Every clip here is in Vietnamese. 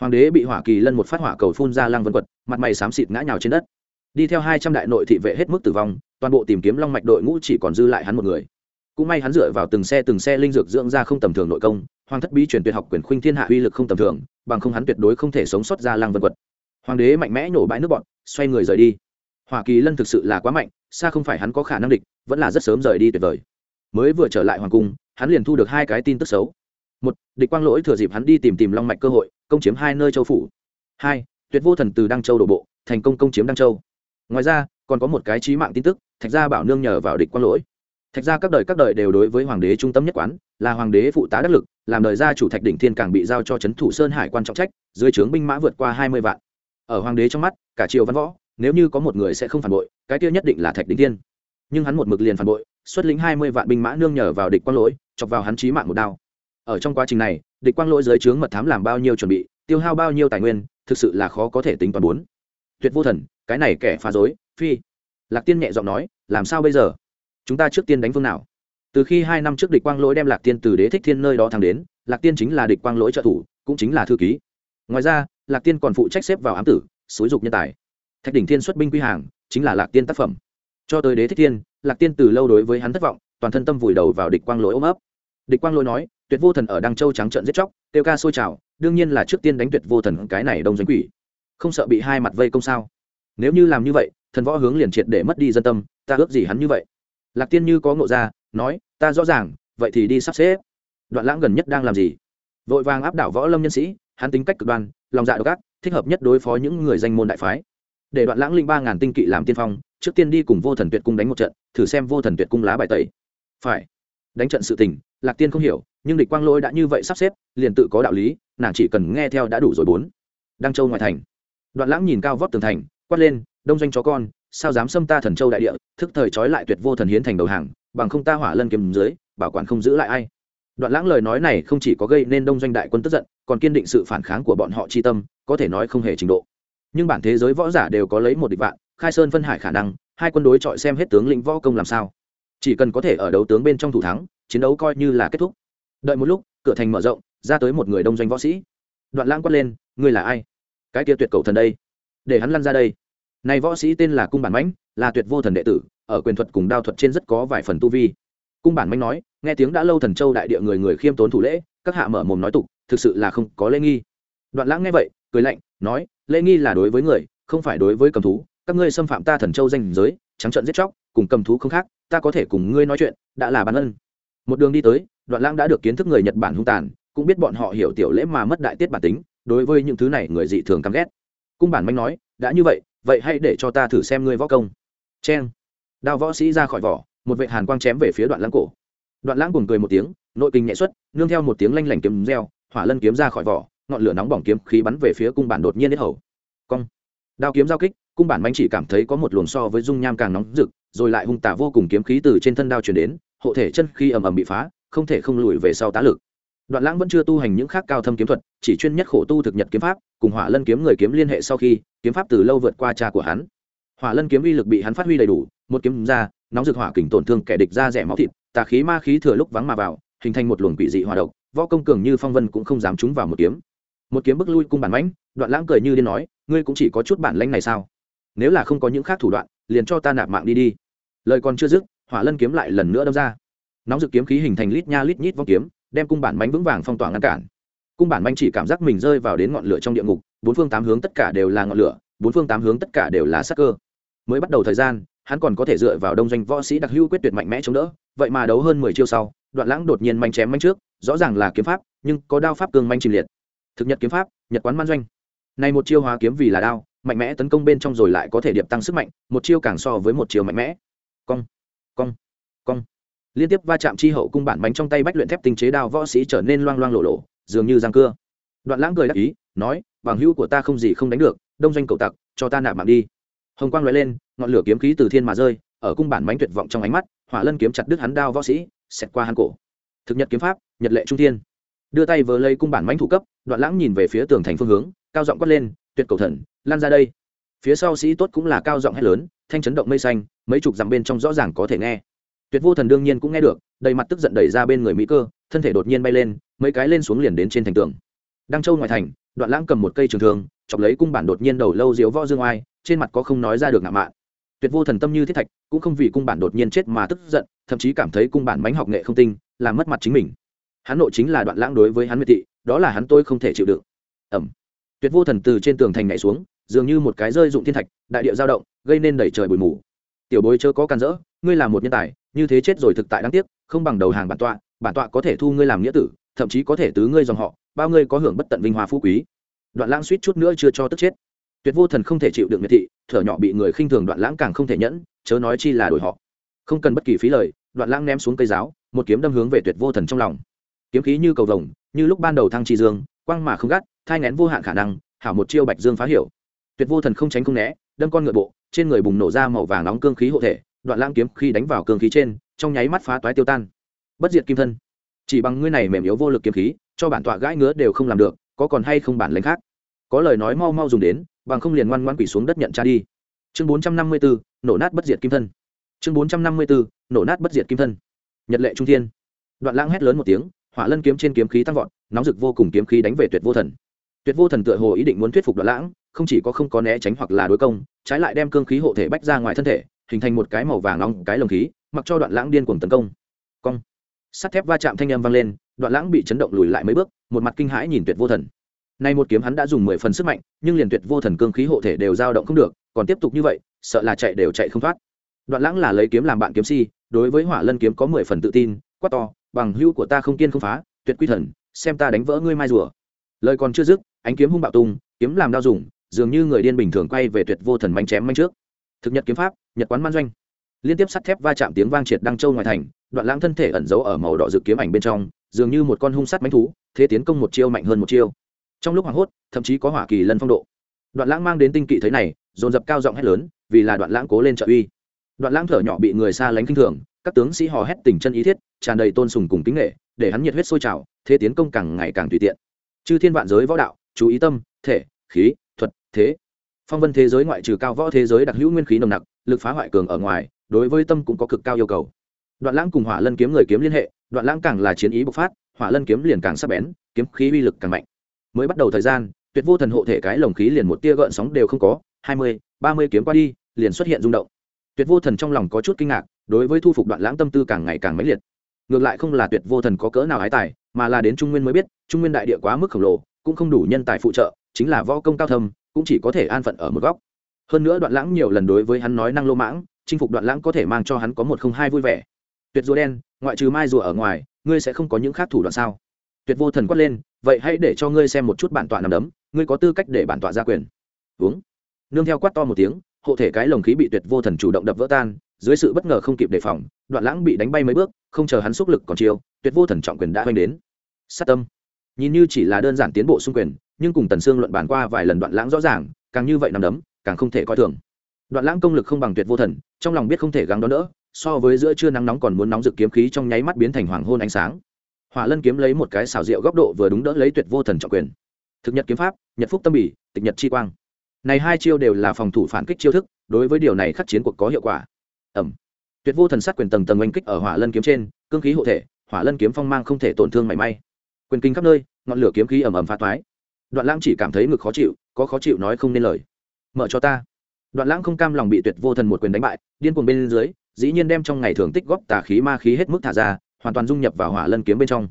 hoàng đế bị hỏa kỳ lân một phát hỏa cầu phun ra lăng vân quật, mặt mày xám xịt ngã nhào trên đất. Đi theo hai trăm đại nội thị vệ hết mức tử vong, toàn bộ tìm kiếm long mạch đội ngũ chỉ còn dư lại hắn một người. Cũng may hắn dựa vào từng xe từng xe linh dược dưỡng ra không tầm thường nội công, hoàng thất bí truyền tuyệt học quyền khuynh thiên hạ uy lực không tầm thường, bằng không hắn tuyệt đối không thể sống sót ra lăng vân quật. Hoàng đế mạnh mẽ nổ bãi nước bọn, xoay người rời đi. Hoa kỳ lân thực sự là quá mạnh, xa không phải hắn có khả năng địch, vẫn là rất sớm rời đi tuyệt vời. Mới vừa trở lại hoàng cung, hắn liền thu được hai cái tin tức xấu một, địch quang lỗi thừa dịp hắn đi tìm tìm long mạch cơ hội, công chiếm hai nơi châu phủ. Hai, tuyệt vô thần từ đăng châu đổ bộ, thành công công chiếm đăng châu. Ngoài ra, còn có một cái trí mạng tin tức, thạch gia bảo nương nhờ vào địch quang lỗi. Thạch gia các đời các đời đều đối với hoàng đế trung tâm nhất quán, là hoàng đế phụ tá đắc lực, làm đời gia chủ thạch đỉnh thiên càng bị giao cho trấn thủ sơn hải quan trọng trách, dưới trướng binh mã vượt qua hai mươi vạn. Ở hoàng đế trong mắt, cả triều văn võ, nếu như có một người sẽ không phản bội, cái kia nhất định là thạch đỉnh thiên. Nhưng hắn một mực liền phản bội, xuất lĩnh hai mươi vạn binh mã nương nhờ vào địch quang lỗi, chọc vào hắn chí mạng một đao ở trong quá trình này, địch quang lỗi dưới trướng mật thám làm bao nhiêu chuẩn bị, tiêu hao bao nhiêu tài nguyên, thực sự là khó có thể tính toàn bốn. Tuyệt vô thần, cái này kẻ phá dối phi. Lạc tiên nhẹ giọng nói, làm sao bây giờ? Chúng ta trước tiên đánh phương nào? Từ khi hai năm trước địch quang lỗi đem lạc tiên từ đế thích thiên nơi đó thăng đến, lạc tiên chính là địch quang lỗi trợ thủ, cũng chính là thư ký. Ngoài ra, lạc tiên còn phụ trách xếp vào ám tử, xúi dục nhân tài. Thạch đỉnh thiên xuất binh quy hàng, chính là lạc tiên tác phẩm. Cho tới đế thích thiên, lạc tiên từ lâu đối với hắn thất vọng, toàn thân tâm vùi đầu vào địch quang lỗi ôm ấp địch quang lỗi nói, tuyệt vô thần ở đăng châu trắng trận giết chóc tiêu ca sôi trào, đương nhiên là trước tiên đánh tuyệt vô thần cái này đông doanh quỷ. Không sợ bị hai mặt vây công sao? Nếu như làm như vậy, thần võ hướng liền triệt để mất đi dân tâm, ta ước gì hắn như vậy? Lạc tiên như có ngộ ra, nói, ta rõ ràng, vậy thì đi sắp xếp. Đoạn lãng gần nhất đang làm gì? Vội vàng áp đảo võ lâm nhân sĩ, hắn tính cách cực đoan, lòng dạ độc ác, thích hợp nhất đối phó những người danh môn đại phái. Để đoạn lãng linh ba ngàn tinh kỵ làm tiên phong, trước tiên đi cùng vô thần tuyệt cung đánh một trận, thử xem vô thần tuyệt cung lá bài tẩy. Phải đánh trận sự tình, lạc tiên không hiểu, nhưng địch quang lỗi đã như vậy sắp xếp, liền tự có đạo lý, nàng chỉ cần nghe theo đã đủ rồi bốn. Đăng châu ngoại thành. Đoạn lãng nhìn cao vóc tường thành, quát lên, đông doanh chó con, sao dám xâm ta thần châu đại địa, thức thời trói lại tuyệt vô thần hiến thành đầu hàng, bằng không ta hỏa lân kiếm dưới, bảo quản không giữ lại ai. Đoạn lãng lời nói này không chỉ có gây nên đông doanh đại quân tức giận, còn kiên định sự phản kháng của bọn họ chi tâm, có thể nói không hề trình độ. Nhưng bản thế giới võ giả đều có lấy một địch vạn, khai sơn phân hải khả năng, hai quân đối chọi xem hết tướng lĩnh võ công làm sao chỉ cần có thể ở đấu tướng bên trong thủ thắng, chiến đấu coi như là kết thúc. Đợi một lúc, cửa thành mở rộng, ra tới một người đông doanh võ sĩ. Đoạn lãng quát lên, ngươi là ai? Cái kia tuyệt cầu thần đây, để hắn lăn ra đây. Này võ sĩ tên là cung bản mãnh, là tuyệt vô thần đệ tử, ở quyền thuật cùng đao thuật trên rất có vài phần tu vi. Cung bản mãnh nói, nghe tiếng đã lâu thần châu đại địa người người khiêm tốn thủ lễ, các hạ mở mồm nói tục, thực sự là không có lễ nghi. Đoạn lãng nghe vậy, cười lạnh, nói, lễ nghi là đối với người, không phải đối với cầm thú. Các ngươi xâm phạm ta thần châu danh giới, trắng trợn giết chóc, cùng cầm thú không khác ta có thể cùng ngươi nói chuyện, đã là bản ân. Một đường đi tới, đoạn lãng đã được kiến thức người nhật bản hung tàn, cũng biết bọn họ hiểu tiểu lễ mà mất đại tiết bản tính, đối với những thứ này người dị thường căm ghét. Cung bản manh nói, đã như vậy vậy hãy để cho ta thử xem ngươi võ công. Cheng. Đao võ sĩ ra khỏi vỏ, một vệ hàn quang chém về phía đoạn lãng cổ. Đoạn lãng cùng cười một tiếng, nội kinh nhẹ xuất, nương theo một tiếng lanh lảnh kiếm reo, hỏa lân kiếm ra khỏi vỏ, ngọn lửa nóng bỏng kiếm khí bắn về phía cung bản đột nhiên đến hầu. Cong. Đao kiếm giao kích, cung bản manh chỉ cảm thấy có một luồng so với dung nham càng nóng rực rồi lại hung tả vô cùng kiếm khí từ trên thân đao chuyển đến, hộ thể chân khi ầm ầm bị phá, không thể không lùi về sau tá lực. Đoạn lãng vẫn chưa tu hành những khác cao thâm kiếm thuật, chỉ chuyên nhất khổ tu thực nhật kiếm pháp, cùng hỏa lân kiếm người kiếm liên hệ sau khi, kiếm pháp từ lâu vượt qua cha của hắn. Hỏa lân kiếm uy lực bị hắn phát huy đầy đủ, một kiếm ra, nóng rực hỏa kình tổn thương kẻ địch ra rẻ máu thịt, tà khí ma khí thừa lúc vắng mà vào, hình thành một luồng quỷ dị hòa độc, võ công cường như phong vân cũng không dám trúng vào một kiếm. Một kiếm bức lui cung bản mãnh, đoạn lãng cười như điên nói, ngươi cũng chỉ có chút bản lãnh này sao? Nếu là không có những khác thủ đoạn, liền cho ta nạp mạng đi đi lời còn chưa dứt, hỏa lân kiếm lại lần nữa đâm ra. Nóng dự kiếm khí hình thành lít nha lít nhít vong kiếm, đem cung bản bánh vững vàng phong tỏa ngăn cản. Cung bản bánh chỉ cảm giác mình rơi vào đến ngọn lửa trong địa ngục, bốn phương tám hướng tất cả đều là ngọn lửa, bốn phương tám hướng tất cả đều là sắc cơ. Mới bắt đầu thời gian, hắn còn có thể dựa vào đông doanh võ sĩ đặc hữu quyết tuyệt mạnh mẽ chống đỡ, vậy mà đấu hơn mười chiêu sau, đoạn lãng đột nhiên manh chém manh trước, rõ ràng là kiếm pháp, nhưng có đao pháp cương manh trình liệt. Thực nhật kiếm pháp, nhật quán man doanh. Này một chiêu hóa kiếm vì là đao, mạnh mẽ tấn công bên trong rồi lại có thể điệp tăng sức mạnh, một chiêu càng so với một chiêu mạnh mẽ cong cong cong. Liên tiếp va chạm chi hậu cung bản bánh trong tay bách luyện thép tinh chế đao võ sĩ trở nên loang loang lộ lộ, dường như răng cưa. Đoạn lãng cười đắc ý, nói, bằng hữu của ta không gì không đánh được, đông doanh cầu tặc, cho ta nạp mạng đi. Hồng quang loại lên, ngọn lửa kiếm khí từ thiên mà rơi, ở cung bản bánh tuyệt vọng trong ánh mắt, hỏa lân kiếm chặt đứt hắn đao võ sĩ, xẹt qua hắn cổ. Thực nhật kiếm pháp, nhật lệ trung thiên. Đưa tay vờ lấy cung bản bánh thủ cấp, đoạn lãng nhìn về phía tường thành phương hướng, cao giọng quát lên, tuyệt cầu thần, lan ra đây phía sau sĩ tốt cũng là cao giọng hét lớn, thanh chấn động mây xanh, mấy chục dặm bên trong rõ ràng có thể nghe. Tuyệt vô thần đương nhiên cũng nghe được, đầy mặt tức giận đẩy ra bên người mỹ cơ, thân thể đột nhiên bay lên, mấy cái lên xuống liền đến trên thành tường. Đăng châu ngoài thành, đoạn lãng cầm một cây trường thường chọc lấy cung bản đột nhiên đầu lâu diếu võ dương oai, trên mặt có không nói ra được ngạo mạn. Tuyệt vô thần tâm như thiết thạch, cũng không vì cung bản đột nhiên chết mà tức giận, thậm chí cảm thấy cung bản bánh học nghệ không tinh, làm mất mặt chính mình. Hắn nội chính là đoạn lãng đối với hắn miệt thị, đó là hắn tôi không thể chịu đựng. Ẩm. Tuyệt vô thần từ trên tường thành nhảy xuống dường như một cái rơi dụng thiên thạch, đại địa giao động, gây nên đẩy trời bụi mù. Tiểu bối chớ có can dỡ ngươi là một nhân tài, như thế chết rồi thực tại đáng tiếc, không bằng đầu hàng bản tọa bản tọa có thể thu ngươi làm nghĩa tử, thậm chí có thể tứ ngươi dòng họ, bao ngươi có hưởng bất tận vinh hoa phú quý. Đoạn lãng suýt chút nữa chưa cho tức chết. Tuyệt vô thần không thể chịu được miệt thị, thở nhỏ bị người khinh thường đoạn lãng càng không thể nhẫn, chớ nói chi là đổi họ. Không cần bất kỳ phí lời, đoạn lãng ném xuống cây giáo, một kiếm đâm hướng về tuyệt vô thần trong lòng. Kiếm khí như cầu vồng, như lúc ban đầu thăng trì dương, quang mà không gắt, thai ngén vô hạn khả năng, hảo một chiêu bạch dương phá hiểu tuyệt vô thần không tránh không né, đâm con ngựa bộ, trên người bùng nổ ra màu vàng nóng cương khí hộ thể, đoạn lãng kiếm khi đánh vào cương khí trên, trong nháy mắt phá toái tiêu tan. Bất diệt kim thân. Chỉ bằng ngươi này mềm yếu vô lực kiếm khí, cho bản tọa gãi ngứa đều không làm được, có còn hay không bản lãnh khác? Có lời nói mau mau dùng đến, bằng không liền ngoan ngoan quỷ xuống đất nhận cha đi. Chương bốn trăm năm mươi bốn nổ nát bất diệt kim thân. Chương bốn trăm năm mươi bốn nổ nát bất diệt kim thân. Nhật lệ trung thiên. Đoạn lãng hét lớn một tiếng, hỏa lân kiếm trên kiếm khí tăng vọt, nóng rực vô cùng kiếm khí đánh về tuyệt vô thần. Tuyệt vô thần tựa hồ ý định muốn thuyết phục đoạn lãng không chỉ có không có né tránh hoặc là đối công, trái lại đem cương khí hộ thể bách ra ngoài thân thể, hình thành một cái màu vàng nóng, cái lồng khí, mặc cho đoạn lãng điên cuồng tấn công. Cong. Sắt thép va chạm thanh âm vang lên, đoạn lãng bị chấn động lùi lại mấy bước, một mặt kinh hãi nhìn tuyệt vô thần. Nay một kiếm hắn đã dùng mười phần sức mạnh, nhưng liền tuyệt vô thần cương khí hộ thể đều dao động không được, còn tiếp tục như vậy, sợ là chạy đều chạy không thoát. Đoạn lãng là lấy kiếm làm bạn kiếm si, đối với hỏa lân kiếm có mười phần tự tin, quát to, bằng hữu của ta không kiên không phá, tuyệt quy thần, xem ta đánh vỡ ngươi mai rùa. Lời còn chưa dứt, ánh kiếm hung bạo tung, kiếm làm đao dùng dường như người điên bình thường quay về tuyệt vô thần manh chém manh trước. Thực nhật kiếm pháp, nhật quán man doanh. Liên tiếp sắt thép va chạm tiếng vang triệt đăng châu ngoài thành, đoạn lãng thân thể ẩn giấu ở màu đỏ dự kiếm ảnh bên trong, dường như một con hung sắt manh thú, thế tiến công một chiêu mạnh hơn một chiêu. Trong lúc hoảng hốt, thậm chí có hỏa kỳ lân phong độ. Đoạn lãng mang đến tinh kỵ thế này, dồn dập cao giọng hét lớn, vì là đoạn lãng cố lên trợ uy. Đoạn lãng thở nhỏ bị người xa lánh kinh thường, các tướng sĩ hò hét tình chân ý thiết, tràn đầy tôn sùng cùng kính nghệ, để hắn nhiệt huyết sôi trào, thế tiến công càng ngày càng tùy tiện. Chư thiên vạn giới võ đạo, chú ý tâm, thể, khí thế. Phong vân thế giới ngoại trừ cao võ thế giới đặc hữu nguyên khí nồng nặc, lực phá hoại cường ở ngoài, đối với tâm cũng có cực cao yêu cầu. Đoạn lãng cùng hỏa lân kiếm người kiếm liên hệ, đoạn lãng càng là chiến ý bộc phát, hỏa lân kiếm liền càng sắc bén, kiếm khí uy lực càng mạnh. Mới bắt đầu thời gian, tuyệt vô thần hộ thể cái lồng khí liền một tia gợn sóng đều không có, hai mươi, ba mươi kiếm qua đi, liền xuất hiện rung động. Tuyệt vô thần trong lòng có chút kinh ngạc, đối với thu phục đoạn lãng tâm tư càng ngày càng mãnh liệt. Ngược lại không là tuyệt vô thần có cỡ nào ái tài, mà là đến trung nguyên mới biết, trung nguyên đại địa quá mức khổng lồ, cũng không đủ nhân tài phụ trợ chính là võ công cao thâm, cũng chỉ có thể an phận ở một góc. Hơn nữa đoạn lãng nhiều lần đối với hắn nói năng lô mãng, chinh phục đoạn lãng có thể mang cho hắn có một không hai vui vẻ. Tuyệt rùa đen, ngoại trừ mai rùa ở ngoài, ngươi sẽ không có những khác thủ đoạn sao? Tuyệt vô thần quát lên, vậy hãy để cho ngươi xem một chút bản tọa nằm đấm, ngươi có tư cách để bản tọa ra quyền. Uống. Nương theo quát to một tiếng, hộ thể cái lồng khí bị tuyệt vô thần chủ động đập vỡ tan, dưới sự bất ngờ không kịp đề phòng, đoạn lãng bị đánh bay mấy bước, không chờ hắn xúc lực còn chiêu, tuyệt vô thần trọng quyền đã oanh đến. Sát tâm. Nhìn như chỉ là đơn giản tiến bộ xung quyền nhưng cùng tần sương luận bàn qua vài lần đoạn lãng rõ ràng, càng như vậy nằm đấm, càng không thể coi thường. Đoạn lãng công lực không bằng tuyệt vô thần, trong lòng biết không thể gắng đón đỡ, so với giữa trưa nắng nóng còn muốn nóng rực kiếm khí trong nháy mắt biến thành hoàng hôn ánh sáng. Hỏa lân kiếm lấy một cái xào rượu góc độ vừa đúng đỡ lấy tuyệt vô thần trọng quyền. Thực nhật kiếm pháp, nhật phúc tâm bỉ, tịch nhật chi quang. Này hai chiêu đều là phòng thủ phản kích chiêu thức, đối với điều này khắc chiến cuộc có hiệu quả. Ẩm. Tuyệt vô thần sát quyền tầng tầng oanh kích ở hỏa lân kiếm trên, cương khí hộ thể, hỏa lân kiếm phong mang không thể tổn thương mảy may. Quyền kinh khắp nơi, ngọn lửa kiếm khí ẩm ẩm phá toái đoạn lãng chỉ cảm thấy ngực khó chịu, có khó chịu nói không nên lời. Mở cho ta. Đoạn lãng không cam lòng bị tuyệt vô thần một quyền đánh bại, điên cuồng bên dưới, dĩ nhiên đem trong ngày thường tích góp tà khí ma khí hết mức thả ra, hoàn toàn dung nhập vào hỏa lân kiếm bên trong.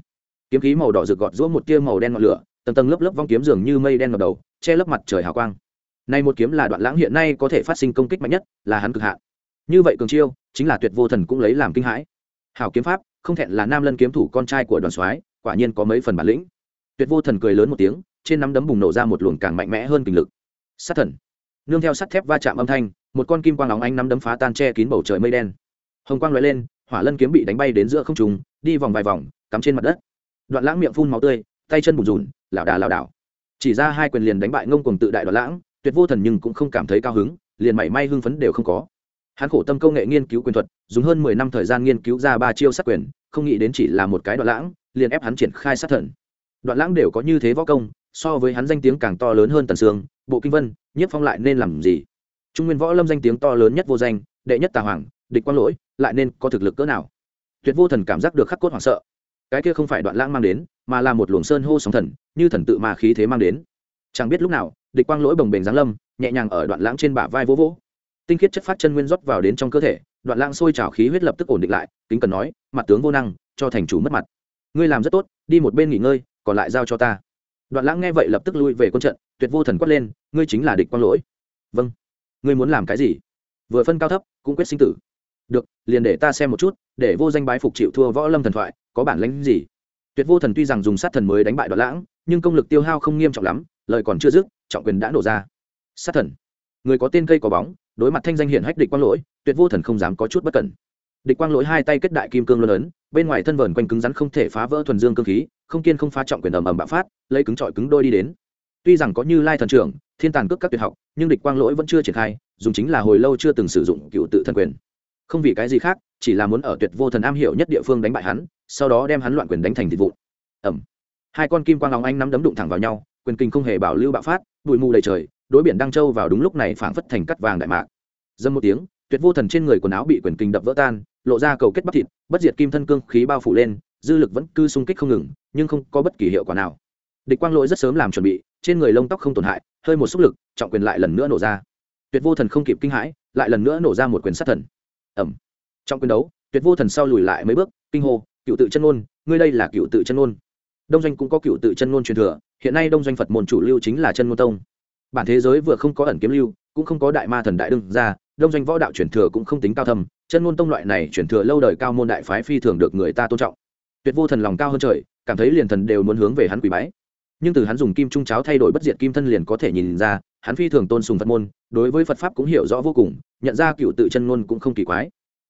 Kiếm khí màu đỏ rực gọt giữa một tia màu đen ngọn lửa, tầng tầng lớp lớp vong kiếm dường như mây đen ngập đầu, che lấp mặt trời hào quang. Nay một kiếm là đoạn lãng hiện nay có thể phát sinh công kích mạnh nhất, là hắn cực hạn. Như vậy cường chiêu, chính là tuyệt vô thần cũng lấy làm kinh hãi. Hảo kiếm pháp, không thẹn là nam lân kiếm thủ con trai của đoàn soái, quả nhiên có mấy phần bản lĩnh. Tuyệt vô thần cười lớn một tiếng trên nắm đấm bùng nổ ra một luồng càng mạnh mẽ hơn kình lực. Sát thần. Nương theo sắt thép va chạm âm thanh, một con kim quang óng ánh nắm đấm phá tan che kín bầu trời mây đen. Hồng quang l lên, hỏa lân kiếm bị đánh bay đến giữa không trùng đi vòng vài vòng, cắm trên mặt đất. Đoạn lãng miệng phun máu tươi, tay chân bùn rùn lảo đà lảo đảo. Chỉ ra hai quyền liền đánh bại ngông cùng tự đại đoạn lãng, tuyệt vô thần nhưng cũng không cảm thấy cao hứng, liền mảy may hưng phấn đều không có. Hắn khổ tâm công nghệ nghiên cứu quyền thuật, dùng hơn mười năm thời gian nghiên cứu ra ba chiêu sát quyền, không nghĩ đến chỉ là một cái đoạn lãng, liền ép hắn triển khai sát thần. Đoạn lãng đều có như thế võ công so với hắn danh tiếng càng to lớn hơn tần sương, bộ kinh vân, nhiếp phong lại nên làm gì? Trung nguyên võ lâm danh tiếng to lớn nhất vô danh, đệ nhất tà hoàng, địch quang lỗi, lại nên có thực lực cỡ nào? Tuyệt vô thần cảm giác được khắc cốt hoảng sợ. Cái kia không phải đoạn lãng mang đến, mà là một luồng sơn hô sóng thần, như thần tự mà khí thế mang đến. Chẳng biết lúc nào, địch quang lỗi bồng bềnh giáng lâm, nhẹ nhàng ở đoạn lãng trên bả vai vỗ vỗ. Tinh khiết chất phát chân nguyên rót vào đến trong cơ thể, đoạn lãng sôi trào khí huyết lập tức ổn định lại, kính cần nói, mặt tướng vô năng, cho thành chủ mất mặt. Ngươi làm rất tốt, đi một bên nghỉ ngơi, còn lại giao cho ta đoạn lãng nghe vậy lập tức lui về quân trận, tuyệt vô thần quát lên, ngươi chính là địch quang lỗi. Vâng. Ngươi muốn làm cái gì? Vừa phân cao thấp, cũng quyết sinh tử. Được, liền để ta xem một chút, để vô danh bái phục chịu thua võ lâm thần thoại, có bản lãnh gì? Tuyệt vô thần tuy rằng dùng sát thần mới đánh bại đoạn lãng, nhưng công lực tiêu hao không nghiêm trọng lắm, lời còn chưa dứt, trọng quyền đã nổ ra. Sát thần. Người có tên cây có bóng, đối mặt thanh danh hiển hách địch quang lỗi, tuyệt vô thần không dám có chút bất cẩn. Địch quang lỗi hai tay kết đại kim cương luân ấn bên ngoài thân vờn quanh cứng rắn không thể phá vỡ thuần dương cương khí, không kiên không phá trọng quyền ầm ầm bạo phát, lấy cứng trọi cứng đôi đi đến. Tuy rằng có như lai thần trưởng, thiên tàn cước các tuyệt học, nhưng địch quang lỗi vẫn chưa triển khai, dùng chính là hồi lâu chưa từng sử dụng cựu tự thần quyền. Không vì cái gì khác, chỉ là muốn ở tuyệt vô thần am hiểu nhất địa phương đánh bại hắn, sau đó đem hắn loạn quyền đánh thành thịt vụn. Ẩm hai con kim quang lòng anh nắm đấm đụng thẳng vào nhau, quyền kinh không hề bảo lưu bạo phát, bụi mù đầy trời, đối biển đăng châu vào đúng lúc này phảng phất thành cắt vàng đại mạc. Dâm một tiếng, tuyệt vô thần trên người quần áo bị quyền kinh đập vỡ tan lộ ra cầu kết bắp thịt, bất diệt kim thân cương khí bao phủ lên, dư lực vẫn cứ xung kích không ngừng, nhưng không có bất kỳ hiệu quả nào. Địch quang lỗi rất sớm làm chuẩn bị, trên người lông tóc không tổn hại, hơi một xúc lực, trọng quyền lại lần nữa nổ ra. Tuyệt vô thần không kịp kinh hãi, lại lần nữa nổ ra một quyền sát thần. Ẩm trong quyền đấu, tuyệt vô thần sau lùi lại mấy bước, kinh hô, cựu tự chân ngôn, ngươi đây là cựu tự chân ngôn. Đông doanh cũng có cựu tự chân ngôn truyền thừa, hiện nay đông doanh phật môn chủ lưu chính là chân ngôn tông. Bản thế giới vừa không có ẩn kiếm lưu, cũng không có đại ma thần đại đương ra đông doanh võ đạo truyền thừa cũng không tính cao thâm, chân ngôn tông loại này truyền thừa lâu đời cao môn đại phái phi thường được người ta tôn trọng. Tuyệt vô thần lòng cao hơn trời, cảm thấy liền thần đều muốn hướng về hắn quỳ bái. Nhưng từ hắn dùng kim trung cháo thay đổi bất diệt kim thân liền có thể nhìn ra, hắn phi thường tôn sùng phật môn, đối với phật pháp cũng hiểu rõ vô cùng, nhận ra cựu tự chân ngôn cũng không kỳ quái.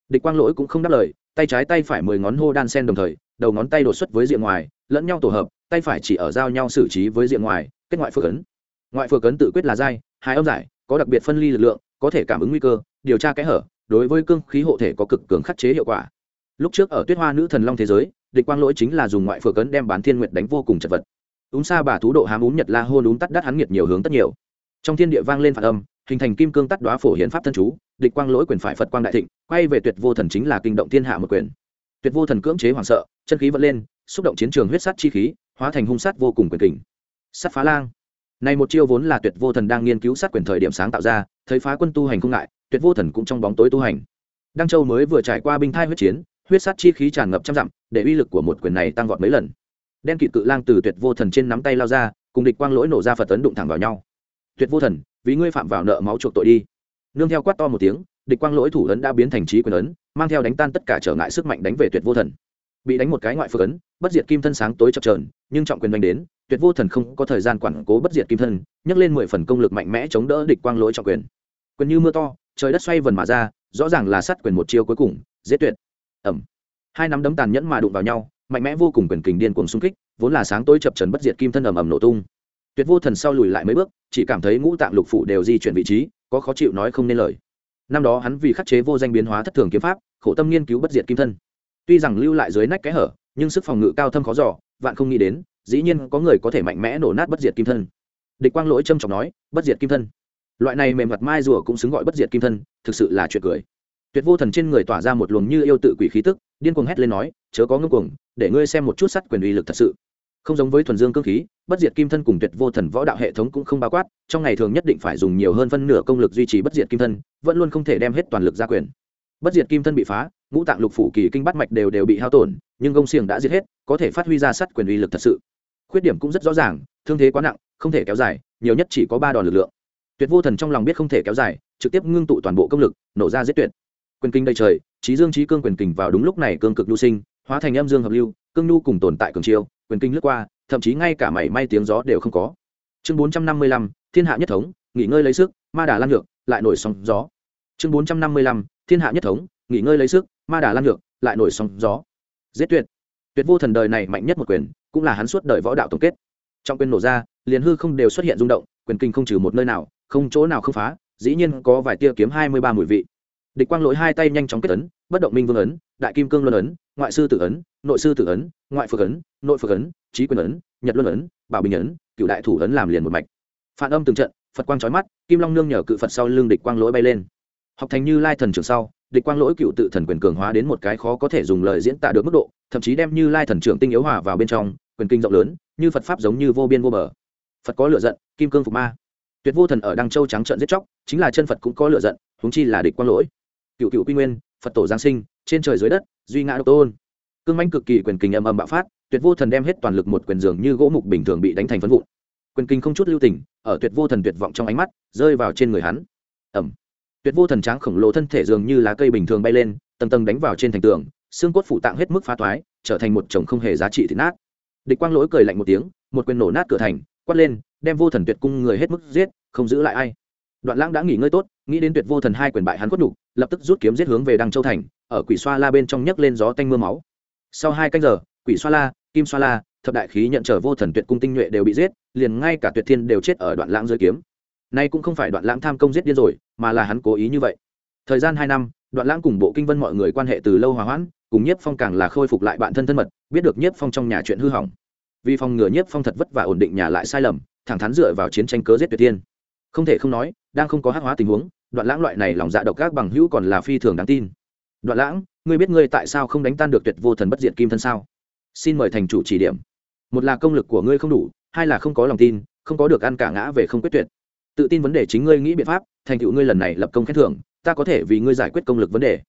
Địch quang lỗi cũng không đáp lời, tay trái tay phải mười ngón hô đan sen đồng thời, đầu ngón tay đột xuất với diện ngoài, lẫn nhau tổ hợp, tay phải chỉ ở giao nhau xử trí với diện ngoài, kết ngoại phược ấn. Ngoại phược ấn tự quyết là dai hai âm giải, có đặc biệt phân ly lực lượng có thể cảm ứng nguy cơ, điều tra kẽ hở, đối với cương khí hộ thể có cực cường khắc chế hiệu quả. Lúc trước ở tuyết hoa nữ thần long thế giới, địch quang lỗi chính là dùng ngoại phược ấn đem bán thiên nguyệt đánh vô cùng chật vật. Úng xa bà thú độ hám úng nhật la hôn úng tắt đắt hắn nghiệt nhiều hướng tất nhiều. Trong thiên địa vang lên phản âm, hình thành kim cương tắt đoá phổ hiến pháp thân chú, địch quang lỗi quyền phải phật quang đại thịnh, quay về tuyệt vô thần chính là kinh động thiên hạ một quyền. Tuyệt vô thần cưỡng chế hoảng sợ, chân khí vẫn lên, xúc động chiến trường huyết sát chi khí, hóa thành hung sát vô cùng quyền kình. Sắt phá lang này một chiêu vốn là tuyệt vô thần đang nghiên cứu sát quyền thời điểm sáng tạo ra, thấy phá quân tu hành không ngại, tuyệt vô thần cũng trong bóng tối tu hành. Đăng châu mới vừa trải qua binh thai huyết chiến, huyết sát chi khí tràn ngập trăm dặm, để uy lực của một quyền này tăng vọt mấy lần. Đen kịt cự lang từ tuyệt vô thần trên nắm tay lao ra, cùng địch quang lỗi nổ ra phật tấn đụng thẳng vào nhau. Tuyệt vô thần, vì ngươi phạm vào nợ máu chuộc tội đi. Nương theo quát to một tiếng, địch quang lỗi thủ ấn đã biến thành trí quyền ấn, mang theo đánh tan tất cả trở ngại sức mạnh đánh về tuyệt vô thần. Bị đánh một cái ngoại phược ấn bất diệt kim thân sáng tối chập trờn nhưng trọng quyền đánh đến, tuyệt vô thần không có thời gian quản cố bất diệt kim thân, nhấc lên mười phần công lực mạnh mẽ chống đỡ địch quang lỗi trọng quyền. Quyền như mưa to, trời đất xoay vần mà ra, rõ ràng là sát quyền một chiêu cuối cùng dễ tuyệt. Ẩm. Hai nắm đấm tàn nhẫn mà đụng vào nhau, mạnh mẽ vô cùng quyền kình điên cuồng xung kích, vốn là sáng tối chập trần bất diệt kim thân ầm ầm nổ tung. Tuyệt vô thần sau lùi lại mấy bước, chỉ cảm thấy ngũ tạng lục phủ đều di chuyển vị trí, có khó chịu nói không nên lời. Năm đó hắn vì khắc chế vô danh biến hóa thất thường kiếm pháp, khổ tâm nghiên cứu bất diệt kim thân. Tuy rằng lưu lại dưới nách cái hở nhưng sức phòng ngự cao thâm khó giỏ vạn không nghĩ đến, dĩ nhiên có người có thể mạnh mẽ nổ nát bất diệt kim thân. Địch quang lỗi trâm trọng nói, bất diệt kim thân. Loại này mềm mặt mai rùa cũng xứng gọi bất diệt kim thân, thực sự là chuyện cười. Tuyệt vô thần trên người tỏa ra một luồng như yêu tự quỷ khí tức, điên cuồng hét lên nói, chớ có ngưng cuồng, để ngươi xem một chút sắt quyền uy lực thật sự. Không giống với thuần dương cương khí, bất diệt kim thân cùng tuyệt vô thần võ đạo hệ thống cũng không bao quát, trong ngày thường nhất định phải dùng nhiều hơn phân nửa công lực duy trì bất diệt kim thân, vẫn luôn không thể đem hết toàn lực ra quyền bất diệt kim thân bị phá, ngũ tạng lục phủ kỳ kinh bắt mạch đều đều bị hao tổn, nhưng gông xiềng đã giết hết, có thể phát huy ra sắt quyền uy lực thật sự. Khuyết điểm cũng rất rõ ràng, thương thế quá nặng, không thể kéo dài, nhiều nhất chỉ có ba đòn lực lượng. Tuyệt vô thần trong lòng biết không thể kéo dài, trực tiếp ngưng tụ toàn bộ công lực, nổ ra giết tuyệt. Quyền kinh đầy trời, trí dương trí cương quyền kình vào đúng lúc này cương cực nhu sinh, hóa thành âm dương hợp lưu, cương nhu cùng tồn tại cường chiêu, quyền kinh lướt qua, thậm chí ngay cả mảy may tiếng gió đều không có. Chương bốn trăm năm mươi lăm, thiên hạ nhất thống, nghỉ ngơi lấy sức, ma đà lan ngược, lại nổi sóng gió. Chương bốn trăm năm mươi lăm thiên hạ nhất thống, nghỉ ngơi lấy sức, ma đà lan ngược, lại nổi sóng gió. Giết tuyệt. Tuyệt vô thần đời này mạnh nhất một quyền, cũng là hắn suốt đời võ đạo tổng kết. Trong quyền nổ ra, liền hư không đều xuất hiện rung động, quyền kinh không trừ một nơi nào, không chỗ nào không phá, dĩ nhiên có vài tia kiếm hai mươi ba mùi vị. Địch quang lỗi hai tay nhanh chóng kết ấn, bất động minh vương ấn, đại kim cương luân ấn, ngoại sư tử ấn, nội sư tử ấn, ngoại phước ấn, nội phước ấn, trí quyền ấn, nhật luân ấn, bảo bình ấn cựu đại thủ ấn làm liền một mạch. Phản âm từng trận, phật quang trói mắt, kim long nương nhờ cự phật sau lưng địch quang lỗi bay lên học thành như lai thần trưởng sau, địch quang lỗi cựu tự thần quyền cường hóa đến một cái khó có thể dùng lời diễn tả được mức độ, thậm chí đem như lai thần trưởng tinh yếu hòa vào bên trong, quyền kinh rộng lớn, như phật pháp giống như vô biên vô bờ. Phật có lựa giận, kim cương phục ma. Tuyệt vô thần ở đăng châu trắng trợn giết chóc, chính là chân phật cũng có lựa giận, huống chi là địch quang lỗi. Cựu cựu quy nguyên, phật tổ giáng sinh, trên trời dưới đất, duy ngã độc tôn. Cương manh cực kỳ quyền kinh âm âm bạo phát, tuyệt vô thần đem hết toàn lực một quyền dường như gỗ mục bình thường bị đánh thành phân vụn. Quyền kinh không chút lưu tình, ở tuyệt vô thần tuyệt vọng trong ánh mắt, rơi vào trên người hắn. Ẩm tuyệt vô thần tráng khổng lồ thân thể dường như lá cây bình thường bay lên tầng tầng đánh vào trên thành tường xương cốt phủ tạng hết mức phá toái trở thành một chồng không hề giá trị thịt nát. Địch quang lỗi cười lạnh một tiếng một quyền nổ nát cửa thành quát lên đem vô thần tuyệt cung người hết mức giết không giữ lại ai. Đoạn lãng đã nghỉ ngơi tốt nghĩ đến tuyệt vô thần hai quyền bại hắn quất đủ, lập tức rút kiếm giết hướng về đăng châu thành ở quỷ xoa la bên trong nhấc lên gió tanh mưa máu. Sau hai canh giờ quỷ xoa la kim xoa la thập đại khí nhận trở vô thần tuyệt cung tinh nhuệ đều bị giết liền ngay cả tuyệt thiên đều chết ở đoạn lãng dưới kiếm. Nay cũng không phải đoạn lãng tham công giết điên rồi mà là hắn cố ý như vậy. Thời gian hai năm, đoạn lãng cùng bộ kinh vân mọi người quan hệ từ lâu hòa hoãn, cùng nhiếp phong càng là khôi phục lại bạn thân thân mật, biết được nhiếp phong trong nhà chuyện hư hỏng. Vì phòng ngừa nhiếp phong thật vất vả ổn định nhà lại sai lầm, thẳng thắn dựa vào chiến tranh cớ giết tuyệt tiên. không thể không nói, đang không có hắc hóa tình huống, đoạn lãng loại này lòng dạ độc các bằng hữu còn là phi thường đáng tin. Đoạn lãng, ngươi biết ngươi tại sao không đánh tan được tuyệt vô thần bất diện kim thân sao? Xin mời thành chủ chỉ điểm. Một là công lực của ngươi không đủ, hai là không có lòng tin, không có được ăn cả ngã về không quyết tuyệt. Tự tin vấn đề chính ngươi nghĩ biện pháp thành tựu ngươi lần này lập công khen thưởng, ta có thể vì ngươi giải quyết công lực vấn đề.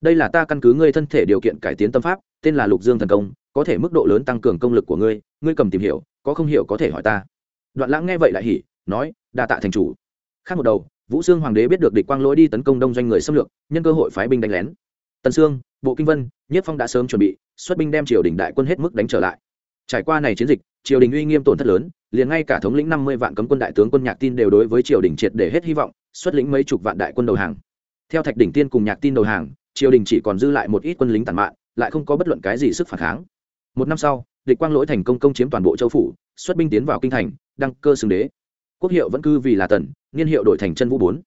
Đây là ta căn cứ ngươi thân thể điều kiện cải tiến tâm pháp, tên là lục dương thần công, có thể mức độ lớn tăng cường công lực của ngươi ngươi cầm tìm hiểu, có không hiểu có thể hỏi ta. Đoạn lãng nghe vậy lại hỉ, nói, đa tạ thành chủ. Khác một đầu, vũ sương hoàng đế biết được địch quang lỗi đi tấn công đông doanh người xâm lược, nhân cơ hội phái binh đánh lén. Tần sương, bộ kinh vân, nhất phong đã sớm chuẩn bị, xuất binh đem triều đình đại quân hết mức đánh trở lại. Trải qua này chiến dịch, triều đình uy nghiêm tổn thất lớn, liền ngay cả thống lĩnh năm mươi vạn cấm quân đại tướng quân nhạc tin đều đối với triều đình triệt để hết hy vọng xuất lĩnh mấy chục vạn đại quân đầu hàng. Theo thạch đỉnh tiên cùng nhạc tin đầu hàng, triều đình chỉ còn dư lại một ít quân lính tàn mạn, lại không có bất luận cái gì sức phản kháng. Một năm sau, địch quang lỗi thành công công chiếm toàn bộ châu phủ, xuất binh tiến vào kinh thành, đăng cơ xưng đế. Quốc hiệu vẫn cư vì là tần, niên hiệu đổi thành chân vũ bốn.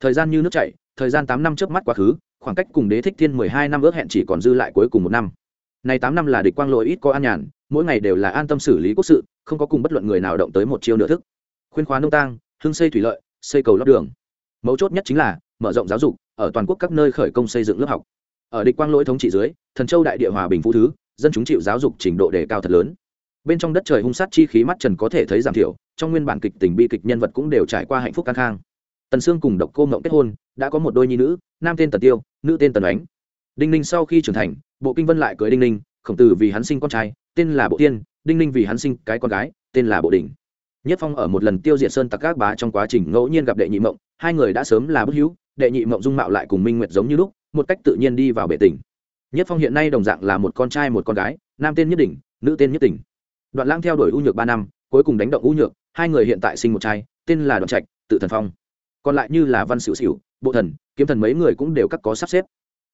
Thời gian như nước chảy, thời gian tám năm trước mắt quá khứ, khoảng cách cùng đế thích thiên mười hai năm ước hẹn chỉ còn dư lại cuối cùng một năm. Này tám năm là địch quang lỗi ít có an nhàn, mỗi ngày đều là an tâm xử lý quốc sự, không có cùng bất luận người nào động tới một chiêu nửa thức. Khuyên khóa nông tang, hưng xây thủy lợi, xây cầu lót đường mấu chốt nhất chính là mở rộng giáo dục ở toàn quốc các nơi khởi công xây dựng lớp học. Ở địch quang lỗi thống trị dưới, thần châu đại địa hòa bình phú thứ, dân chúng chịu giáo dục trình độ đề cao thật lớn. Bên trong đất trời hung sát chi khí mắt trần có thể thấy giảm thiểu, trong nguyên bản kịch tình bi kịch nhân vật cũng đều trải qua hạnh phúc căng khang. Tần sương cùng độc cô mộng kết hôn, đã có một đôi nhi nữ, nam tên tần tiêu, nữ tên tần ánh. Đinh ninh sau khi trưởng thành, bộ kinh vân lại cưới đinh ninh, khổng tử vì hắn sinh con trai, tên là bộ tiên, đinh ninh vì hắn sinh cái con gái, tên là bộ đình nhất phong ở một lần tiêu diệt sơn tặc các bá trong quá trình ngẫu nhiên gặp đệ nhị mộng, hai người đã sớm là bất hữu, đệ nhị mộng dung mạo lại cùng minh nguyệt giống như lúc, một cách tự nhiên đi vào bệ tỉnh. Nhất phong hiện nay đồng dạng là một con trai một con gái, nam tên nhất đỉnh, nữ tên nhất tỉnh. Đoạn lang theo đuổi u nhược ba năm, cuối cùng đánh động u nhược, hai người hiện tại sinh một trai, tên là đoạn trạch, tự thần phong. Còn lại như là văn xỉu xỉu bộ thần, kiếm thần mấy người cũng đều cắt có sắp xếp.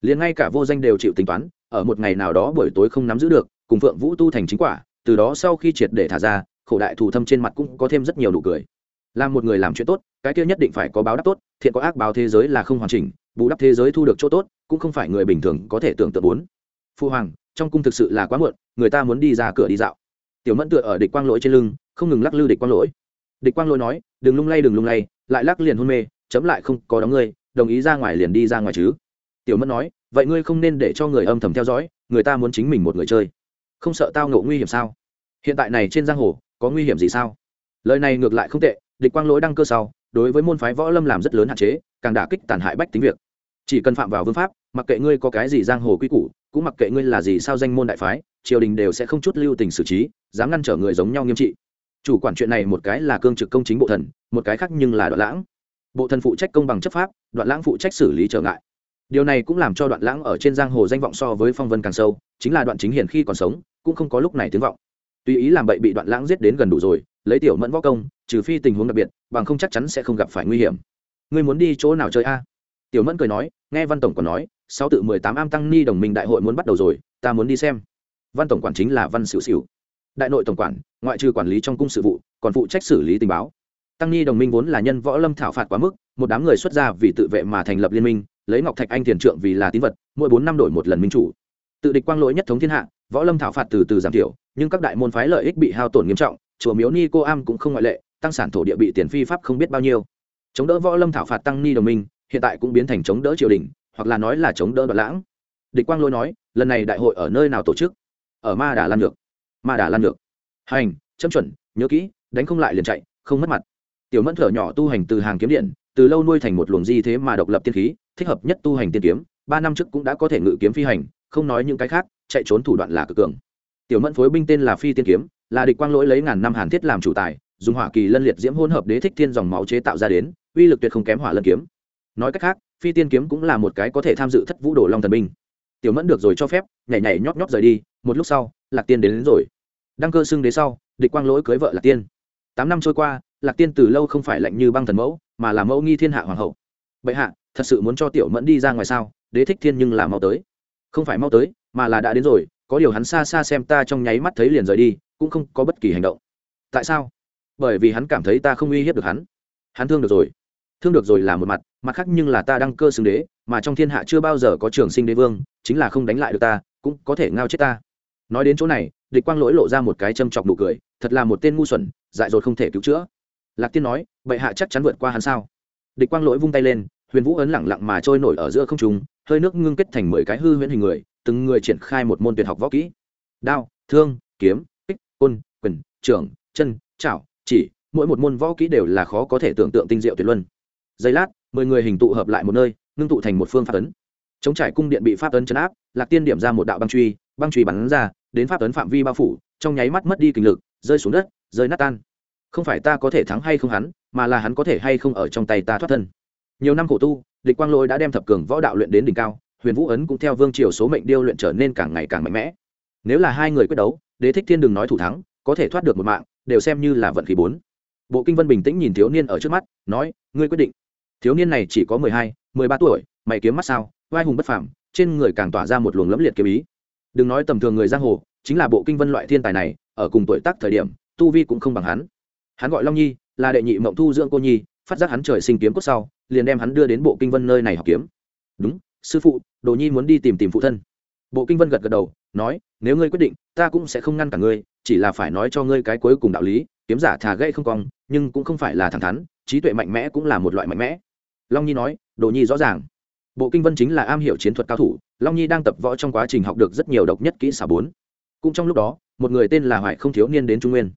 Liền ngay cả vô danh đều chịu tính toán, ở một ngày nào đó buổi tối không nắm giữ được, cùng phượng vũ tu thành chính quả, từ đó sau khi triệt để thả ra khổ đại thù thâm trên mặt cũng có thêm rất nhiều nụ cười. Làm một người làm chuyện tốt, cái kia nhất định phải có báo đáp tốt, thiện có ác báo thế giới là không hoàn chỉnh, bù đắp thế giới thu được chỗ tốt, cũng không phải người bình thường có thể tưởng tượng bốn. Phu hoàng, trong cung thực sự là quá muộn, người ta muốn đi ra cửa đi dạo. Tiểu mẫn tựa ở địch quang lỗi trên lưng, không ngừng lắc lư địch quang lỗi. Địch quang lỗi nói, đừng lung lay, đừng lung lay, lại lắc liền hôn mê, chấm lại không có đóng ngươi, đồng ý ra ngoài liền đi ra ngoài chứ. Tiểu mẫn nói, vậy ngươi không nên để cho người âm thầm theo dõi, người ta muốn chính mình một người chơi. Không sợ tao ngộ nguy hiểm sao? Hiện tại này trên giang hồ có nguy hiểm gì sao? Lời này ngược lại không tệ, địch quang lỗi đăng cơ sau, đối với môn phái võ lâm làm rất lớn hạn chế, càng đả kích tàn hại bách tính việc. Chỉ cần phạm vào vương pháp, mặc kệ ngươi có cái gì giang hồ quy củ, cũng mặc kệ ngươi là gì sao danh môn đại phái, triều đình đều sẽ không chút lưu tình xử trí, dám ngăn trở người giống nhau nghiêm trị. Chủ quản chuyện này một cái là cương trực công chính bộ thần, một cái khác nhưng là đoạn lãng. Bộ thần phụ trách công bằng chấp pháp, đoạn lãng phụ trách xử lý trở ngại. Điều này cũng làm cho đoạn lãng ở trên giang hồ danh vọng so với phong vân càng sâu, chính là đoạn chính hiển khi còn sống, cũng không có lúc này tiếng vọng tùy ý làm bậy bị đoạn lãng giết đến gần đủ rồi, lấy tiểu mẫn võ công, trừ phi tình huống đặc biệt, bằng không chắc chắn sẽ không gặp phải nguy hiểm. Ngươi muốn đi chỗ nào chơi a? Tiểu mẫn cười nói, nghe văn tổng còn nói sau tự mười tám am tăng ni đồng minh đại hội muốn bắt đầu rồi, ta muốn đi xem. Văn tổng quản chính là văn xỉu xỉu đại nội tổng quản, ngoại trừ quản lý trong cung sự vụ, còn phụ trách xử lý tình báo. Tăng ni đồng minh vốn là nhân võ lâm thảo phạt quá mức, một đám người xuất ra vì tự vệ mà thành lập liên minh, lấy ngọc thạch anh tiền trượng vì là tín vật, mỗi bốn năm đổi một lần minh chủ. Tự địch quang lỗi nhất thống thiên hạ, võ lâm thảo phạt từ từ giảm thiểu nhưng các đại môn phái lợi ích bị hao tổn nghiêm trọng, chùa miếu ni cô am cũng không ngoại lệ, tăng sản thổ địa bị tiền phi pháp không biết bao nhiêu. Chống đỡ võ lâm thảo phạt tăng ni đồng minh, hiện tại cũng biến thành chống đỡ triều đình, hoặc là nói là chống đỡ đoạn lãng. Địch quang Lôi nói, lần này đại hội ở nơi nào tổ chức? Ở ma đà lan được ma đà lan được hành, chấm chuẩn, nhớ kỹ, đánh không lại liền chạy, không mất mặt. Tiểu mẫn thở nhỏ tu hành từ hàng kiếm điện, từ lâu nuôi thành một luồng di thế mà độc lập tiên khí, thích hợp nhất tu hành tiên kiếm, ba năm trước cũng đã có thể ngự kiếm phi hành, không nói những cái khác, chạy trốn thủ đoạn là cực cường tiểu mẫn phối binh tên là phi tiên kiếm là địch quang lỗi lấy ngàn năm hàn thiết làm chủ tài dùng hỏa kỳ lân liệt diễm hỗn hợp đế thích thiên dòng máu chế tạo ra đến uy lực tuyệt không kém hỏa lân kiếm. Nói cách khác phi tiên kiếm cũng là một cái có thể tham dự thất vũ đồ long thần binh. Tiểu mẫn được rồi cho phép nhảy nhảy nhóp nhóp rời đi một lúc sau lạc tiên đến, đến rồi. Đăng cơ xưng đế sau địch quang lỗi cưới vợ lạc tiên. Tám năm trôi qua lạc tiên từ lâu không phải lạnh như băng thần mẫu mà là mẫu nghi thiên hạ hoàng hậu. Bệ hạ thật sự muốn cho tiểu mẫn đi ra ngoài sao? Đế thích thiên nhưng là mau tới. Không phải mau tới mà là đã đến rồi có điều hắn xa xa xem ta trong nháy mắt thấy liền rời đi, cũng không có bất kỳ hành động. Tại sao? Bởi vì hắn cảm thấy ta không uy hiếp được hắn. Hắn thương được rồi. Thương được rồi là một mặt mặt khác nhưng là ta đăng cơ xưng đế, mà trong thiên hạ chưa bao giờ có trường sinh đế vương, chính là không đánh lại được ta, cũng có thể ngao chết ta. Nói đến chỗ này, địch quang lỗi lộ ra một cái châm chọc nụ cười, thật là một tên ngu xuẩn, dại dột không thể cứu chữa. Lạc tiên nói, bệ hạ chắc chắn vượt qua hắn sao? Địch quang lỗi vung tay lên, huyền vũ ấn lẳng lặng mà trôi nổi ở giữa không trung, hơi nước ngưng kết thành mười cái hư huyễn hình người từng người triển khai một môn tuyệt học võ kỹ. Đao, thương, kiếm, kích, côn, quyền, trưởng, chân, chảo, chỉ, mỗi một môn võ kỹ đều là khó có thể tưởng tượng tinh diệu tuyệt luân. Giây lát, mười người hình tụ hợp lại một nơi, ngưng tụ thành một phương pháp ấn. Chống trải cung điện bị pháp ấn chấn áp, lạc tiên điểm ra một đạo băng truy băng truy bắn ra, đến pháp ấn phạm vi bao phủ, trong nháy mắt mất đi kinh lực, rơi xuống đất, rơi nát tan. Không phải ta có thể thắng hay không hắn, mà là hắn có thể hay không ở trong tay ta thoát thân. Nhiều năm khổ tu, địch quang lôi đã đem thập cường võ đạo luyện đến đỉnh cao huyền vũ ấn cũng theo vương triều số mệnh điêu luyện trở nên càng ngày càng mạnh mẽ. Nếu là hai người quyết đấu, đế thích thiên đừng nói thủ thắng, có thể thoát được một mạng, đều xem như là vận khí bốn. Bộ kinh vân bình tĩnh nhìn thiếu niên ở trước mắt, nói, ngươi quyết định. Thiếu niên này chỉ có mười hai, mười ba tuổi, mày kiếm mắt sao vai hùng bất phàm, trên người càng tỏa ra một luồng lẫm liệt kiếm ý. Đừng nói tầm thường người giang hồ, chính là bộ kinh vân loại thiên tài này, ở cùng tuổi tác thời điểm, tu vi cũng không bằng hắn. Hắn gọi long nhi, là đệ nhị mộng thu dưỡng cô nhi, phát giác hắn trời sinh kiếm cốt sau, liền đem hắn đưa đến bộ kinh vân nơi này học kiếm. Đúng sư phụ, đồ nhi muốn đi tìm tìm phụ thân. Bộ kinh vân gật gật đầu, nói, nếu ngươi quyết định, ta cũng sẽ không ngăn cả ngươi, chỉ là phải nói cho ngươi cái cuối cùng đạo lý, kiếm giả thà gây không cong, nhưng cũng không phải là thẳng thắn, trí tuệ mạnh mẽ cũng là một loại mạnh mẽ. Long nhi nói, đồ nhi rõ ràng. Bộ kinh vân chính là am hiểu chiến thuật cao thủ, long nhi đang tập võ trong quá trình học được rất nhiều độc nhất kỹ xảo bốn. Cũng trong lúc đó, một người tên là hoài không thiếu niên đến trung nguyên.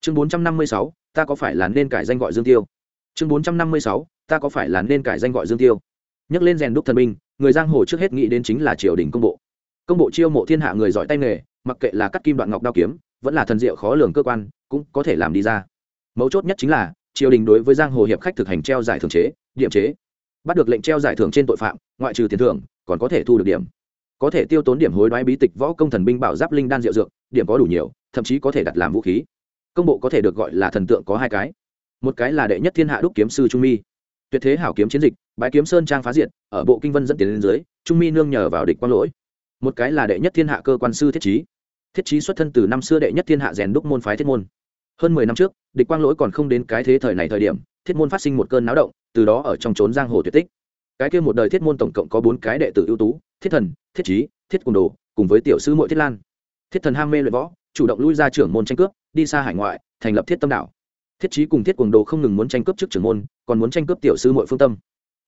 Chương bốn trăm năm mươi sáu, ta có phải là nên cải danh gọi dương tiêu? Chương bốn trăm năm mươi sáu, ta có phải là nên cải danh gọi dương tiêu? Nhắc lên rèn đúc thần binh người giang hồ trước hết nghĩ đến chính là triều đình công bộ. Công bộ chiêu mộ thiên hạ người giỏi tay nghề, mặc kệ là cắt kim đoạn ngọc đao kiếm, vẫn là thần diệu khó lường cơ quan, cũng có thể làm đi ra. Mấu chốt nhất chính là, triều đình đối với giang hồ hiệp khách thực hành treo giải thưởng chế, điểm chế. Bắt được lệnh treo giải thưởng trên tội phạm, ngoại trừ tiền thưởng, còn có thể thu được điểm. Có thể tiêu tốn điểm hối đoái bí tịch võ công thần binh bảo giáp linh đan diệu dược, điểm có đủ nhiều, thậm chí có thể đặt làm vũ khí. Công bộ có thể được gọi là thần tượng có hai cái. Một cái là đệ nhất thiên hạ đúc kiếm sư trung mi tuyệt thế hảo kiếm chiến dịch, bãi kiếm sơn trang phá diệt, ở bộ kinh vân dẫn tiến lên dưới, trung mi nương nhờ vào địch quang lỗi. Một cái là đệ nhất thiên hạ cơ quan sư thiết trí thiết trí xuất thân từ năm xưa đệ nhất thiên hạ rèn đúc môn phái thiết môn. Hơn mười năm trước, địch quang lỗi còn không đến cái thế thời này thời điểm, thiết môn phát sinh một cơn náo động, từ đó ở trong trốn giang hồ tuyệt tích. Cái kia một đời thiết môn tổng cộng có bốn cái đệ tử ưu tú, thiết thần, thiết trí thiết cùng đồ, cùng với tiểu sư mội thiết lan. Thiết thần ham mê luyện võ, chủ động lui ra trưởng môn tranh cướp, đi xa hải ngoại, thành lập thiết tâm đạo thiết trí cùng thiết quần đồ không ngừng muốn tranh cướp trước trưởng môn, còn muốn tranh cướp tiểu sư mội phương tâm.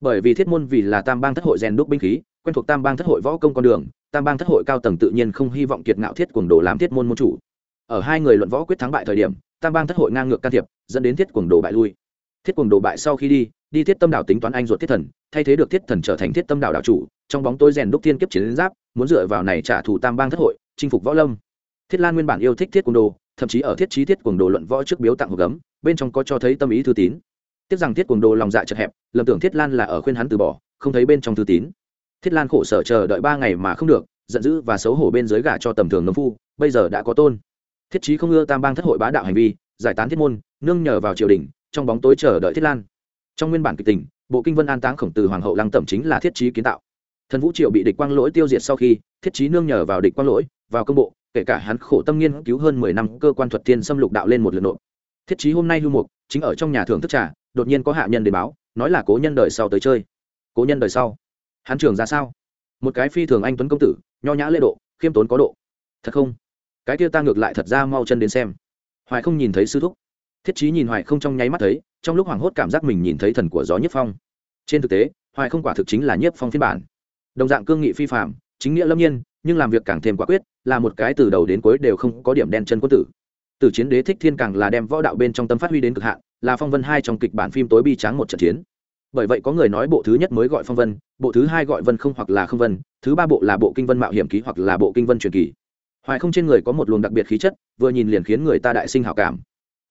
Bởi vì thiết môn vì là tam bang thất hội rèn đúc binh khí, quen thuộc tam bang thất hội võ công con đường, tam bang thất hội cao tầng tự nhiên không hy vọng kiệt ngạo thiết quần đồ làm thiết môn môn chủ. Ở hai người luận võ quyết thắng bại thời điểm, tam bang thất hội ngang ngược can thiệp, dẫn đến thiết quần đồ bại lui. Thiết quần đồ bại sau khi đi đi thiết tâm đảo tính toán anh ruột thiết thần, thay thế được thiết thần trở thành thiết tâm đảo đảo chủ, trong bóng tối rèn đúc thiên kiếp chiến giáp, muốn dựa vào này trả thù tam bang thất hội, chinh phục võ lâm. Thiết lan nguyên bản yêu thích thiết quần đồ, thậm chí ở thiết trí thiết quần đồ luận võ trước biếu tặng hộp gấm bên trong có cho thấy tâm ý thư tín. Tiếc rằng thiết cuồng đồ lòng dạ chật hẹp, lầm tưởng thiết lan là ở khuyên hắn từ bỏ, không thấy bên trong thư tín. Thiết lan khổ sở chờ đợi ba ngày mà không được, giận dữ và xấu hổ bên dưới gả cho tầm thường nông phu, bây giờ đã có tôn. Thiết trí không ưa tam bang thất hội bá đạo hành vi, giải tán thiết môn, nương nhờ vào triều đình, trong bóng tối chờ đợi thiết lan. Trong nguyên bản kịch tình, bộ kinh vân an táng khổng tử hoàng hậu lăng tẩm chính là thiết trí kiến tạo. Thần vũ triệu bị địch quang lỗi tiêu diệt sau khi, thiết trí nương nhờ vào địch quang lỗi, vào công bộ, kể cả hắn khổ tâm nghiên cứu hơn mười năm, cơ quan thuật thiên xâm lục đạo lên một lượt nộp thiết trí hôm nay lưu mục, chính ở trong nhà thưởng thức trà, đột nhiên có hạ nhân đến báo, nói là cố nhân đời sau tới chơi. Cố nhân đời sau? Hắn trường ra sao? Một cái phi thường anh tuấn công tử, nho nhã lễ độ, khiêm tốn có độ. Thật không? Cái kia ta ngược lại thật ra mau chân đến xem. Hoài không nhìn thấy sư thúc. Thiết chí nhìn hoài không trong nháy mắt thấy, trong lúc hoảng hốt cảm giác mình nhìn thấy thần của gió nhất phong. Trên thực tế, hoài không quả thực chính là Nhất phong phiên bản. Đồng dạng cương nghị phi phạm chính nghĩa lâm nhiên, nhưng làm việc càng thêm quả quyết, là một cái từ đầu đến cuối đều không có điểm đen chân quân tử từ chiến đế thích thiên càng là đem võ đạo bên trong tâm phát huy đến cực hạn, là phong vân hai trong kịch bản phim tối bi tráng một trận chiến. Bởi vậy có người nói bộ thứ nhất mới gọi phong vân, bộ thứ hai gọi vân không hoặc là không vân, thứ ba bộ là bộ kinh vân mạo hiểm ký hoặc là bộ kinh vân truyền kỳ. Hoài không trên người có một luồng đặc biệt khí chất, vừa nhìn liền khiến người ta đại sinh hảo cảm.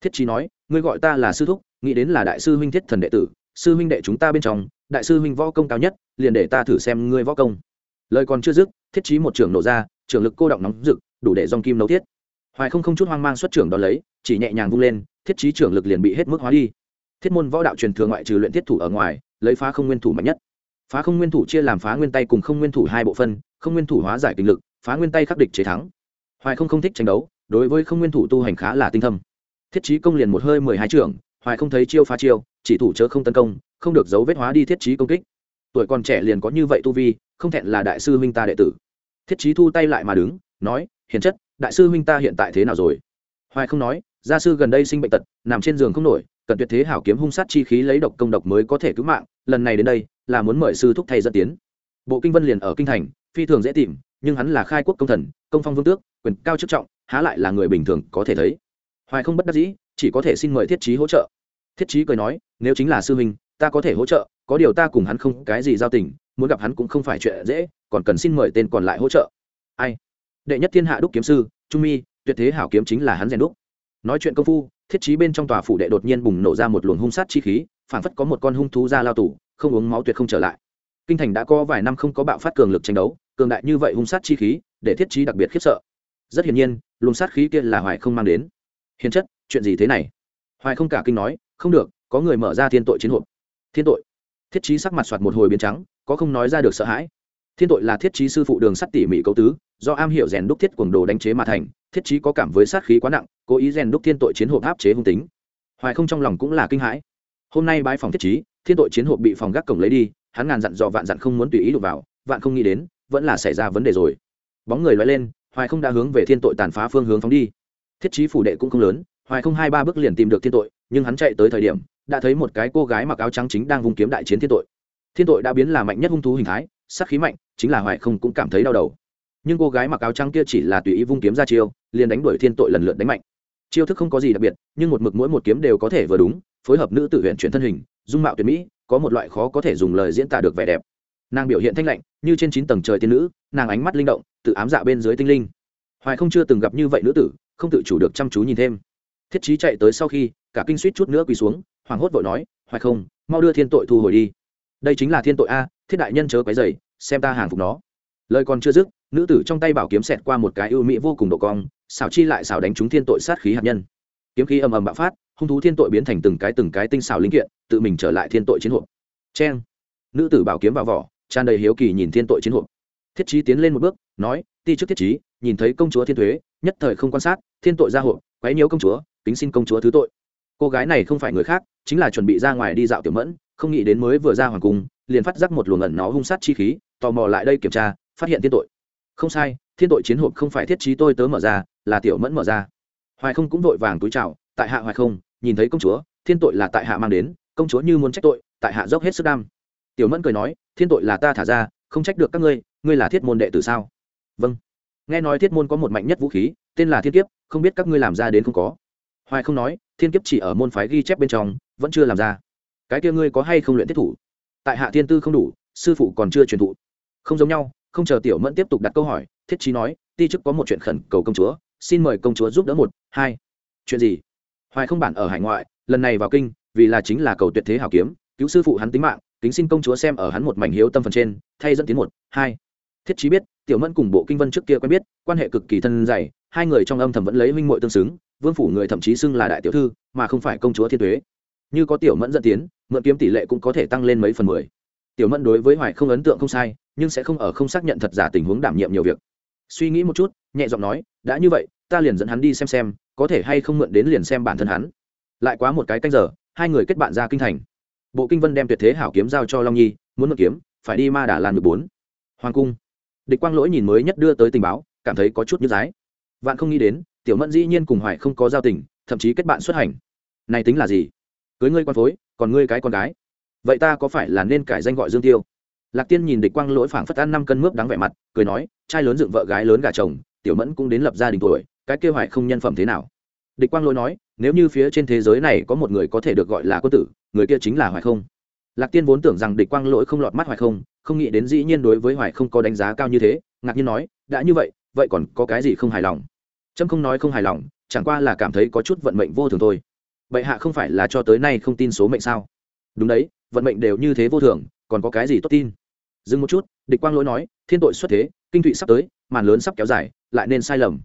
Thiết trí nói, ngươi gọi ta là sư thúc, nghĩ đến là đại sư huynh thiết thần đệ tử, sư huynh đệ chúng ta bên trong, đại sư huynh võ công cao nhất, liền để ta thử xem ngươi võ công. Lời còn chưa dứt, thiết trí một trưởng nổ ra, trưởng lực cô động nóng rực, đủ để dòng kim nấu thiết hoài không không chút hoang mang xuất trưởng đón lấy, chỉ nhẹ nhàng vung lên, thiết trí trưởng lực liền bị hết mức hóa đi. Thiết môn võ đạo truyền thừa ngoại trừ luyện thiết thủ ở ngoài, lấy phá không nguyên thủ mạnh nhất. Phá không nguyên thủ chia làm phá nguyên tay cùng không nguyên thủ hai bộ phân, không nguyên thủ hóa giải kinh lực, phá nguyên tay khắc địch chế thắng. Hoài không không thích tranh đấu, đối với không nguyên thủ tu hành khá là tinh thâm. Thiết trí công liền một hơi mười hai trưởng, hoài không thấy chiêu phá chiêu, chỉ thủ chớ không tấn công, không được dấu vết hóa đi thiết trí công kích. Tuổi còn trẻ liền có như vậy tu vi, không thẹn là đại sư minh ta đệ tử. Thiết trí thu tay lại mà đứng, nói, hiền chất đại sư huynh ta hiện tại thế nào rồi? Hoài không nói, gia sư gần đây sinh bệnh tật, nằm trên giường không nổi, cần tuyệt thế hảo kiếm hung sát chi khí lấy độc công độc mới có thể cứu mạng, lần này đến đây, là muốn mời sư thúc thay dẫn tiến. Bộ kinh vân liền ở kinh thành, phi thường dễ tìm, nhưng hắn là khai quốc công thần, công phong vương tước, quyền cao chức trọng, há lại là người bình thường có thể thấy. Hoài không bất đắc dĩ, chỉ có thể xin mời thiết trí hỗ trợ. Thiết trí cười nói, nếu chính là sư huynh, ta có thể hỗ trợ, có điều ta cùng hắn không cái gì giao tình, muốn gặp hắn cũng không phải chuyện dễ, còn cần xin mời tên còn lại hỗ trợ. Ai? Đệ nhất thiên hạ đúc kiếm sư, trung mi, tuyệt thế hảo kiếm chính là hắn rèn đúc. Nói chuyện công phu, thiết trí bên trong tòa phủ đệ đột nhiên bùng nổ ra một luồng hung sát chi khí phản phất có một con hung thú ra lao tủ không uống máu tuyệt không trở lại. Kinh thành đã có vài năm không có bạo phát cường lực tranh đấu, cường đại như vậy hung sát chi khí, để thiết trí đặc biệt khiếp sợ. Rất hiển nhiên, luồng sát khí kia là hoài không mang đến. Hiền chất, chuyện gì thế này? Hoài không cả kinh nói, không được, có người mở ra thiên tội chiến hộp. Thiên tội. Thiết trí sắc mặt soạt một hồi biến trắng, có không nói ra được sợ hãi thiên tội là thiết trí sư phụ đường sắt tỉ mỉ cấu tứ, do am hiểu rèn đúc thiết quần đồ đánh chế mà thành, thiết trí có cảm với sát khí quá nặng, cố ý rèn đúc thiên tội chiến hộp áp chế hung tính. Hoài không trong lòng cũng là kinh hãi. Hôm nay bãi phòng thiết trí, thiên tội chiến hộp bị phòng gác cổng lấy đi, hắn ngàn dặn dò vạn dặn không muốn tùy ý đụng vào, vạn không nghĩ đến, vẫn là xảy ra vấn đề rồi. Bóng người loay lên, hoài không đã hướng về thiên tội tàn phá phương hướng phóng đi. Thiết trí phủ đệ cũng không lớn, hoài không hai ba bước liền tìm được thiên tội, nhưng hắn chạy tới thời điểm, đã thấy một cái cô gái mặc áo trắng chính đang vùng kiếm đại chiến thiên tội. Thiên tội đã biến là mạnh nhất hung thú hình thái sắc khí mạnh, chính là hoài không cũng cảm thấy đau đầu. Nhưng cô gái mặc áo trắng kia chỉ là tùy ý vung kiếm ra chiêu, liền đánh đuổi thiên tội lần lượt đánh mạnh. Chiêu thức không có gì đặc biệt, nhưng một mực mỗi một kiếm đều có thể vừa đúng, phối hợp nữ tự huyện chuyển thân hình, dung mạo tuyệt mỹ, có một loại khó có thể dùng lời diễn tả được vẻ đẹp. Nàng biểu hiện thanh lạnh, như trên chín tầng trời tiên nữ, nàng ánh mắt linh động, tự ám dạ bên dưới tinh linh. Hoài không chưa từng gặp như vậy nữ tử, không tự chủ được chăm chú nhìn thêm. Thiết trí chạy tới sau khi, cả kinh suýt chút nữa quỳ xuống hoàng hốt vội nói, hoài không, mau đưa thiên tội thu hồi đi. Đây chính là thiên tội a thiết đại nhân chớ quấy dày xem ta hàng phục nó. Lời còn chưa dứt, nữ tử trong tay bảo kiếm xẹt qua một cái ưu mỹ vô cùng độ cong, xảo chi lại xảo đánh trúng thiên tội sát khí hạt nhân. Kiếm khí ầm ầm bạo phát, hung thú thiên tội biến thành từng cái từng cái tinh xảo linh kiện, tự mình trở lại thiên tội chiến hộp. Cheng. Nữ tử bảo kiếm vào vỏ, tràn đầy hiếu kỳ nhìn thiên tội chiến hộp. Thiết trí tiến lên một bước, nói, ti trước thiết trí nhìn thấy công chúa thiên thuế, nhất thời không quan sát, thiên tội ra hộp, quấy nhiễu công chúa, kính xin công chúa thứ tội. Cô gái này không phải người khác, chính là chuẩn bị ra ngoài đi dạo tiểu mẫn, không nghĩ đến mới vừa ra hoàng cung liền phát giác một luồng ẩn nó hung sát chi khí, tò mò lại đây kiểm tra, phát hiện thiên tội. Không sai, thiên tội chiến hộp không phải thiết trí tôi tớ mở ra, là tiểu mẫn mở ra. Hoài không cũng vội vàng túi trào tại hạ hoài không, nhìn thấy công chúa, thiên tội là tại hạ mang đến, công chúa như muốn trách tội, tại hạ dốc hết sức đam. Tiểu mẫn cười nói, thiên tội là ta thả ra, không trách được các ngươi ngươi là thiết môn đệ tử sao? Vâng. Nghe nói thiết môn có một mạnh nhất vũ khí, tên là thiên kiếp, không biết các ngươi làm ra đến không có. Hoài không nói, thiên kiếp chỉ ở môn phái ghi chép bên trong, vẫn chưa làm ra. Cái kia ngươi có hay không luyện thiết thủ? Tại hạ thiên tư không đủ, sư phụ còn chưa truyền thụ. Không giống nhau, không chờ tiểu mẫn tiếp tục đặt câu hỏi, thiết trí nói, ti chức có một chuyện khẩn cầu công chúa, xin mời công chúa giúp đỡ một, hai. Chuyện gì? Hoài không bản ở hải ngoại, lần này vào kinh, vì là chính là cầu tuyệt thế hảo kiếm, cứu sư phụ hắn tính mạng, kính xin công chúa xem ở hắn một mảnh hiếu tâm phần trên, thay dẫn tiến một, hai. Thiết trí biết, tiểu mẫn cùng bộ kinh vân trước kia quen biết, quan hệ cực kỳ thân dày, hai người trong âm thầm vẫn lấy minh muội tương xứng, vương phủ người thậm chí xưng là đại tiểu thư, mà không phải công chúa thiên tuế. Như có tiểu mẫn dẫn tiến mượn kiếm tỷ lệ cũng có thể tăng lên mấy phần mười. Tiểu mẫn đối với hoài không ấn tượng không sai, nhưng sẽ không ở không xác nhận thật giả tình huống đảm nhiệm nhiều việc. Suy nghĩ một chút, nhẹ giọng nói, đã như vậy, ta liền dẫn hắn đi xem xem, có thể hay không mượn đến liền xem bản thân hắn. Lại quá một cái canh giờ, hai người kết bạn ra kinh thành. Bộ kinh vân đem tuyệt thế hảo kiếm giao cho long nhi, muốn mượn kiếm, phải đi ma đà lan mười bốn. Hoàng cung. Địch quang lỗi nhìn mới nhất đưa tới tình báo, cảm thấy có chút như dái vạn không nghĩ đến, tiểu mẫn dĩ nhiên cùng hoài không có giao tình, thậm chí kết bạn xuất hành. Này tính là gì? Cưới ngươi con phối, còn ngươi cái con gái. Vậy ta có phải là nên cải danh gọi dương tiêu? Lạc tiên nhìn địch quang lỗi phảng phất ăn năm cân mướp đáng vẻ mặt, cười nói, trai lớn dựng vợ gái lớn gà chồng, tiểu mẫn cũng đến lập gia đình tuổi, cái kêu hoài không nhân phẩm thế nào? Địch quang lỗi nói, nếu như phía trên thế giới này có một người có thể được gọi là quân tử, người kia chính là hoài không. Lạc tiên vốn tưởng rằng địch quang lỗi không lọt mắt hoài không không nghĩ đến dĩ nhiên đối với hoài không có đánh giá cao như thế, ngạc nhiên nói, đã như vậy vậy còn có cái gì không hài lòng? Trâm không nói không hài lòng, chẳng qua là cảm thấy có chút vận mệnh vô thường thôi bệ hạ không phải là cho tới nay không tin số mệnh sao? Đúng đấy, vận mệnh đều như thế vô thường, còn có cái gì tốt tin? Dừng một chút, địch quang lỗi nói, thiên tội xuất thế, kinh thụy sắp tới, màn lớn sắp kéo dài, lại nên sai lầm.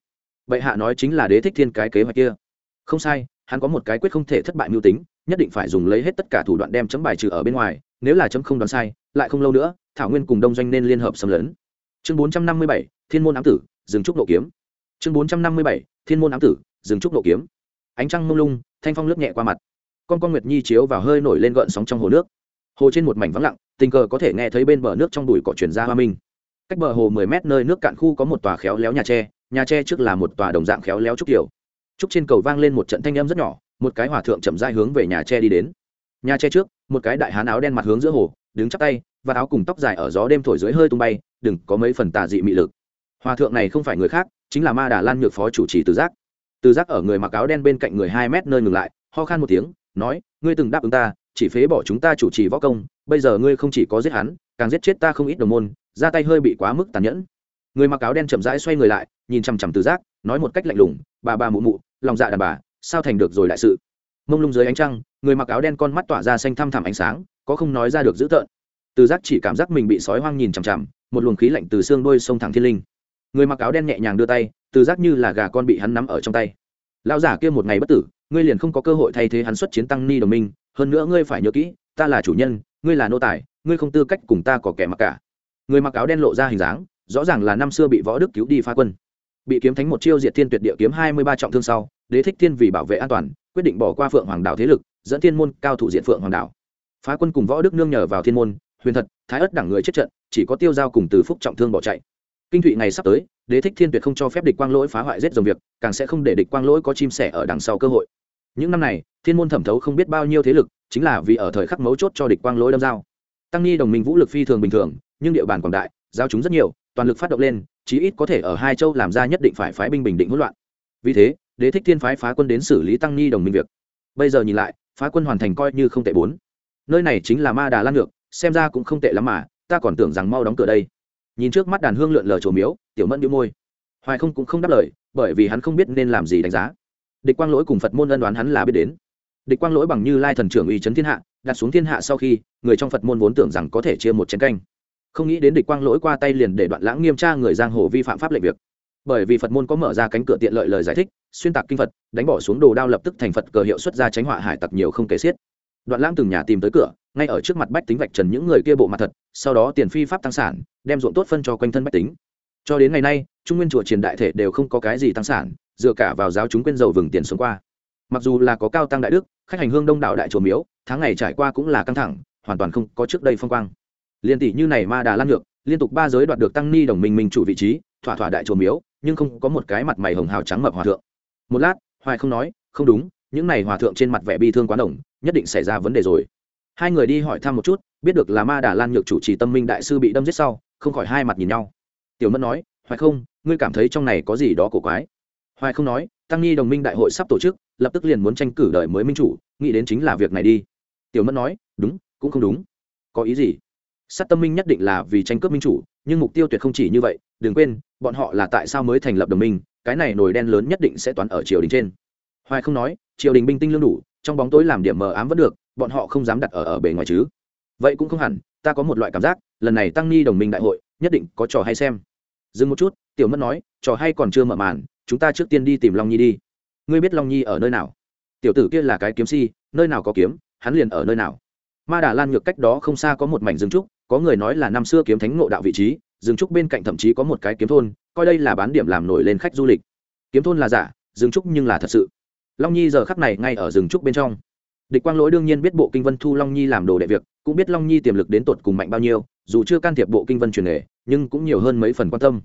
Bệ hạ nói chính là đế thích thiên cái kế hoạch kia. Không sai, hắn có một cái quyết không thể thất bại mưu tính, nhất định phải dùng lấy hết tất cả thủ đoạn đem chấm bài trừ ở bên ngoài, nếu là chấm không đoán sai, lại không lâu nữa, thảo nguyên cùng đông doanh nên liên hợp xâm lấn. Chương bốn trăm năm mươi bảy, thiên môn ám tử, dừng trúc độ kiếm. Chương bốn trăm năm mươi bảy, thiên môn ám tử, dừng trúc độ kiếm. Ánh trăng mông lung thanh phong lướt nhẹ qua mặt. Con con nguyệt nhi chiếu vào hơi nổi lên gợn sóng trong hồ nước. Hồ trên một mảnh vắng lặng, tình cờ có thể nghe thấy bên bờ nước trong bụi cỏ chuyển ra hoa minh. Cách bờ hồ mười mét nơi nước cạn khu có một tòa khéo léo nhà tre nhà tre trước là một tòa đồng dạng khéo léo trúc kiểu. Trúc trên cầu vang lên một trận thanh âm rất nhỏ, một cái hòa thượng chậm dai hướng về nhà tre đi đến. Nhà tre trước, một cái đại hán áo đen mặt hướng giữa hồ, đứng chắp tay, và áo cùng tóc dài ở gió đêm thổi dưới hơi tung bay, đừng có mấy phần tà dị mị lực. Hòa thượng này không phải người khác, chính là ma đà lan nhược phó chủ trì từ giác từ giác ở người mặc áo đen bên cạnh người hai mét nơi ngừng lại, ho khan một tiếng, nói, ngươi từng đáp ứng ta, chỉ phế bỏ chúng ta chủ trì võ công, bây giờ ngươi không chỉ có giết hắn, càng giết chết ta không ít đồng môn, ra tay hơi bị quá mức tàn nhẫn. Người mặc áo đen chậm rãi xoay người lại, nhìn chằm chằm từ giác, nói một cách lạnh lùng, bà bà mụ mụ, lòng dạ đàn bà, sao thành được rồi đại sự? Mông lung dưới ánh trăng, người mặc áo đen con mắt tỏa ra xanh thăm thẳm ánh sáng, có không nói ra được dữ tợn. Từ giác chỉ cảm giác mình bị sói hoang nhìn chằm chằm, một luồng khí lạnh từ xương đôi sông thẳng thiên linh người mặc áo đen nhẹ nhàng đưa tay, từ giác như là gà con bị hắn nắm ở trong tay. Lão giả kia một ngày bất tử, ngươi liền không có cơ hội thay thế hắn xuất chiến tăng ni đồng minh, hơn nữa ngươi phải nhớ kỹ, ta là chủ nhân, ngươi là nô tài, ngươi không tư cách cùng ta có kẻ mặc cả. Người mặc áo đen lộ ra hình dáng, rõ ràng là năm xưa bị võ đức cứu đi phá quân. Bị kiếm thánh một chiêu diệt thiên tuyệt địa kiếm hai mươi ba trọng thương sau, đế thích thiên vì bảo vệ an toàn, quyết định bỏ qua phượng hoàng đạo thế lực, dẫn thiên môn cao thủ diện phượng hoàng đạo phá quân cùng võ đức nương nhờ vào thiên môn, huyền thật, thái ất đẳng người chết trận, chỉ có tiêu giao cùng từ phúc trọng thương bỏ chạy kinh thụy ngày sắp tới, đế thích thiên tuyệt không cho phép địch quang lỗi phá hoại rết dòng việc, càng sẽ không để địch quang lỗi có chim sẻ ở đằng sau cơ hội. Những năm này, thiên môn thẩm thấu không biết bao nhiêu thế lực, chính là vì ở thời khắc mấu chốt cho địch quang lỗi đâm dao tăng ni đồng minh vũ lực phi thường bình thường, nhưng địa bàn quảng đại, giao chúng rất nhiều, toàn lực phát động lên, chí ít có thể ở hai châu làm ra nhất định phải phái binh bình định hỗn loạn. Vì thế, đế thích thiên phái phá quân đến xử lý tăng ni đồng minh việc. Bây giờ nhìn lại, phá quân hoàn thành coi như không tệ bốn. Nơi này chính là ma đà lan ngược, xem ra cũng không tệ lắm mà, ta còn tưởng rằng mau đóng cửa đây nhìn trước mắt đàn hương lượn lờ trổ miếu, tiểu mẫn đĩu môi. Hoài không cũng không đáp lời, bởi vì hắn không biết nên làm gì đánh giá. Địch quang lỗi cùng phật môn ân đoán hắn là biết đến. Địch quang lỗi bằng như lai thần trưởng uy chấn thiên hạ, đặt xuống thiên hạ sau khi, người trong phật môn vốn tưởng rằng có thể chia một chén canh. Không nghĩ đến địch quang lỗi qua tay liền để đoạn lãng nghiêm tra người giang hồ vi phạm pháp lệnh việc. Bởi vì phật môn có mở ra cánh cửa tiện lợi lời giải thích, xuyên tạc kinh phật, đánh bỏ xuống đồ đao lập tức thành phật cờ hiệu xuất ra tránh họa hải tặc nhiều không kể xiết đoạn lãng từng nhà tìm tới cửa, ngay ở trước mặt bách tính vạch trần những người kia bộ mặt thật, sau đó tiền phi pháp tăng sản, đem ruộng tốt phân cho quanh thân bách tính. Cho đến ngày nay, trung nguyên chùa triền đại thể đều không có cái gì tăng sản, dựa cả vào giáo chúng quên dầu vừng tiền xuống qua. Mặc dù là có cao tăng đại đức, khách hành hương đông đảo đại chùa miếu, tháng ngày trải qua cũng là căng thẳng, hoàn toàn không có trước đây phong quang. Liên tỷ như này ma đà lan ngược liên tục ba giới đoạt được tăng ni đồng minh minh chủ vị trí, thỏa thỏa đại chùa miếu, nhưng không có một cái mặt mày hồng hào trắng mập hòa thượng. Một lát, hoài không nói, không đúng, những này hòa thượng trên mặt vẻ bi thương quá đồng nhất định xảy ra vấn đề rồi. Hai người đi hỏi thăm một chút, biết được là ma đà lan nhược chủ trì tâm minh đại sư bị đâm giết sau, không khỏi hai mặt nhìn nhau. Tiểu mẫn nói, hoài không, ngươi cảm thấy trong này có gì đó cổ quái? Hoài không nói, tăng nghi đồng minh đại hội sắp tổ chức, lập tức liền muốn tranh cử đời mới minh chủ, nghĩ đến chính là việc này đi. Tiểu mẫn nói, đúng, cũng không đúng. Có ý gì? Sát tâm minh nhất định là vì tranh cướp minh chủ, nhưng mục tiêu tuyệt không chỉ như vậy, đừng quên, bọn họ là tại sao mới thành lập đồng minh, cái này nổi đen lớn nhất định sẽ toán ở triều đình trên. Hoài không nói, triều đình binh tinh lương đủ trong bóng tối làm điểm mờ ám vẫn được, bọn họ không dám đặt ở ở bề ngoài chứ. Vậy cũng không hẳn, ta có một loại cảm giác, lần này tăng ni đồng minh đại hội, nhất định có trò hay xem. Dừng một chút, tiểu mất nói, trò hay còn chưa mở màn, chúng ta trước tiên đi tìm long nhi đi. Ngươi biết long nhi ở nơi nào? Tiểu tử kia là cái kiếm si, nơi nào có kiếm, hắn liền ở nơi nào. Ma đà lan ngược cách đó không xa có một mảnh rừng trúc, có người nói là năm xưa kiếm thánh ngộ đạo vị trí, rừng trúc bên cạnh thậm chí có một cái kiếm thôn, coi đây là bán điểm làm nổi lên khách du lịch. Kiếm thôn là giả, rừng trúc nhưng là thật sự long nhi giờ khắc này ngay ở rừng trúc bên trong. Địch quang lỗi đương nhiên biết bộ kinh vân thu long nhi làm đồ đệ việc, cũng biết long nhi tiềm lực đến tột cùng mạnh bao nhiêu, dù chưa can thiệp bộ kinh vân truyền nghề, nhưng cũng nhiều hơn mấy phần quan tâm.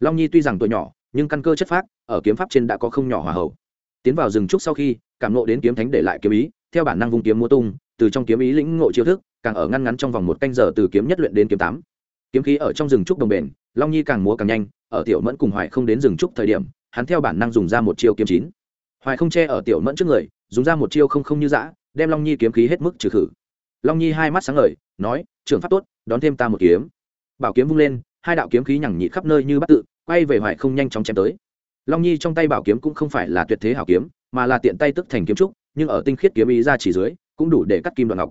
Long nhi tuy rằng tuổi nhỏ, nhưng căn cơ chất phác, ở kiếm pháp trên đã có không nhỏ hòa hậu. Tiến vào rừng trúc sau khi, cảm nộ đến kiếm thánh để lại kiếm ý, theo bản năng vung kiếm múa tung, từ trong kiếm ý lĩnh ngộ chiêu thức, càng ở ngăn ngắn trong vòng một canh giờ từ kiếm nhất luyện đến kiếm tám. Kiếm khí ở trong rừng trúc đồng bền, long nhi càng múa càng nhanh, ở tiểu mẫn cùng hoài không đến rừng trúc thời điểm, hắn theo bản năng dùng ra một chiêu kiếm chín hoài không che ở tiểu mẫn trước người, dùng ra một chiêu không không như dã, đem long nhi kiếm khí hết mức trừ khử. Long nhi hai mắt sáng ngời, nói, trưởng pháp tốt, đón thêm ta một kiếm. Bảo kiếm vung lên, hai đạo kiếm khí nhằng nhị khắp nơi như bắt tự, quay về hoài không nhanh chóng chém tới. Long nhi trong tay bảo kiếm cũng không phải là tuyệt thế hảo kiếm, mà là tiện tay tức thành kiếm trúc, nhưng ở tinh khiết kiếm ý ra chỉ dưới, cũng đủ để cắt kim đoạn ngọc.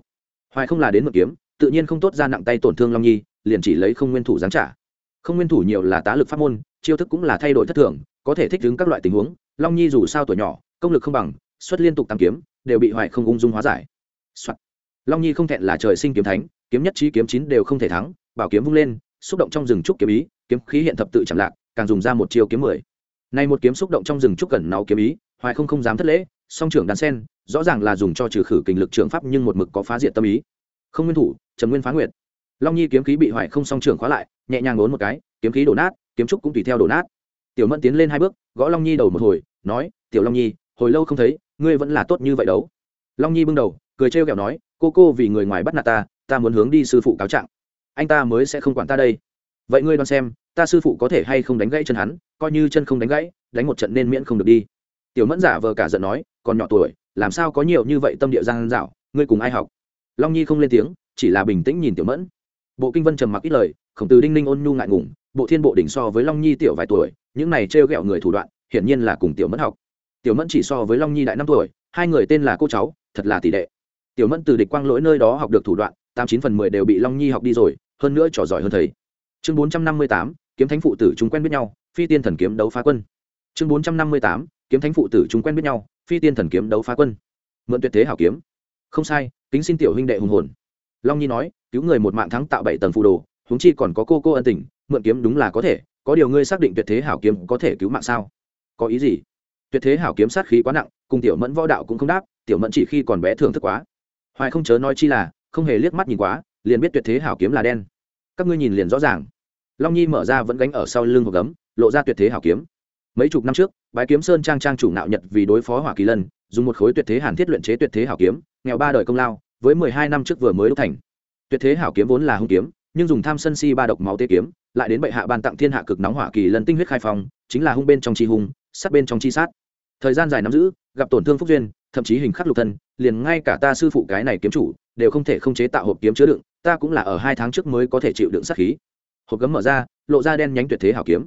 Hoài không là đến một kiếm, tự nhiên không tốt ra nặng tay tổn thương long nhi, liền chỉ lấy không nguyên thủ giáng trả. Không nguyên thủ nhiều là tá lực pháp môn, chiêu thức cũng là thay đổi thất thường, có thể thích ứng các loại tình huống long nhi dù sao tuổi nhỏ, công lực không bằng, xuất liên tục tăng kiếm, đều bị hoài không ung dung hóa giải、Soạn. long nhi không thẹn là trời sinh kiếm thánh, kiếm nhất trí kiếm chín đều không thể thắng, bảo kiếm vung lên, xúc động trong rừng trúc kiếm ý, kiếm khí hiện thập tự chạm lạc, càng dùng ra một chiêu kiếm mười. Nay một kiếm xúc động trong rừng trúc cẩn náu kiếm ý, hoài không không dám thất lễ, song trưởng đàn sen, rõ ràng là dùng cho trừ khử kình lực trường pháp nhưng một mực có phá diện tâm ý. Không nguyên thủ trần nguyên phá nguyệt. Long nhi kiếm khí bị hoài không song trưởng khóa lại, nhẹ nhàng ốn một cái, kiếm khí đổ nát, kiếm trúc cũng tùy theo đổ nát tiểu mẫn tiến lên hai bước, gõ long nhi đầu một hồi, nói, tiểu long nhi, hồi lâu không thấy, ngươi vẫn là tốt như vậy đấu. Long nhi bưng đầu, cười trêu ghẹo nói, cô cô vì người ngoài bắt nạt ta ta muốn hướng đi sư phụ cáo trạng. Anh ta mới sẽ không quản ta đây. Vậy ngươi đoán xem, ta sư phụ có thể hay không đánh gãy chân hắn, coi như chân không đánh gãy, đánh một trận nên miễn không được đi. Tiểu mẫn giả vờ cả giận nói, còn nhỏ tuổi, làm sao có nhiều như vậy tâm địa giang dạo, ngươi cùng ai học? Long nhi không lên tiếng, chỉ là bình tĩnh nhìn tiểu mẫn. Bộ kinh vân trầm mặc ít lời, khổng tử đinh ninh ôn nhu ngại ngùng bộ thiên bộ đỉnh so với long nhi tiểu vài tuổi, những này trêu ghẹo người thủ đoạn, hiển nhiên là cùng tiểu mẫn học. Tiểu mẫn chỉ so với long nhi đại năm tuổi, hai người tên là cô cháu, thật là tỷ đệ tiểu mẫn từ địch quang lỗi nơi đó học được thủ đoạn, tám chín phần mười đều bị long nhi học đi rồi, hơn nữa trò giỏi hơn thầy. Chương bốn trăm năm mươi tám, kiếm thánh phụ tử chúng quen biết nhau, phi tiên thần kiếm đấu phá quân. Chương bốn trăm năm mươi tám, kiếm thánh phụ tử chúng quen biết nhau, phi tiên thần kiếm đấu phá quân. Mượn tuyệt thế hảo kiếm. Không sai, kính xin tiểu huynh đệ hùng hồn. Long nhi nói, cứu người một mạng thắng tạo bảy tầng phù đồ, huống chi còn có cô cô ân tình mượn kiếm đúng là có thể, có điều ngươi xác định tuyệt thế hảo kiếm có thể cứu mạng sao? Có ý gì? Tuyệt thế hảo kiếm sát khí quá nặng, cùng tiểu mẫn võ đạo cũng không đáp, tiểu mẫn chỉ khi còn bé thưởng thức quá. Hoài không chớ nói chi là, không hề liếc mắt nhìn quá, liền biết tuyệt thế hảo kiếm là đen. Các ngươi nhìn liền rõ ràng. Long nhi mở ra vẫn gánh ở sau lưng hộp gấm, lộ ra tuyệt thế hảo kiếm. Mấy chục năm trước, bái kiếm sơn trang trang chủ nạo nhật vì đối phó hỏa kỳ lân, dùng một khối tuyệt thế hàn thiết luyện chế tuyệt thế hảo kiếm, nghèo ba đời công lao, với mười hai năm trước vừa mới đúc thành. Tuyệt thế hảo kiếm vốn là hung kiếm, nhưng dùng tham sân si ba độc máu tê kiếm lại đến bệ hạ ban tặng thiên hạ cực nóng hỏa kỳ lần tinh huyết khai phong, chính là hung bên trong chi hung, sát bên trong chi sát. Thời gian dài nắm giữ, gặp tổn thương phúc duyên, thậm chí hình khắc lục thân, liền ngay cả ta sư phụ cái này kiếm chủ, đều không thể không chế tạo hộp kiếm chứa đựng, ta cũng là ở hai tháng trước mới có thể chịu đựng sát khí. Hộp gấm mở ra, lộ ra đen nhánh tuyệt thế hảo kiếm.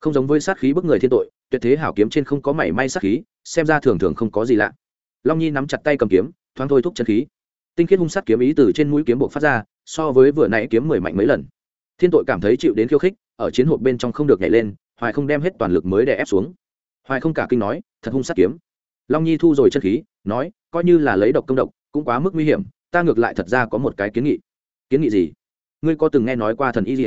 Không giống với sát khí bức người thiên tội, tuyệt thế hảo kiếm trên không có mảy may sát khí, xem ra thường thường không có gì lạ. Long nhi nắm chặt tay cầm kiếm, thoáng thôi thúc chân khí. Tinh khiết hung sát kiếm ý từ trên mũi kiếm buộc phát ra, so với vừa nãy kiếm mười mạnh mấy lần thiên tội cảm thấy chịu đến khiêu khích, ở chiến hộp bên trong không được nhảy lên, hoài không đem hết toàn lực mới đè ép xuống. Hoài không cả kinh nói, thật hung sát kiếm. Long nhi thu rồi chân khí, nói, coi như là lấy độc công độc, cũng quá mức nguy hiểm, ta ngược lại thật ra có một cái kiến nghị. Kiến nghị gì? Ngươi có từng nghe nói qua thần y gì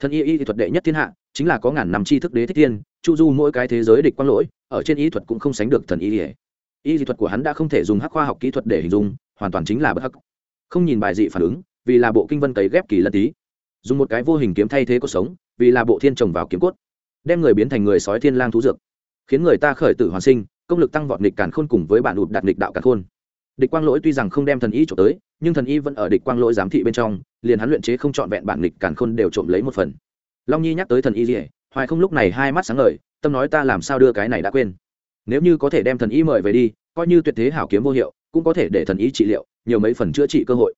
thần y y thuật đệ nhất thiên hạ, chính là có ngàn năm tri thức đế thích thiên, chu du mỗi cái thế giới địch quang lỗi, ở trên y thuật cũng không sánh được thần y y. Y thuật của hắn đã không thể dùng hắc khoa học kỹ thuật để hình dung, hoàn toàn chính là bất hắc. Không nhìn bài dị phản ứng, vì là bộ kinh vân cấy ghép kỳ lân tí dùng một cái vô hình kiếm thay thế cuộc sống, vì là bộ thiên trồng vào kiếm cốt, đem người biến thành người sói thiên lang thú dược, khiến người ta khởi tử hoàn sinh, công lực tăng vọt nghịch càn khôn cùng với bản ụt đạt nghịch đạo càn khôn. Địch quang lỗi tuy rằng không đem thần y trộm tới, nhưng thần y vẫn ở địch quang lỗi giám thị bên trong, liền hắn luyện chế không trọn vẹn bản nghịch càn khôn đều trộm lấy một phần. Long nhi nhắc tới thần y gì, hoài không lúc này hai mắt sáng ngời, tâm nói ta làm sao đưa cái này đã quên. Nếu như có thể đem thần y mời về đi, coi như tuyệt thế hảo kiếm vô hiệu, cũng có thể để thần y trị liệu, nhiều mấy phần chữa trị cơ hội.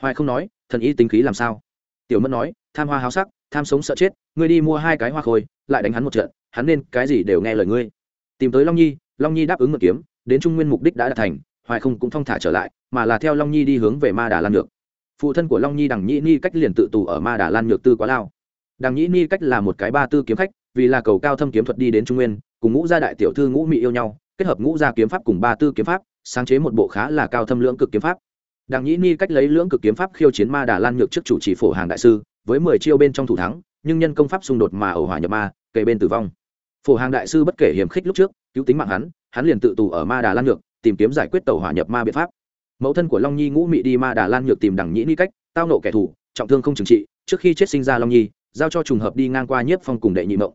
Hoài không nói, thần y tính khí làm sao? Tiểu mẫn nói, tham hoa háo sắc, tham sống sợ chết, ngươi đi mua hai cái hoa khôi, lại đánh hắn một trận, hắn nên cái gì đều nghe lời ngươi. Tìm tới long nhi long nhi đáp ứng ngược kiếm, đến trung nguyên mục đích đã đạt thành, hoài không cũng thong thả trở lại, mà là theo long nhi đi hướng về ma đà lan nhược. Phụ thân của long nhi đằng nhĩ ni cách liền tự tù ở ma đà lan nhược tư quá lao. Đằng nhĩ ni cách là một cái ba tư kiếm khách, vì là cầu cao thâm kiếm thuật đi đến trung nguyên, cùng ngũ gia đại tiểu thư ngũ mỹ yêu nhau, kết hợp ngũ gia kiếm pháp cùng ba tư kiếm pháp, sáng chế một bộ khá là cao thâm lưỡng cực kiếm pháp đằng nhĩ ni cách lấy lưỡng cực kiếm pháp khiêu chiến ma đà lan nhược trước chủ trì phổ hàng đại sư, với mười chiêu bên trong thủ thắng, nhưng nhân công pháp xung đột mà ẩu hỏa nhập ma kề bên tử vong. Phổ hàng đại sư bất kể hiểm khích lúc trước, cứu tính mạng hắn hắn liền tự tù ở ma đà lan nhược, tìm kiếm giải quyết tàu hỏa nhập ma biện pháp. Mẫu thân của long nhi ngũ mị đi ma đà lan nhược tìm đằng nhĩ ni cách, tao nộ kẻ thù, trọng thương không trừng trị, trước khi chết sinh ra long nhi, giao cho trùng hợp đi ngang qua nhiếp phong cùng đệ nhị mộng.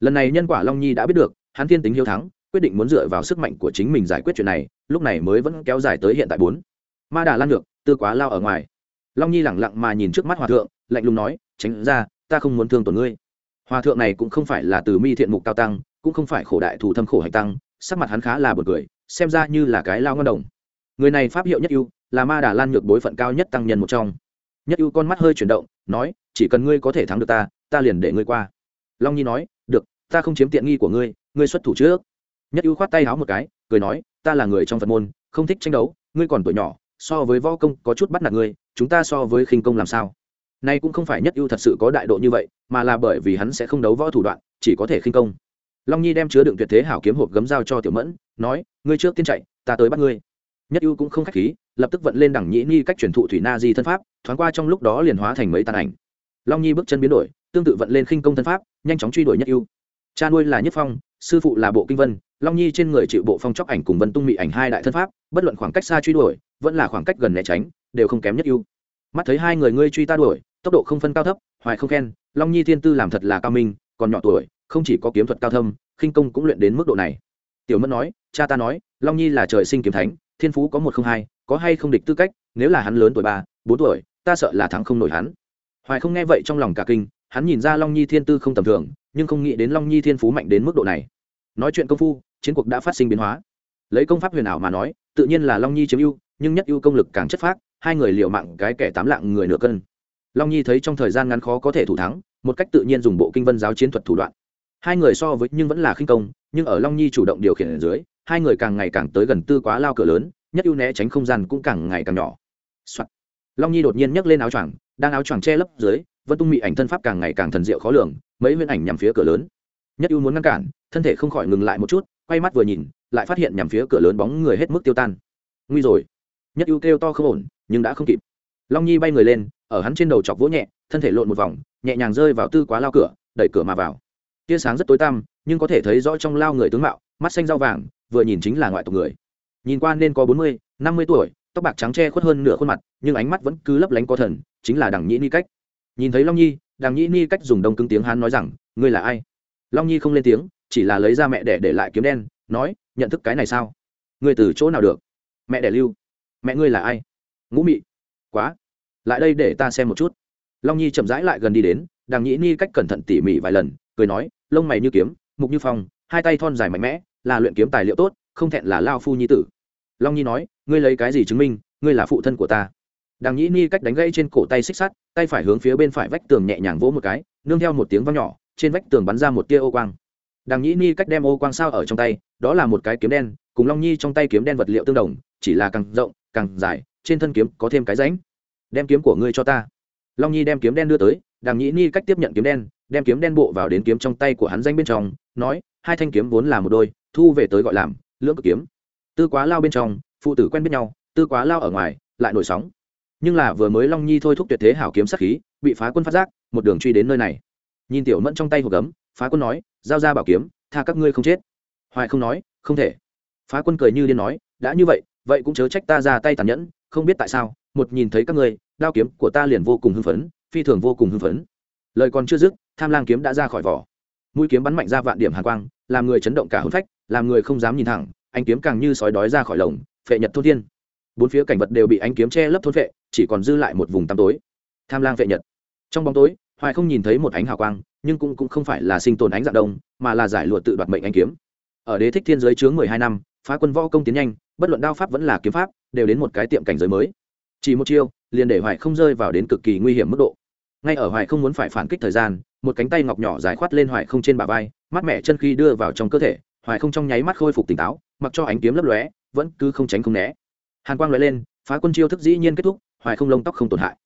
Lần này nhân quả long nhi đã biết được, hắn thiên tính hiếu thắng, quyết định muốn dựa vào sức mạnh của chính mình giải quyết chuyện này, lúc này mới vẫn kéo dài tới hiện tại bốn ma đà lan được, tư quá lao ở ngoài. Long nhi lẳng lặng mà nhìn trước mắt hòa thượng lạnh lùng nói tránh ra ta không muốn thương tổn ngươi. Hòa thượng này cũng không phải là từ mi thiện mục cao tăng cũng không phải khổ đại thủ thâm khổ hạch tăng sắc mặt hắn khá là buồn cười xem ra như là cái lao ngân đồng. Người này pháp hiệu nhất ưu là ma đà lan nhược bối phận cao nhất tăng nhân một trong. Nhất ưu con mắt hơi chuyển động nói chỉ cần ngươi có thể thắng được ta ta liền để ngươi qua. Long nhi nói được ta không chiếm tiện nghi của ngươi ngươi xuất thủ trước. Nhất ưu khoát tay háo một cái cười nói ta là người trong phật môn không thích tranh đấu ngươi còn tuổi nhỏ so với võ công có chút bắt nạt ngươi, chúng ta so với khinh công làm sao? Nay cũng không phải nhất ưu thật sự có đại độ như vậy, mà là bởi vì hắn sẽ không đấu võ thủ đoạn, chỉ có thể khinh công. Long nhi đem chứa đựng tuyệt thế hảo kiếm hộp gấm dao cho tiểu mẫn, nói, ngươi trước tiên chạy, ta tới bắt ngươi. Nhất ưu cũng không khách khí, lập tức vận lên đẳng nhĩ ni cách truyền thụ thủy na di thân pháp, thoáng qua trong lúc đó liền hóa thành mấy tàn ảnh. Long nhi bước chân biến đổi, tương tự vận lên khinh công thân pháp, nhanh chóng truy đuổi nhất ưu. Cha nuôi là nhất phong, sư phụ là bộ kinh vân, long nhi trên người chịu bộ phong chóc ảnh cùng vân tung mị ảnh hai đại thân pháp, bất luận khoảng cách xa truy đuổi vẫn là khoảng cách gần né tránh, đều không kém nhất ưu. Mắt thấy hai người ngươi truy ta đuổi, tốc độ không phân cao thấp, hoài không khen, long nhi thiên tư làm thật là cao minh, còn nhỏ tuổi, không chỉ có kiếm thuật cao thâm, khinh công cũng luyện đến mức độ này. Tiểu mất nói, cha ta nói, long nhi là trời sinh kiếm thánh, thiên phú có một không hai, có hay không địch tư cách, nếu là hắn lớn tuổi ba, bốn tuổi, ta sợ là thắng không nổi hắn. Hoài không nghe vậy trong lòng cả kinh, hắn nhìn ra long nhi thiên tư không tầm thường, nhưng không nghĩ đến long nhi thiên phú mạnh đến mức độ này. Nói chuyện công phu, chiến cuộc đã phát sinh biến hóa. Lấy công pháp huyền ảo mà nói, tự nhiên là long nhi chiếm ưu nhưng nhất ưu công lực càng chất phác, hai người liều mạng cái kẻ tám lạng người nửa cân. Long nhi thấy trong thời gian ngắn khó có thể thủ thắng, một cách tự nhiên dùng bộ kinh vân giáo chiến thuật thủ đoạn. Hai người so với nhưng vẫn là khinh công, nhưng ở long nhi chủ động điều khiển ở dưới, hai người càng ngày càng tới gần tư quá lao cửa lớn, nhất ưu né tránh không gian cũng càng ngày càng nhỏ、Soạn. long nhi đột nhiên nhấc lên áo choàng, đang áo choàng che lấp dưới vân tung mị ảnh thân pháp càng ngày càng thần diệu khó lường, mấy viên ảnh nhằm phía cửa lớn. Nhất ưu muốn ngăn cản, thân thể không khỏi ngừng lại một chút, quay mắt vừa nhìn, lại phát hiện nhằm phía cửa lớn bóng người hết mức tiêu tan. Nguy rồi nhất ưu kêu to không ổn, nhưng đã không kịp. Long nhi bay người lên, ở hắn trên đầu chọc vỗ nhẹ, thân thể lộn một vòng, nhẹ nhàng rơi vào tư quá lao cửa, đẩy cửa mà vào. Tia sáng rất tối tăm, nhưng có thể thấy rõ trong lao người tướng mạo, mắt xanh rau vàng, vừa nhìn chính là ngoại tộc người. Nhìn qua nên có bốn mươi, năm mươi tuổi, tóc bạc trắng che khuất hơn nửa khuôn mặt, nhưng ánh mắt vẫn cứ lấp lánh có thần, chính là đằng nhĩ ni cách. Nhìn thấy long nhi, đằng nhĩ ni cách dùng đông cứng tiếng hắn nói rằng, ngươi là ai? Long nhi không lên tiếng, chỉ là lấy ra mẹ để để lại kiếm đen, nói, nhận thức cái này sao? Ngươi từ chỗ nào được? Mẹ đẻ lưu mẹ ngươi là ai? Ngũ mị. Quá. Lại đây để ta xem một chút. Long nhi chậm rãi lại gần đi đến đằng nhĩ ni cách cẩn thận tỉ mỉ vài lần, cười nói, lông mày như kiếm, mục như phong, hai tay thon dài mạnh mẽ, là luyện kiếm tài liệu tốt, không thẹn là lao phu nhi tử. Long nhi nói, ngươi lấy cái gì chứng minh, ngươi là phụ thân của ta? Đằng nhĩ ni cách đánh gãy trên cổ tay xích sắt, tay phải hướng phía bên phải vách tường nhẹ nhàng vỗ một cái, nương theo một tiếng vang nhỏ, trên vách tường bắn ra một tia ô quang. Đằng nhĩ ni cách đem ô quang sao ở trong tay, đó là một cái kiếm đen, cùng long nhi trong tay kiếm đen vật liệu tương đồng, chỉ là càng rộng càng dài, trên thân kiếm có thêm cái rãnh. Đem kiếm của ngươi cho ta. Long nhi đem kiếm đen đưa tới, đằng nhĩ ni cách tiếp nhận kiếm đen, đem kiếm đen bộ vào đến kiếm trong tay của hắn danh bên trong, nói, hai thanh kiếm vốn là một đôi, thu về tới gọi làm, lưỡng cực kiếm. Tư quá lao bên trong, phụ tử quen biết nhau, tư quá lao ở ngoài, lại nổi sóng. Nhưng là vừa mới long nhi thôi thúc tuyệt thế hảo kiếm sắc khí, bị phá quân phát giác, một đường truy đến nơi này. Nhìn tiểu mẫn trong tay hộp gấm, phá quân nói, giao ra bảo kiếm, tha các ngươi không chết. Hoài không nói, không thể. Phá quân cười như điên nói, đã như vậy vậy cũng chớ trách ta ra tay tàn nhẫn không biết tại sao một nhìn thấy các ngươi đao kiếm của ta liền vô cùng hưng phấn phi thường vô cùng hưng phấn. Lời còn chưa dứt tham lang kiếm đã ra khỏi vỏ. Mũi kiếm bắn mạnh ra vạn điểm hàn quang làm người chấn động cả hôn phách làm người không dám nhìn thẳng anh kiếm càng như sói đói ra khỏi lồng phệ nhật thôn thiên. Bốn phía cảnh vật đều bị ánh kiếm che lấp thôn phệ chỉ còn dư lại một vùng tăm tối. Tham lang phệ nhật. Trong bóng tối hoài không nhìn thấy một ánh hào quang nhưng cũng, cũng không phải là sinh tồn ánh dạng đông mà là giải lụa tự đoạt mệnh anh kiếm. Ở đế thích thiên giới chướng mười hai năm phá quân võ công tiến nhanh bất luận đao pháp vẫn là kiếm pháp, đều đến một cái tiệm cảnh giới mới. Chỉ một chiêu, liền để hoài không rơi vào đến cực kỳ nguy hiểm mức độ. Ngay ở hoài không muốn phải phản kích thời gian, một cánh tay ngọc nhỏ dài khoát lên hoài không trên bả vai, mắt mẹ chân khi đưa vào trong cơ thể, hoài không trong nháy mắt khôi phục tỉnh táo, mặc cho ánh kiếm lấp lóe, vẫn cứ không tránh không né. Hàn quang lóe lên, phá quân chiêu thức dĩ nhiên kết thúc, hoài không lông tóc không tổn hại.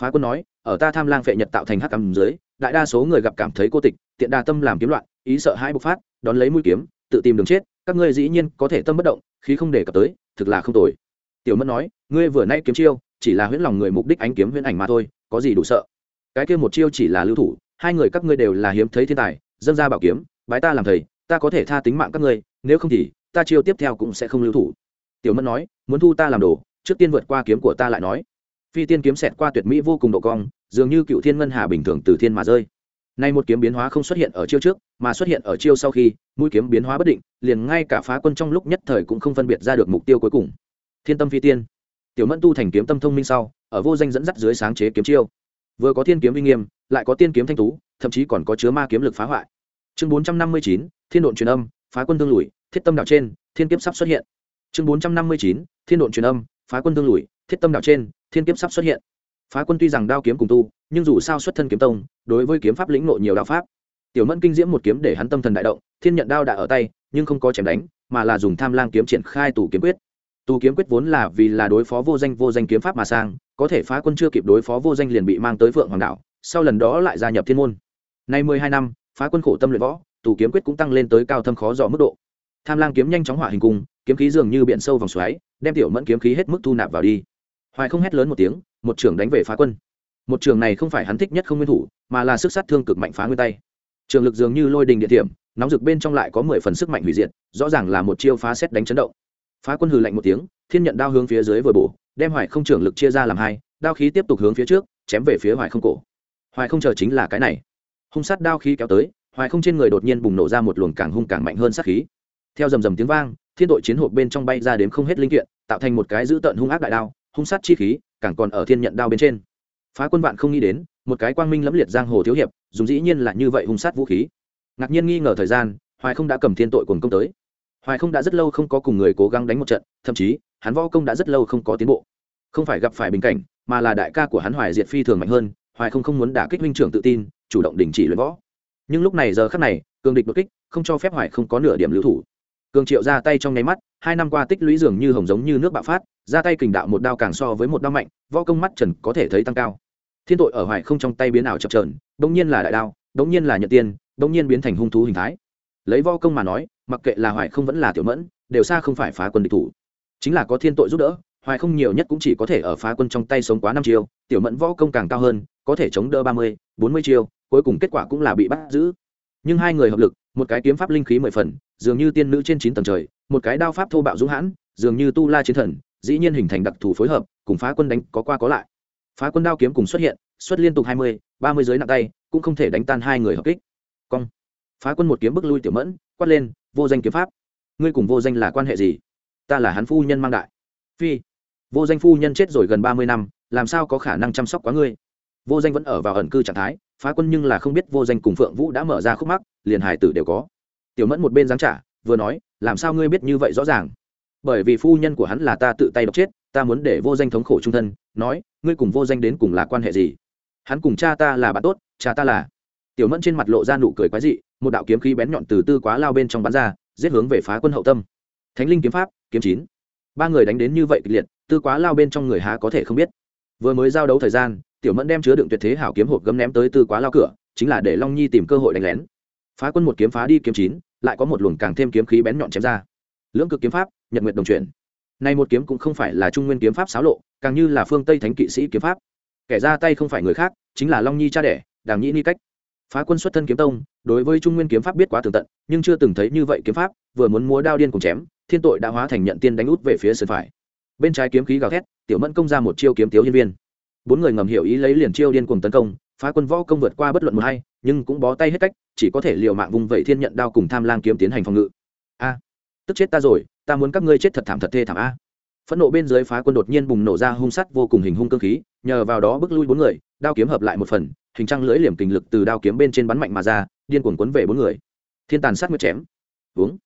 Phá quân nói, ở ta tham lang phệ nhật tạo thành hắc âm dưới đại đa số người gặp cảm thấy cô tịch, tiện đa tâm làm kiếm loạn, ý sợ hãi bộc phát, đón lấy mũi kiếm, tự tìm đường chết, các ngươi dĩ nhiên có thể tâm bất động khí không để cập tới, thực là không tồi. Tiểu mẫn nói, ngươi vừa nay kiếm chiêu, chỉ là huyễn lòng người mục đích ánh kiếm huyễn ảnh mà thôi, có gì đủ sợ? Cái kia một chiêu chỉ là lưu thủ, hai người các ngươi đều là hiếm thấy thiên tài, dâng ra bảo kiếm, bái ta làm thầy, ta có thể tha tính mạng các ngươi, nếu không thì, ta chiêu tiếp theo cũng sẽ không lưu thủ. Tiểu mẫn nói, muốn thu ta làm đồ, trước tiên vượt qua kiếm của ta lại nói. Phi tiên kiếm xẹt qua tuyệt mỹ vô cùng độ cong, dường như cựu thiên ngân hà bình thường từ thiên mà rơi. Nay một kiếm biến hóa không xuất hiện ở chiêu trước, mà xuất hiện ở chiêu sau khi mũi kiếm biến hóa bất định, liền ngay cả phá quân trong lúc nhất thời cũng không phân biệt ra được mục tiêu cuối cùng. Thiên tâm phi tiên. Tiểu mẫn tu thành kiếm tâm thông minh sau, ở vô danh dẫn dắt dưới sáng chế kiếm chiêu. Vừa có thiên kiếm uy nghiêm, lại có tiên kiếm thanh tú, thậm chí còn có chứa ma kiếm lực phá hoại. Chương bốn trăm năm mươi chín, thiên độn truyền âm, phá quân thương lùi, thiết tâm đạo trên, thiên kiếp sắp xuất hiện. Chương bốn trăm năm mươi chín, thiên độn truyền âm, phá quân tương lùi, thiết tâm đạo trên, thiên kiếp sắp xuất hiện. Phá quân tuy rằng đao kiếm cùng tu, nhưng dù sao xuất thân kiếm tông, đối với kiếm pháp lĩnh nội nhiều đạo pháp. Tiểu mẫn kinh diễm một kiếm để hắn tâm thần đại động thiên nhận đao đã ở tay, nhưng không có chém đánh, mà là dùng tham lang kiếm triển khai tù kiếm quyết. Tù kiếm quyết vốn là vì là đối phó vô danh vô danh kiếm pháp mà sang, có thể phá quân chưa kịp đối phó vô danh liền bị mang tới phượng hoàng đạo, sau lần đó lại gia nhập thiên môn. Nay mười hai năm, phá quân khổ tâm luyện võ, tù kiếm quyết cũng tăng lên tới cao thâm khó dò mức độ. Tham lang kiếm nhanh chóng hỏa hình cung, kiếm khí dường như biển sâu vòng xoáy, đem tiểu mẫn kiếm khí hết mức thu nạp vào đi. Hoài không hét lớn một tiếng, một trưởng đánh về phá quân. Một trường này không phải hắn thích nhất không nguyên thủ, mà là sức sát thương cực mạnh phá nguyên tay. Trường lực dường như lôi đình địa điểm nóng rực bên trong lại có mười phần sức mạnh hủy diệt, rõ ràng là một chiêu phá xét đánh chấn động. Phá quân hừ lạnh một tiếng, thiên nhận đao hướng phía dưới vừa bổ, đem hoài không trưởng lực chia ra làm hai, đao khí tiếp tục hướng phía trước, chém về phía hoài không cổ. Hoài không chờ chính là cái này. Hung sát đao khí kéo tới, hoài không trên người đột nhiên bùng nổ ra một luồng càng hung càng mạnh hơn sát khí. Theo rầm rầm tiếng vang, thiên đội chiến hộp bên trong bay ra đến không hết linh kiện, tạo thành một cái dữ tợn hung ác đại đao, hung sát chi khí, càng còn ở thiên nhận đao bên trên. Phá quân vạn không nghĩ đến, một cái quang minh lẫm liệt giang hồ thiếu hiệp dùng dĩ nhiên là như vậy hung sát vũ khí ngạc nhiên nghi ngờ thời gian, hoài không đã cầm thiên tội cuồng công tới. Hoài không đã rất lâu không có cùng người cố gắng đánh một trận, thậm chí, hắn võ công đã rất lâu không có tiến bộ. Không phải gặp phải bình cảnh, mà là đại ca của hắn hoài diệt phi thường mạnh hơn, hoài không không muốn đả kích huynh trưởng tự tin, chủ động đình chỉ luyện võ. Nhưng lúc này giờ khắc này, cường địch đột kích, không cho phép hoài không có nửa điểm lưu thủ. Cường triệu ra tay trong nháy mắt, hai năm qua tích lũy dường như hồng giống như nước bạo phát, ra tay kình đạo một đao càng so với một đao mạnh, võ công mắt trần có thể thấy tăng cao. Thiên tội ở hoài không trong tay biến ảo chập trờn bỗng nhiên là đại đao, bỗng nhiên là nhận tiên bỗng nhiên biến thành hung thú hình thái. Lấy võ công mà nói, mặc kệ là hoài không vẫn là tiểu mẫn, đều xa không phải phá quân địch thủ. Chính là có thiên tội giúp đỡ, hoài không nhiều nhất cũng chỉ có thể ở phá quân trong tay sống quá năm chiêu, tiểu mẫn võ công càng cao hơn, có thể chống đỡ ba mươi, bốn mươi chiêu, cuối cùng kết quả cũng là bị bắt giữ. Nhưng hai người hợp lực, một cái kiếm pháp linh khí mười phần, dường như tiên nữ trên chín tầng trời, một cái đao pháp thô bạo dũng hãn, dường như tu la chiến thần, dĩ nhiên hình thành đặc thù phối hợp, cùng phá quân đánh có qua có lại. Phá quân đao kiếm cùng xuất hiện, xuất liên tục hai mươi, ba mươi dưới nặng tay, cũng không thể đánh tan hai người hợp kích cong. Phá quân một kiếm bức lui tiểu mẫn, quát lên, vô danh kiếm pháp, ngươi cùng vô danh là quan hệ gì? Ta là hắn phu nhân mang đại. Phi. Vô danh phu nhân chết rồi gần ba mươi năm, làm sao có khả năng chăm sóc quá ngươi? Vô danh vẫn ở vào ẩn cư trạng thái, phá quân nhưng là không biết vô danh cùng phượng vũ đã mở ra khúc mắc, liền hải tử đều có. Tiểu mẫn một bên giáng trả, vừa nói, làm sao ngươi biết như vậy rõ ràng? Bởi vì phu nhân của hắn là ta tự tay độc chết, ta muốn để vô danh thống khổ trung thân, nói, ngươi cùng vô danh đến cùng là quan hệ gì? Hắn cùng cha ta là bạn tốt, cha ta là tiểu mẫn trên mặt lộ ra nụ cười quái dị, một đạo kiếm khí bén nhọn từ tư quá lao bên trong bắn ra, giết hướng về phá quân hậu tâm. Thánh linh kiếm pháp, kiếm chín. Ba người đánh đến như vậy kịch liệt, tư quá lao bên trong người há có thể không biết. Vừa mới giao đấu thời gian, tiểu mẫn đem chứa đựng tuyệt thế hảo kiếm hộp gấm ném tới tư quá lao cửa, chính là để long nhi tìm cơ hội đánh lén. Phá quân một kiếm phá đi kiếm chín, lại có một luồng càng thêm kiếm khí bén nhọn chém ra. Lưỡng cực kiếm pháp, nhật nguyệt đồng chuyển. Nay một kiếm cũng không phải là trung nguyên kiếm pháp xáo lộ, càng như là phương tây thánh kỵ sĩ kiếm pháp. Kẻ ra tay không phải người khác, chính là long nhi cha đẻ, đàng nhĩ ni cách phá quân xuất thân kiếm tông, đối với trung nguyên kiếm pháp biết quá tường tận, nhưng chưa từng thấy như vậy kiếm pháp, vừa muốn múa đao điên cùng chém, thiên tội đã hóa thành nhận tiên đánh út về phía sân phải. Bên trái kiếm khí gào thét, tiểu mẫn công ra một chiêu kiếm tiếu nhân viên. Bốn người ngầm hiểu ý lấy liền chiêu điên cùng tấn công, phá quân võ công vượt qua bất luận một hay nhưng cũng bó tay hết cách, chỉ có thể liều mạng vùng vẫy thiên nhận đao cùng tham lang kiếm tiến hành phòng ngự. A, tức chết ta rồi, ta muốn các ngươi chết thật thảm thật thê thảm a. Phẫn nộ bên dưới phá quân đột nhiên bùng nổ ra hung sắt vô cùng hình hung cơ khí, nhờ vào đó bước lui bốn người, đao kiếm hợp lại một phần hình trăng lưỡi liềm kình lực từ đao kiếm bên trên bắn mạnh mà ra, điên cuồng quấn về bốn người. Thiên tàn sát nguyệt chém. Uống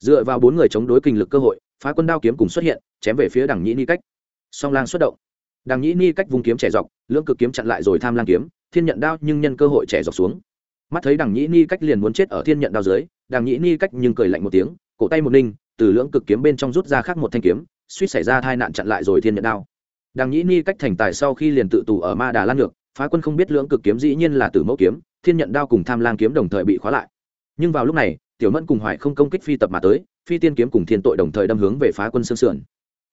dựa vào bốn người chống đối kình lực cơ hội, phá quân đao kiếm cùng xuất hiện, chém về phía đằng nhĩ ni cách. Song lang xuất động. Đằng nhĩ ni cách vùng kiếm trẻ dọc, lưỡng cực kiếm chặn lại rồi tham lang kiếm, thiên nhận đao nhưng nhân cơ hội trẻ dọc xuống. Mắt thấy đằng nhĩ ni cách liền muốn chết ở thiên nhận đao dưới, đằng nhĩ ni cách nhưng cười lạnh một tiếng, cổ tay một ninh, từ lưỡng cực kiếm bên trong rút ra khác một thanh kiếm, suýt xảy ra tai nạn chặn lại rồi thiên nhận đao. Đằng nhĩ ni cách thành tài sau khi liền tự tù ở ma đà lan ngược phá quân không biết lưỡng cực kiếm dĩ nhiên là tử mẫu kiếm, thiên nhận đao cùng tham lang kiếm đồng thời bị khóa lại. Nhưng vào lúc này, tiểu mẫn cùng hoài không công kích phi tập mà tới, phi tiên kiếm cùng thiên tội đồng thời đâm hướng về phá quân sương sườn.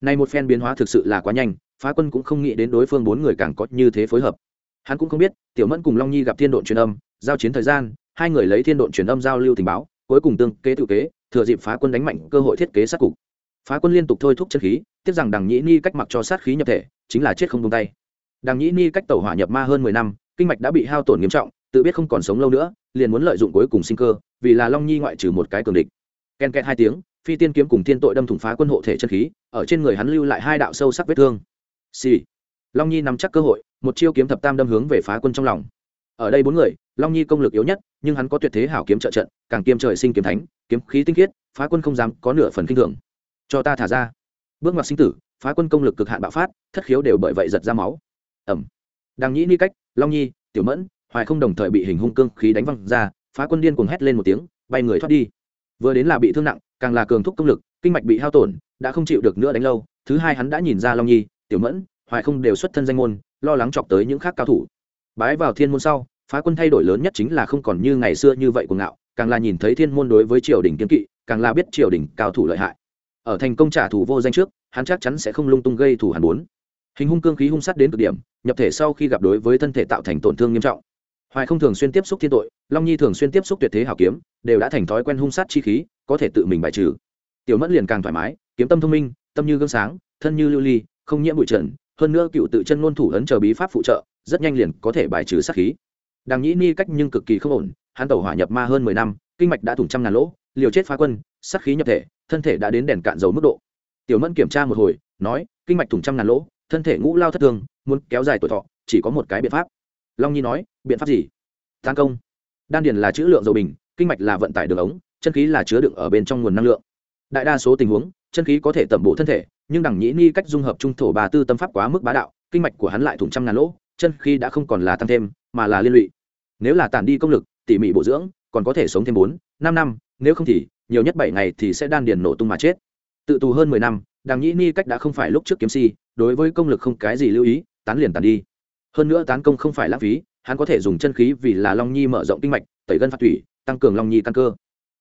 Này một phen biến hóa thực sự là quá nhanh, phá quân cũng không nghĩ đến đối phương bốn người càng có như thế phối hợp. Hắn cũng không biết, tiểu mẫn cùng long nhi gặp thiên độn truyền âm, giao chiến thời gian, hai người lấy thiên độn truyền âm giao lưu tình báo, cuối cùng tương kế tự kế, thừa dịp phá quân đánh mạnh cơ hội thiết kế sát cục. Phá quân liên tục thôi thúc chân khí, tiếc rằng đằng nhĩ ni cách mặc cho sát khí nhập thể, chính là chết không tung tay đằng nhĩ ni cách tàu hỏa nhập ma hơn mười năm, kinh mạch đã bị hao tổn nghiêm trọng, tự biết không còn sống lâu nữa, liền muốn lợi dụng cuối cùng sinh cơ, vì là long nhi ngoại trừ một cái cường địch. Ken ken hai tiếng, phi tiên kiếm cùng tiên tội đâm thủng phá quân hộ thể chân khí, ở trên người hắn lưu lại hai đạo sâu sắc vết thương. Xì、sì. long nhi nắm chắc cơ hội, một chiêu kiếm thập tam đâm hướng về phá quân trong lòng. Ở đây bốn người, long nhi công lực yếu nhất, nhưng hắn có tuyệt thế hảo kiếm trợ trận, càng kiêm trời sinh kiếm thánh, kiếm khí tinh khiết, phá quân không dám có nửa phần kinh thường. Cho ta thả ra. Bước ngoặt sinh tử, phá quân công lực cực hạn bạo phát, thất khiếu đều bởi vậy giật ra máu ẩm. Đàng nhĩ ni cách, long nhi, tiểu mẫn, hoài không đồng thời bị hình hung cương khí đánh văng ra, phá quân điên cuồng hét lên một tiếng, bay người thoát đi. Vừa đến là bị thương nặng, càng là cường thúc công lực, kinh mạch bị hao tổn, đã không chịu được nữa đánh lâu. Thứ hai hắn đã nhìn ra long nhi, tiểu mẫn, hoài không đều xuất thân danh môn, lo lắng chọc tới những khác cao thủ. Bái vào thiên môn sau, phá quân thay đổi lớn nhất chính là không còn như ngày xưa như vậy của ngạo, càng là nhìn thấy thiên môn đối với triều đình kiên kỵ, càng là biết triều đình cao thủ lợi hại. Ở thành công trả thù vô danh trước, hắn chắc chắn sẽ không lung tung gây thủ hàn bốn hình hung cương khí hung sắt đến cực điểm nhập thể sau khi gặp đối với thân thể tạo thành tổn thương nghiêm trọng. Hoài không thường xuyên tiếp xúc thiên tội, long nhi thường xuyên tiếp xúc tuyệt thế hảo kiếm, đều đã thành thói quen hung sát chi khí, có thể tự mình bài trừ. Tiểu mẫn liền càng thoải mái, kiếm tâm thông minh, tâm như gương sáng, thân như lưu ly, không nhiễm bụi trần, hơn nữa cựu tự chân ngôn thủ ấn chờ bí pháp phụ trợ, rất nhanh liền có thể bài trừ sát khí. Đàng nhĩ ni cách nhưng cực kỳ không ổn, hắn tẩu hỏa nhập ma hơn mười năm, kinh mạch đã thủng trăm ngàn lỗ, liều chết phá quân, sát khí nhập thể, thân thể đã đến đèn cạn dầu mức độ. Tiểu mẫn kiểm tra một hồi, nói, kinh mạch thủng trăm ngàn lỗ thân thể ngũ lao thất thương, muốn kéo dài tuổi thọ, chỉ có một cái biện pháp. Long nhi nói, biện pháp gì? Tấn công. Đan điền là chữ lượng dầu bình, kinh mạch là vận tải đường ống, chân khí là chứa đựng ở bên trong nguồn năng lượng. Đại đa số tình huống, chân khí có thể tẩm bổ thân thể, nhưng đẳng nhĩ ni cách dung hợp trung thổ bà tư tâm pháp quá mức bá đạo, kinh mạch của hắn lại thủng trăm ngàn lỗ, chân khí đã không còn là tăng thêm, mà là liên lụy. Nếu là tản đi công lực, tỉ mỉ bổ dưỡng, còn có thể sống thêm bốn, năm năm, nếu không thì, nhiều nhất bảy ngày thì sẽ đan điền nổ tung mà chết. Tự tù hơn mười năm, đằng nhĩ ni cách đã không phải lúc trước kiếm si đối với công lực không cái gì lưu ý, tán liền tàn đi. Hơn nữa tán công không phải lãng phí, hắn có thể dùng chân khí vì là long nhi mở rộng kinh mạch, tẩy gân phát thủy tăng cường long nhi căn cơ.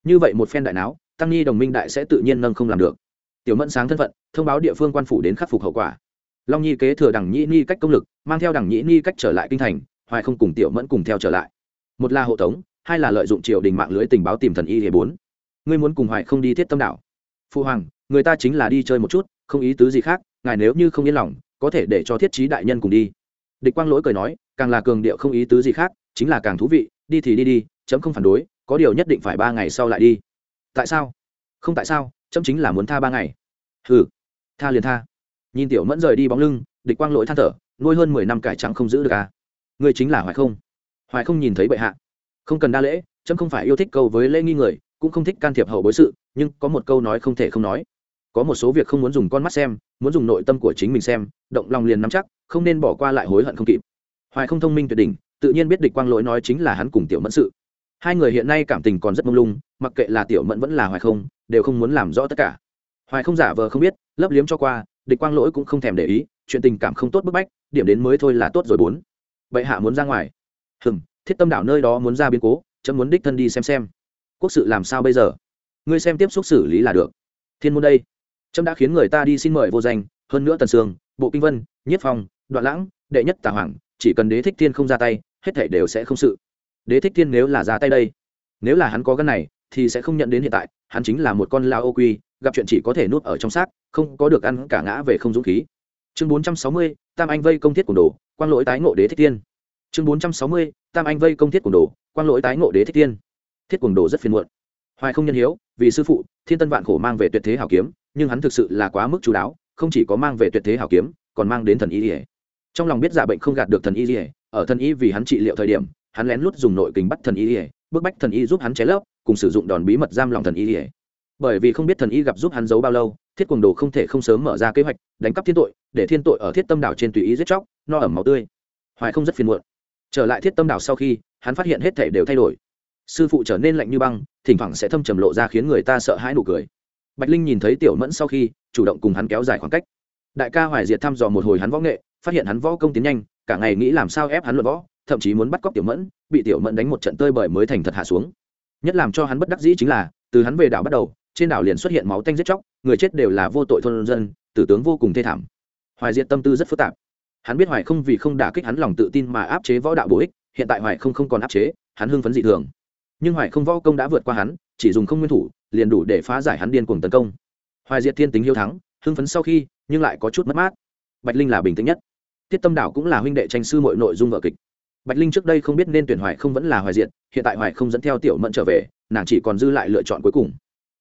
Như vậy một phen đại não, tăng nhi đồng minh đại sẽ tự nhiên nâng không làm được. Tiểu mẫn sáng thân phận, thông báo địa phương quan phủ đến khắc phục hậu quả. Long nhi kế thừa đằng nhĩ ni cách công lực, mang theo đằng nhĩ ni cách trở lại kinh thành, hoài không cùng tiểu mẫn cùng theo trở lại. Một là hộ tống, hai là lợi dụng triều đình mạng lưới tình báo tìm thần y hề bốn. Ngươi muốn cùng hoài không đi thiết tâm đảo. Phụ hoàng, người ta chính là đi chơi một chút, không ý tứ gì khác ngài nếu như không yên lòng, có thể để cho thiết trí đại nhân cùng đi. Địch quang lỗi cười nói, càng là cường điệu không ý tứ gì khác, chính là càng thú vị, đi thì đi đi, chấm không phản đối, có điều nhất định phải ba ngày sau lại đi. Tại sao? Không tại sao, chấm chính là muốn tha ba ngày. Ừ tha liền tha. Nhìn tiểu mẫn rời đi bóng lưng, địch quang lỗi than thở, nuôi hơn mười năm cải trắng không giữ được à? Ngươi chính là hoài không. Hoài không nhìn thấy bệ hạ. Không cần đa lễ, chấm không phải yêu thích câu với lễ nghi người, cũng không thích can thiệp hậu bối sự, nhưng có một câu nói không thể không nói có một số việc không muốn dùng con mắt xem, muốn dùng nội tâm của chính mình xem, động lòng liền nắm chắc, không nên bỏ qua lại hối hận không kịp. Hoài không thông minh tuyệt đỉnh, tự nhiên biết địch quang lỗi nói chính là hắn cùng tiểu mẫn sự. Hai người hiện nay cảm tình còn rất mông lung, mặc kệ là tiểu mẫn vẫn là hoài không, đều không muốn làm rõ tất cả. Hoài không giả vờ không biết, lấp liếm cho qua, địch quang lỗi cũng không thèm để ý, chuyện tình cảm không tốt bức bách, điểm đến mới thôi là tốt rồi bốn. Vậy hạ muốn ra ngoài. Hừm, thiết tâm đảo nơi đó muốn ra biến cố, chấm muốn đích thân đi xem xem. Quốc sự làm sao bây giờ? Ngươi xem tiếp xúc xử lý là được. Thiên môn đây trâm đã khiến người ta đi xin mời vô danh, hơn nữa tần sương, bộ kinh vân nhiếp phong, đoạn lãng, đệ nhất tà hoàng, chỉ cần đế thích thiên không ra tay, hết thể đều sẽ không sự. Đế thích thiên nếu là ra tay đây, nếu là hắn có gân này, thì sẽ không nhận đến hiện tại, hắn chính là một con lao ô quy, gặp chuyện chỉ có thể nuốt ở trong xác, không có được ăn cả ngã về không dũng khí. Chương bốn trăm sáu mươi, tam anh vây công thiết của đồ, quang lỗi tái ngộ đế thích thiên. Chương bốn trăm sáu mươi, tam anh vây công thiết của đồ, quang lỗi tái ngộ đế thích thiên. Thiết cùng đồ rất phiền muộn. Hoài không nhân hiếu vì sư phụ, thiên tân vạn khổ mang về tuyệt thế hảo kiếm, nhưng hắn thực sự là quá mức chú đáo, không chỉ có mang về tuyệt thế hảo kiếm, còn mang đến thần y ỉa trong lòng biết giả bệnh không gạt được thần y ỉa ở thần y vì hắn trị liệu thời điểm, hắn lén lút dùng nội kính bắt thần y ỉa bức bách thần y giúp hắn chế lớp cùng sử dụng đòn bí mật giam lòng thần y ỉa bởi vì không biết thần y gặp giúp hắn giấu bao lâu, thiết quần đồ không thể không sớm mở ra kế hoạch, đánh cắp thiên tội, để thiên tội ở thiết tâm đảo trên tùy ý giết chóc, no ẩm máu tươi. Hoài không rất phiền muộn. Trở lại thiết tâm đảo sau khi, hắn phát hiện hết thể đều thay đổi. Sư phụ trở nên lạnh như băng thỉnh thoảng sẽ thâm trầm lộ ra khiến người ta sợ hãi nụ cười. Bạch linh nhìn thấy tiểu mẫn sau khi, chủ động cùng hắn kéo dài khoảng cách. Đại ca hoài diệt thăm dò một hồi hắn võ nghệ, phát hiện hắn võ công tiến nhanh, cả ngày nghĩ làm sao ép hắn luận võ, thậm chí muốn bắt cóc tiểu mẫn, bị tiểu mẫn đánh một trận tơi bời mới thành thật hạ xuống. Nhất làm cho hắn bất đắc dĩ chính là, từ hắn về đảo bắt đầu, trên đảo liền xuất hiện máu tanh giết chóc, người chết đều là vô tội thôn dân, tử tướng vô cùng thê thảm. Hoài diệt tâm tư rất phức tạp. Hắn biết hoài không vì không đả kích hắn lòng tự tin mà áp chế võ đạo bổ ích, hiện tại hoài không không còn áp chế, hắn hưng phấn dị thường nhưng hoài không võ công đã vượt qua hắn, chỉ dùng không nguyên thủ, liền đủ để phá giải hắn điên cuồng tấn công. Hoài diệt thiên tính hiếu thắng, hưng phấn sau khi, nhưng lại có chút mất mát. Bạch linh là bình tĩnh nhất. Tiết tâm đảo cũng là huynh đệ tranh sư mọi nội dung vợ kịch. Bạch linh trước đây không biết nên tuyển hoài không vẫn là hoài diệt, hiện tại hoài không dẫn theo tiểu mẫn trở về, nàng chỉ còn dư lại lựa chọn cuối cùng.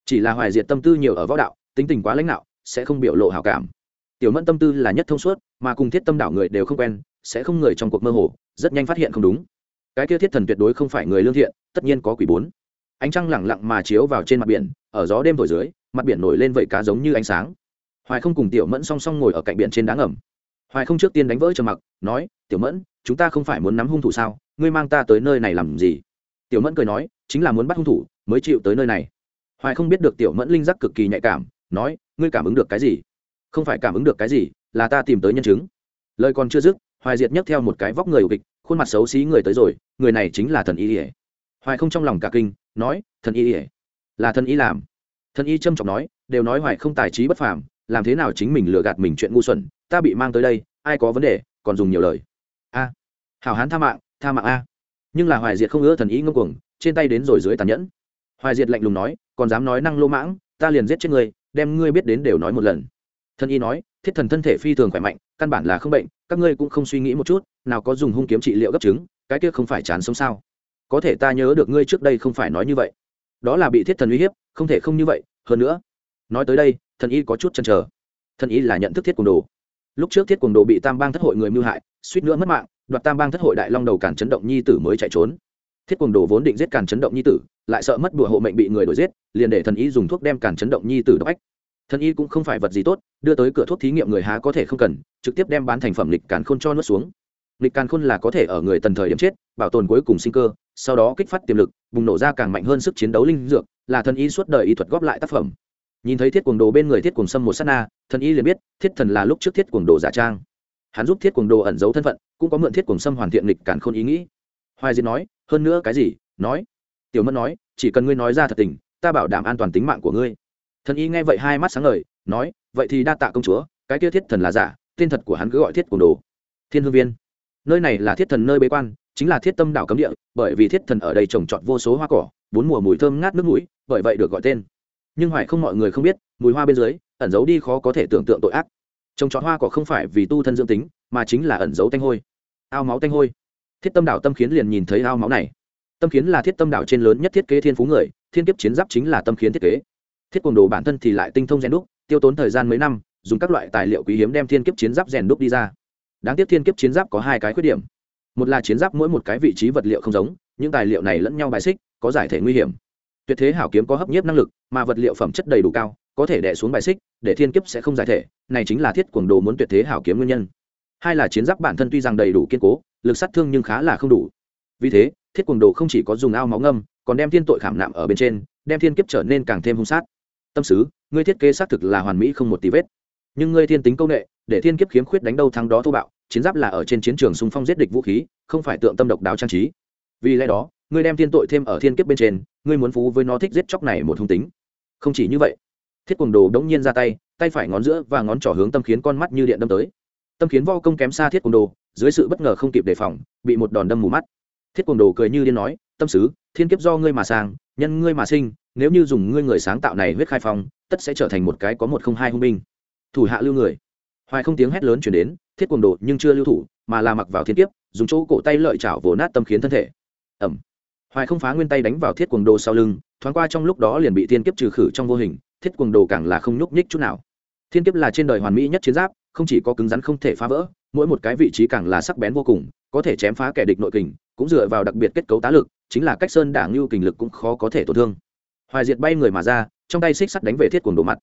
Chỉ là hoài diệt tâm tư nhiều ở võ đạo, tính tình quá lãnh đạo, sẽ không biểu lộ hảo cảm. Tiểu mẫn tâm tư là nhất thông suốt, mà cùng thiết tâm đảo người đều không quen, sẽ không người trong cuộc mơ hồ, rất nhanh phát hiện không đúng. Cái kia thiết thần tuyệt đối không phải người lương thiện tất nhiên có quỷ bốn. Ánh trăng lẳng lặng mà chiếu vào trên mặt biển, ở gió đêm thổi dưới, mặt biển nổi lên vẩy cá giống như ánh sáng. Hoài không cùng tiểu mẫn song song ngồi ở cạnh biển trên đá ngầm. Hoài không trước tiên đánh vỡ trầm mặc, nói, tiểu mẫn, chúng ta không phải muốn nắm hung thủ sao? Ngươi mang ta tới nơi này làm gì? Tiểu mẫn cười nói, chính là muốn bắt hung thủ, mới chịu tới nơi này. Hoài không biết được tiểu mẫn linh giác cực kỳ nhạy cảm, nói, ngươi cảm ứng được cái gì? Không phải cảm ứng được cái gì, là ta tìm tới nhân chứng. Lời còn chưa dứt, hoài diệt nhấc theo một cái vóc người ục kịch khuôn mặt xấu xí người tới rồi, người này chính là thần y ỉa hoài không trong lòng cả kinh, nói, thần y ỉa, là thần y làm. Thần y trâm trọng nói, đều nói hoài không tài trí bất phàm, làm thế nào chính mình lừa gạt mình chuyện ngu xuẩn, ta bị mang tới đây, ai có vấn đề, còn dùng nhiều lời. A, hảo hán tha mạng tha mạng a. Nhưng là hoài diệt không ưa thần y ngông cuồng, trên tay đến rồi dưới tàn nhẫn. Hoài diệt lạnh lùng nói, còn dám nói năng lô mãng, ta liền giết chết ngươi, đem ngươi biết đến đều nói một lần. Thần y nói, thiết thần thân thể phi thường khỏe mạnh, căn bản là không bệnh, các ngươi cũng không suy nghĩ một chút, nào có dùng hung kiếm trị liệu gấp chứng, cái kia không phải chán sống sao? Có thể ta nhớ được ngươi trước đây không phải nói như vậy. Đó là bị thiết thần uy hiếp, không thể không như vậy, hơn nữa. Nói tới đây, thần y có chút chăn trở thần y là nhận thức thiết cùng đồ. Lúc trước thiết cùng đồ bị tam bang thất hội người mưu hại, suýt nữa mất mạng, đoạt tam bang thất hội đại long đầu cản chấn động nhi tử mới chạy trốn. Thiết cùng đồ vốn định giết cản chấn động nhi tử, lại sợ mất đùa hộ mệnh bị người đuổi giết, liền để thần y dùng thuốc đem cản chấn động nhi tử độc ách. Thần y cũng không phải vật gì tốt, đưa tới cửa thuốc thí nghiệm người há có thể không cần, trực tiếp đem bán thành phẩm lịch cản khôn cho nuốt xuống nghịch càn khôn là có thể ở người tần thời điểm chết, bảo tồn cuối cùng sinh cơ, sau đó kích phát tiềm lực, bùng nổ ra càng mạnh hơn sức chiến đấu linh dược, là thần y suốt đời y thuật góp lại tác phẩm. Nhìn thấy thiết cuồng đồ bên người thiết cuồng sâm một s á t na, thần y liền biết, thiết thần là lúc trước thiết cuồng đồ giả trang. Hắn giúp thiết cuồng đồ ẩn giấu thân phận, cũng có mượn thiết cuồng sâm hoàn thiện lịch càn khôn ý nghĩ. Hoài diệt nói, hơn nữa cái gì? Nói. Tiểu mẫn nói, chỉ cần ngươi nói ra thật tình, ta bảo đảm an toàn tính mạng của ngươi. Thần y nghe vậy hai mắt sáng ngời, nói, vậy thì đa tạ công chúa, cái kia thiết thần là giả, tên thật của hắn cứ gọi thiết cuồng đồ. Thiên hương viên nơi này là thiết thần nơi bế quan, chính là thiết tâm đảo cấm địa, bởi vì thiết thần ở đây trồng trọt vô số hoa cỏ, bốn mùa mùi thơm ngát nước mũi, bởi vậy được gọi tên. Nhưng hoài không mọi người không biết, mùi hoa bên dưới, ẩn giấu đi khó có thể tưởng tượng tội ác. Trồng trọt hoa cỏ không phải vì tu thân dưỡng tính, mà chính là ẩn giấu tanh hôi. Ao máu tanh hôi. Thiết tâm đảo tâm khiến liền nhìn thấy ao máu này. Tâm khiến là thiết tâm đảo trên lớn nhất thiết kế thiên phú người, thiên kiếp chiến giáp chính là tâm khiến thiết kế. Thiết quần đồ bản thân thì lại tinh thông rèn đúc, tiêu tốn thời gian mấy năm, dùng các loại tài liệu quý hiếm đem thiên kiếp chiến giáp rèn đúc đi ra đáng tiếc thiên kiếp chiến giáp có hai cái khuyết điểm. Một là chiến giáp mỗi một cái vị trí vật liệu không giống, những tài liệu này lẫn nhau bài xích, có giải thể nguy hiểm. Tuyệt thế hảo kiếm có hấp nhiếp năng lực, mà vật liệu phẩm chất đầy đủ cao, có thể đẻ xuống bài xích, để thiên kiếp sẽ không giải thể, này chính là thiết quần đồ muốn tuyệt thế hảo kiếm nguyên nhân. Hai là chiến giáp bản thân tuy rằng đầy đủ kiên cố, lực sát thương nhưng khá là không đủ. Vì thế, thiết quần đồ không chỉ có dùng ao máu ngâm, còn đem thiên tội khảm nạm ở bên trên, đem thiên kiếp trở nên càng thêm hung sát. Tâm sứ, ngươi thiết kế xác thực là hoàn mỹ không một tí vết nhưng ngươi thiên tính công nghệ, để thiên kiếp khiếm khuyết đánh đâu thắng đó thô bạo, chiến giáp là ở trên chiến trường xung phong giết địch vũ khí, không phải tượng tâm độc đáo trang trí. Vì lẽ đó, ngươi đem thiên tội thêm ở thiên kiếp bên trên, ngươi muốn phú với nó thích giết chóc này một hung tính. Không chỉ như vậy, thiết quần đồ đống nhiên ra tay tay phải ngón giữa và ngón trỏ hướng tâm khiến con mắt như điện đâm tới. Tâm khiến vo công kém xa thiết quần đồ, dưới sự bất ngờ không kịp đề phòng, bị một đòn đâm mù mắt. Thiết quần đồ cười như điên nói, tâm sứ, thiên kiếp do ngươi mà sang nhân ngươi mà sinh, nếu như dùng ngươi người sáng tạo này huyết khai phong, tất sẽ trở thành một cái có một không hai hung binh thủ hạ lưu người. Hoài không tiếng hét lớn chuyển đến, thiết quần đồ nhưng chưa lưu thủ, mà là mặc vào thiên kiếp, dùng chỗ cổ tay lợi chảo vồ nát tâm khiến thân thể. Ẩm. Hoài không phá nguyên tay đánh vào thiết quần đồ sau lưng, thoáng qua trong lúc đó liền bị thiên kiếp trừ khử trong vô hình, thiết quần đồ càng là không nhúc nhích chút nào. Thiên kiếp là trên đời hoàn mỹ nhất chiến giáp, không chỉ có cứng rắn không thể phá vỡ, mỗi một cái vị trí càng là sắc bén vô cùng, có thể chém phá kẻ địch nội kình, cũng dựa vào đặc biệt kết cấu tá lực, chính là cách sơn đảng lưu kình lực cũng khó có thể tổn thương. Hoài diệt bay người mà ra, trong tay xích sắt đánh về thiết quần đồ mặt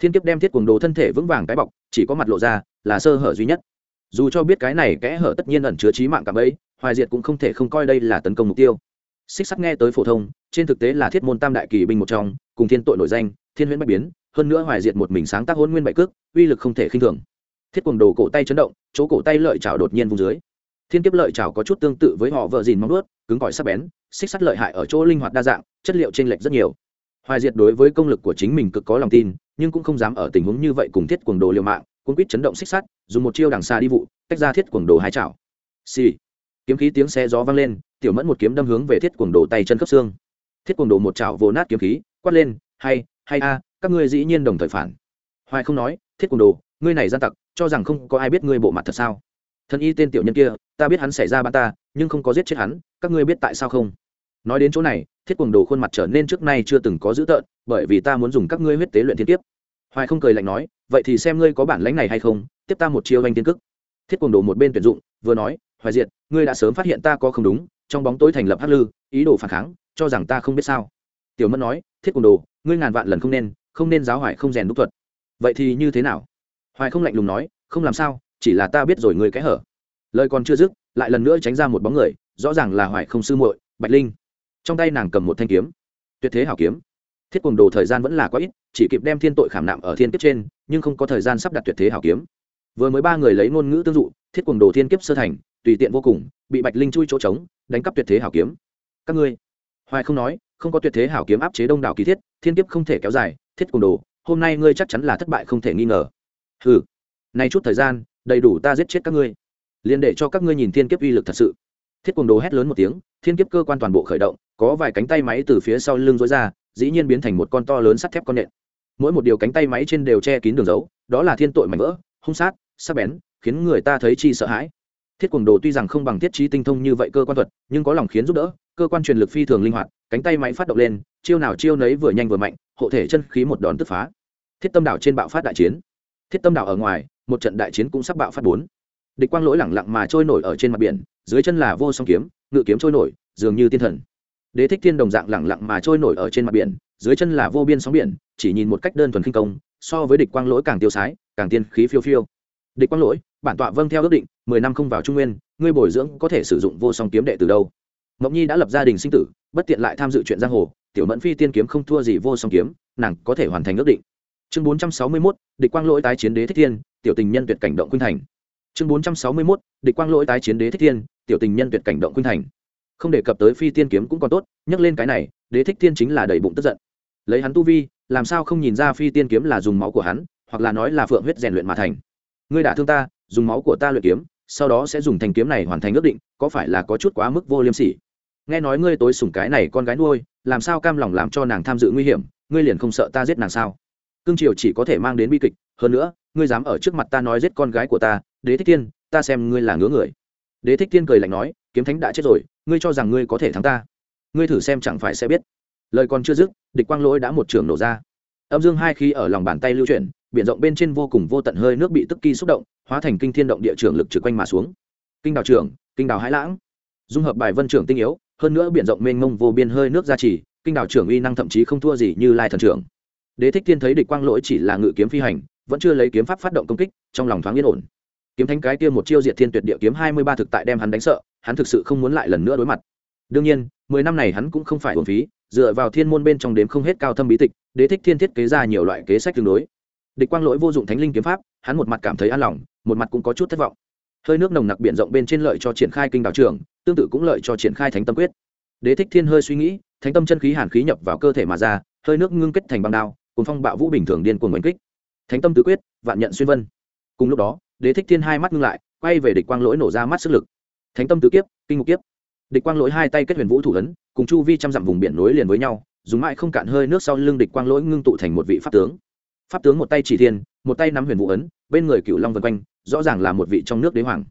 thiên kiếp đem thiết cuồng đồ thân thể vững vàng cái bọc, chỉ có mặt lộ ra là sơ hở duy nhất. Dù cho biết cái này kẽ hở tất nhiên ẩn chứa trí mạng cảm ấy, hoài diệt cũng không thể không coi đây là tấn công mục tiêu. Xích sắt nghe tới phổ thông, trên thực tế là thiết môn tam đại kỳ binh một trong, cùng thiên tội nổi danh, thiên huyễn bạch biến, hơn nữa hoài diệt một mình sáng tác hôn nguyên bại cước, uy lực không thể khinh thường. Thiết cuồng đồ cổ tay chấn động, chỗ cổ tay lợi chảo đột nhiên vùng dưới. Thiên kiếp lợi chảo có chút tương tự với họ vợ dìn móng nuốt cứng cỏi sắc bén, xích sắt lợi hại ở chỗ linh hoạt đa dạng, chất liệu t r ê n lệch rất nhiều. Hoài diệt đối với công lực của chính mình cực có lòng tin nhưng cũng không dám ở tình huống như vậy cùng thiết quần đồ liều mạng, cuốn quýt chấn động xích sắt, dùng một chiêu đằng xa đi vụ, tách ra thiết quần đồ hai chảo. Xì. Kiếm khí tiếng xe gió vang lên, tiểu mẫn một kiếm đâm hướng về thiết quần đồ tay chân khớp xương. Thiết quần đồ một chảo vồ nát kiếm khí, quát lên, hay hay a, các ngươi dĩ nhiên đồng thời phản. Hoài không nói, thiết quần đồ, ngươi này gian tặc, cho rằng không có ai biết ngươi bộ mặt thật sao? Thân y tên tiểu nhân kia, ta biết hắn xảy ra bắn ta, nhưng không có giết chết hắn, các ngươi biết tại sao không? Nói đến chỗ này, thiết quần đồ khuôn mặt trở nên trước nay chưa từng có dữ tợn, bởi vì ta muốn dùng các ngươi huyết tế luyện thiên tiếp hoài không cười lạnh nói, vậy thì xem ngươi có bản lãnh này hay không, tiếp ta một chiêu anh tiên cức thiết quần đồ một bên tuyển dụng, vừa nói, hoài diệt, ngươi đã sớm phát hiện ta có không đúng, trong bóng tối thành lập hắc lư, ý đồ phản kháng, cho rằng ta không biết sao. Tiểu mẫn nói, thiết cùng đồ, ngươi ngàn vạn lần không nên không nên giáo hoài không rèn đúc thuật. Vậy thì như thế nào? Hoài không lạnh lùng nói, không làm sao, chỉ là ta biết rồi ngươi cái hở. Lời còn chưa dứt, lại lần nữa tránh ra một bóng người, rõ ràng là hoài không sư muội, bạch linh. Trong tay nàng cầm một thanh kiếm. Tuyệt thế hảo kiếm thiết quần đồ thời gian vẫn là quá ít, chỉ kịp đem thiên tội khảm nạm ở thiên kiếp trên, nhưng không có thời gian sắp đặt tuyệt thế hảo kiếm. Vừa mới ba người lấy ngôn ngữ tương dụ, thiết quần đồ thiên kiếp sơ thành, tùy tiện vô cùng, bị bạch linh chui chỗ trống, đánh cắp tuyệt thế hảo kiếm. Các ngươi, hoài không nói, không có tuyệt thế hảo kiếm áp chế đông đảo kỳ thiết, thiên kiếp không thể kéo dài, thiết quần đồ, hôm nay ngươi chắc chắn là thất bại không thể nghi ngờ. Hừ nay chút thời gian, đầy đủ ta giết chết các ngươi. Liền để cho các ngươi nhìn thiên kiếp uy lực thật sự. Thiết quần đồ hét lớn một tiếng, thiên kiếp cơ quan toàn bộ khởi động, có vài cánh tay máy từ phía sau lưng dối ra dĩ nhiên biến thành một con to lớn sắt thép con nện. Mỗi một điều cánh tay máy trên đều che kín đường dấu, đó là thiên tội mảnh vỡ, hung sát, sắc bén, khiến người ta thấy chi sợ hãi. Thiết quần đồ tuy rằng không bằng thiết trí tinh thông như vậy cơ quan thuật, nhưng có lòng khiến giúp đỡ, cơ quan truyền lực phi thường linh hoạt, cánh tay máy phát động lên, chiêu nào chiêu nấy vừa nhanh vừa mạnh, hộ thể chân khí một đòn tức phá. Thiết tâm đảo trên bạo phát đại chiến. Thiết tâm đảo ở ngoài, một trận đại chiến cũng sắp bạo phát bốn. Địch quang lỗi lẳng lặng mà trôi nổi ở trên mặt biển, dưới chân là vô song kiếm, ngự kiếm trôi nổi, dường như tiên thần đế thích thiên đồng dạng lẳng lặng mà trôi nổi ở trên mặt biển, dưới chân là vô biên sóng biển, chỉ nhìn một cách đơn thuần khinh công, so với địch quang lỗi càng tiêu sái, càng tiên khí phiêu phiêu. Địch quang lỗi, bản tọa vâng theo ước định, mười năm không vào trung nguyên, ngươi bồi dưỡng có thể sử dụng vô song kiếm đệ từ đâu? Mộng nhi đã lập gia đình sinh tử, bất tiện lại tham dự chuyện giang hồ, tiểu mẫn phi tiên kiếm không thua gì vô song kiếm, nàng có thể hoàn thành ước định. Chương bốn trăm sáu mươi mốt, địch quang lỗi tái chiến đế thích thiên, tiểu tình nhân tuyệt cảnh động khuynh thành. Chương bốn trăm sáu mươi mốt, địch quang lỗi tái chiến đế thích thiên, tiểu tình nhân tuyệt cảnh động khuynh thành không đề cập tới phi tiên kiếm cũng còn tốt, nhắc lên cái này, đế thích thiên chính là đầy bụng tức giận. Lấy hắn tu vi, làm sao không nhìn ra phi tiên kiếm là dùng máu của hắn, hoặc là nói là phượng huyết rèn luyện mà thành. Ngươi đã thương ta, dùng máu của ta luyện kiếm, sau đó sẽ dùng thành kiếm này hoàn thành ước định, có phải là có chút quá mức vô liêm sỉ? Nghe nói ngươi tối sủng cái này con gái nuôi, làm sao cam lòng làm cho nàng tham dự nguy hiểm, ngươi liền không sợ ta giết nàng sao? Cương triều chỉ có thể mang đến bi kịch, hơn nữa, ngươi dám ở trước mặt ta nói giết con gái của ta, đế thích thiên, ta xem ngươi là ngứa người. Đế thích thiên cười lạnh nói, kiếm thánh đã chết rồi ngươi cho rằng ngươi có thể thắng ta? Ngươi thử xem chẳng phải sẽ biết. Lời còn chưa dứt, địch quang lỗi đã một trường nổ ra. Âm dương hai khi ở lòng bàn tay lưu chuyển, biển rộng bên trên vô cùng vô tận hơi nước bị tức kỳ xúc động, hóa thành kinh thiên động địa trường lực trực quanh mà xuống. Kinh đào trưởng kinh đào hải lãng. Dung hợp bài vân trưởng tinh yếu, hơn nữa biển rộng mênh mông vô biên hơi nước ra trì, kinh đào trưởng uy năng thậm chí không thua gì như lai thần trưởng đế thích thiên thấy địch quang lỗi chỉ là ngự kiếm phi hành, vẫn chưa lấy kiếm pháp phát động công kích, trong lòng thoáng yên ổn. Kiếm thánh cái kia một chiêu diệt thiên tuyệt địa kiếm hai mươi ba thực tại đem hắn đánh sợ hắn thực sự không muốn lại lần nữa đối mặt. Đương nhiên, mười năm này hắn cũng không phải hồn phí, dựa vào thiên môn bên trong đếm không hết cao thâm bí tịch, đế thích thiên thiết kế ra nhiều loại kế sách tương đối. Địch quang lỗi vô dụng thánh linh kiếm pháp, hắn một mặt cảm thấy an lòng, một mặt cũng có chút thất vọng. Hơi nước nồng nặc b i ể n rộng bên trên lợi cho triển khai kinh đảo trường tương tự cũng lợi cho triển khai thánh tâm quyết. Đế thích thiên hơi suy nghĩ, thánh tâm chân khí hàn khí nhập vào cơ thể mà ra, hơi nước ngưng kết thành băng đao cùng phong bạo vũ bình thường điên cuồng oanh kích. Thánh tâm tứ quyết, vạn nhận xuyên vân. Cùng lúc đó, đế thích thiên hai mắt ngưng lại, quay về địch quang lỗi nổ ra mắt sức lực thánh tâm tứ kiếp, kinh ngục kiếp. Địch quang lỗi hai tay kết huyền vũ thủ ấn, cùng chu vi trăm dặm vùng biển nối liền với nhau, dùng mãi không cạn hơi nước sau lưng địch quang lỗi ngưng tụ thành một vị pháp tướng. Pháp tướng một tay chỉ thiên, một tay nắm huyền vũ ấn, bên người cựu long vân quanh, rõ ràng là một vị trong nước đế hoàng.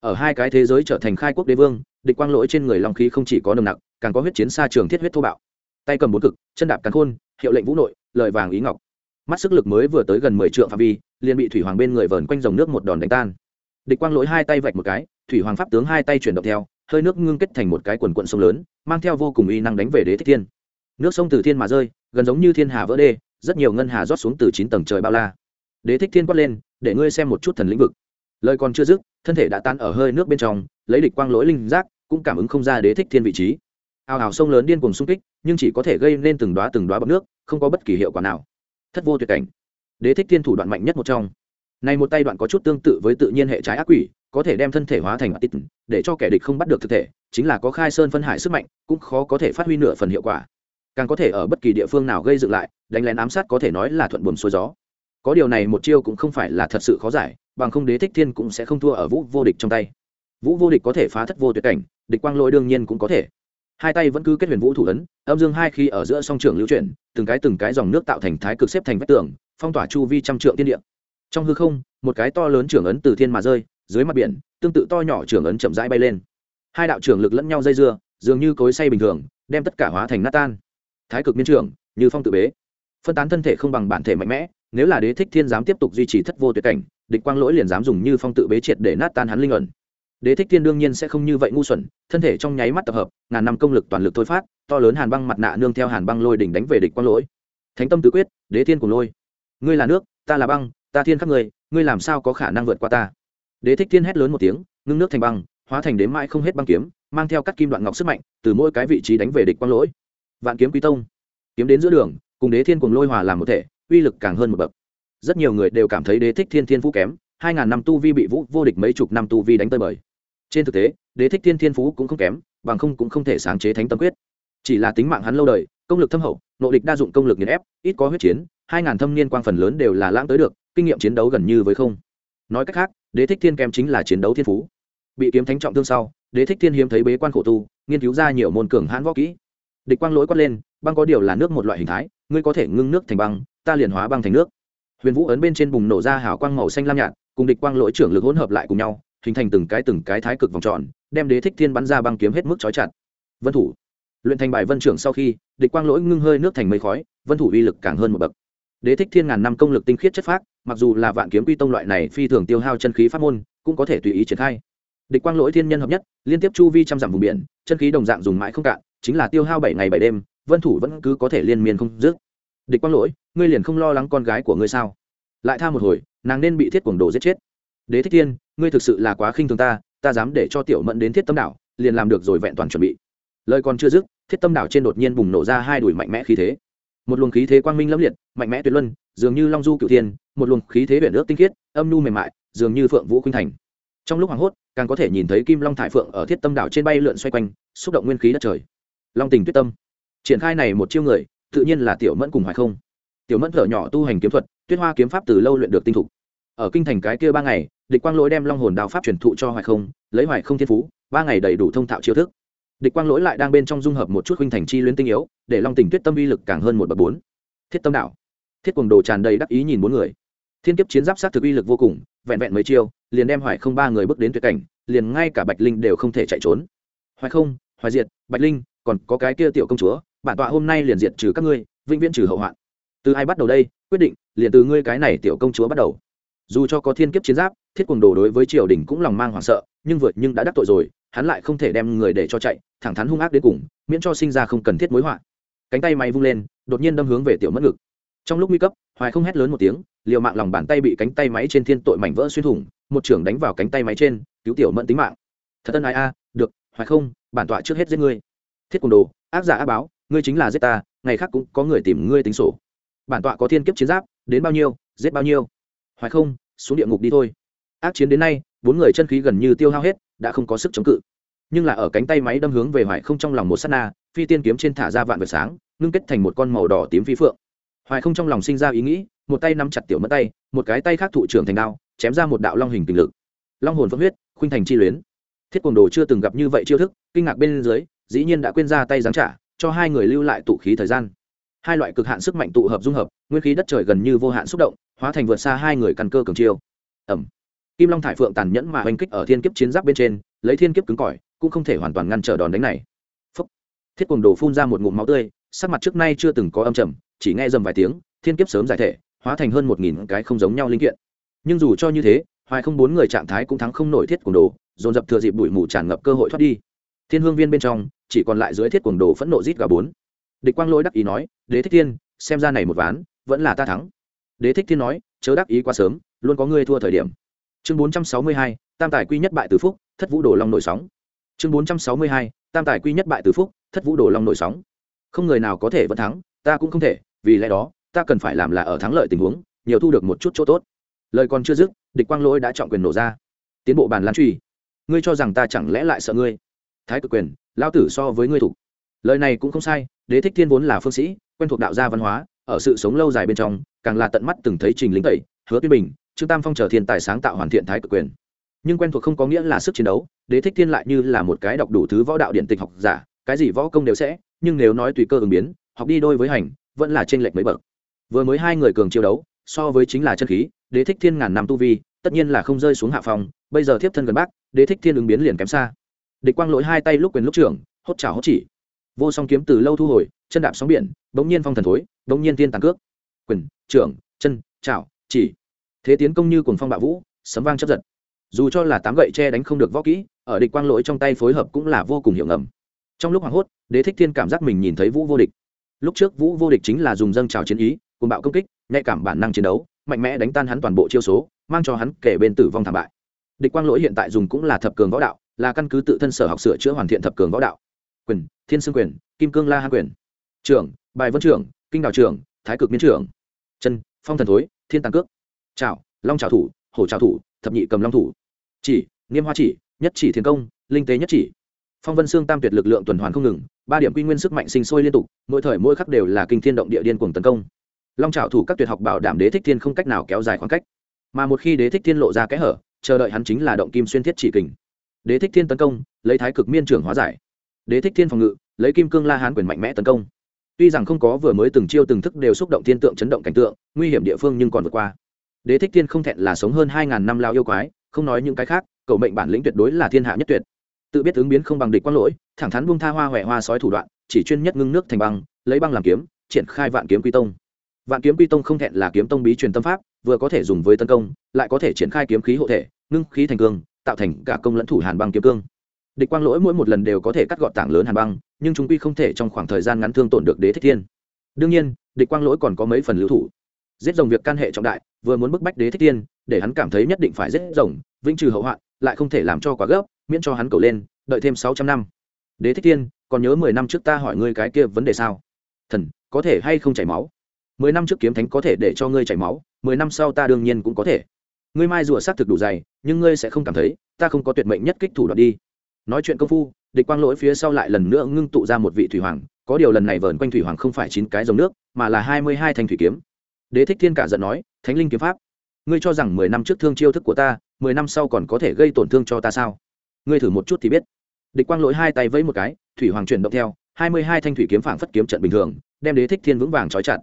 Ở hai cái thế giới trở thành khai quốc đế vương, địch quang lỗi trên người long khí không chỉ có nồng nặc, càng có huyết chiến xa trường thiết huyết thô bạo. Tay cầm bốn cực, chân đạp cắn khôn, hiệu lệnh vũ nội, lợi vàng ý ngọc. Mắt sức lực mới vừa tới gần mười triệu phạm vi, liền bị thủy hoàng bên người vờn quanh dòng nước một đòn đánh tan. Địch quang lỗi hai tay vạch một cái thủy hoàng pháp tướng hai tay chuyển động theo, hơi nước ngưng kết thành một cái quần quận sông lớn, mang theo vô cùng uy năng đánh về đế thích thiên. Nước sông từ thiên mà rơi, gần giống như thiên hà vỡ đê, rất nhiều ngân hà rót xuống từ chín tầng trời bao la. Đế thích thiên quát lên, để ngươi xem một chút thần lĩnh vực. Lời còn chưa dứt, thân thể đã tan ở hơi nước bên trong, lấy địch quang lỗi linh giác, cũng cảm ứng không ra đế thích thiên vị trí. Ào ào sông lớn điên cùng xung kích, nhưng chỉ có thể gây nên từng đoá từng đoá bọc nước, không có bất kỳ hiệu quả nào. Thất vô tuyệt cảnh. Đế thích thiên thủ đoạn mạnh nhất một trong. Này một tay đoạn có chút tương tự với tự nhiên hệ trái ác quỷ có thể đem thân thể hóa thành tít để cho kẻ địch không bắt được thực thể, chính là có khai sơn phân hải sức mạnh, cũng khó có thể phát huy nửa phần hiệu quả. Càng có thể ở bất kỳ địa phương nào gây dựng lại, đánh lén ám sát có thể nói là thuận buồm xuôi gió. Có điều này một chiêu cũng không phải là thật sự khó giải, bằng không đế thích thiên cũng sẽ không thua ở vũ vô địch trong tay. Vũ vô địch có thể phá thất vô tuyệt cảnh, địch quang lỗi đương nhiên cũng có thể. Hai tay vẫn cứ kết huyền vũ thủ ấn, âm dương hai khi ở giữa song trường lưu chuyển, từng cái từng cái dòng nước tạo thành thái cực xếp thành vách tường, phong tỏa chu vi trăm trượng tiên địa. Trong hư không, một cái to lớn trưởng ấn từ thiên mà rơi dưới mặt biển, tương tự to nhỏ trưởng ấn chậm rãi bay lên. Hai đạo trưởng lực lẫn nhau dây dưa, dường như cối say bình thường, đem tất cả hóa thành nát tan. Thái cực miên trưởng, như phong tự bế. Phân tán thân thể không bằng bản thể mạnh mẽ, nếu là đế thích thiên dám tiếp tục duy trì thất vô tuyệt cảnh, địch quang lỗi liền dám dùng như phong tự bế triệt để nát tan hắn linh ẩn. Đế thích thiên đương nhiên sẽ không như vậy ngu xuẩn, thân thể trong nháy mắt tập hợp, ngàn năm công lực toàn lực thôi phát, to lớn hàn băng mặt nạ nương theo hàn băng lôi đỉnh đánh về địch quang lỗi. Thánh tâm tứ quyết, đế thiên cùng lôi. Ngươi là nước, ta là băng, ta thiên khắc người, ngươi làm sao có khả năng vượt qua ta? Đế thích thiên hét lớn một tiếng, ngưng nước thành băng, hóa thành đến mãi không hết băng kiếm, mang theo các kim đoạn ngọc sức mạnh, từ mỗi cái vị trí đánh về địch quang lỗi. Vạn kiếm quý tông. Kiếm đến giữa đường, cùng đế thiên cùng lôi hòa làm một thể, uy lực càng hơn một bậc. Rất nhiều người đều cảm thấy đế thích thiên thiên phú kém, hai ngàn năm tu vi bị vũ, vô địch mấy chục năm tu vi đánh tơi bời. Trên thực tế, đế thích thiên thiên phú cũng không kém, bằng không cũng không thể sáng chế thánh tâm quyết. Chỉ là tính mạng hắn lâu đời, công lực thâm hậu, nội địch đa dụng công lực nghiền ép, ít có huyết chiến, hai ngàn thâm niên quang phần lớn đều là lãng tới được, kinh nghiệm chiến đấu gần như với không. Nói cách khác đế thích thiên kém chính là chiến đấu thiên phú. Bị kiếm thánh trọng thương sau, đế thích thiên hiếm thấy bế quan khổ tu, nghiên cứu ra nhiều môn cường hãn võ kỹ. Địch quang lỗi quát lên, băng có điều là nước một loại hình thái, ngươi có thể ngưng nước thành băng, ta liền hóa băng thành nước. Huyền vũ ấn bên trên bùng nổ ra hào quang màu xanh lam nhạt, cùng địch quang lỗi trưởng lực hỗn hợp lại cùng nhau, hình thành từng cái từng cái thái cực vòng tròn, đem đế thích thiên bắn ra băng kiếm hết mức trói chặt. Vân thủ. Luyện thành bài vân trưởng sau khi, địch quang lỗi ngưng hơi nước thành mây khói, vân thủ uy lực càng hơn một bậc. Đế thích thiên ngàn năm công lực tinh khiết chất phác mặc dù là vạn kiếm quy tông loại này phi thường tiêu hao chân khí pháp môn, cũng có thể tùy ý triển khai. Địch quang lỗi thiên nhân hợp nhất, liên tiếp chu vi trăm dặm vùng biển, chân khí đồng dạng dùng mãi không cạn, chính là tiêu hao bảy ngày bảy đêm, vân thủ vẫn cứ có thể liên miên không dứt. Địch quang lỗi, ngươi liền không lo lắng con gái của ngươi sao? Lại tha một hồi, nàng nên bị thiết cuồng đồ giết chết. Đế thích thiên, ngươi thực sự là quá khinh thường ta ta dám để cho tiểu mẫn đến thiết tâm đảo, liền làm được rồi vẹn toàn chuẩn bị. Lời còn chưa dứt, thiết tâm đảo trên đột nhiên bùng nổ ra hai đùi mạnh mẽ khí thế. Một luồng khí thế quang minh lâm liệt, mạnh mẽ tuyệt luân, dường như long du cựu thiên một luồng khí thế biển ước tinh khiết, âm nhu mềm mại, dường như phượng vũ khuynh thành. Trong lúc hoảng hốt, càng có thể nhìn thấy kim long thải phượng ở thiết tâm đảo trên bay lượn xoay quanh, xúc động nguyên khí đất trời. Long tình tuyết tâm. Triển khai này một chiêu người, tự nhiên là tiểu mẫn cùng hoài không. Tiểu mẫn thở nhỏ tu hành kiếm thuật, tuyết hoa kiếm pháp từ lâu luyện được tinh thục. Ở kinh thành cái kia ba ngày, địch quang lỗi đem long hồn đao pháp truyền thụ cho hoài không, lấy hoài không thiên phú, ba ngày đầy đủ thông thạo chiêu thức. Địch quang lỗi lại đang bên trong dung hợp một chút huynh thành chi luyến tinh yếu, để long tình tuyết tâm uy lực càng hơn một bậc bốn. Thiết tâm đạo thiết quần đồ tràn đầy đắc ý nhìn bốn người thiên kiếp chiến giáp sát thực uy lực vô cùng, vẹn vẹn mấy chiêu, liền đem hoài không ba người bước đến tuyệt cảnh, liền ngay cả bạch linh đều không thể chạy trốn. Hoài không, hoài diệt, bạch linh, còn có cái kia tiểu công chúa, bản tọa hôm nay liền diệt trừ các ngươi, vĩnh viễn trừ hậu hoạn. Từ ai bắt đầu đây? Quyết định, liền từ ngươi cái này tiểu công chúa bắt đầu. Dù cho có thiên kiếp chiến giáp, thiết quần đồ đối với triều đình cũng lòng mang hoảng sợ, nhưng vượt nhưng đã đắc tội rồi, hắn lại không thể đem người để cho chạy, thẳng thắn hung ác đến cùng, miễn cho sinh ra không cần thiết mối họa. Cánh tay máy vung lên, đột nhiên đâm hướng về tiểu mất ngực trong lúc nguy cấp, hoài không hét lớn một tiếng, liều mạng lòng bàn tay bị cánh tay máy trên thiên tội mảnh vỡ xuyên thủng, một trưởng đánh vào cánh tay máy trên, cứu tiểu mẫn tính mạng. Thật tân ai a, được, hoài không, bản tọa trước hết giết ngươi. Thiết cùng đồ, ác giả ác báo, ngươi chính là giết ta, ngày khác cũng có người tìm ngươi tính sổ. Bản tọa có thiên kiếp chiến giáp, đến bao nhiêu, giết bao nhiêu. Hoài không, xuống địa ngục đi thôi. Ác chiến đến nay, bốn người chân khí gần như tiêu hao hết, đã không có sức chống cự. Nhưng là ở cánh tay máy đâm hướng về hoài không trong lòng một s á t na, phi tiên kiếm trên thả ra vạn vật sáng, ngưng kết thành một con màu đỏ tím phi phượng hoài không trong lòng sinh ra ý nghĩ, một tay nắm chặt tiểu mất tay, một cái tay khác thụ trưởng thành đao, chém ra một đạo long hình tình lực. Long hồn phước huyết, khuynh thành chi luyến. Thiết quần đồ chưa từng gặp như vậy chiêu thức, kinh ngạc bên dưới, dĩ nhiên đã quên ra tay giáng trả, cho hai người lưu lại tụ khí thời gian. Hai loại cực hạn sức mạnh tụ hợp dung hợp, nguyên khí đất trời gần như vô hạn xúc động, hóa thành vượt xa hai người căn cơ cường chiêu. Ẩm kim long thải phượng tàn nhẫn mà oanh kích ở thiên kiếp chiến giáp bên trên, lấy thiên kiếp cứng cỏi, cũng không thể hoàn toàn ngăn trở đòn đánh này. Phúc. thiết quần đồ phun ra một ngụm máu tươi, sắc mặt trước nay chưa từng có âm trầm chỉ nghe dầm vài tiếng, thiên kiếp sớm giải thể, hóa thành hơn một nghìn cái không giống nhau linh kiện. Nhưng dù cho như thế, hoài không bốn người trạng thái cũng thắng không nổi thiết quần đồ, dồn dập thừa dịp bụi mù tràn ngập cơ hội thoát đi. Thiên hương viên bên trong, chỉ còn lại dưới thiết quần đồ phẫn nộ rít gà bốn. Địch quang lỗi đắc ý nói, đế thích thiên, xem ra này một ván, vẫn là ta thắng. Đế thích thiên nói, chớ đắc ý quá sớm, luôn có ngươi thua thời điểm. Chương bốn trăm sáu mươi hai, tam tài quy nhất bại từ phúc, thất vũ đồ long nổi sóng. Chương bốn trăm sáu mươi hai, tam tài quy nhất bại từ phúc, thất vũ đồ long nổi sóng. Không người nào có thể vẫn thắng ta cũng không thể, vì lẽ đó, ta cần phải làm là ở thắng lợi tình huống, nhiều thu được một chút chỗ tốt. Lời còn chưa dứt, địch quang lỗi đã chọn quyền nổ ra. Tiến bộ bàn lan truy. Ngươi cho rằng ta chẳng lẽ lại sợ ngươi? Thái cực quyền, lao tử so với ngươi thủ. Lời này cũng không sai, đế thích thiên vốn là phương sĩ, quen thuộc đạo gia văn hóa, ở sự sống lâu dài bên trong, càng là tận mắt từng thấy trình lính tẩy, hứa tuyên bình, trương tam phong trở thiên tài sáng tạo hoàn thiện thái cực quyền. Nhưng quen thuộc không có nghĩa là sức chiến đấu, đế thích thiên lại như là một cái đọc đủ thứ võ đạo điện tịch học giả, cái gì võ công đều sẽ, nhưng nếu nói tùy cơ ứng biến học đi đôi với hành, vẫn là trên lệch mấy bậc. Vừa mới hai người cường chiêu đấu, so với chính là chân khí, đế thích thiên ngàn năm tu vi, tất nhiên là không rơi xuống hạ phòng, bây giờ thiếp thân gần bác, đế thích thiên ứng biến liền kém xa. Địch quang lỗi hai tay lúc quyền lúc trưởng, hốt chảo hốt chỉ. Vô song kiếm từ lâu thu hồi, chân đạp sóng biển, bỗng nhiên phong thần thối, bỗng nhiên tiên tàn cước. Quyền, trưởng, chân, chảo, chỉ. Thế tiến công như cuồng phong bạo vũ, sấm vang chấp giật. Dù cho là tám gậy che đánh không được võ kỹ, ở địch quang lỗi trong tay phối hợp cũng là vô cùng hiệu ngầm. Trong lúc hoảng hốt, đế thích thiên cảm giác mình nhìn thấy vũ vô địch lúc trước vũ vô địch chính là dùng dâng trào chiến ý cùng bạo công kích, nhạy cảm bản năng chiến đấu, mạnh mẽ đánh tan hắn toàn bộ chiêu số, mang cho hắn kể bên tử vong thảm bại. Địch quang lỗi hiện tại dùng cũng là thập cường võ đạo, là căn cứ tự thân sở học sửa chữa hoàn thiện thập cường võ đạo. Quyền, thiên sương quyền, kim cương la hạ quyền. Trưởng, bài vân trưởng, kinh đào trưởng, thái cực miến trưởng. Chân, phong thần thối, thiên tàng cước. Trào long trào thủ, hổ trào thủ, thập nhị cầm long thủ. Chỉ, niêm hoa chỉ, nhất chỉ thiên công, linh tế nhất chỉ. Phong vân xương tam tuyệt lực lượng tuần hoàn không ngừng ba điểm quy nguyên sức mạnh sinh sôi liên tục, mỗi thời mỗi khắc đều là kinh thiên động địa điên cuồng tấn công. Long trào thủ các tuyệt học bảo đảm đế thích thiên không cách nào kéo dài khoảng cách. Mà một khi đế thích thiên lộ ra kẽ hở, chờ đợi hắn chính là động kim xuyên thiết chỉ kình. Đế thích thiên tấn công, lấy thái cực miên trưởng hóa giải. Đế thích thiên phòng ngự, lấy kim cương la hán quyền mạnh mẽ tấn công. Tuy rằng không có vừa mới từng chiêu từng thức đều xúc động thiên tượng chấn động cảnh tượng, nguy hiểm địa phương nhưng còn vượt qua. Đế thích thiên không thẹn là sống hơn hai ngàn năm lao yêu quái, không nói những cái khác, cầu mệnh bản lĩnh tuyệt đối là thiên hạ nhất tuyệt tự biết ứng biến không bằng địch quang lỗi, thẳng thắn buông tha hoa huệ hoa sói thủ đoạn, chỉ chuyên nhất ngưng nước thành băng, lấy băng làm kiếm, triển khai vạn kiếm quy tông. Vạn kiếm quy tông không thẹn là kiếm tông bí truyền tâm pháp, vừa có thể dùng với tấn công, lại có thể triển khai kiếm khí hộ thể, ngưng khí thành cương, tạo thành cả công lẫn thủ hàn băng kiếm cương. Địch quang lỗi mỗi một lần đều có thể cắt gọn tảng lớn hàn băng, nhưng chúng quy không thể trong khoảng thời gian ngắn thương tổn được đế thích thiên. Đương nhiên, địch quang lỗi còn có mấy phần lưu thủ. Giết rồng việc can hệ trọng đại, vừa muốn bức bách đế thích thiên, để hắn cảm thấy nhất định phải giết rồng, vĩnh trừ hậu hoạn lại không thể làm cho quá gấp, miễn cho hắn cầu lên, đợi thêm sáu trăm năm. Đế thích thiên, còn nhớ mười năm trước ta hỏi ngươi cái kia vấn đề sao? Thần, có thể hay không chảy máu? Mười năm trước kiếm thánh có thể để cho ngươi chảy máu, mười năm sau ta đương nhiên cũng có thể. Ngươi mai rùa xác thực đủ dày, nhưng ngươi sẽ không cảm thấy, ta không có tuyệt mệnh nhất kích thủ đoạn đi. Nói chuyện công phu, địch quang lỗi phía sau lại lần nữa ngưng tụ ra một vị thủy hoàng, có điều lần này vờn quanh thủy hoàng không phải chín cái dòng nước, mà là hai mươi hai thanh thủy kiếm. Đế thích thiên cả giận nói, thánh linh kiếm pháp ngươi cho rằng mười năm trước thương chiêu thức của ta, mười năm sau còn có thể gây tổn thương cho ta sao? Ngươi thử một chút thì biết. Địch quang lỗi hai tay vẫy một cái, thủy hoàng chuyển động theo, hai mươi hai thanh thủy kiếm phảng phất kiếm trận bình thường, đem đế thích thiên vững vàng trói chặt.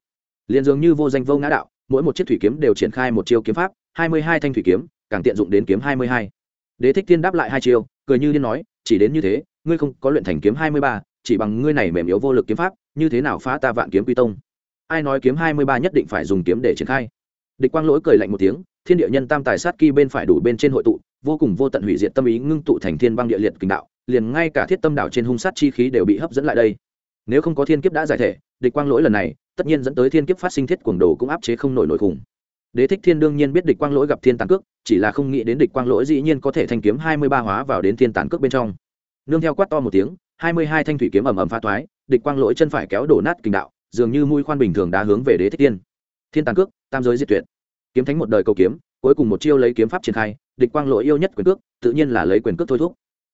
Liền dường như vô danh vô ngã đạo, mỗi một chiếc thủy kiếm đều triển khai một chiêu kiếm pháp, hai mươi hai thanh thủy kiếm, càng tiện dụng đến kiếm hai mươi hai. Đế thích thiên đáp lại hai chiêu, cười như điên nói, chỉ đến như thế, ngươi không có luyện thành kiếm hai mươi ba, chỉ bằng ngươi này mềm yếu vô lực kiếm pháp, như thế nào phá ta vạn kiếm quy tông? Ai nói kiếm hai mươi ba nhất định phải dùng kiếm để triển khai? Địch quang lỗi cười lạnh một tiếng, thiên địa nhân tam tài sát kỳ bên phải đủ bên trên hội tụ, vô cùng vô tận hủy diệt tâm ý ngưng tụ thành thiên băng địa liệt kình đạo, liền ngay cả thiết tâm đạo trên hung sát chi khí đều bị hấp dẫn lại đây. Nếu không có thiên kiếp đã giải thể, địch quang lỗi lần này, tất nhiên dẫn tới thiên kiếp phát sinh thiết cuồng đồ cũng áp chế không nổi nổi khủng. Đế thích thiên đương nhiên biết địch quang lỗi gặp thiên tàn cước, chỉ là không nghĩ đến địch quang lỗi dĩ nhiên có thể thanh kiếm hai mươi ba hóa vào đến thiên tàn cước bên trong. Nương theo quát to một tiếng, hai mươi hai thanh thủy kiếm ầm ầm pha thoái địch quang lỗi chân phải kéo đổ nát kình đạo, dường như mũi khoan bình thường đã hướng về đế thích thiên. Thiên tàn cước, tam giới diệt tuyệt kiếm thánh một đời cầu kiếm, cuối cùng một chiêu lấy kiếm pháp triển khai, địch quang lỗi yêu nhất quyền cước, tự nhiên là lấy quyền cước thôi thúc.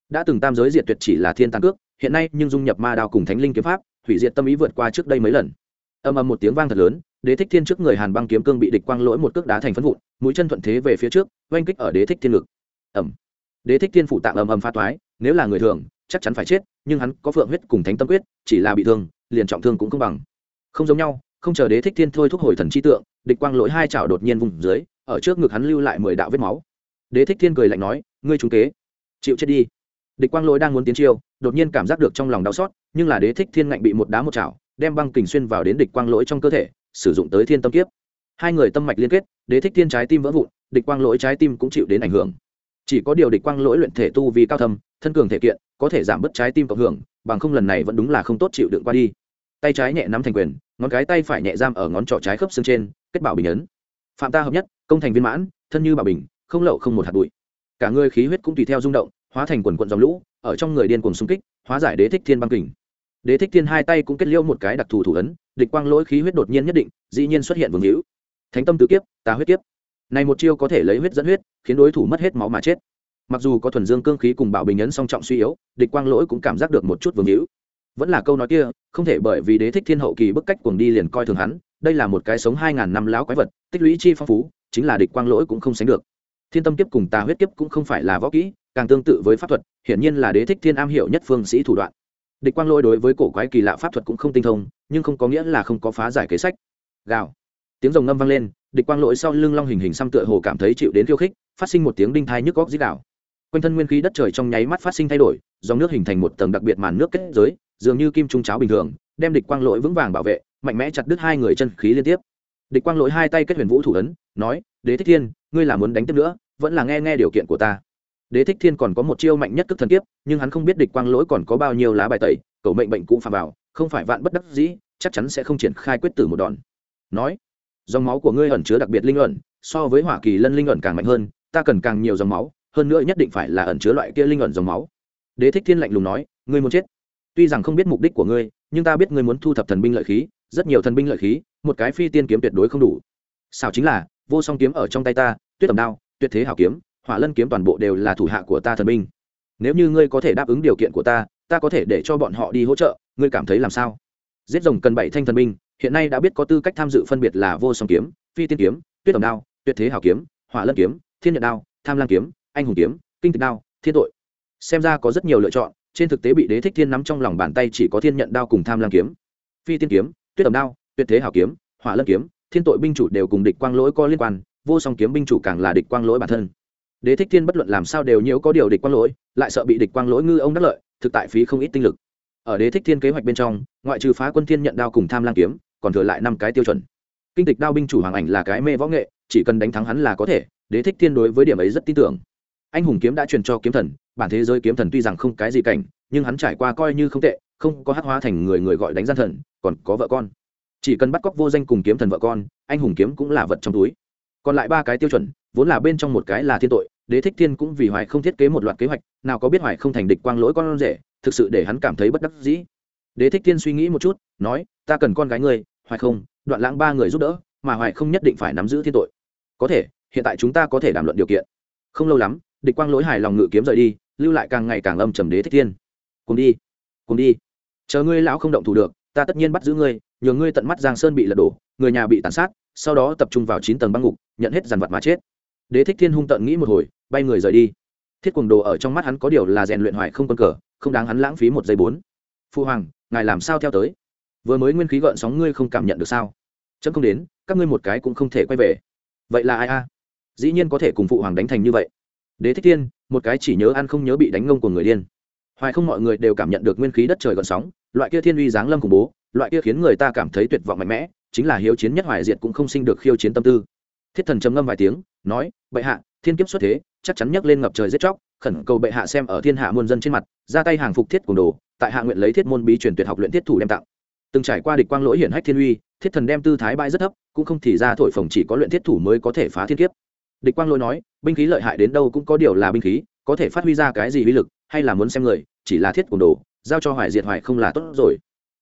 Đã từng tam giới diệt tuyệt chỉ là thiên tàn cước, hiện nay nhưng dung nhập ma đao cùng thánh linh kiếm pháp, hủy diệt tâm ý vượt qua trước đây mấy lần. Âm âm một tiếng vang thật lớn, đế thích thiên trước người hàn băng kiếm cương bị địch quang lỗi một cước đá thành phân vụn, mũi chân thuận thế về phía trước, oanh kích ở đế thích thiên ngực. Ẩm đế thích thiên phụ tạng ầm ầm pha toái, nếu là người thường, chắc chắn phải chết, nhưng hắn có phượng huyết cùng thánh tâm quyết, chỉ là bị thương, liền trọng thương cũng không bằng. Không giống nhau, không chờ đế thích thiên thôi thúc hồi thần chi tượng địch quang lỗi hai chảo đột nhiên vùng dưới, ở trước ngực hắn lưu lại mười đạo vết máu. Đế thích thiên cười lạnh nói, ngươi trúng kế, chịu chết đi. Địch quang lỗi đang muốn tiến chiêu, đột nhiên cảm giác được trong lòng đau xót, nhưng là đế thích thiên ngạnh bị một đá một chảo, đem băng kình xuyên vào đến địch quang lỗi trong cơ thể, sử dụng tới thiên tâm kiếp. Hai người tâm mạch liên kết, đế thích thiên trái tim vỡ vụn, địch quang lỗi trái tim cũng chịu đến ảnh hưởng. Chỉ có điều địch quang lỗi luyện thể tu vì cao thâm, thân cường thể kiện, có thể giảm bớt trái tim cộng hưởng, bằng không lần này vẫn đúng là không tốt chịu đựng qua đi. Tay trái nhẹ nắm thành quyền ngón cái tay phải nhẹ giam ở ngón trỏ trái khớp xương trên, kết bảo bình ấn. Phạm ta hợp nhất, công thành viên mãn, thân như bảo bình, không lậu không một hạt bụi. Cả người khí huyết cũng tùy theo rung động, hóa thành quần quận dòng lũ, ở trong người điên cuồng xung kích, hóa giải đế thích thiên băng kình. Đế thích thiên hai tay cũng kết liêu một cái đặc thù thủ ấn, địch quang lỗi khí huyết đột nhiên nhất định, dĩ nhiên xuất hiện vương hữu. Thánh tâm tự kiếp ta huyết kiếp. Này một chiêu có thể lấy huyết dẫn huyết, khiến đối thủ mất hết máu mà chết. Mặc dù có thuần dương cương khí cùng bảo bình ấn song trọng suy yếu, địch quang lỗi cũng cảm giác được một chút vương hữu vẫn là câu nói kia, không thể bởi vì đế thích thiên hậu kỳ bức cách cuồng đi liền coi thường hắn, đây là một cái sống hai ngàn năm láo quái vật, tích lũy chi phong phú, chính là địch quang lỗi cũng không sánh được. Thiên tâm kiếp cùng tà huyết kiếp cũng không phải là võ kỹ, càng tương tự với pháp thuật, hiển nhiên là đế thích thiên am hiểu nhất phương sĩ thủ đoạn. Địch quang lỗi đối với cổ quái kỳ lạ pháp thuật cũng không tinh thông, nhưng không có nghĩa là không có phá giải kế sách. Gào. Tiếng rồng ngâm vang lên, địch quang lỗi sau lưng long hình hình xăm tựa hồ cảm thấy chịu đến khiêu khích, phát sinh một tiếng đinh thai nhức góc dít đảo quanh thân nguyên khí đất trời trong nháy mắt phát sinh thay đổi, dòng nước hình thành một tầng đặc biệt màn nước kết giới, dường như kim trung cháo bình thường, đem địch quang lỗi vững vàng bảo vệ, mạnh mẽ chặt đứt hai người chân khí liên tiếp. Địch quang lỗi hai tay kết huyền vũ thủ ấn, nói, đế thích thiên, ngươi là muốn đánh tiếp nữa, vẫn là nghe nghe điều kiện của ta. Đế thích thiên còn có một chiêu mạnh nhất cước thần kiếp, nhưng hắn không biết địch quang lỗi còn có bao nhiêu lá bài tẩy, cầu mệnh bệnh cũng phạm vào, không phải vạn bất đắc dĩ, chắc chắn sẽ không triển khai quyết tử một đòn. Nói, dòng máu của ngươi ẩn chứa đặc biệt linh ẩn, so với hỏa kỳ lân linh ẩn càng mạnh hơn, ta cần càng nhiều dòng máu hơn nữa nhất định phải là ẩn chứa loại kia linh ẩn dòng máu. Đế thích thiên lạnh lùng nói, ngươi muốn chết? Tuy rằng không biết mục đích của ngươi, nhưng ta biết ngươi muốn thu thập thần binh lợi khí, rất nhiều thần binh lợi khí, một cái phi tiên kiếm tuyệt đối không đủ. Sao chính là, vô song kiếm ở trong tay ta, tuyết tầm đao, tuyệt thế hảo kiếm, hỏa lân kiếm toàn bộ đều là thủ hạ của ta thần binh. Nếu như ngươi có thể đáp ứng điều kiện của ta ta có thể để cho bọn họ đi hỗ trợ, ngươi cảm thấy làm sao? Giết rồng cần bảy thanh thần binh, hiện nay đã biết có tư cách tham dự phân biệt là vô song kiếm, phi tiên kiếm, tuyết tầm đao, tuyệt thế hảo kiếm, hỏa lân kiếm, thiên nhật đao, tham lam kiếm anh hùng kiếm, kinh tịch đao, thiên tội. Xem ra có rất nhiều lựa chọn, trên thực tế bị đế thích thiên nắm trong lòng bàn tay chỉ có thiên nhận đao cùng tham lam kiếm. Phi tiên kiếm, tuyết tầm đao, tuyệt thế hảo kiếm, hỏa lân kiếm, thiên tội binh chủ đều cùng địch quang lỗi có liên quan, vô song kiếm binh chủ càng là địch quang lỗi bản thân. Đế thích thiên bất luận làm sao đều nhiễu có điều địch quang lỗi, lại sợ bị địch quang lỗi ngư ông đắc lợi, thực tại phí không ít tinh lực. Ở đế thích thiên kế hoạch bên trong, ngoại trừ phá quân thiên nhận đao cùng tham lang kiếm, còn thừa lại năm cái tiêu chuẩn. Kinh tịch đao binh chủ hoàng ảnh là cái mê võ nghệ, chỉ cần đánh thắng hắn là có thể, đế thích thiên đối với điểm ấy rất tin tưởng anh hùng kiếm đã truyền cho kiếm thần, bản thế giới kiếm thần tuy rằng không cái gì cảnh, nhưng hắn trải qua coi như không tệ, không có hát hóa thành người người gọi đánh gian thần, còn có vợ con. Chỉ cần bắt cóc vô danh cùng kiếm thần vợ con, anh hùng kiếm cũng là vật trong túi. Còn lại ba cái tiêu chuẩn, vốn là bên trong một cái là thiên tội, đế thích thiên cũng vì hoài không thiết kế một loạt kế hoạch, nào có biết hoài không thành địch quang lỗi con rể, thực sự để hắn cảm thấy bất đắc dĩ. Đế thích thiên suy nghĩ một chút, nói, ta cần con gái ngươi, hoài không, đoạn lãng ba người giúp đỡ, mà hoài không nhất định phải nắm giữ thiên tội. Có thể, hiện tại chúng ta có thể đàm luận điều kiện. Không lâu lắm địch quang lỗi hài lòng ngự kiếm rời đi, lưu lại càng ngày càng âm trầm đế thích thiên. Cùng đi cùng đi. Chờ ngươi lão không động thủ được, ta tất nhiên bắt giữ ngươi, nhờ ngươi tận mắt giang sơn bị lật đổ, người nhà bị tàn sát, sau đó tập trung vào chín tầng băng ngục, nhận hết dàn vật mà chết. Đế thích thiên hung tận nghĩ một hồi, bay người rời đi. Thiết quần đồ ở trong mắt hắn có điều là rèn luyện hoài không quân cờ, không đáng hắn lãng phí một giây bốn. Phu hoàng, ngài làm sao theo tới? Vừa mới nguyên khí gợn sóng ngươi không cảm nhận được sao? Chấm không đến, các ngươi một cái cũng không thể quay về. Vậy là ai a? Dĩ nhiên có thể cùng phụ hoàng đánh thành như vậy đế thích thiên, một cái chỉ nhớ ăn không nhớ bị đánh ngông của người điên. Hoài không mọi người đều cảm nhận được nguyên khí đất trời gợn sóng, loại kia thiên uy giáng lâm khủng bố, loại kia khiến người ta cảm thấy tuyệt vọng mạnh mẽ, chính là hiếu chiến nhất hoài diệt cũng không sinh được khiêu chiến tâm tư. Thiết thần trầm ngâm vài tiếng, nói, bệ hạ, thiên kiếp xuất thế, chắc chắn nhấc lên ngập trời giết chóc, khẩn cầu bệ hạ xem ở thiên hạ muôn dân trên mặt, ra tay hàng phục thiết cùng đồ, tại hạ nguyện lấy thiết môn bí truyền tuyệt học luyện thiết thủ đem tặng. Từng trải qua địch quang lỗi hiển hách thiên uy, thiết thần đem tư thái bãi rất thấp, cũng không thì ra thổi phồng chỉ có luyện thiết thủ mới có thể phá thiên kiếp địch quang lỗi nói, binh khí lợi hại đến đâu cũng có điều là binh khí, có thể phát huy ra cái gì uy lực, hay là muốn xem người, chỉ là thiết cùng đồ, giao cho hoài diệt hoài không là tốt rồi.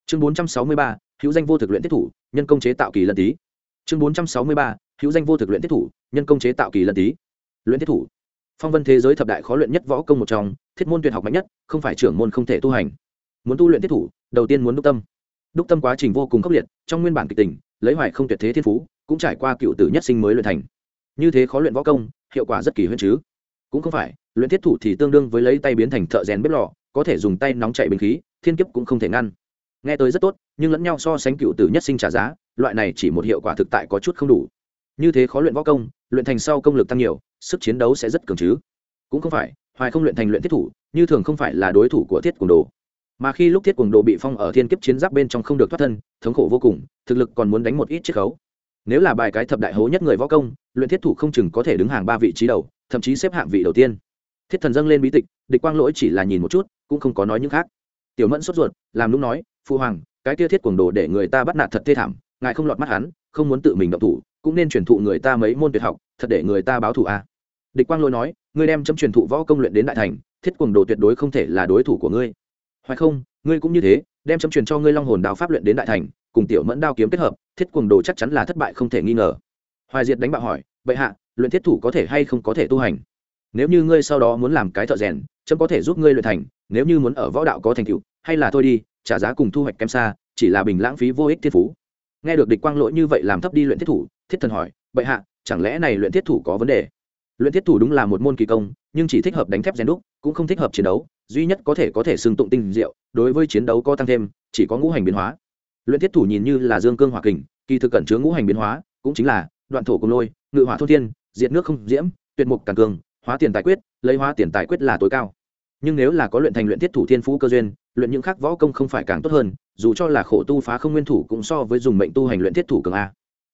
Chương bốn trăm sáu mươi ba, hữu danh vô thực luyện thiết thủ, nhân công chế tạo kỳ lân tý. Chương bốn trăm sáu mươi ba, hữu danh vô thực luyện thiết thủ, nhân công chế tạo kỳ lân tý. Luyện thiết thủ. Phong vân thế giới thập đại khó luyện nhất võ công một trong, thiết môn tuyệt học mạnh nhất, không phải trưởng môn không thể tu hành. Muốn tu luyện thiết thủ, đầu tiên muốn đúc tâm. Đúc tâm quá trình vô cùng khốc liệt, trong nguyên bản kịch tình, lấy hoài không tuyệt thế thiên phú, cũng trải qua cựu tử nhất sinh mới luyện thành như thế khó luyện võ công, hiệu quả rất kỳ huyên chứ. Cũng không phải, luyện thiết thủ thì tương đương với lấy tay biến thành thợ rèn bếp lò, có thể dùng tay nóng chạy bình khí, thiên kiếp cũng không thể ngăn. Nghe tới rất tốt, nhưng lẫn nhau so sánh cựu tử nhất sinh trả giá, loại này chỉ một hiệu quả thực tại có chút không đủ. Như thế khó luyện võ công, luyện thành sau công lực tăng nhiều, sức chiến đấu sẽ rất cường chứ. Cũng không phải, hoài không luyện thành luyện thiết thủ, như thường không phải là đối thủ của thiết cuồng đồ. Mà khi lúc thiết cuồng đồ bị phong ở thiên kiếp chiến giáp bên trong không được thoát thân, thống khổ vô cùng, thực lực còn muốn đánh một ít chiết khấu nếu là bài cái thập đại hố nhất người võ công, luyện thiết thủ không chừng có thể đứng hàng ba vị trí đầu, thậm chí xếp hạng vị đầu tiên. Thiết thần dâng lên bí tịch, địch quang lỗi chỉ là nhìn một chút, cũng không có nói những khác. Tiểu mẫn sốt ruột, làm lúc nói phụ hoàng, cái kia thiết cuồng đồ để người ta bắt nạt thật thê thảm, ngài không lọt mắt hắn, không muốn tự mình động thủ, cũng nên truyền thụ người ta mấy môn tuyệt học, thật để người ta báo thù a. À. địch quang lỗi nói, ngươi đem chấm truyền thụ võ công luyện đến đại thành, thiết cuồng đồ tuyệt đối không thể là đối thủ của ngươi. Hoặc không, ngươi cũng như thế, đem chấm truyền cho ngươi long hồn đào pháp luyện đến đại thành cùng tiểu mẫn đao kiếm kết hợp, thiết cuồng đồ chắc chắn là thất bại không thể nghi ngờ. Hoài diệt đánh bạo hỏi, bệ hạ, luyện thiết thủ có thể hay không có thể tu hành? Nếu như ngươi sau đó muốn làm cái thợ rèn, chấm có thể giúp ngươi luyện thành, nếu như muốn ở võ đạo có thành tựu, hay là thôi đi, trả giá cùng thu hoạch kém xa, chỉ là bình lãng phí vô ích thiên phú. Nghe được địch quang lỗi như vậy làm thấp đi luyện thiết thủ, thiết thần hỏi, bệ hạ, chẳng lẽ này luyện thiết thủ có vấn đề? Luyện thiết thủ đúng là một môn kỳ công, nhưng chỉ thích hợp đánh thép rèn đúc, cũng không thích hợp chiến đấu, duy nhất có thể có thể xưng tụng tinh diệu, đối với chiến đấu có tăng thêm, chỉ có ngũ hành biến hóa luyện thiết thủ nhìn như là dương cương hỏa kình, kỳ thực cẩn chứa ngũ hành biến hóa, cũng chính là đoạn thổ cùng lôi, ngự hỏa thôn thiên, diệt nước không diễm, tuyệt mục càng cường, hóa tiền tài quyết, lấy hóa tiền tài quyết là tối cao. Nhưng nếu là có luyện thành luyện thiết thủ thiên phú cơ duyên, luyện những khác võ công không phải càng tốt hơn, dù cho là khổ tu phá không nguyên thủ cũng so với dùng mệnh tu hành luyện thiết thủ cường a.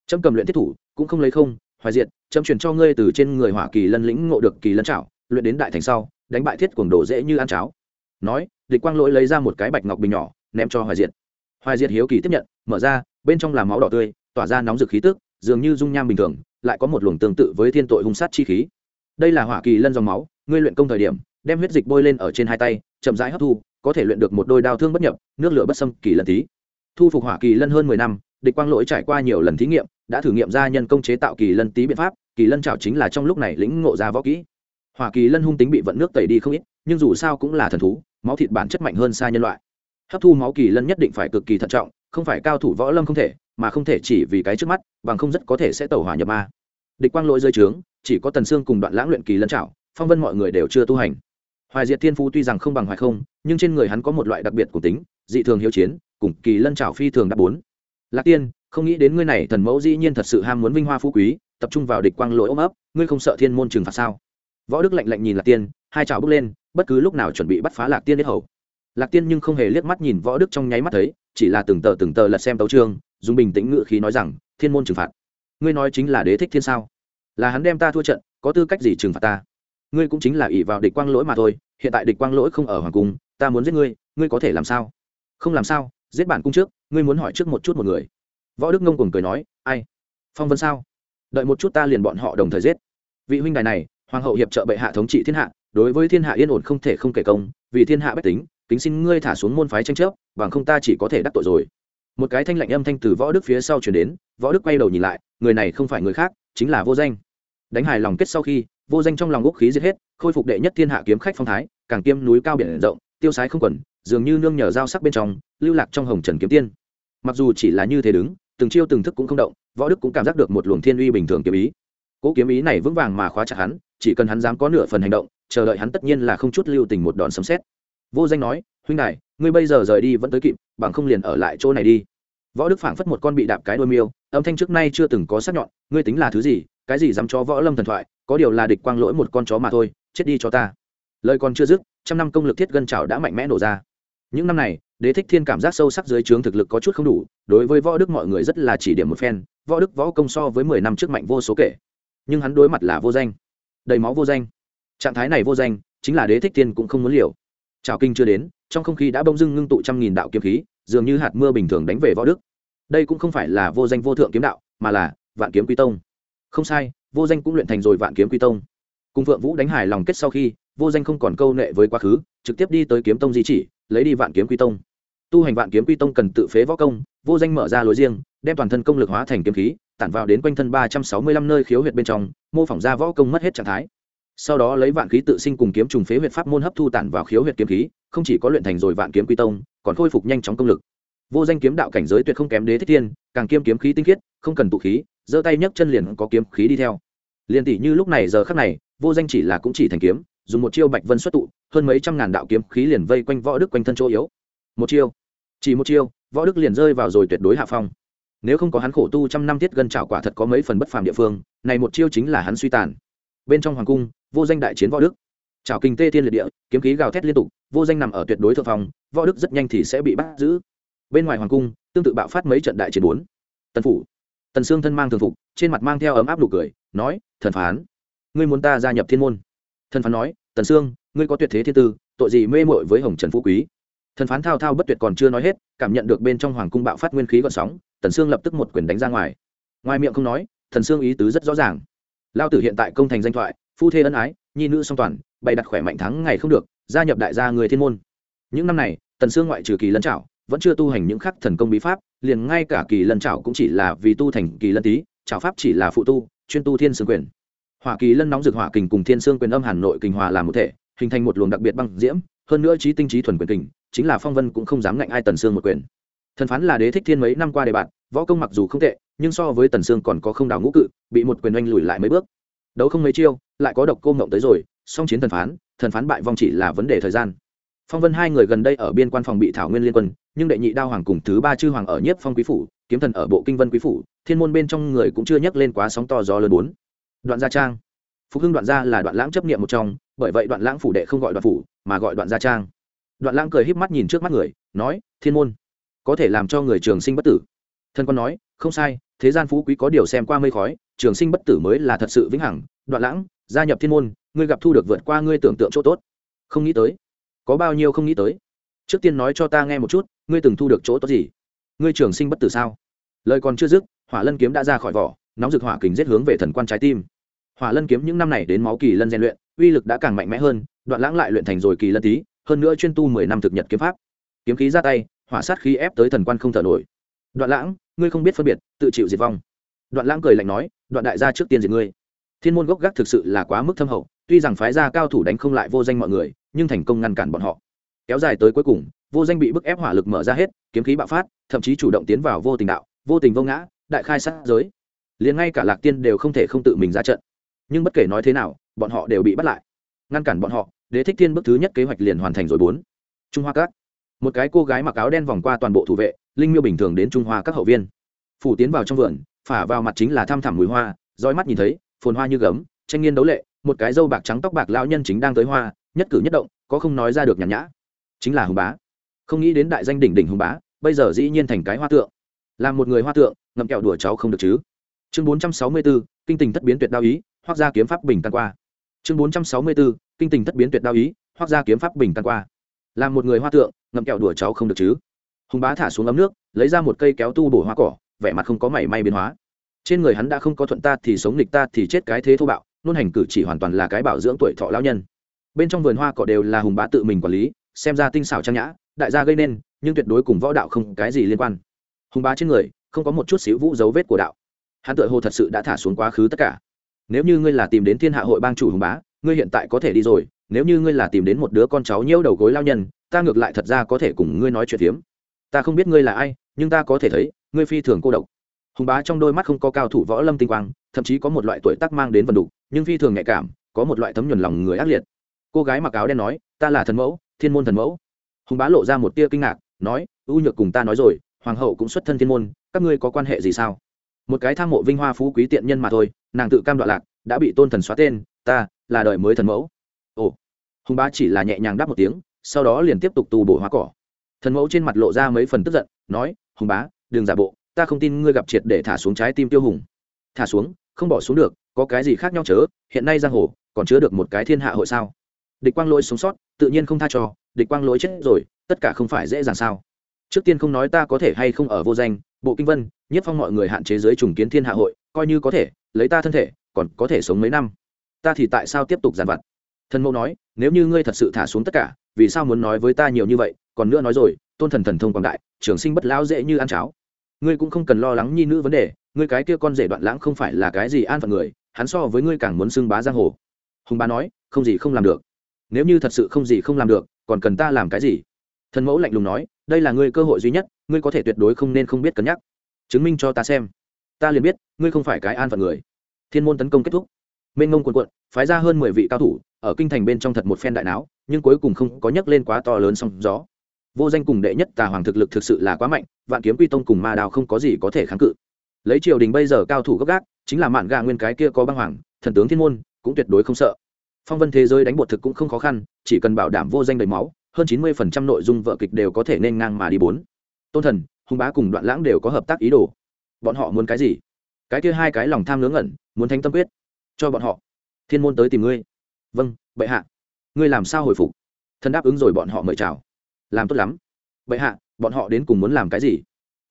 Trâm cầm luyện thiết thủ, cũng không lấy không, hoài diệt trâm truyền cho ngươi từ trên người hỏa kỳ lân lĩnh ngộ được kỳ lân trảo, luyện đến đại thành sau, đánh bại thiết cuồng đồ dễ như ăn cháo. Nói, địch quang lỗi lấy ra một cái bạch ngọc bình nhỏ, ném cho hoài diệt hoài diệt hiếu kỳ tiếp nhận, mở ra, bên trong là máu đỏ tươi, tỏa ra nóng rực khí tức, dường như dung nham bình thường, lại có một luồng tương tự với thiên tội hung sát chi khí. Đây là hỏa kỳ lân dòng máu, ngươi luyện công thời điểm, đem huyết dịch bôi lên ở trên hai tay, chậm rãi hấp thu, có thể luyện được một đôi đao thương bất nhập, nước lửa bất xâm kỳ lần tí. Thu phục hỏa kỳ lân hơn mười năm, địch quang lỗi trải qua nhiều lần thí nghiệm, đã thử nghiệm ra nhân công chế tạo kỳ lân tí biện pháp, kỳ lân trào chính là trong lúc này lĩnh ngộ ra võ kỹ. Hỏa kỳ lân hung tính bị vận nước tẩy đi không ít, nhưng dù sao cũng là thần thú, máu thịt bản chất mạnh hơn xa nhân loại hấp thu máu kỳ lân nhất định phải cực kỳ thận trọng, không phải cao thủ võ lâm không thể, mà không thể chỉ vì cái trước mắt, bằng không rất có thể sẽ tẩu hỏa nhập ma. Địch quang lỗi rơi trướng, chỉ có tần sương cùng đoạn lãng luyện kỳ lân trảo, phong vân mọi người đều chưa tu hành. Hoài diệt thiên phú tuy rằng không bằng hoài không, nhưng trên người hắn có một loại đặc biệt của tính, dị thường hiếu chiến, cùng kỳ lân trảo phi thường đáp bốn. Lạc tiên, không nghĩ đến ngươi này thần mẫu dĩ nhiên thật sự ham muốn vinh hoa phú quý, tập trung vào địch quang lỗi ôm ấp, ngươi không sợ thiên môn trừng phạt sao? Võ đức lạnh lạnh nhìn lạc tiên, hai trào bước lên, bất cứ lúc nào chuẩn bị bắt phá lạc tiên đến hầu lạc tiên nhưng không hề liếc mắt nhìn võ đức trong nháy mắt thấy, chỉ là từng tờ từng tờ lật xem tấu trương dùng bình tĩnh ngự khí nói rằng, thiên môn trừng phạt. Ngươi nói chính là đế thích thiên sao? Là hắn đem ta thua trận, có tư cách gì trừng phạt ta? Ngươi cũng chính là ỷ vào địch quang lỗi mà thôi, hiện tại địch quang lỗi không ở hoàng cung, ta muốn giết ngươi ngươi có thể làm sao? Không làm sao, giết bản cung trước, ngươi muốn hỏi trước một chút một người. Võ đức ngông cùng cười nói, ai? Phong vân sao? Đợi một chút ta liền bọn họ đồng thời giết. Vị huynh đài này, hoàng hậu hiệp trợ bệ hạ thống trị thiên hạ, đối với thiên hạ yên ổn không thể không kể công, vì thiên hạ bách tính kính xin ngươi thả xuống môn phái tranh chấp, bằng không ta chỉ có thể đắc tội rồi. Một cái thanh lạnh âm thanh từ võ đức phía sau chuyển đến, võ đức quay đầu nhìn lại, người này không phải người khác, chính là vô danh. Đánh hài lòng kết sau khi, vô danh trong lòng úc khí giết hết, khôi phục đệ nhất thiên hạ kiếm khách phong thái, càng kiêm núi cao biển rộng, tiêu sái không quẩn dường như nương nhờ dao sắc bên trong, lưu lạc trong hồng trần kiếm tiên. Mặc dù chỉ là như thế đứng, từng chiêu từng thức cũng không động, võ đức cũng cảm giác được một luồng thiên uy bình thường kiếm ý. Cỗ kiếm ý này vững vàng mà khóa chặt hắn, chỉ cần hắn dám có nửa phần hành động, chờ đợi hắn tất nhiên là không chút lưu tình một đòn sấm xét vô danh nói, huynh đại ngươi bây giờ rời đi vẫn tới kịp, bằng không liền ở lại chỗ này đi. Võ đức phảng phất một con bị đạp cái đôi miêu, âm thanh trước nay chưa từng có sắc nhọn, ngươi tính là thứ gì? Cái gì dám cho võ lâm thần thoại? Có điều là địch quang lỗi một con chó mà thôi, chết đi cho ta. Lời còn chưa dứt, trăm năm công lực thiết gân trào đã mạnh mẽ nổ ra. Những năm này, đế thích thiên cảm giác sâu sắc dưới trướng thực lực có chút không đủ, đối với võ đức mọi người rất là chỉ điểm một phen, võ đức võ công so với mười năm trước mạnh vô số kể. Nhưng hắn đối mặt là vô danh. Đầy máu vô danh. Trạng thái này vô danh, chính là đế thích thiên cũng không muốn liều trào kinh chưa đến, trong không khí đã bông dưng ngưng tụ trăm nghìn đạo kiếm khí, dường như hạt mưa bình thường đánh về võ đức. Đây cũng không phải là vô danh vô thượng kiếm đạo, mà là vạn kiếm quy tông. Không sai, vô danh cũng luyện thành rồi vạn kiếm quy tông. Cùng phượng vũ đánh hài lòng kết sau khi, vô danh không còn câu nệ với quá khứ, trực tiếp đi tới kiếm tông di chỉ, lấy đi vạn kiếm quy tông. Tu hành vạn kiếm quy tông cần tự phế võ công, vô danh mở ra lối riêng, đem toàn thân công lực hóa thành kiếm khí, tản vào đến quanh thân ba trăm sáu mươi lăm nơi khiếu huyệt bên trong, mô phỏng ra võ công mất hết trạng thái sau đó lấy vạn khí tự sinh cùng kiếm trùng phế huyệt pháp môn hấp thu tản vào khiếu huyệt kiếm khí, không chỉ có luyện thành rồi vạn kiếm quy tông, còn khôi phục nhanh chóng công lực. Vô danh kiếm đạo cảnh giới tuyệt không kém đế thích thiên, càng kiêm kiếm khí tinh khiết, không cần tụ khí, giơ tay nhấc chân liền có kiếm khí đi theo. Liền tỷ như lúc này giờ khắc này, vô danh chỉ là cũng chỉ thành kiếm, dùng một chiêu bạch vân xuất tụ, hơn mấy trăm ngàn đạo kiếm khí liền vây quanh võ đức quanh thân chỗ yếu. Một chiêu, chỉ một chiêu, võ đức liền rơi vào rồi tuyệt đối hạ phong. Nếu không có hắn khổ tu trăm năm tiết gần trảo quả thật có mấy phần bất phàm địa phương, này một chiêu chính là hắn suy tàn bên trong hoàng cung, vô danh đại chiến võ đức. Trào kinh tê thiên liệt địa, kiếm khí gào thét liên tục, vô danh nằm ở tuyệt đối thượng phòng võ đức rất nhanh thì sẽ bị bắt giữ. Bên ngoài hoàng cung, tương tự bạo phát mấy trận đại chiến bốn. Tần phủ. Tần sương thân mang thường phục, trên mặt mang theo ấm áp nụ cười, nói, thần phán, ngươi muốn ta gia nhập thiên môn? Thần phán nói, tần sương, ngươi có tuyệt thế thiên tư, tội gì mê mội với hồng trần phú quý? Thần phán thao thao bất tuyệt còn chưa nói hết, cảm nhận được bên trong hoàng cung bạo phát nguyên khí gọn sóng, tần sương lập tức một quyền đánh ra ngoài. Ngoài miệng không nói thần sương ý tứ rất rõ ràng lao tử hiện tại công thành danh thoại, phu thê ân ái, nhi nữ song toàn, bày đặt khỏe mạnh thắng ngày không được, gia nhập đại gia người thiên môn. Những năm này, tần sương ngoại trừ kỳ lân trảo vẫn chưa tu hành những khắc thần công bí pháp, liền ngay cả kỳ lân trảo cũng chỉ là vì tu thành kỳ lân tý trảo pháp chỉ là phụ tu, chuyên tu thiên sương quyền. Hỏa kỳ lân nóng rực hỏa kình cùng thiên sương quyền âm hàn nội kình hòa làm một thể, hình thành một luồng đặc biệt băng diễm, hơn nữa trí tinh trí thuần quyền kình, chính là phong vân cũng không dám ngạnh ai tần sương một quyền. Thần phán là đế thích thiên mấy năm qua đề bạt, võ công mặc dù không tệ nhưng so với tần sương còn có không đào ngũ cự, bị một quyền oanh lùi lại mấy bước. Đấu không mấy chiêu, lại có độc cô mộng tới rồi, song chiến thần phán thần phán bại vong chỉ là vấn đề thời gian. Phong vân hai người gần đây ở biên quan phòng bị thảo nguyên liên quân, nhưng đệ nhị đao hoàng cùng thứ ba chư hoàng ở nhiếp phong quý phủ, kiếm thần ở bộ kinh vân quý phủ, thiên môn bên trong người cũng chưa nhắc lên quá sóng to gió lớn bốn. Đoạn gia trang. Phục hưng đoạn gia là đoạn lãng chấp niệm một trong, bởi vậy đoạn lãng phủ đệ không gọi đoạn phủ, mà gọi đoạn gia trang. Đoạn lãng cười híp mắt nhìn trước mắt người, nói, thiên môn, có thể làm cho người trường sinh bất tử. Thân con nói, không sai thế gian phú quý có điều xem qua mây khói, trường sinh bất tử mới là thật sự vĩnh hằng, đoạn lãng, gia nhập thiên môn, ngươi gặp thu được vượt qua ngươi tưởng tượng chỗ tốt. Không nghĩ tới. Có bao nhiêu không nghĩ tới? Trước tiên nói cho ta nghe một chút, ngươi từng thu được chỗ tốt gì? Ngươi trường sinh bất tử sao? Lời còn chưa dứt, hỏa lân kiếm đã ra khỏi vỏ, nóng rực hỏa kình giết hướng về thần quan trái tim. Hỏa lân kiếm những năm này đến máu kỳ lân rèn luyện, uy lực đã càng mạnh mẽ hơn, đoạn lãng lại luyện thành rồi kỳ lân tí, hơn nữa chuyên tu mười năm thực nhật kiếm pháp. Kiếm khí ra tay, hỏa sát khí ép tới thần quan không thở nổi đoạn lãng, ngươi không biết phân biệt, tự chịu diệt vong. Đoạn lãng cười lạnh nói, đoạn đại gia trước tiên diệt ngươi. Thiên môn gốc gác thực sự là quá mức thâm hậu, tuy rằng phái gia cao thủ đánh không lại vô danh mọi người, nhưng thành công ngăn cản bọn họ. Kéo dài tới cuối cùng, vô danh bị bức ép hỏa lực mở ra hết, kiếm khí bạo phát, thậm chí chủ động tiến vào vô tình đạo, vô tình vô ngã, đại khai sát giới. Liền ngay cả lạc tiên đều không thể không tự mình ra trận. Nhưng bất kể nói thế nào, bọn họ đều bị bắt lại. Ngăn cản bọn họ, đế thích thiên bước thứ nhất kế hoạch liền hoàn thành rồi bốn. Trung hoa các. Một cái cô gái mặc áo đen vòng qua toàn bộ thủ vệ linh miêu bình thường đến trung hoa các hậu viên phủ tiến vào trong vườn phả vào mặt chính là thăm thẳm mùi hoa roi mắt nhìn thấy phồn hoa như gấm tranh nghiên đấu lệ một cái dâu bạc trắng tóc bạc lão nhân chính đang tới hoa nhất cử nhất động có không nói ra được nhàn nhã chính là hùng bá không nghĩ đến đại danh đỉnh đỉnh hùng bá bây giờ dĩ nhiên thành cái hoa tượng là một người hoa tượng ngậm kẹo đùa cháu không được chứ chương bốn trăm sáu mươi 464, kinh tình thất biến tuyệt đao ý hoặc ra kiếm pháp bình căn qua chương bốn trăm sáu mươi 464, kinh tình thất biến tuyệt đao ý hoặc ra kiếm pháp bình căn qua là một người hoa tượng ngậm kẹo đùa cháu không được chứ hùng bá thả xuống ấm nước, lấy ra một cây kéo tu bổ hoa cỏ, vẻ mặt không có mảy may biến hóa. Trên người hắn đã không có thuận ta thì sống nghịch ta thì chết cái thế thô bạo, nôn hành cử chỉ hoàn toàn là cái bảo dưỡng tuổi thọ lão nhân. Bên trong vườn hoa cỏ đều là hùng bá tự mình quản lý, xem ra tinh xảo trang nhã, đại gia gây nên, nhưng tuyệt đối cùng võ đạo không cái gì liên quan. Hùng bá trên người, không có một chút xíu vũ dấu vết của đạo. Hắn tự hồ thật sự đã thả xuống quá khứ tất cả. Nếu như ngươi là tìm đến thiên hạ hội bang chủ hùng bá, ngươi hiện tại có thể đi rồi, nếu như ngươi là tìm đến một đứa con cháu nhiễu đầu gối lao nhân, ta ngược lại thật ra có thể cùng ngươi nói chuyện hiếm ta không biết ngươi là ai, nhưng ta có thể thấy, ngươi phi thường cô độc. Hùng bá trong đôi mắt không có cao thủ võ lâm tinh quang, thậm chí có một loại tuổi tác mang đến vần đục, nhưng phi thường nhạy cảm, có một loại thấm nhuần lòng người ác liệt. Cô gái mặc áo đen nói, ta là thần mẫu, thiên môn thần mẫu. Hùng bá lộ ra một tia kinh ngạc, nói ưu nhược cùng ta nói rồi, hoàng hậu cũng xuất thân thiên môn, các ngươi có quan hệ gì sao? Một cái tham mộ vinh hoa phú quý tiện nhân mà thôi, nàng tự cam đoạn lạc, đã bị tôn thần xóa tên, ta là đời mới thần mẫu. Ồ. Hùng bá chỉ là nhẹ nhàng đáp một tiếng, sau đó liền tiếp tục tu bổ hoa cỏ thần mẫu trên mặt lộ ra mấy phần tức giận, nói, hùng bá, đừng giả bộ, ta không tin ngươi gặp triệt để thả xuống trái tim tiêu hùng. Thả xuống? Không bỏ xuống được, có cái gì khác nhau chớ, hiện nay giang hồ, còn chứa được một cái thiên hạ hội sao? Địch quang lỗi sống sót, tự nhiên không tha cho, địch quang lỗi chết rồi, tất cả không phải dễ dàng sao? Trước tiên không nói ta có thể hay không ở vô danh, bộ kinh vân, nhất phong mọi người hạn chế giới trùng kiến thiên hạ hội, coi như có thể, lấy ta thân thể, còn có thể sống mấy năm. Ta thì tại sao tiếp tục giàn vặt? Thần mẫu nói, nếu như ngươi thật sự thả xuống tất cả, vì sao muốn nói với ta nhiều như vậy còn nữa nói rồi, tôn thần thần thông quảng đại, trường sinh bất lão dễ như ăn cháo. Ngươi cũng không cần lo lắng nhi nữ vấn đề, ngươi cái kia con rể đoạn lãng không phải là cái gì an phận người, hắn so với ngươi càng muốn xưng bá giang hồ. Hùng bá nói, không gì không làm được. Nếu như thật sự không gì không làm được, còn cần ta làm cái gì? Thần mẫu lạnh lùng nói, đây là ngươi cơ hội duy nhất, ngươi có thể tuyệt đối không nên không biết cân nhắc. Chứng minh cho ta xem. Ta liền biết, ngươi không phải cái an phận người. Thiên môn tấn công kết thúc. Mênh ngông quần quận phái ra hơn mười vị cao thủ, ở kinh thành bên trong thật một phen đại não nhưng cuối cùng không có nhấc lên quá to lớn song gió vô danh cùng đệ nhất tà hoàng thực lực thực sự là quá mạnh, vạn kiếm quy tông cùng ma đào không có gì có thể kháng cự. Lấy triều đình bây giờ cao thủ gấp gác, chính là mạn gà nguyên cái kia có băng hoàng, thần tướng thiên môn, cũng tuyệt đối không sợ. Phong vân thế giới đánh bột thực cũng không khó khăn, chỉ cần bảo đảm vô danh đầy máu, hơn chín mươi phần trăm nội dung vợ kịch đều có thể nên ngang mà đi bốn. Tôn thần, hùng bá cùng đoạn lãng đều có hợp tác ý đồ. Bọn họ muốn cái gì? Cái kia hai cái lòng tham ngớ ngẩn, muốn thanh tâm quyết. Cho bọn họ. Thiên môn tới tìm ngươi. Vâng bệ hạ. Ngươi làm sao hồi phục? Thần đáp ứng rồi bọn họ mời chào làm tốt lắm. Bệ hạ, bọn họ đến cùng muốn làm cái gì?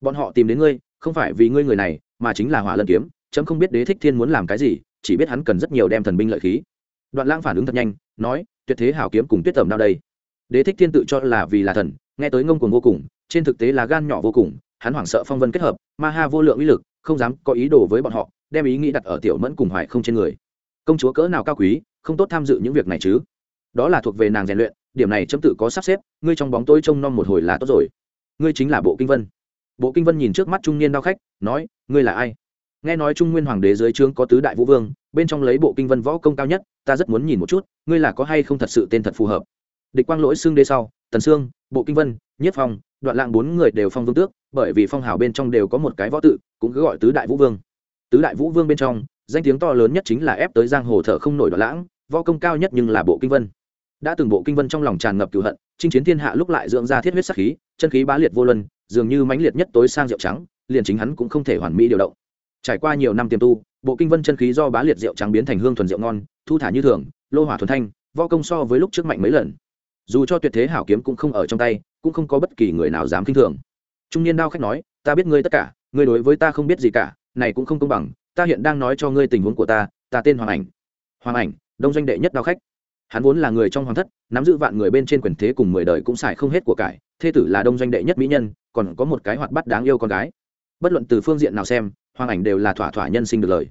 Bọn họ tìm đến ngươi, không phải vì ngươi người này, mà chính là hỏa lân kiếm, chấm không biết đế thích thiên muốn làm cái gì, chỉ biết hắn cần rất nhiều đem thần binh lợi khí. Đoạn lãng phản ứng thật nhanh, nói, tuyệt thế hảo kiếm cùng tuyết tẩm nào đây. Đế thích thiên tự cho là vì là thần, nghe tới ngông cuồng vô cùng, trên thực tế là gan nhỏ vô cùng, hắn hoảng sợ phong vân kết hợp, ma ha vô lượng uy lực, không dám có ý đồ với bọn họ, đem ý nghĩ đặt ở tiểu mẫn cùng hoài không trên người. Công chúa cỡ nào cao quý, không tốt tham dự những việc này chứ? Đó là thuộc về nàng rèn luyện điểm này chấm tự có sắp xếp, ngươi trong bóng tôi trông nom một hồi là tốt rồi. Ngươi chính là bộ kinh vân. Bộ kinh vân nhìn trước mắt trung niên đao khách, nói, ngươi là ai? Nghe nói trung nguyên hoàng đế dưới trướng có tứ đại vũ vương, bên trong lấy bộ kinh vân võ công cao nhất, ta rất muốn nhìn một chút, ngươi là có hay không thật sự tên thật phù hợp? Địch quang lỗi xương đế sau, tần sương, bộ kinh vân, nhất phong, đoạn lạng bốn người đều phong vương tước, bởi vì phong hào bên trong đều có một cái võ tự, cũng cứ gọi tứ đại vũ vương. Tứ đại vũ vương bên trong, danh tiếng to lớn nhất chính là ép tới giang hồ thở không nổi đoạn lãng võ công cao nhất nhưng là bộ kinh vân đã từng bộ kinh vân trong lòng tràn ngập cựu hận, chinh chiến thiên hạ lúc lại dưỡng ra thiết huyết sắc khí, chân khí bá liệt vô luân, dường như mãnh liệt nhất tối sang rượu trắng, liền chính hắn cũng không thể hoàn mỹ điều động. Trải qua nhiều năm tiềm tu, bộ kinh vân chân khí do bá liệt rượu trắng biến thành hương thuần rượu ngon, thu thả như thường, lô hỏa thuần thanh, võ công so với lúc trước mạnh mấy lần. Dù cho tuyệt thế hảo kiếm cũng không ở trong tay, cũng không có bất kỳ người nào dám k i n h thường. Trung niên đao khách nói, ta biết ngươi tất cả, ngươi đối với ta không biết gì cả, này cũng không công bằng, ta hiện đang nói cho ngươi tình huống của ta ta tên hoàng ảnh. Hoàng ảnh, đông doanh đệ nhất đao khách hắn vốn là người trong hoàng thất, nắm giữ vạn người bên trên quyền thế cùng mười đời cũng xài không hết của cải, thê tử là đông doanh đệ nhất mỹ nhân, còn có một cái hoạt bắt đáng yêu con gái. Bất luận từ phương diện nào xem, hoàng ảnh đều là thỏa thỏa nhân sinh được lời.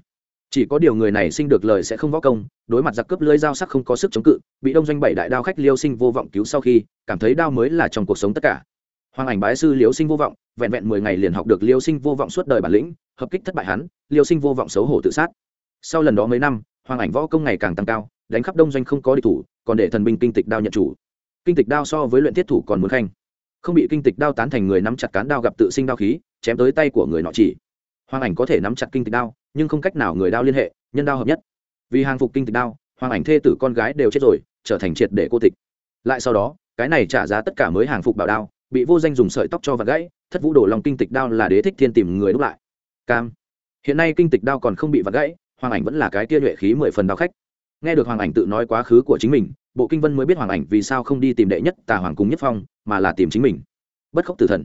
Chỉ có điều người này sinh được lời sẽ không võ công, đối mặt giặc cướp lưới dao sắc không có sức chống cự, bị đông doanh bảy đại đao khách liêu sinh vô vọng cứu sau khi, cảm thấy đao mới là trong cuộc sống tất cả. Hoàng ảnh bái sư liêu sinh vô vọng, vẹn vẹn mười ngày liền học được liêu sinh vô vọng suốt đời bản lĩnh, hợp kích thất bại hắn, liêu sinh vô vọng xấu hổ tự sát. Sau lần đó mấy năm, hoàng ảnh võ công ngày càng tăng cao đánh khắp đông doanh không có địch thủ, còn để thần binh kinh tịch đao nhận chủ. Kinh tịch đao so với luyện thiết thủ còn muốn khanh. Không bị kinh tịch đao tán thành người nắm chặt cán đao gặp tự sinh đao khí, chém tới tay của người nọ chỉ. Hoàng ảnh có thể nắm chặt kinh tịch đao, nhưng không cách nào người đao liên hệ, nhân đao hợp nhất. Vì hàng phục kinh tịch đao, hoàng ảnh thê tử con gái đều chết rồi, trở thành triệt để cô tịch. Lại sau đó, cái này trả giá tất cả mới hàng phục bảo đao, bị vô danh dùng sợi tóc cho vặt gãy, thất vũ đổ lòng kinh tịch đao là đế thích thiên tìm người đúc lại. Cam. Hiện nay kinh tịch đao còn không bị vặt gãy, hoàng ảnh vẫn là cái kia nhuệ khí mười phần đao khách nghe được hoàng ảnh tự nói quá khứ của chính mình, bộ kinh vân mới biết hoàng ảnh vì sao không đi tìm đệ nhất tà hoàng cung nhất phong, mà là tìm chính mình. Bất khốc tử thần.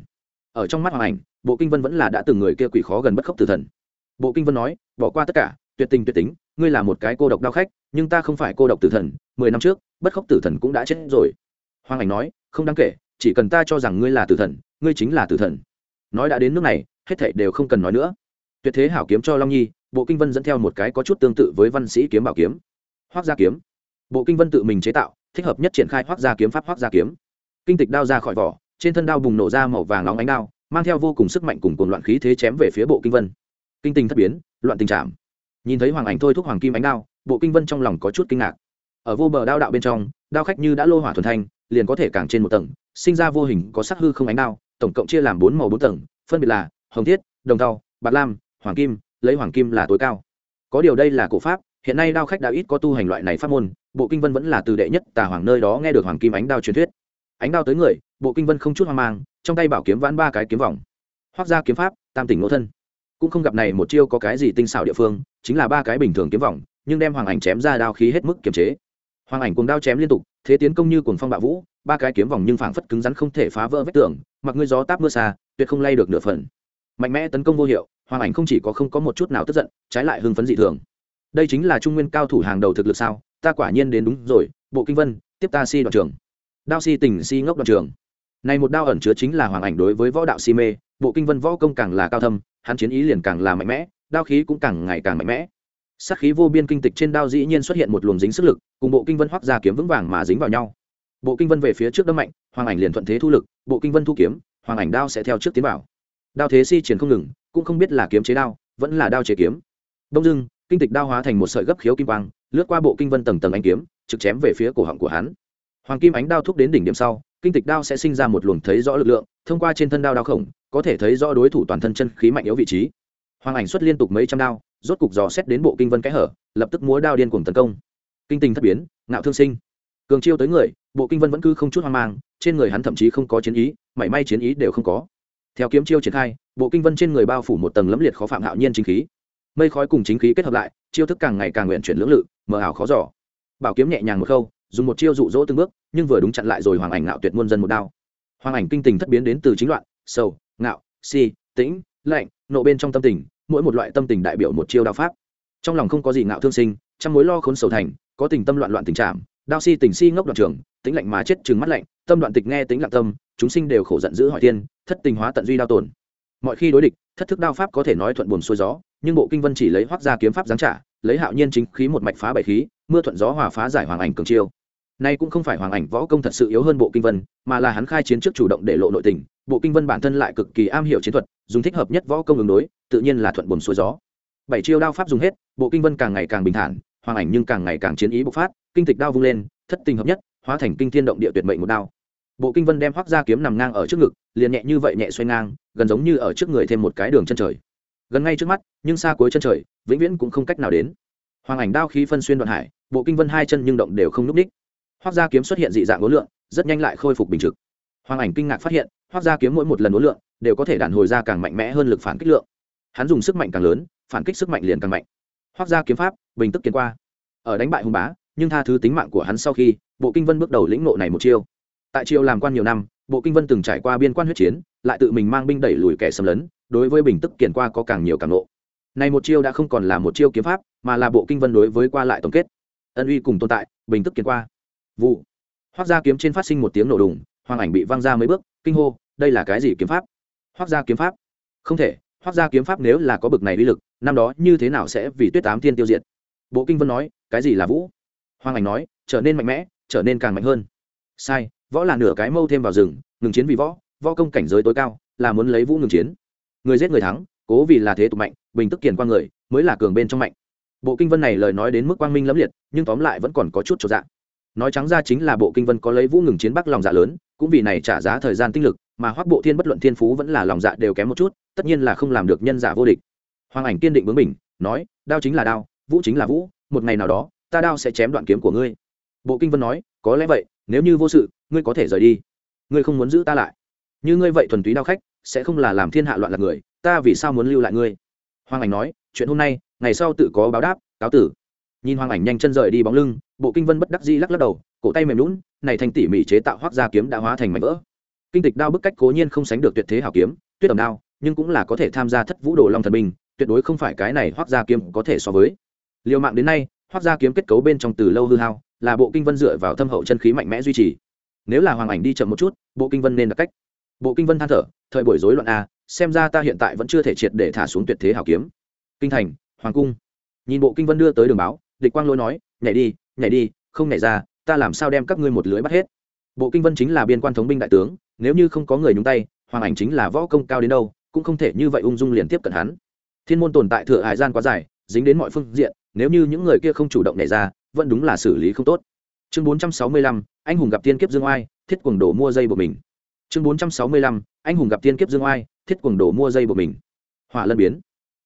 Ở trong mắt hoàng ảnh, bộ kinh vân vẫn là đã từng người kia quỷ khó gần bất khốc tử thần. Bộ kinh vân nói, bỏ qua tất cả, tuyệt tình tuyệt tính, ngươi là một cái cô độc đau khách, nhưng ta không phải cô độc tử thần, mười năm trước, bất khốc tử thần cũng đã chết rồi. Hoàng ảnh nói, không đáng kể, chỉ cần ta cho rằng ngươi là tử thần, ngươi chính là tử thần. Nói đã đến nước này, hết thảy đều không cần nói nữa. Tuyệt thế hảo kiếm cho long nhi, bộ kinh vân dẫn theo một cái có chút tương tự với văn sĩ kiếm bảo kiếm hoác gia kiếm. Bộ kinh vân tự mình chế tạo, thích hợp nhất triển khai hoác gia kiếm pháp hoác gia kiếm. Kinh tịch đao ra khỏi vỏ, trên thân đao bùng nổ ra màu vàng nóng ánh đao, mang theo vô cùng sức mạnh cùng cuồng loạn khí thế chém về phía bộ kinh vân. Kinh tình thất biến, loạn tình trạng nhìn thấy hoàng ảnh thôi thúc hoàng kim ánh đao, bộ kinh vân trong lòng có chút kinh ngạc. Ở vô bờ đao đạo bên trong, đao khách như đã lô hỏa thuần thanh, liền có thể càng trên một tầng, sinh ra vô hình có sắc hư không ánh đao, tổng cộng chia làm bốn màu bốn tầng, phân biệt là hồng thiết, đồng tàu bạc lam, hoàng kim, lấy hoàng kim là tối cao. Có điều đây là cổ pháp hiện nay đao khách đã ít có tu hành loại này pháp môn, bộ kinh vân vẫn là từ đệ nhất tà hoàng nơi đó nghe được hoàng kim ánh đao truyền thuyết. Ánh đao tới người, bộ kinh vân không chút hoang mang, trong tay bảo kiếm vãn ba cái kiếm vòng. Hoác ra kiếm pháp, tam tỉnh nỗ thân. Cũng không gặp này một chiêu có cái gì tinh xảo địa phương, chính là ba cái bình thường kiếm vòng, nhưng đem hoàng ảnh chém ra đao khí hết mức kiềm chế. Hoàng ảnh cùng đao chém liên tục, thế tiến công như cuồng phong bạo vũ, ba cái kiếm vòng nhưng phảng phất cứng rắn không thể phá vỡ vách tường, mặc ngươi gió táp mưa xa, tuyệt không lay được nửa phần. Mạnh mẽ tấn công vô hiệu, hoàng ảnh không chỉ có không có một chút nào tức giận, trái lại hưng phấn dị thường đây chính là trung nguyên cao thủ hàng đầu thực lực sao? Ta quả nhiên đến đúng rồi, bộ kinh vân, tiếp ta si đoạn trường. Đao si tình si ngốc đoạn trường. Này một đao ẩn chứa chính là hoàng ảnh đối với võ đạo si mê, bộ kinh vân võ công càng là cao thâm, hắn chiến ý liền càng là mạnh mẽ, đao khí cũng càng ngày càng mạnh mẽ. Sát khí vô biên kinh tịch trên đao dĩ nhiên xuất hiện một luồng dính sức lực, cùng bộ kinh vân hoác ra kiếm vững vàng mà dính vào nhau. Bộ kinh vân về phía trước đâm mạnh, hoàng ảnh liền thuận thế thu lực, bộ kinh vân thu kiếm, hoàng ảnh đao sẽ theo trước tiến vào. Đao thế si triển không ngừng, cũng không biết là kiếm chế đao, vẫn là đao chế kiếm. Đông dưng kinh tịch đao hóa thành một sợi gấp khiếu kim quang, lướt qua bộ kinh vân tầng tầng ánh kiếm, trực chém về phía cổ họng của hắn. Hoàng kim ánh đao thúc đến đỉnh điểm sau, kinh tịch đao sẽ sinh ra một luồng thấy rõ lực lượng, thông qua trên thân đao đao khổng, có thể thấy rõ đối thủ toàn thân chân khí mạnh yếu vị trí. Hoàng ảnh xuất liên tục mấy trăm đao, rốt cục dò xét đến bộ kinh vân kẽ hở, lập tức múa đao điên cuồng tấn công. Kinh tình thất biến, ngạo thương sinh. Cường chiêu tới người, bộ kinh vân vẫn cứ không chút hoang mang, trên người hắn thậm chí không có chiến ý, mảy may chiến ý đều không có. Theo kiếm chiêu triển khai, bộ kinh vân trên người bao phủ một tầng lẫm liệt khó phạm hạo nhiên chính khí mây khói cùng chính khí kết hợp lại, chiêu thức càng ngày càng nguyện chuyển lưỡng lự, mờ ảo khó giỏ bảo kiếm nhẹ nhàng một khâu, dùng một chiêu rụ rỗ từng bước, nhưng vừa đúng chặn lại rồi hoàng ảnh ngạo tuyệt muôn dân một đao. Hoàng ảnh kinh tình thất biến đến từ chính loạn, sầu, ngạo, si, tĩnh, lạnh, nộ bên trong tâm tình, mỗi một loại tâm tình đại biểu một chiêu đao pháp. Trong lòng không có gì ngạo thương sinh, trăm mối lo khốn sầu thành, có tình tâm loạn loạn tình trạng đao si tình si ngốc đoạn trường, tĩnh lạnh má chết trừng mắt lạnh, tâm đoạn tịch nghe tính lặng tâm, chúng sinh đều khổ giận dữ hỏi thiên, thất tình hóa tận duy đao tổn. Mọi khi đối địch, thất thức đao pháp có thể nói thuận buồn xuôi gió nhưng bộ kinh vân chỉ lấy hoác ra kiếm pháp giáng trả, lấy hạo nhiên chính khí một mạch phá bảy khí, mưa thuận gió hòa phá giải hoàng ảnh cường chiêu. Nay cũng không phải hoàng ảnh võ công thật sự yếu hơn bộ kinh vân, mà là hắn khai chiến trước chủ động để lộ nội tình, bộ kinh vân bản thân lại cực kỳ am hiểu chiến thuật, dùng thích hợp nhất võ công ứng đối, tự nhiên là thuận buồm xuôi gió. Bảy chiêu đao pháp dùng hết, bộ kinh vân càng ngày càng bình thản, hoàng ảnh nhưng càng ngày càng chiến ý bộc phát, kinh tịch đao vung lên, thất tình hợp nhất, hóa thành kinh thiên động địa tuyệt mệnh một đao. Bộ kinh vân đem hoác ra kiếm nằm ngang ở trước ngực, liền nhẹ như vậy nhẹ xoay ngang, gần giống như ở trước người thêm một cái đường chân trời gần ngay trước mắt, nhưng xa cuối chân trời, vĩnh viễn cũng không cách nào đến. Hoàng ảnh đao khí phân xuyên đoạn hải, bộ kinh vân hai chân nhưng động đều không núp ních hoác gia kiếm xuất hiện dị dạng ố lượng, rất nhanh lại khôi phục bình trực. Hoàng ảnh kinh ngạc phát hiện, hoác gia kiếm mỗi một lần ố lượng đều có thể đản hồi ra càng mạnh mẽ hơn lực phản kích lượng. Hắn dùng sức mạnh càng lớn, phản kích sức mạnh liền càng mạnh. Hoác gia kiếm pháp, bình tức kiến qua. Ở đánh bại hùng bá, nhưng tha thứ tính mạng của hắn sau khi, bộ kinh vân bước đầu lĩnh nộ này một chiêu. Tại triều làm quan nhiều năm bộ kinh vân từng trải qua biên quan huyết chiến, lại tự mình mang binh đẩy lùi kẻ xâm lấn, đối với bình tức kiển qua có càng nhiều càng nộ này một chiêu đã không còn là một chiêu kiếm pháp, mà là bộ kinh vân đối với qua lại tổng kết. Ân uy cùng tồn tại, bình tức kiển qua. Vụ. Hoác gia kiếm trên phát sinh một tiếng nổ đùng, hoàng ảnh bị văng ra mấy bước, kinh hô, đây là cái gì kiếm pháp? Hoác gia kiếm pháp. Không thể hoác gia kiếm pháp nếu là có bực này uy lực, năm đó như thế nào sẽ vì tuyết tám thiên tiêu diệt? Bộ kinh vân nói, cái gì là vũ? Hoàng ảnh nói, trở nên mạnh mẽ, trở nên càng mạnh hơn. Sai võ là nửa cái mâu thêm vào rừng, ngừng chiến vì võ võ công cảnh giới tối cao, là muốn lấy vũ ngừng chiến. Người giết người thắng, cố vì là thế tục mạnh, bình tức kiền qua người, mới là cường bên trong mạnh. Bộ kinh vân này lời nói đến mức quang minh lẫm liệt, nhưng tóm lại vẫn còn có chút trọn dạng nói trắng ra chính là bộ kinh vân có lấy vũ ngừng chiến bắc lòng dạ lớn, cũng vì này trả giá thời gian tinh lực, mà hoắc bộ thiên bất luận thiên phú vẫn là lòng dạ đều kém một chút, tất nhiên là không làm được nhân giả vô địch. Hoàng ảnh kiên định bướng mình nói, đao chính là đao, vũ chính là vũ, một ngày nào đó, ta đao sẽ chém đoạn kiếm của ngươi. Bộ kinh vân nói, có lẽ vậy nếu như vô sự, ngươi có thể rời đi. Ngươi không muốn giữ ta lại. Như ngươi vậy thuần túy đao khách, sẽ không là làm thiên hạ loạn lạc người, ta vì sao muốn lưu lại ngươi? Hoàng ảnh nói, chuyện hôm nay, ngày sau tự có báo đáp, cáo tử. Nhìn hoàng ảnh nhanh chân rời đi bóng lưng, bộ kinh vân bất đắc dĩ lắc lắc đầu, cổ tay mềm lún này thành tỉ mỉ chế tạo hoác gia kiếm đã hóa thành mảnh vỡ. Kinh tịch đao bức cách cố nhiên không sánh được tuyệt thế hảo kiếm, tuyết ẩm đao, nhưng cũng là có thể tham gia thất vũ đồ long thần binh tuyệt đối không phải cái này hoác gia kiếm có thể so với. Liều mạng đến nay, hoác gia kiếm kết cấu bên trong từ lâu hư hao là bộ kinh vân dựa vào thâm hậu chân khí mạnh mẽ duy trì. Nếu là hoàng ảnh đi chậm một chút, bộ kinh vân nên đặt cách. Bộ kinh vân than thở, thời buổi rối loạn a, xem ra ta hiện tại vẫn chưa thể triệt để thả xuống tuyệt thế hảo kiếm. Kinh thành, hoàng cung. Nhìn bộ kinh vân đưa tới đường báo, địch quang lôi nói, nhảy đi nhảy đi, không nhảy ra, ta làm sao đem các ngươi một lưới bắt hết? Bộ kinh vân chính là biên quan thống binh đại tướng, nếu như không có người nhúng tay, hoàng ảnh chính là võ công cao đến đâu, cũng không thể như vậy ung dung liền tiếp cận hắn. Thiên môn tồn tại thừa hải gian quá dài, dính đến mọi phương diện, nếu như những người kia không chủ động nhảy ra vẫn đúng là xử lý không tốt. Chương bốn trăm sáu mươi lăm, anh hùng gặp tiên kiếp dương oai, thiết quần đổ mua dây của mình. Chương bốn trăm sáu mươi lăm, anh hùng gặp tiên kiếp dương oai, thiết quần đổ mua dây của mình. Hỏa lân biến.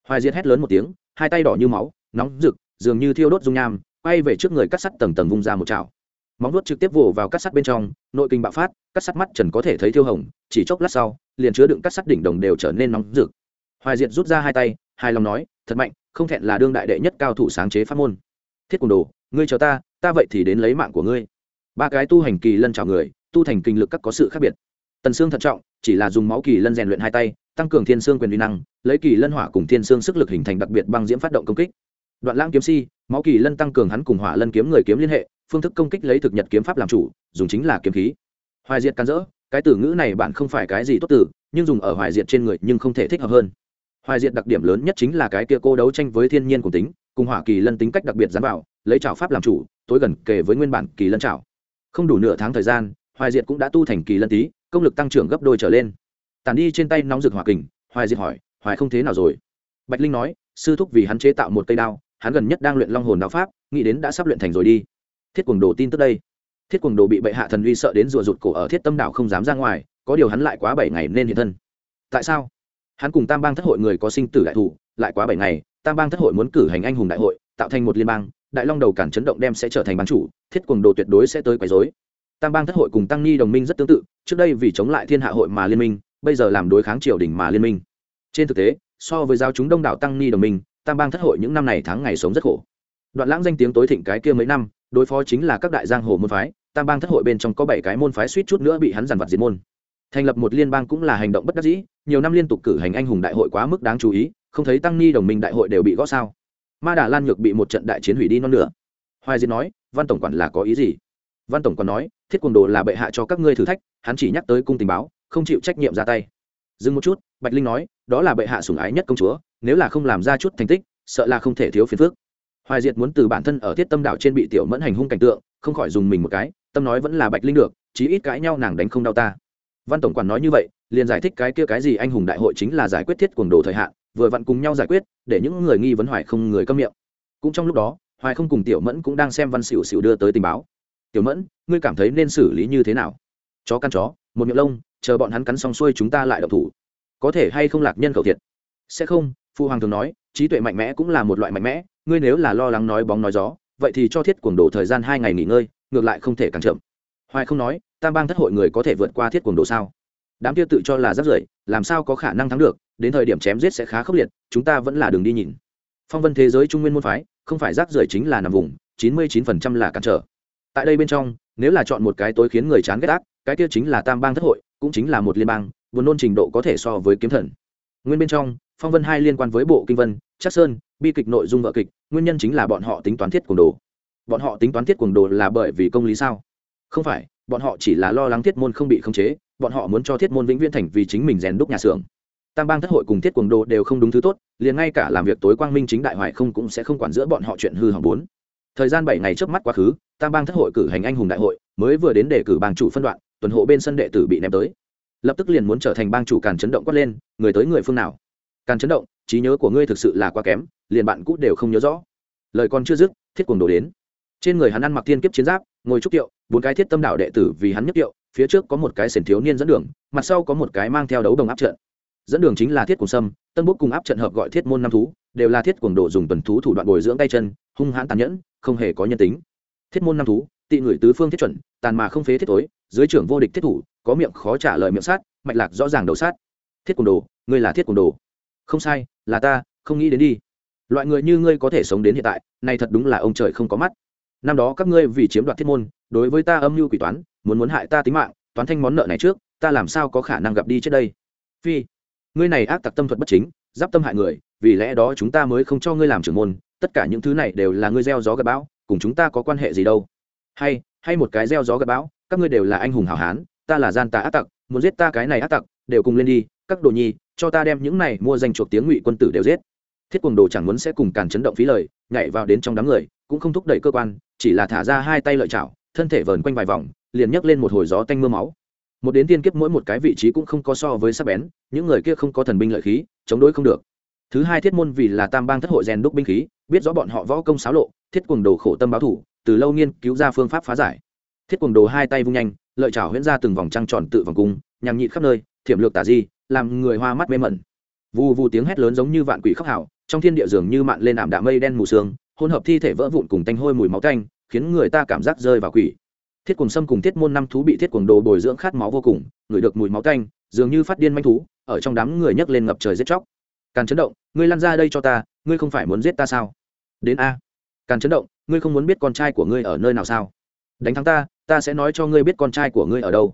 Hoài diệt hét lớn một tiếng, hai tay đỏ như máu, nóng rực, dường như thiêu đốt dung nham, quay về trước người cắt sắt tầng tầng vung ra một chảo. Móng vuốt trực tiếp vồ vào cắt sắt bên trong, nội kinh bạo phát, cắt sắt mắt trần có thể thấy thiêu hồng, chỉ chốc lát sau, liền chứa đựng cắt sắt đỉnh đồng đều trở nên nóng rực. Hoài diệt rút ra hai tay hai lòng nói, thật mạnh, không thẹn là đương đại đệ nhất cao thủ sáng chế pháp môn. Thiết cuồng đồ ngươi chờ ta ta vậy thì đến lấy mạng của ngươi. Ba cái tu hành kỳ lân chào người, tu thành kinh lực các có sự khác biệt. Tần xương thận trọng, chỉ là dùng máu kỳ lân rèn luyện hai tay, tăng cường thiên xương quyền uy năng, lấy kỳ lân hỏa cùng thiên xương sức lực hình thành đặc biệt băng diễm phát động công kích. Đoạn lãng kiếm si, máu kỳ lân tăng cường hắn cùng hỏa lân kiếm người kiếm liên hệ, phương thức công kích lấy thực nhật kiếm pháp làm chủ, dùng chính là kiếm khí. Hoài diệt can dỡ cái từ ngữ này bạn không phải cái gì tốt từ, nhưng dùng ở hoài diệt trên người nhưng không thể thích hợp hơn. Hoài diệt đặc điểm lớn nhất chính là cái kia cô đấu tranh với thiên nhiên của tính, cùng hỏa kỳ lân tính cách đặc biệt dán vào lấy trảo pháp làm chủ, tối gần kề với nguyên bản kỳ lân trảo. Không đủ nửa tháng thời gian, hoài diệt cũng đã tu thành kỳ lân tý, công lực tăng trưởng gấp đôi trở lên. Tàn đi trên tay nóng rực hỏa kình, hoài diệt hỏi, hoài không thế nào rồi? Bạch linh nói, sư thúc vì hắn chế tạo một cây đao, hắn gần nhất đang luyện long hồn đạo pháp, nghĩ đến đã sắp luyện thành rồi đi. Thiết quần đồ tin tức đây. Thiết quần đồ bị bệ hạ thần uy sợ đến rùa rụt cổ ở thiết tâm đảo không dám ra ngoài, có điều hắn lại quá bảy ngày nên hiện thân. Tại sao? Hắn cùng tam bang thất hội người có sinh tử đại thủ, lại quá bảy ngày, tam bang thất hội muốn cử hành anh hùng đại hội, tạo thành một liên bang đại long đầu cản chấn động đem sẽ trở thành bán chủ, thiết quần đồ tuyệt đối sẽ tới quấy dối tam bang thất hội cùng tăng ni đồng minh rất tương tự, trước đây vì chống lại thiên hạ hội mà liên minh, bây giờ làm đối kháng triều đình mà liên minh. Trên thực tế, so với giao chúng đông đảo tăng ni đồng minh, tam bang thất hội những năm này tháng ngày sống rất khổ. Đoạn lãng danh tiếng tối thịnh cái kia mấy năm, đối phó chính là các đại giang hồ môn phái, tam bang thất hội bên trong có bảy cái môn phái suýt chút nữa bị hắn giàn vặt diệt môn. Thành lập một liên bang cũng là hành động bất đắc dĩ, nhiều năm liên tục cử hành anh hùng đại hội quá mức đáng chú ý, không thấy tăng ni đồng minh đại hội đều bị gõ sao ma đà lan nhược bị một trận đại chiến hủy đi non nửa. hoài diên nói, văn tổng quản là có ý gì? Văn tổng quản nói, thiết quần đồ là bệ hạ cho các ngươi thử thách, hắn chỉ nhắc tới cung tình báo, không chịu trách nhiệm ra tay. Dừng một chút, bạch linh nói, đó là bệ hạ sủng ái nhất công chúa, nếu là không làm ra chút thành tích, sợ là không thể thiếu phiền phước hoài diệt muốn từ bản thân ở thiết tâm đảo trên bị tiểu mẫn hành hung cảnh tượng, không khỏi dùng mình một cái, tâm nói vẫn là bạch linh được, chí ít cãi nhau nàng đánh không đau ta. Văn tổng quản nói như vậy, liền giải thích cái kia cái gì anh hùng đại hội chính là giải quyết thiết cuồng đồ thời hạn vừa vặn cùng nhau giải quyết, để những người nghi vấn hoài không người câm miệng. Cũng trong lúc đó, hoài không cùng tiểu mẫn cũng đang xem văn xỉu xỉu đưa tới tình báo. Tiểu mẫn, ngươi cảm thấy nên xử lý như thế nào? Chó căn chó, một miệng lông, chờ bọn hắn cắn xong xuôi chúng ta lại độc thủ. Có thể hay không lạc nhân khẩu thiệt? Sẽ không, phu hoàng thường nói, trí tuệ mạnh mẽ cũng là một loại mạnh mẽ, ngươi nếu là lo lắng nói bóng nói gió, vậy thì cho thiết cuồng đồ thời gian hai ngày nghỉ ngơi, ngược lại không thể càng chậm. Hoài không nói, tam bang thất hội người có thể vượt qua thiết cuồng đồ sao? Đám kia tự cho là rất rưởi, làm sao có khả năng thắng được, đến thời điểm chém giết sẽ khá khốc liệt, chúng ta vẫn là đường đi nhìn. Phong vân thế giới trung nguyên môn phái, không phải rác rưởi chính là nằm vùng, chín mươi chín phần trăm là cản trở. Tại đây bên trong, nếu là chọn một cái tối khiến người chán ghét ác, cái kia chính là tam bang thất hội, cũng chính là một liên bang, buồn nôn trình độ có thể so với kiếm thần. Nguyên bên trong, phong vân hai liên quan với bộ kinh vân chắc sơn, bi kịch nội dung vợ kịch, nguyên nhân chính là bọn họ tính toán thiết cuồng đồ. Bọn họ tính toán thiết cuồng đồ là bởi vì công lý sao? Không phải, bọn họ chỉ là lo lắng thiết môn không bị khống chế bọn họ muốn cho thiết môn vĩnh viễn thành vì chính mình rèn đúc nhà xưởng. Tam bang thất hội cùng thiết cuồng đồ đều không đúng thứ tốt, liền ngay cả làm việc tối quang minh chính đại hoài không cũng sẽ không quản giữa bọn họ chuyện hư hỏng bốn. Thời gian bảy ngày trước mắt quá khứ, tam bang thất hội cử hành anh hùng đại hội, mới vừa đến để cử bang chủ phân đoạn, tuần hộ bên sân đệ tử bị ném tới. Lập tức liền muốn trở thành bang chủ càn chấn động quát lên, người tới người phương nào? Càn chấn động, trí nhớ của ngươi thực sự là quá kém, liền bạn cũ đều không nhớ rõ. Lời còn chưa dứt, thiết cuồng đồ đến. Trên người hắn ăn mặc thiên kiếp chiến giáp, ngồi trúc kiệu, bốn cái thiết tâm đạo đệ tử vì hắn nhất kiệu phía trước có một cái sển thiếu niên dẫn đường, mặt sau có một cái mang theo đấu đồng áp trận. Dẫn đường chính là thiết cuồng sâm, tân bốc cùng áp trận hợp gọi thiết môn năm thú, đều là thiết cuồng đồ dùng tuần thú thủ đoạn bồi dưỡng tay chân, hung hãn tàn nhẫn, không hề có nhân tính. Thiết môn năm thú, tị người tứ phương thiết chuẩn, tàn mà không phế thiết tối, dưới trưởng vô địch thiết thủ, có miệng khó trả lời miệng sát, mạch lạc rõ ràng đầu sát. Thiết cuồng đồ, ngươi là thiết cuồng đồ. Không sai, là ta, không nghĩ đến đi. Loại người như ngươi có thể sống đến hiện tại, này thật đúng là ông trời không có mắt. Năm đó các ngươi vì chiếm đoạt thiết môn, đối với ta âm mưu quỷ toán muốn muốn hại ta tính mạng, toán thanh món nợ này trước, ta làm sao có khả năng gặp đi trước đây? Phi, ngươi này ác tặc tâm thuật bất chính, giáp tâm hại người, vì lẽ đó chúng ta mới không cho ngươi làm trưởng môn, tất cả những thứ này đều là ngươi gieo gió gặp bão, cùng chúng ta có quan hệ gì đâu? Hay hay một cái gieo gió gặp bão, các ngươi đều là anh hùng hảo hán, ta là gian tà ác tặc, muốn giết ta cái này ác tặc, đều cùng lên đi, các đồ nhi, cho ta đem những này mua danh chuộc tiếng ngụy quân tử đều giết. Thiết quần đồ chẳng muốn sẽ cùng càn chấn động phí lời, nhảy vào đến trong đám người, cũng không thúc đẩy cơ quan, chỉ là thả ra hai tay lợi chảo, thân thể vờn quanh vài vòng liền nhấc lên một hồi gió tanh mưa máu. Một đến tiên kiếp mỗi một cái vị trí cũng không có so với sắc bén những người kia không có thần binh lợi khí chống đối không được. Thứ hai thiết môn vì là tam bang thất hội rèn đúc binh khí biết rõ bọn họ võ công xáo lộ thiết quần đồ khổ tâm báo thủ từ lâu nghiên cứu ra phương pháp phá giải. Thiết quần đồ hai tay vung nhanh lợi chảo huyễn ra từng vòng trăng tròn tự vòng cung nhằm nhịn khắp nơi thiểm lược tả di làm người hoa mắt mê mẩn. Vù vù tiếng hét lớn giống như vạn quỷ khóc hào, trong thiên địa dường như mạn lên ảm đạm mây đen mù sương hỗn hợp thi thể vỡ vụn cùng tanh hôi mùi máu tanh khiến người ta cảm giác rơi vào quỷ thiết cùng sâm cùng thiết môn năm thú bị thiết cuồng đồ bồi dưỡng khát máu vô cùng ngửi được mùi máu tanh, dường như phát điên manh thú, ở trong đám người nhấc lên ngập trời giết chóc. Càn chấn động, ngươi lăn ra đây cho ta, ngươi không phải muốn giết ta sao? Đến a. Càn chấn động, ngươi không muốn biết con trai của ngươi ở nơi nào sao? Đánh thắng ta ta sẽ nói cho ngươi biết con trai của ngươi ở đâu.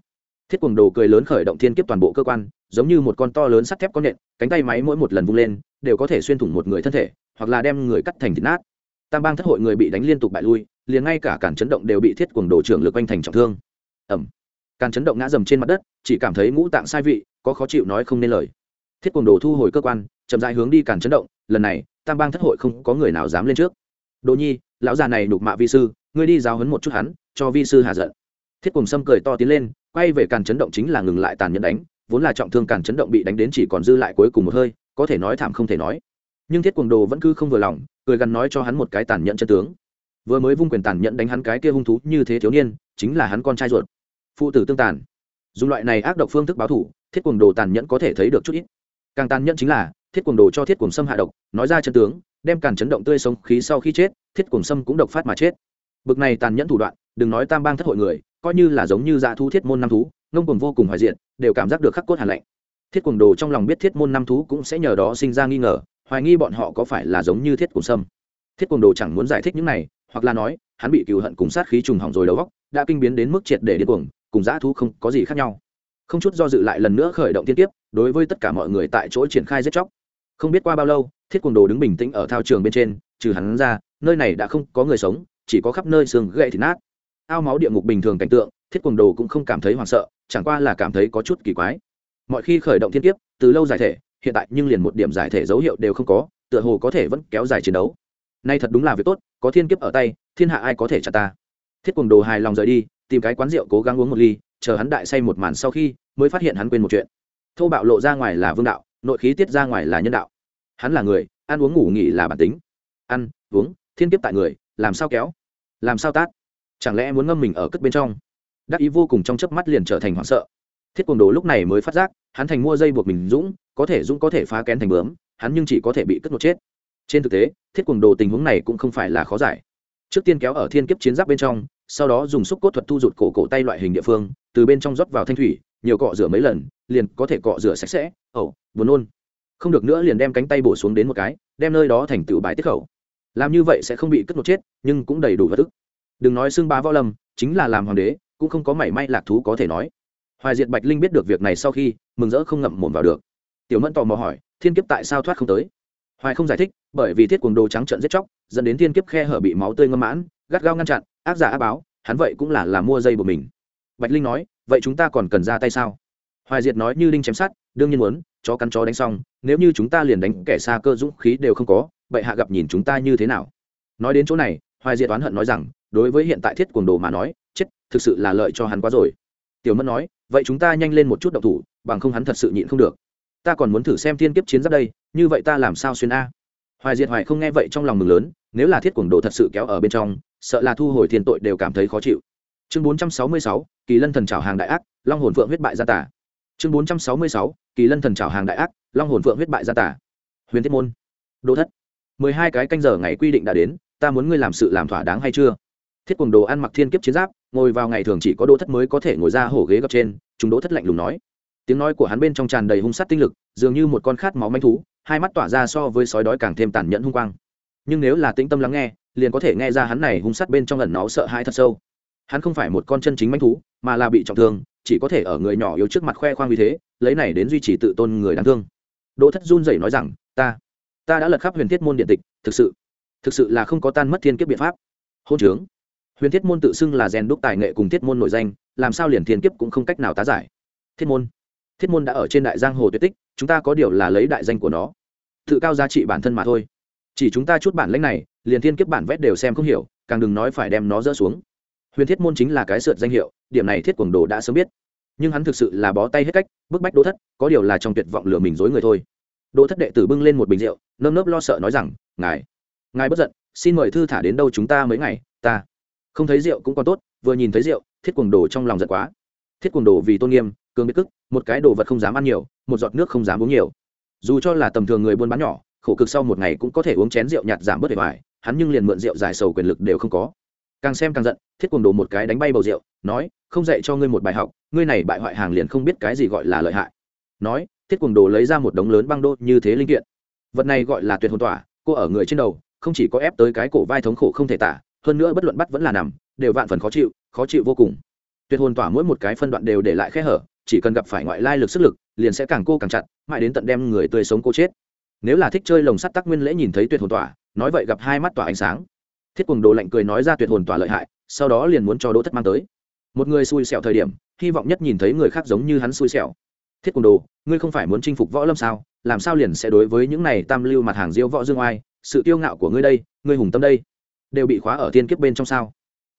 Thiết cuồng đồ cười lớn khởi động thiên kiếp toàn bộ cơ quan, giống như một con to lớn sắt thép con nện cánh tay máy mỗi một lần vung lên, đều có thể xuyên thủng một người thân thể, hoặc là đem người cắt thành thịt nát. Tam bang thất hội người bị đánh liên tục bại lui liền ngay cả cản chấn động đều bị thiết cuồng đồ trưởng lực oanh thành trọng thương. Ẩm càn chấn động ngã dầm trên mặt đất, chỉ cảm thấy ngũ tạng sai vị, có khó chịu nói không nên lời. Thiết cuồng đồ thu hồi cơ quan, chậm dại hướng đi càn chấn động, lần này, tam bang thất hội không có người nào dám lên trước. Đồ nhi, lão già này đục mạ vi sư, ngươi đi giáo hấn một chút hắn, cho vi sư hạ giận. Thiết cùng sâm cười to tiến lên, quay về càn chấn động chính là ngừng lại tàn nhẫn đánh, vốn là trọng thương càn chấn động bị đánh đến chỉ còn dư lại cuối cùng một hơi, có thể nói thảm không thể nói. Nhưng thiết cuồng đồ vẫn cứ không vừa lòng, cười gắn nói cho hắn một cái tàn nhẫn chân tướng vừa mới vung quyền tàn nhẫn đánh hắn cái kia hung thú như thế thiếu niên, chính là hắn con trai ruột. Phụ tử tương tàn. Dùng loại này ác độc phương thức báo thủ thiết quần đồ tàn nhẫn có thể thấy được chút ít. Càng tàn nhẫn chính là, thiết quần đồ cho thiết quần sâm hạ độc, nói ra chân tướng, đem càn chấn động tươi sống khí sau khi chết, thiết quần sâm cũng độc phát mà chết. Bực này tàn nhẫn thủ đoạn, đừng nói tam bang thất hội người, coi như là giống như dạ thu thiết môn năm thú, ngông cuồng vô cùng hoài diện đều cảm giác được khắc cốt hàn lạnh. Thiết quần đồ trong lòng biết thiết môn năm thú cũng sẽ nhờ đó sinh ra nghi ngờ, hoài nghi bọn họ có phải là giống như thiết quần sâm thiết quần đồ chẳng muốn giải thích những này hoặc là nói, hắn bị cựu hận cùng sát khí trùng hỏng rồi đầu góc đã kinh biến đến mức triệt để điên cuồng, cùng dã thú không có gì khác nhau. Không chút do dự lại lần nữa khởi động tiên tiếp đối với tất cả mọi người tại chỗ triển khai giết chóc. Không biết qua bao lâu, thiết quần đồ đứng bình tĩnh ở thao trường bên trên, trừ hắn ra, nơi này đã không có người sống, chỉ có khắp nơi xương gậy thịt nát. Ao máu địa ngục bình thường cảnh tượng, thiết quần đồ cũng không cảm thấy hoảng sợ, chẳng qua là cảm thấy có chút kỳ quái. Mọi khi khởi động thiên kiếp, từ lâu giải thể, hiện tại nhưng liền một điểm giải thể dấu hiệu đều không có, tựa hồ có thể vẫn kéo dài chiến đấu nay thật đúng là việc tốt, có thiên kiếp ở tay, thiên hạ ai có thể chặn ta? Thiết cuồng đồ hài lòng rời đi, tìm cái quán rượu cố gắng uống một ly, chờ hắn đại say một màn sau khi, mới phát hiện hắn quên một chuyện. Thô bạo lộ ra ngoài là vương đạo, nội khí tiết ra ngoài là nhân đạo. Hắn là người, ăn uống ngủ nghỉ là bản tính. Ăn, uống, thiên kiếp tại người, làm sao kéo? Làm sao tát? Chẳng lẽ muốn ngâm mình ở cất bên trong? Đắc ý vô cùng trong chớp mắt liền trở thành hoảng sợ. Thiết cuồng đồ lúc này mới phát giác, hắn thành mua dây buộc mình dũng, có thể dũng có thể phá kén thành bướm, hắn nhưng chỉ có thể bị cất một chết trên thực tế, thiết quần đồ tình huống này cũng không phải là khó giải. Trước tiên kéo ở thiên kiếp chiến giáp bên trong, sau đó dùng xúc cốt thuật thu rụt cổ cổ tay loại hình địa phương, từ bên trong rót vào thanh thủy, nhiều cọ rửa mấy lần, liền có thể cọ rửa sạch sẽ. Ẩu buồn nôn. Không được nữa liền đem cánh tay bổ xuống đến một cái, đem nơi đó thành tựu bài tiết khẩu. Làm như vậy sẽ không bị cất một chết, nhưng cũng đầy đủ vật tức đừng nói xưng bá võ lâm, chính là làm hoàng đế, cũng không có mảy may lạc thú có thể nói. Hoài diệt bạch linh biết được việc này sau khi, mừng rỡ không ngậm mồm vào được. Tiểu mẫn tò mò hỏi, thiên kiếp tại sao thoát không tới? Hoài không giải thích, bởi vì thiết cuồng đồ trắng trợn giết chóc, dẫn đến thiên kiếp khe hở bị máu tươi ngâm mãn, gắt gao ngăn chặn, ác giả ác báo, hắn vậy cũng là làm mua dây của mình. Bạch linh nói, vậy chúng ta còn cần ra tay sao? Hoài diệt nói như linh chém sát, đương nhiên muốn, chó cắn chó đánh xong, nếu như chúng ta liền đánh kẻ xa cơ dũng khí đều không có, vậy hạ gặp nhìn chúng ta như thế nào? Nói đến chỗ này, hoài diệt oán hận nói rằng, đối với hiện tại thiết cuồng đồ mà nói, chết, thực sự là lợi cho hắn quá rồi. Tiểu mẫn nói, vậy chúng ta nhanh lên một chút động thủ, bằng không hắn thật sự nhịn không được. Ta còn muốn thử xem thiên kiếp chiến giáp đây như vậy ta làm sao xuyên a? Hoài diệt hoài không nghe vậy trong lòng mừng lớn, nếu là thiết quần đồ thật sự kéo ở bên trong, sợ là thu hồi thiên tội đều cảm thấy khó chịu. Chương bốn trăm sáu mươi sáu, kỳ lân thần trào hàng đại ác, long hồn phượng huyết bại gia tả. Chương bốn trăm sáu mươi sáu, kỳ lân thần trào hàng đại ác, long hồn phượng huyết bại gia tả. Huyền thiết môn. Đô thất. Mười hai cái canh giờ ngày quy định đã đến, ta muốn ngươi làm sự làm thỏa đáng hay chưa? Thiết quần đồ ăn mặc thiên kiếp chiến giáp, ngồi vào ngày thường chỉ có đỗ thất mới có thể ngồi ra hổ ghế gập trên, chúng đỗ thất lạnh lùng nói. Tiếng nói của hắn bên trong tràn đầy hung sát tinh lực, dường như một con khát máu manh thú hai mắt tỏa ra so với sói đói càng thêm tàn nhẫn hung quang. Nhưng nếu là tĩnh tâm lắng nghe, liền có thể nghe ra hắn này hung sát bên trong lần nó sợ hãi thật sâu. Hắn không phải một con chân chính manh thú, mà là bị trọng thương, chỉ có thể ở người nhỏ yếu trước mặt khoe khoang như thế, lấy này đến duy trì tự tôn người đáng thương. Đỗ thất run rẩy nói rằng, ta ta đã lật khắp huyền thiết môn điện tịch, thực sự thực sự là không có tan mất thiên kiếp biện pháp. Hôn trướng. Huyền thiết môn tự xưng là rèn đúc tài nghệ cùng thiết môn nội danh, làm sao liền thiên kiếp cũng không cách nào tá giải. Thiết môn thiết môn đã ở trên đại giang hồ tuyệt tích, chúng ta có điều là lấy đại danh của nó. Tự cao giá trị bản thân mà thôi. Chỉ chúng ta chút bản lãnh này, liền thiên kiếp bản vét đều xem không hiểu, càng đừng nói phải đem nó dỡ xuống. Huyền thiết môn chính là cái sượt danh hiệu, điểm này thiết quảng đồ đã sớm biết. Nhưng hắn thực sự là bó tay hết cách, bức bách đỗ thất, có điều là trong tuyệt vọng lừa mình dối người thôi. Đỗ thất đệ tử bưng lên một bình rượu, nơm nớp lo sợ nói rằng, ngài ngài bất giận, xin mời thư thả đến đâu chúng ta mấy ngày, ta không thấy rượu cũng còn tốt. Vừa nhìn thấy rượu, thiết quần đồ trong lòng giận quá. Thiết quần đồ vì tôn nghiêm cương biết cức, một cái đồ vật không dám ăn nhiều, một giọt nước không dám uống nhiều. Dù cho là tầm thường người buôn bán nhỏ, khổ cực sau một ngày cũng có thể uống chén rượu nhạt giảm bớt vẻ vải hắn nhưng liền mượn rượu giải sầu quyền lực đều không có. Càng xem càng giận, thiết quần đồ một cái đánh bay bầu rượu, nói, không dạy cho ngươi một bài học, ngươi này bại hoại hàng liền không biết cái gì gọi là lợi hại. Nói, thiết quần đồ lấy ra một đống lớn băng đô như thế linh kiện. Vật này gọi là tuyệt hồn tỏa, cô ở người trên đầu, không chỉ có ép tới cái cổ vai thống khổ không thể tả, hơn nữa bất luận bắt vẫn là nằm, đều vạn phần khó chịu khó chịu vô cùng. Tuyệt hồn tỏa mỗi một cái phân đoạn đều để lại khe hở chỉ cần gặp phải ngoại lai lực sức lực, liền sẽ càng cô càng chặt, mãi đến tận đem người tươi sống cô chết. Nếu là thích chơi lồng sắt tắc nguyên lễ nhìn thấy tuyệt hồn tỏa, nói vậy gặp hai mắt tỏa ánh sáng. Thiết quần đồ lạnh cười nói ra tuyệt hồn tỏa lợi hại, sau đó liền muốn cho đỗ thất mang tới. Một người xui xẻo thời điểm, hy vọng nhất nhìn thấy người khác giống như hắn xui xẻo. Thiết quần đồ, ngươi không phải muốn chinh phục võ lâm sao? Làm sao liền sẽ đối với những này tam lưu mặt hàng diêu võ dương oai, sự kiêu ngạo của ngươi đây, ngươi hùng tâm đây, đều bị khóa ở thiên kiếp bên trong sao?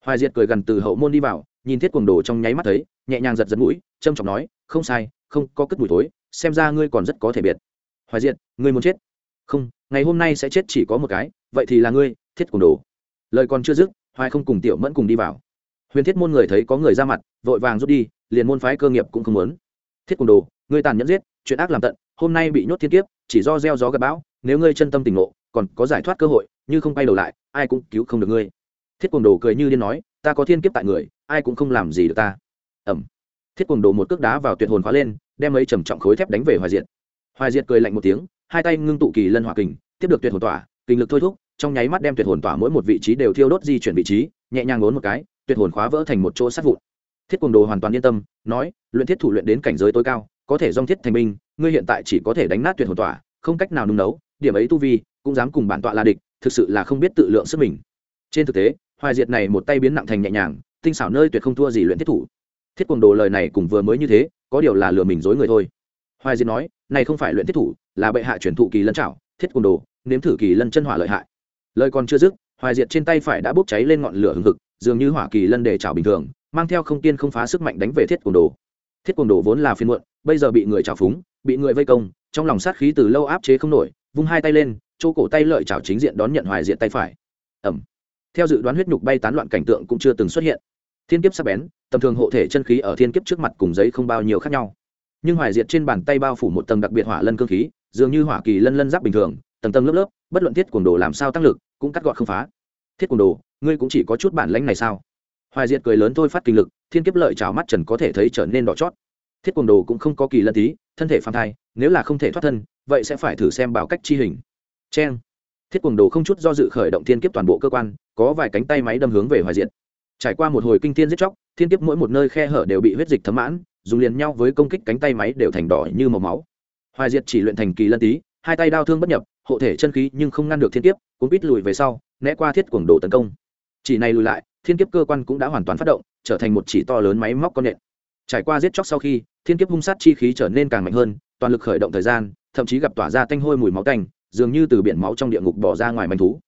Hoài diệt cười gần từ hậu môn đi vào nhìn thiết Cuồng đồ trong nháy mắt thấy nhẹ nhàng giật giật mũi trâm trọng nói không sai không có cất mùi thối xem ra ngươi còn rất có thể biệt. Hoài Diện, ngươi muốn chết? Không ngày hôm nay sẽ chết chỉ có một cái vậy thì là ngươi thiết Cuồng đồ. Lời còn chưa dứt hoài không cùng tiểu mẫn cùng đi vào. Huyền thiết môn người thấy có người ra mặt vội vàng rút đi liền môn phái cơ nghiệp cũng không muốn. Thiết Cuồng đồ ngươi tàn nhẫn giết chuyện ác làm tận hôm nay bị nhốt thiên kiếp chỉ do gieo gió gặp bão nếu ngươi chân tâm tỉnh ngộ còn có giải thoát cơ hội như không quay đầu lại ai cũng cứu không được ngươi. Thiết Cuồng đồ cười như điên nói ta có thiên kiếp tại người ai cũng không làm gì được ta. Ẩm. Thiết quần đồ một cước đá vào tuyệt hồn khóa lên đem ấy trầm trọng khối thép đánh về hoài diệt. Hoài diệt cười lạnh một tiếng hai tay ngưng tụ kỳ lân hỏa kình tiếp được tuyệt hồn tỏa kình lực thôi thúc trong nháy mắt đem tuyệt hồn tỏa mỗi một vị trí đều thiêu đốt di chuyển vị trí nhẹ nhàng ngốn một cái tuyệt hồn khóa vỡ thành một chỗ sát vụn. Thiết quần đồ hoàn toàn yên tâm nói luyện thiết thủ luyện đến cảnh giới tối cao có thể dòng thiết thành minh, ngươi hiện tại chỉ có thể đánh nát tuyệt hồn tỏa không cách nào nung nấu điểm ấy tu vi cũng dám cùng bản tọa là địch thực sự là không biết tự lượng sức mình. Trên thực tế hoài diệt này một tay biến nặng thành nhẹ nhàng tinh xảo nơi tuyệt không thua gì luyện thiết thủ. Thiết quần đồ lời này cùng vừa mới như thế, có điều là lừa mình dối người thôi. Hoài diệt nói, này không phải luyện thiết thủ, là bệ hạ chuyển thụ kỳ lân trảo, thiết quần đồ, nếm thử kỳ lân chân hỏa lợi hại. Lời còn chưa dứt, hoài diệt trên tay phải đã bốc cháy lên ngọn lửa hừng hực, dường như hỏa kỳ lân để chảo bình thường, mang theo không tiên không phá sức mạnh đánh về thiết quần đồ. Thiết quần đồ vốn là phiên muộn, bây giờ bị người trào phúng, bị người vây công, trong lòng sát khí từ lâu áp chế không nổi, vung hai tay lên, chỗ cổ tay lợi chảo chính diện đón nhận hoài diện tay phải. Ẩm. Theo dự đoán huyết nhục bay tán loạn cảnh tượng cũng chưa từng xuất hiện thiên kiếp sắc bén, tầm thường hộ thể chân khí ở thiên kiếp trước mặt cùng giấy không bao nhiêu khác nhau. Nhưng hoài diệt trên bàn tay bao phủ một tầng đặc biệt hỏa lân cơ khí, dường như hỏa kỳ lân lân giáp bình thường, tầng tầng lớp lớp, bất luận thiết cuồng đồ làm sao tăng lực, cũng cắt gọn không phá. Thiết cuồng đồ, ngươi cũng chỉ có chút bản lãnh này sao? Hoài diệt cười lớn thôi phát kinh lực, thiên kiếp lợi trào mắt trần có thể thấy trở nên đỏ chót. Thiết cuồng đồ cũng không có kỳ lân tí, thân thể phàm thai, nếu là không thể thoát thân, vậy sẽ phải thử xem bảo cách chi hình. Cheng. Thiết quần đồ không chút do dự khởi động thiên kiếp toàn bộ cơ quan, có vài cánh tay máy đâm hướng về hoài diệt trải qua một hồi kinh thiên giết chóc, thiên kiếp mỗi một nơi khe hở đều bị huyết dịch thấm mãn, dùng liền nhau với công kích cánh tay máy đều thành đỏ như màu máu. Hoài diệt chỉ luyện thành kỳ lân tí, hai tay đao thương bất nhập, hộ thể chân khí nhưng không ngăn được thiên kiếp cũng biết lùi về sau, né qua thiết Cuồng đồ tấn công. Chỉ này lùi lại, thiên kiếp cơ quan cũng đã hoàn toàn phát động, trở thành một chỉ to lớn máy móc con nện trải qua giết chóc sau khi, thiên kiếp hung sát chi khí trở nên càng mạnh hơn, toàn lực khởi động thời gian, thậm chí gặp tỏa ra tanh hôi mùi máu tanh, dường như từ biển máu trong địa ngục bỏ ra ngoài manh thú.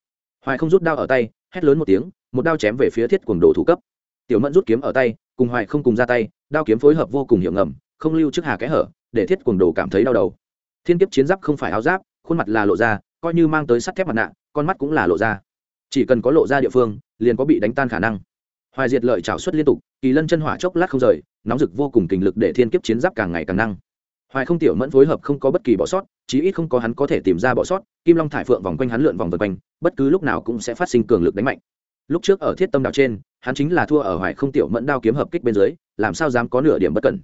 Hoài không rút đao ở tay, hét lớn một tiếng một đao chém về phía thiết quần đồ thủ cấp. Tiểu mẫn rút kiếm ở tay, cùng hoài không cùng ra tay, đao kiếm phối hợp vô cùng hiệu ngầm, không lưu trước hà kẽ hở, để thiết quần đồ cảm thấy đau đầu. Thiên kiếp chiến giáp không phải áo giáp, khuôn mặt là lộ ra, coi như mang tới sắt thép mặt nạ, con mắt cũng là lộ ra. Chỉ cần có lộ ra địa phương, liền có bị đánh tan khả năng. Hoài diệt lợi trào xuất liên tục, kỳ lân chân hỏa chốc lát không rời, nóng rực vô cùng kình lực để thiên kiếp chiến giáp càng ngày càng năng. Hoài không tiểu mẫn phối hợp không có bất kỳ bỏ sót, chí ít không có hắn có thể tìm ra bỏ sót, kim long thải phượng vòng quanh hắn lượn vòng vần quanh, bất cứ lúc nào cũng sẽ phát sinh cường lực đánh mạnh lúc trước ở thiết tâm đạo trên, hắn chính là thua ở hoài không tiểu mẫn đao kiếm hợp kích bên dưới, làm sao dám có nửa điểm bất cẩn.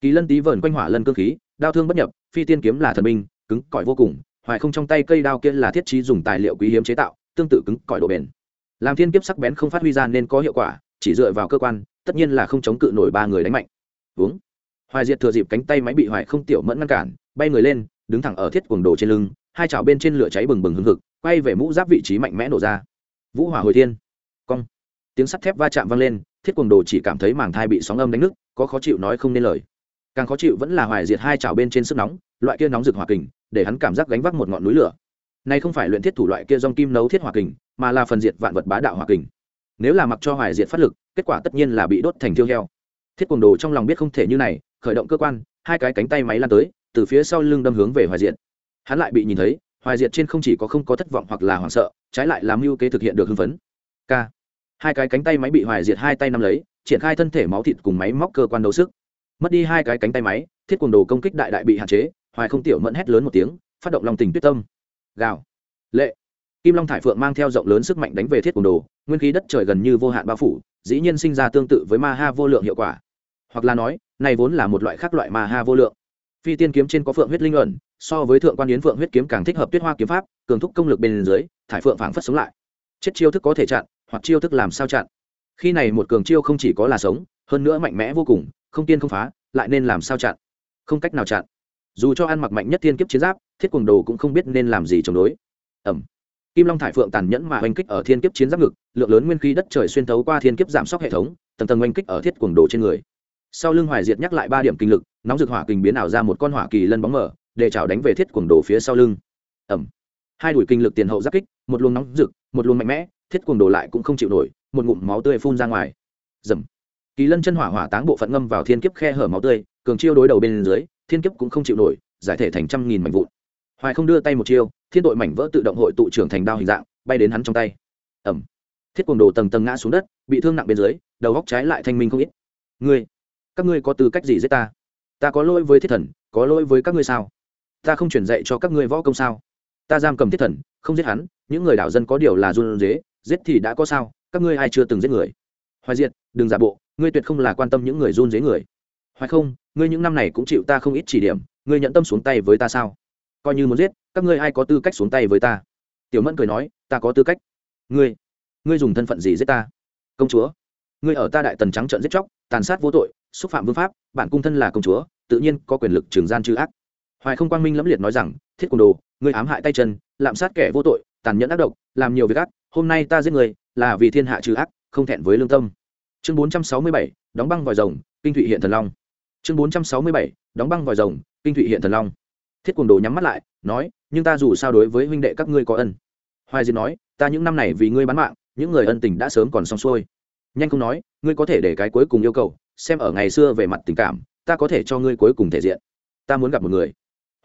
Kỳ lân tí vờn quanh hỏa lân cơ khí, đao thương bất nhập, phi tiên kiếm là thần minh cứng, cỏi vô cùng, hoài không trong tay cây đao kia là thiết trí dùng tài liệu quý hiếm chế tạo, tương tự cứng, cỏi độ bền. Làm thiên kiếp sắc bén không phát huy ra nên có hiệu quả, chỉ dựa vào cơ quan, tất nhiên là không chống cự nổi ba người đánh mạnh. Uống hoài diệt thừa dịp cánh tay máy bị hoài không tiểu mẫn ngăn cản, bay người lên, đứng thẳng ở thiết quần đồ trên lưng, hai chảo bên trên lửa cháy bừng bừng hừng hực, quay về mũ giáp vị trí mạnh mẽ nổ ra. Vũ hỏa hồi thiên cong. Tiếng sắt thép va chạm vang lên, thiết quần đồ chỉ cảm thấy màng thai bị sóng âm đánh nứt, có khó chịu nói không nên lời. Càng khó chịu vẫn là hoài diệt hai chảo bên trên sức nóng, loại kia nóng rực hỏa kình, để hắn cảm giác gánh vác một ngọn núi lửa. Này không phải luyện thiết thủ loại kia dòng kim nấu thiết hỏa kình, mà là phần diệt vạn vật bá đạo hỏa kình. Nếu là mặc cho hoài diệt phát lực, kết quả tất nhiên là bị đốt thành thiêu heo. Thiết quần đồ trong lòng biết không thể như này, khởi động cơ quan, hai cái cánh tay máy lan tới, từ phía sau lưng đâm hướng về hoài diệt. Hắn lại bị nhìn thấy, hoài diệt trên không chỉ có không có thất vọng hoặc là hoảng sợ, trái lại làm mưu kế thực hiện được hưng phấn. K hai cái cánh tay máy bị hoài diệt hai tay nắm lấy, triển khai thân thể máu thịt cùng máy móc cơ quan đấu sức. Mất đi hai cái cánh tay máy, thiết quần đồ công kích đại đại bị hạn chế, hoài không tiểu mẫn hét lớn một tiếng, phát động lòng tình tuyết tâm. Gào. Lệ. Kim long thải phượng mang theo rộng lớn sức mạnh đánh về thiết quần đồ, nguyên khí đất trời gần như vô hạn bao phủ, dĩ nhiên sinh ra tương tự với ma ha vô lượng hiệu quả. Hoặc là nói, này vốn là một loại khác loại ma ha vô lượng. Phi tiên kiếm trên có phượng huyết linh luận, so với thượng quan yến phượng huyết kiếm càng thích hợp tuyết hoa kiếm pháp, cường thúc công lực bên dưới, thải phượng phảng phất sống lại. Chết chiêu thức có thể chặn hoặc chiêu thức làm sao chặn. Khi này một cường chiêu không chỉ có là sống, hơn nữa mạnh mẽ vô cùng, không tiên không phá, lại nên làm sao chặn? Không cách nào chặn. Dù cho ăn mặc mạnh nhất thiên kiếp chiến giáp, thiết quần đồ cũng không biết nên làm gì chống đối. Ẩm. Kim long thải phượng tàn nhẫn mà oanh kích ở thiên kiếp chiến giáp ngực, lượng lớn nguyên khí đất trời xuyên thấu qua thiên kiếp giảm sóc hệ thống, tầng tầng oanh kích ở thiết quần đồ trên người. Sau lưng hoài diệt nhắc lại ba điểm kinh lực, nóng rực hỏa kình biến ảo ra một con hỏa kỳ lân bóng mở để chảo đánh về thiết quần đồ phía sau lưng. Ẩm. Hai đuổi kinh lực tiền hậu giáp kích, một luồng nóng rực, một luồng mạnh mẽ thiết cuồng đồ lại cũng không chịu nổi, một ngụm máu tươi phun ra ngoài. Dầm. Kỳ lân chân hỏa hỏa táng bộ phận ngâm vào thiên kiếp khe hở máu tươi, cường chiêu đối đầu bên dưới, thiên kiếp cũng không chịu nổi, giải thể thành trăm nghìn mảnh vụn. Hoài không đưa tay một chiêu, thiên tội mảnh vỡ tự động hội tụ trưởng thành đao hình dạng, bay đến hắn trong tay. Ẩm thiết cuồng đồ tầng tầng ngã xuống đất, bị thương nặng bên dưới, đầu góc trái lại thanh minh không ít. Ngươi, các ngươi có tư cách gì giết ta? Ta có lỗi với thiết thần, có lỗi với các ngươi sao? Ta không truyền dạy cho các ngươi võ công sao? Ta giam cầm thiết thần, không giết hắn, những người đảo dân có điều là run dế giết thì đã có sao, các ngươi ai chưa từng giết người? Hoài diệt, đừng giả bộ, ngươi tuyệt không là quan tâm những người run dế người. Hoài không, ngươi những năm này cũng chịu ta không ít chỉ điểm, ngươi nhận tâm xuống tay với ta sao? Coi như muốn giết, các ngươi ai có tư cách xuống tay với ta? Tiểu mẫn cười nói, ta có tư cách. Ngươi ngươi dùng thân phận gì giết ta? Công chúa, ngươi ở ta đại tần trắng trợn giết chóc, tàn sát vô tội, xúc phạm vương pháp, bản cung thân là công chúa, tự nhiên có quyền lực trừng gian trừ ác. Hoài không quang minh lẫm liệt nói rằng, thiết quần đồ, ngươi ám hại tay chân, lạm sát kẻ vô tội, tàn nhẫn ác độc, làm nhiều việc ác hôm nay ta giết người, là vì thiên hạ trừ ác, không thẹn với lương tâm. Chương bốn trăm sáu mươi bảy, đóng băng vòi rồng, kinh thụy hiện thần long. Chương bốn trăm sáu mươi bảy, đóng băng vòi rồng, kinh thụy hiện thần long. Thiết quần đồ nhắm mắt lại, nói, nhưng ta dù sao đối với huynh đệ các ngươi có ân. Hoài diệt nói, ta những năm này vì ngươi bán mạng, những người ân tình đã sớm còn xong xuôi. Nhanh không nói, ngươi có thể để cái cuối cùng yêu cầu, xem ở ngày xưa về mặt tình cảm, ta có thể cho ngươi cuối cùng thể diện. Ta muốn gặp một người.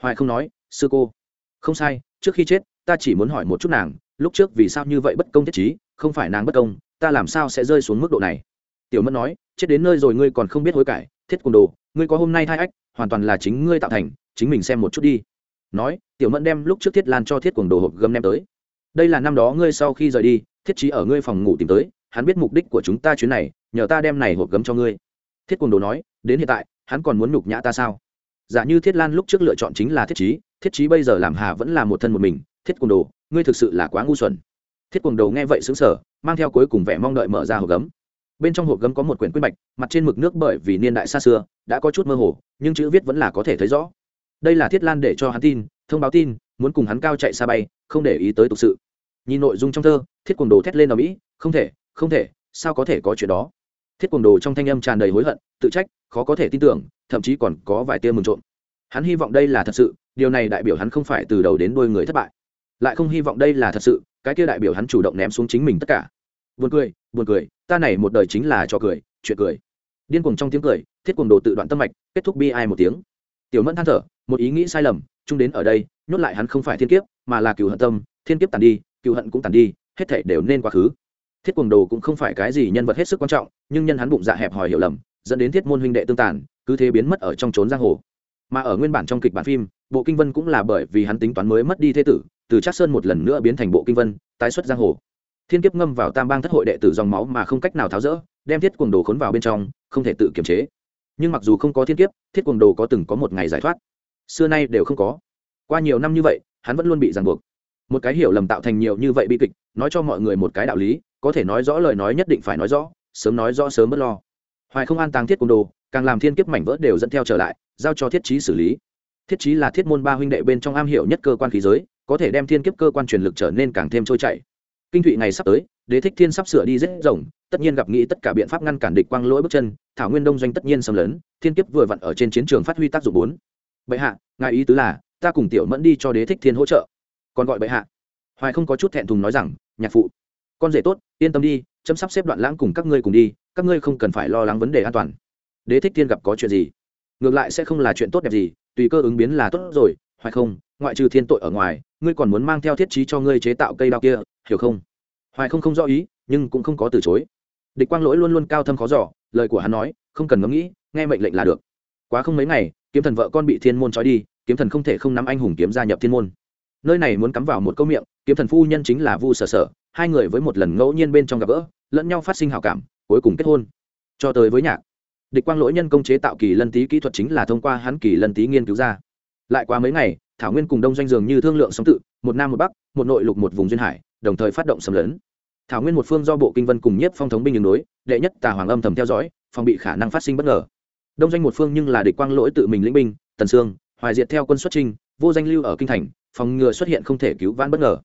Hoài không nói, sư cô. Không sai, trước khi chết, ta chỉ muốn hỏi một chút nàng lúc trước vì sao như vậy bất công thiết trí, không phải nàng bất công, ta làm sao sẽ rơi xuống mức độ này? Tiểu mẫn nói, chết đến nơi rồi ngươi còn không biết hối cải, thiết cùng đồ, ngươi có hôm nay thai ách, hoàn toàn là chính ngươi tạo thành, chính mình xem một chút đi. Nói, tiểu mẫn đem lúc trước thiết lan cho thiết cuồng đồ hộp gấm đem tới. Đây là năm đó ngươi sau khi rời đi, thiết trí ở ngươi phòng ngủ tìm tới, hắn biết mục đích của chúng ta chuyến này, nhờ ta đem này hộp gấm cho ngươi. Thiết cuồng đồ nói, đến hiện tại, hắn còn muốn nhục nhã ta sao? Giả như thiết lan lúc trước lựa chọn chính là thiết trí thiết trí bây giờ làm hà vẫn là một thân một mình thiết quần đồ, ngươi thực sự là quá ngu xuẩn. Thiết quần Đồ nghe vậy xứng sở mang theo cuối cùng vẻ mong đợi mở ra hộp gấm. Bên trong hộp gấm có một quyển quyết bạch, mặt trên mực nước bởi vì niên đại xa xưa, đã có chút mơ hồ, nhưng chữ viết vẫn là có thể thấy rõ. Đây là thiết lan để cho hắn tin, thông báo tin, muốn cùng hắn cao chạy xa bay, không để ý tới tục sự. Nhìn nội dung trong thơ, thiết quần đồ thét lên ở mỹ, không thể không thể, sao có thể có chuyện đó? Thiết quần đồ trong thanh âm tràn đầy hối hận, tự trách, khó có thể tin tưởng, thậm chí còn có vài tia mừng trộm. Hắn hy vọng đây là thật sự, điều này đại biểu hắn không phải từ đầu đến đôi người thất bại lại không hy vọng đây là thật sự, cái kia đại biểu hắn chủ động ném xuống chính mình tất cả. Buồn cười buồn cười, ta này một đời chính là cho cười, chuyện cười. Điên cuồng trong tiếng cười, thiết cuồng đồ tự đoạn tâm mạch, kết thúc bi ai một tiếng. Tiểu mẫn than thở, một ý nghĩ sai lầm, chung đến ở đây, nhốt lại hắn không phải thiên kiếp, mà là cựu hận tâm, thiên kiếp tàn đi cựu hận cũng tàn đi, hết thể đều nên quá khứ. Thiết cuồng đồ cũng không phải cái gì nhân vật hết sức quan trọng, nhưng nhân hắn bụng dạ hẹp hòi hiểu lầm, dẫn đến thiết môn huynh đệ tương tàn, cứ thế biến mất ở trong trốn giang hồ. Mà ở nguyên bản trong kịch bản phim, bộ kinh vân cũng là bởi vì hắn tính toán mới mất đi thế tử từ Trác sơn một lần nữa biến thành bộ kinh vân, tái xuất giang hồ. Thiên kiếp ngâm vào tam bang thất hội đệ tử dòng máu mà không cách nào tháo rỡ, đem thiết cuồng đồ khốn vào bên trong, không thể tự kiềm chế. Nhưng mặc dù không có thiên kiếp, thiết cuồng đồ có từng có một ngày giải thoát. Xưa nay đều không có. Qua nhiều năm như vậy, hắn vẫn luôn bị ràng buộc. Một cái hiểu lầm tạo thành nhiều như vậy bi kịch, nói cho mọi người một cái đạo lý, có thể nói rõ lời nói nhất định phải nói rõ, sớm nói rõ sớm bớt lo. Hoài không an tàng thiết cuồng đồ, càng làm thiên kiếp mảnh vỡ đều dẫn theo trở lại, giao cho thiết trí xử lý. Thiết trí là thiết môn ba huynh đệ bên trong am hiểu nhất cơ quan khí giới có thể đem thiên kiếp cơ quan truyền lực trở nên càng thêm trôi chảy. Kinh thụy ngày sắp tới, đế thích thiên sắp sửa đi rất rồng, tất nhiên gặp nghĩ tất cả biện pháp ngăn cản địch quang lỗi bước chân, thảo nguyên đông doanh tất nhiên xâm lấn, thiên kiếp vừa vặn ở trên chiến trường phát huy tác dụng bốn. Bệ hạ, ngài ý tứ là, ta cùng tiểu mẫn đi cho đế thích thiên hỗ trợ. Còn gọi bệ hạ. Hoài không có chút thẹn thùng nói rằng, nhạc phụ. Con rể tốt, yên tâm đi, chấm sắp xếp đoạn lãng cùng các ngươi cùng đi, các ngươi không cần phải lo lắng vấn đề an toàn. Đế thích thiên gặp có chuyện gì? Ngược lại sẽ không là chuyện tốt đẹp gì, tùy cơ ứng biến là tốt rồi, hoài không, ngoại trừ thiên tội ở ngoài ngươi còn muốn mang theo thiết trí cho ngươi chế tạo cây đao kia, hiểu không? Hoài không không rõ ý, nhưng cũng không có từ chối. Địch quang lỗi luôn luôn cao thâm khó giỏ lời của hắn nói, không cần ngẫm nghĩ, nghe mệnh lệnh là được. Quá không mấy ngày, kiếm thần vợ con bị thiên môn trói đi, kiếm thần không thể không nắm anh hùng kiếm gia nhập thiên môn. Nơi này muốn cắm vào một câu miệng, kiếm thần phu nhân chính là vu sở sở, hai người với một lần ngẫu nhiên bên trong gặp gỡ, lẫn nhau phát sinh hào cảm, cuối cùng kết hôn. Cho tới với nhạc, địch quang lỗi nhân công chế tạo kỳ lân tý kỹ thuật chính là thông qua hắn kỳ lân tý nghiên cứu ra. Lại qua mấy ngày thảo nguyên cùng đông doanh dường như thương lượng song tự, một nam một bắc, một nội lục một vùng duyên hải, đồng thời phát động xâm lấn. Thảo nguyên một phương do bộ kinh vân cùng nhiếp phong thống binh đường đối, đệ nhất tà hoàng âm thầm theo dõi, phòng bị khả năng phát sinh bất ngờ. Đông doanh một phương nhưng là địch quang lỗi tự mình lĩnh binh, tần sương, hoài diệt theo quân xuất trinh vô danh lưu ở kinh thành, phòng ngừa xuất hiện không thể cứu vãn bất ngờ.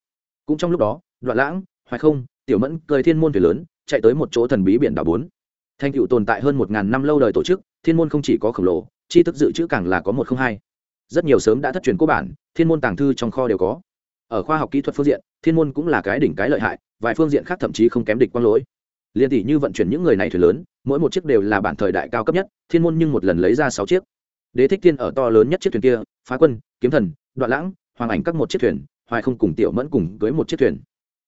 Cũng trong lúc đó, đoạn lãng, hoài không, tiểu mẫn cười thiên môn thuyền lớn, chạy tới một chỗ thần bí biển đảo bốn. Thành tựu tồn tại hơn một ngàn năm lâu đời tổ chức, thiên môn không chỉ có khổng lồ chi thức dự trữ càng là có một không hai rất nhiều sớm đã thất truyền cố bản, thiên môn tàng thư trong kho đều có. Ở khoa học kỹ thuật phương diện, thiên môn cũng là cái đỉnh cái lợi hại, vài phương diện khác thậm chí không kém địch quang lỗi. Liên tỷ như vận chuyển những người này thuyền lớn, mỗi một chiếc đều là bản thời đại cao cấp nhất, thiên môn nhưng một lần lấy ra sáu chiếc. Đế thích thiên ở to lớn nhất chiếc thuyền kia, phá quân, kiếm thần, đoạn lãng, hoàng ảnh các một chiếc thuyền, hoài không cùng tiểu mẫn cùng cưới một chiếc thuyền.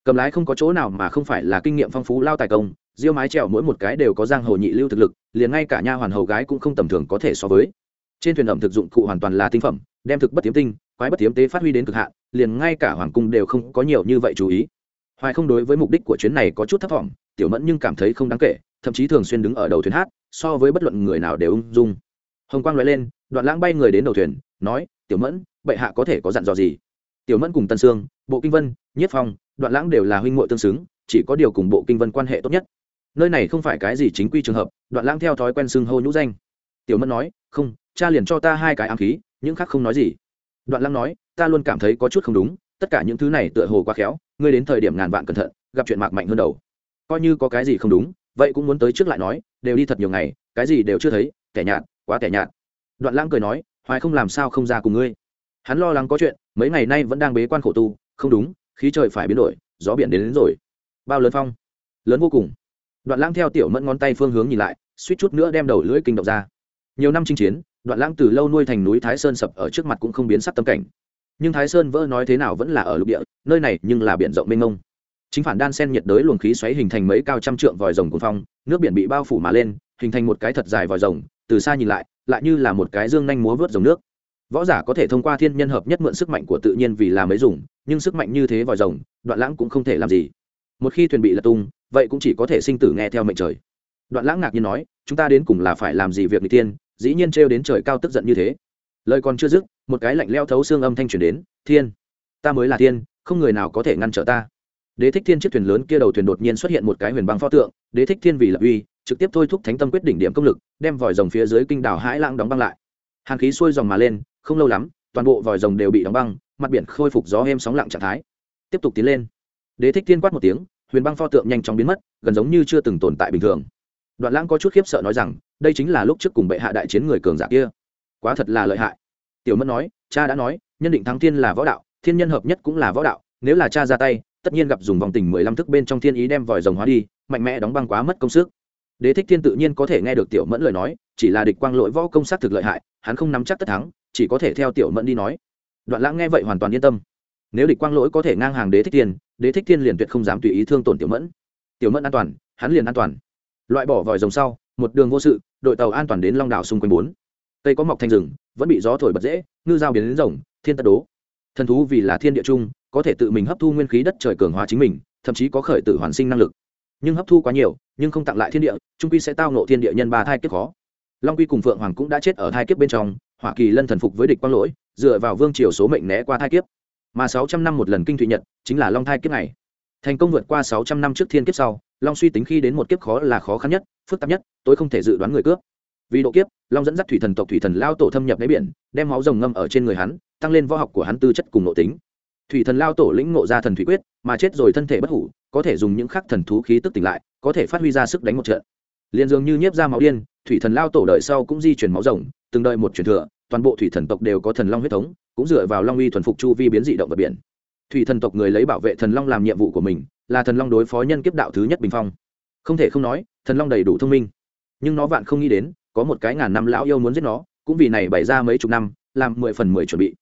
Cầm lái không có chỗ nào mà không phải là kinh nghiệm phong phú lao tài công, diêu mái trèo mỗi một cái đều có giang hồ nhị lưu thực lực, liền ngay cả nha hoàn hầu gái cũng không tầm thường có thể so với trên thuyền ẩm thực dụng cụ hoàn toàn là tinh phẩm, đem thực bất tiếm tinh, quái bất tiếm tế phát huy đến cực hạn, liền ngay cả hoàng cung đều không có nhiều như vậy chú ý. Hoài không đối với mục đích của chuyến này có chút thất vọng, tiểu mẫn nhưng cảm thấy không đáng kể, thậm chí thường xuyên đứng ở đầu thuyền hát, so với bất luận người nào đều ung dung. Hồng quang nói lên, đoạn lãng bay người đến đầu thuyền, nói, tiểu mẫn, bệ hạ có thể có dặn dò gì? Tiểu mẫn cùng tân sương, bộ kinh vân nhất phong, đoạn lãng đều là huynh muội tương xứng, chỉ có điều cùng bộ kinh vân quan hệ tốt nhất. Nơi này không phải cái gì chính quy trường hợp, đoạn lãng theo thói quen xưng hô nhũ danh. Tiểu mẫn nói, không cha liền cho ta hai cái ám khí những khác không nói gì. Đoạn lăng nói ta luôn cảm thấy có chút không đúng tất cả những thứ này tựa hồ quá khéo ngươi đến thời điểm ngàn vạn cẩn thận gặp chuyện mạc mạnh hơn đầu. Coi như có cái gì không đúng vậy cũng muốn tới trước lại nói đều đi thật nhiều ngày cái gì đều chưa thấy tẻ nhạt quá tẻ nhạt. Đoạn lãng cười nói hoài không làm sao không ra cùng ngươi. Hắn lo lắng có chuyện mấy ngày nay vẫn đang bế quan khổ tu không đúng khí trời phải biến đổi gió biển đến, đến rồi. Bao lớn phong? Lớn vô cùng. Đoạn lãng theo tiểu mẫn ngón tay phương hướng nhìn lại suýt chút nữa đem đầu lưỡi kinh động ra. Nhiều năm chinh chiến đoạn lãng từ lâu nuôi thành núi thái sơn sập ở trước mặt cũng không biến sắc tâm cảnh. Nhưng thái sơn vỡ nói thế nào vẫn là ở lục địa, nơi này nhưng là biển rộng mênh mông. Chính phản đan sen nhiệt đới luồng khí xoáy hình thành mấy cao trăm trượng vòi rồng cuồng phong, nước biển bị bao phủ mà lên, hình thành một cái thật dài vòi rồng, từ xa nhìn lại lại như là một cái dương nhanh múa vớt dòng nước. Võ giả có thể thông qua thiên nhân hợp nhất mượn sức mạnh của tự nhiên vì là mới dùng, nhưng sức mạnh như thế vòi rồng, đoạn lãng cũng không thể làm gì. Một khi thuyền bị lật tung, vậy cũng chỉ có thể sinh tử nghe theo mệnh trời. Đoạn lãng ngạc nhiên nói, chúng ta đến cùng là phải làm gì việc n tiên dĩ nhiên trêu đến trời cao tức giận như thế. Lời còn chưa dứt, một cái lạnh leo thấu xương âm thanh truyền đến, thiên, ta mới là thiên, không người nào có thể ngăn trở ta. Đế thích thiên chiếc thuyền lớn kia đầu thuyền đột nhiên xuất hiện một cái huyền băng pho tượng, đế thích thiên vì lập uy, trực tiếp thôi thúc thánh tâm quyết đỉnh điểm công lực, đem vòi rồng phía dưới kinh đảo hãi lãng đóng băng lại. Hàn khí xuôi dòng mà lên, không lâu lắm, toàn bộ vòi rồng đều bị đóng băng, mặt biển khôi phục gió êm sóng lặng trạng thái. Tiếp tục tiến lên. Đế thích thiên quát một tiếng, huyền băng pho tượng nhanh chóng biến mất, gần giống như chưa từng tồn tại bình thường đoạn lãng có chút khiếp sợ nói rằng, đây chính là lúc trước cùng bệ hạ đại chiến người cường giả kia. Quá thật là lợi hại. Tiểu mẫn nói, cha đã nói, nhân định thắng thiên là võ đạo, thiên nhân hợp nhất cũng là võ đạo, nếu là cha ra tay, tất nhiên gặp dùng vòng tình mười lăm thức bên trong thiên ý đem vòi rồng hóa đi, mạnh mẽ đóng băng quá mất công sức. Đế thích thiên tự nhiên có thể nghe được tiểu mẫn lời nói, chỉ là địch quang lỗi võ công sát thực lợi hại, hắn không nắm chắc tất thắng, chỉ có thể theo tiểu mẫn đi nói. Đoạn lãng nghe vậy hoàn toàn yên tâm. Nếu địch quang lỗi có thể ngang hàng đế thích thiên, đế thích thiên liền tuyệt không dám tùy ý thương tổn tiểu mẫn. Tiểu mẫn an toàn, hắn liền an toàn loại bỏ vòi rồng sau, một đường vô sự, đội tàu an toàn đến long đảo xung quanh bốn. Cây có mọc thành rừng, vẫn bị gió thổi bật dễ, ngư dao biến đến rồng, thiên tật đố. Thần thú vì là thiên địa chung, có thể tự mình hấp thu nguyên khí đất trời cường hóa chính mình, thậm chí có khởi tử hoàn sinh năng lực. Nhưng hấp thu quá nhiều, nhưng không tặng lại thiên địa trung quy sẽ tao nộ thiên địa nhân ba thai kiếp khó. Long quy cùng phượng hoàng cũng đã chết ở thai kiếp bên trong hoa kỳ lân thần phục với địch quang lỗi, dựa vào vương triều số mệnh né qua thai kiếp. Mà sáu trăm năm một lần kinh thụy nhật, chính là long thai kiếp này. Thành công vượt qua sáu trăm năm trước thiên kiếp sau long suy tính khi đến một kiếp khó là khó khăn nhất, phức tạp nhất, tôi không thể dự đoán người cướp. Vì độ kiếp, long dẫn dắt thủy thần tộc thủy thần lao tổ thâm nhập đáy biển, đem máu rồng ngâm ở trên người hắn, tăng lên võ học của hắn tư chất cùng nội tính. Thủy thần lao tổ lĩnh ngộ ra thần thủy quyết, mà chết rồi thân thể bất hủ, có thể dùng những khắc thần thú khí tức tỉnh lại, có thể phát huy ra sức đánh một trận. Liền dường như nhiếp ra máu điên, thủy thần lao tổ đợi sau cũng di chuyển máu rồng, từng đợi một truyền thừa, toàn bộ thủy thần tộc đều có thần long huyết thống, cũng dựa vào long uy thuần phục chu vi biến dị động vật biển. Thủy thần tộc người lấy bảo vệ thần long làm nhiệm vụ của mình là thần long đối phó nhân kiếp đạo thứ nhất bình phong. Không thể không nói, thần long đầy đủ thông minh. Nhưng nó vạn không nghĩ đến, có một cái ngàn năm lão yêu muốn giết nó, cũng vì này bày ra mấy chục năm, làm mười phần mười chuẩn bị.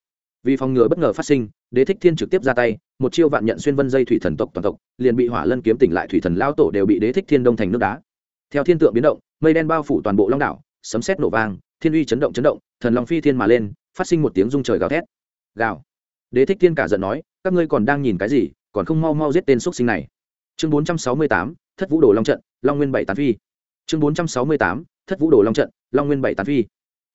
Vì phòng ngừa bất ngờ phát sinh, đế thích thiên trực tiếp ra tay, một chiêu vạn nhận xuyên vân dây thủy thần tộc toàn tộc, liền bị hỏa lân kiếm tỉnh lại thủy thần lao tổ đều bị đế thích thiên đông thành nước đá. Theo thiên tượng biến động, mây đen bao phủ toàn bộ long đảo, sấm sét nổ vang, thiên uy chấn động chấn động, thần long phi thiên mà lên, phát sinh một tiếng rung trời gào thét. Gào. Đế thích thiên cả giận nói, các ngươi còn đang nhìn cái gì? Còn không mau mau giết tên xuất sinh này. Chương bốn trăm sáu mươi tám, thất vũ đồ long trận, long nguyên bảy tán phi. Chương bốn trăm sáu mươi tám, thất vũ đồ long trận, long nguyên bảy tán phi.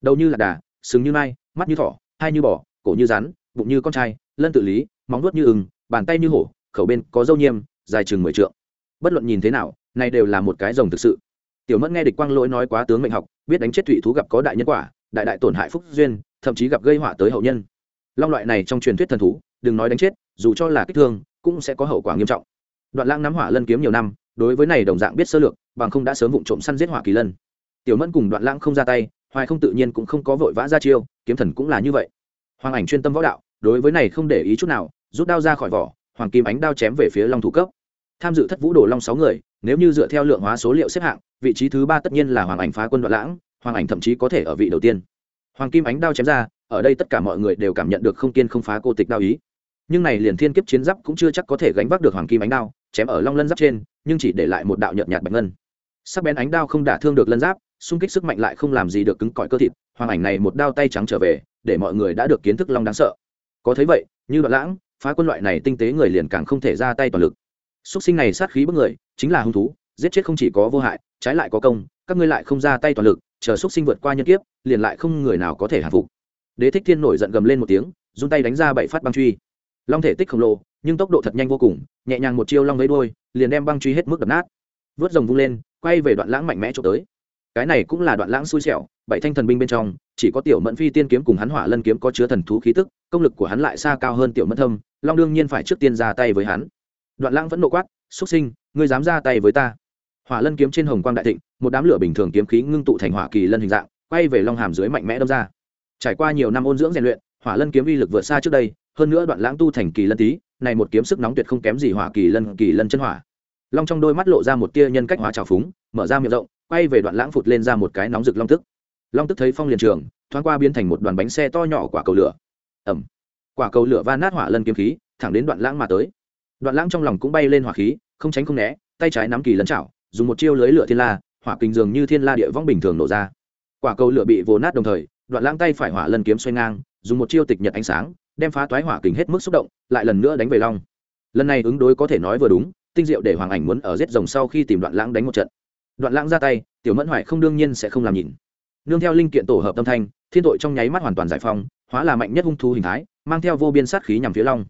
Đầu như lạc đà, sừng như mai, mắt như thỏ, hai như bò, cổ như rắn, bụng như con trai, lân tự lý, móng nuốt như ừng bàn tay như hổ, khẩu bên có dâu nhiêm, dài chừng mười trượng. Bất luận nhìn thế nào, này đều là một cái rồng thực sự. Tiểu mẫn nghe địch quang lỗi nói quá tướng mệnh học, biết đánh chết thủy thú gặp có đại nhân quả, đại đại tổn hại phúc duyên, thậm chí gặp gây họa tới hậu nhân. Long loại này trong truyền thuyết thần thú, đừng nói đánh chết, dù cho là kích thương cũng sẽ có hậu quả nghiêm trọng. Đoạn lãng nắm hỏa lân kiếm nhiều năm, đối với này đồng dạng biết sơ lược, bằng không đã sớm vụng trộm săn giết hỏa kỳ lân. Tiểu mẫn cùng đoạn lãng không ra tay, hoài không tự nhiên cũng không có vội vã ra chiêu, kiếm thần cũng là như vậy. Hoàng ảnh chuyên tâm võ đạo, đối với này không để ý chút nào, rút đao ra khỏi vỏ, hoàng kim ánh đao chém về phía long thủ cấp tham dự thất vũ đồ long sáu người, nếu như dựa theo lượng hóa số liệu xếp hạng, vị trí thứ ba tất nhiên là hoàng ảnh phá quân đoạn lãng, hoàng ảnh thậm chí có thể ở vị đầu tiên. Hoàng kim ánh đao chém ra, ở đây tất cả mọi người đều cảm nhận được không kiên không phá cô tịch đao ý nhưng này liền thiên kiếp chiến giáp cũng chưa chắc có thể gánh vác được hoàng kim ánh đao, chém ở long lân giáp trên, nhưng chỉ để lại một đạo nhợt nhạt bạch ngân. Sắc bén ánh đao không đả thương được lân giáp, xung kích sức mạnh lại không làm gì được cứng cỏi cơ thịt, hoàng ảnh này một đao tay trắng trở về, để mọi người đã được kiến thức long đáng sợ. Có thấy vậy, như đoạn lãng, phá quân loại này tinh tế người liền càng không thể ra tay toàn lực. Xuất sinh này sát khí bức người, chính là hung thú, giết chết không chỉ có vô hại, trái lại có công, các ngươi lại không ra tay toàn lực, chờ xuất sinh vượt qua nhân kiếp, liền lại không người nào có thể hạ phục. Đế thích thiên nổi giận gầm lên một tiếng, run tay đánh ra bảy phát băng truy long thể tích khổng lồ, nhưng tốc độ thật nhanh vô cùng, nhẹ nhàng một chiêu long lấy đôi liền đem băng truy hết mức đập nát. Vớt rồng vung lên, quay về đoạn lãng mạnh mẽ trộm tới. Cái này cũng là đoạn lãng xui xẻo, bảy thanh thần binh bên trong, chỉ có tiểu mẫn phi tiên kiếm cùng hắn hỏa lân kiếm có chứa thần thú khí tức, công lực của hắn lại xa cao hơn tiểu mẫn thâm, long đương nhiên phải trước tiên ra tay với hắn. Đoạn lãng vẫn nộ quát xuất sinh, ngươi dám ra tay với ta? Hỏa lân kiếm trên hồng quang đại thịnh, một đám lửa bình thường kiếm khí ngưng tụ thành hỏa kỳ lân hình dạng, quay về long hàm dưới mạnh mẽ đâm ra. Trải qua nhiều năm ôn dưỡng rèn luyện, hỏa lân kiếm uy lực vượt xa trước đây hơn nữa đoạn lãng tu thành kỳ lân tý này một kiếm sức nóng tuyệt không kém gì hỏa kỳ lân kỳ lân chân hỏa. Long trong đôi mắt lộ ra một tia nhân cách hóa trào phúng, mở ra miệng rộng, quay về đoạn lãng phụt lên ra một cái nóng rực long tức. Long tức thấy phong liền trường, thoáng qua biến thành một đoàn bánh xe to nhỏ quả cầu lửa. Ẩm quả cầu lửa va nát hỏa lân kiếm khí, thẳng đến đoạn lãng mà tới. Đoạn lãng trong lòng cũng bay lên hỏa khí, không tránh không né, tay trái nắm kỳ lân chảo, dùng một chiêu lưới lửa thiên la, hỏa kình dường như thiên la địa vong bình thường nổ ra. Quả cầu lửa bị vồ nát đồng thời, đoạn lãng tay phải hỏa lân kiếm xoay ngang, dùng một chiêu tịch nhật ánh sáng đem phá toái hỏa kình hết mức xúc động, lại lần nữa đánh về long. Lần này ứng đối có thể nói vừa đúng, tinh diệu để hoàng ảnh muốn ở giết rồng sau khi tìm đoạn lãng đánh một trận. Đoạn lãng ra tay, tiểu mẫn hoài không đương nhiên sẽ không làm nhìn nương theo linh kiện tổ hợp tâm thanh, thiên tội trong nháy mắt hoàn toàn giải phóng, hóa là mạnh nhất hung thú hình thái, mang theo vô biên sát khí nhằm phía long.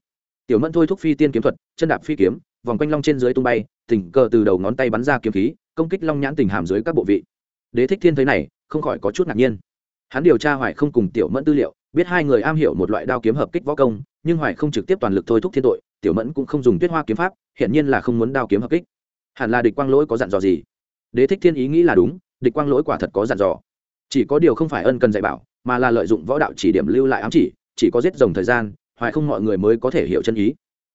Tiểu mẫn thôi thúc phi tiên kiếm thuật, chân đạp phi kiếm, vòng quanh long trên dưới tung bay, tình cờ từ đầu ngón tay bắn ra kiếm khí, công kích long nhãn tình hàm dưới các bộ vị. Đế thích thiên thấy này, không khỏi có chút ngạc nhiên. Hắn điều tra hoài không cùng tiểu mẫn tư liệu biết hai người am hiểu một loại đao kiếm hợp kích võ công, nhưng hoài không trực tiếp toàn lực thôi thúc thiên tội, tiểu mẫn cũng không dùng tuyết hoa kiếm pháp hiện nhiên là không muốn đao kiếm hợp kích. Hẳn là địch quang lỗi có dặn dò gì? Đế thích thiên ý nghĩ là đúng, địch quang lỗi quả thật có dặn dò. Chỉ có điều không phải ân cần dạy bảo, mà là lợi dụng võ đạo chỉ điểm lưu lại ám chỉ chỉ có giết rồng thời gian, hoài không mọi người mới có thể hiểu chân ý.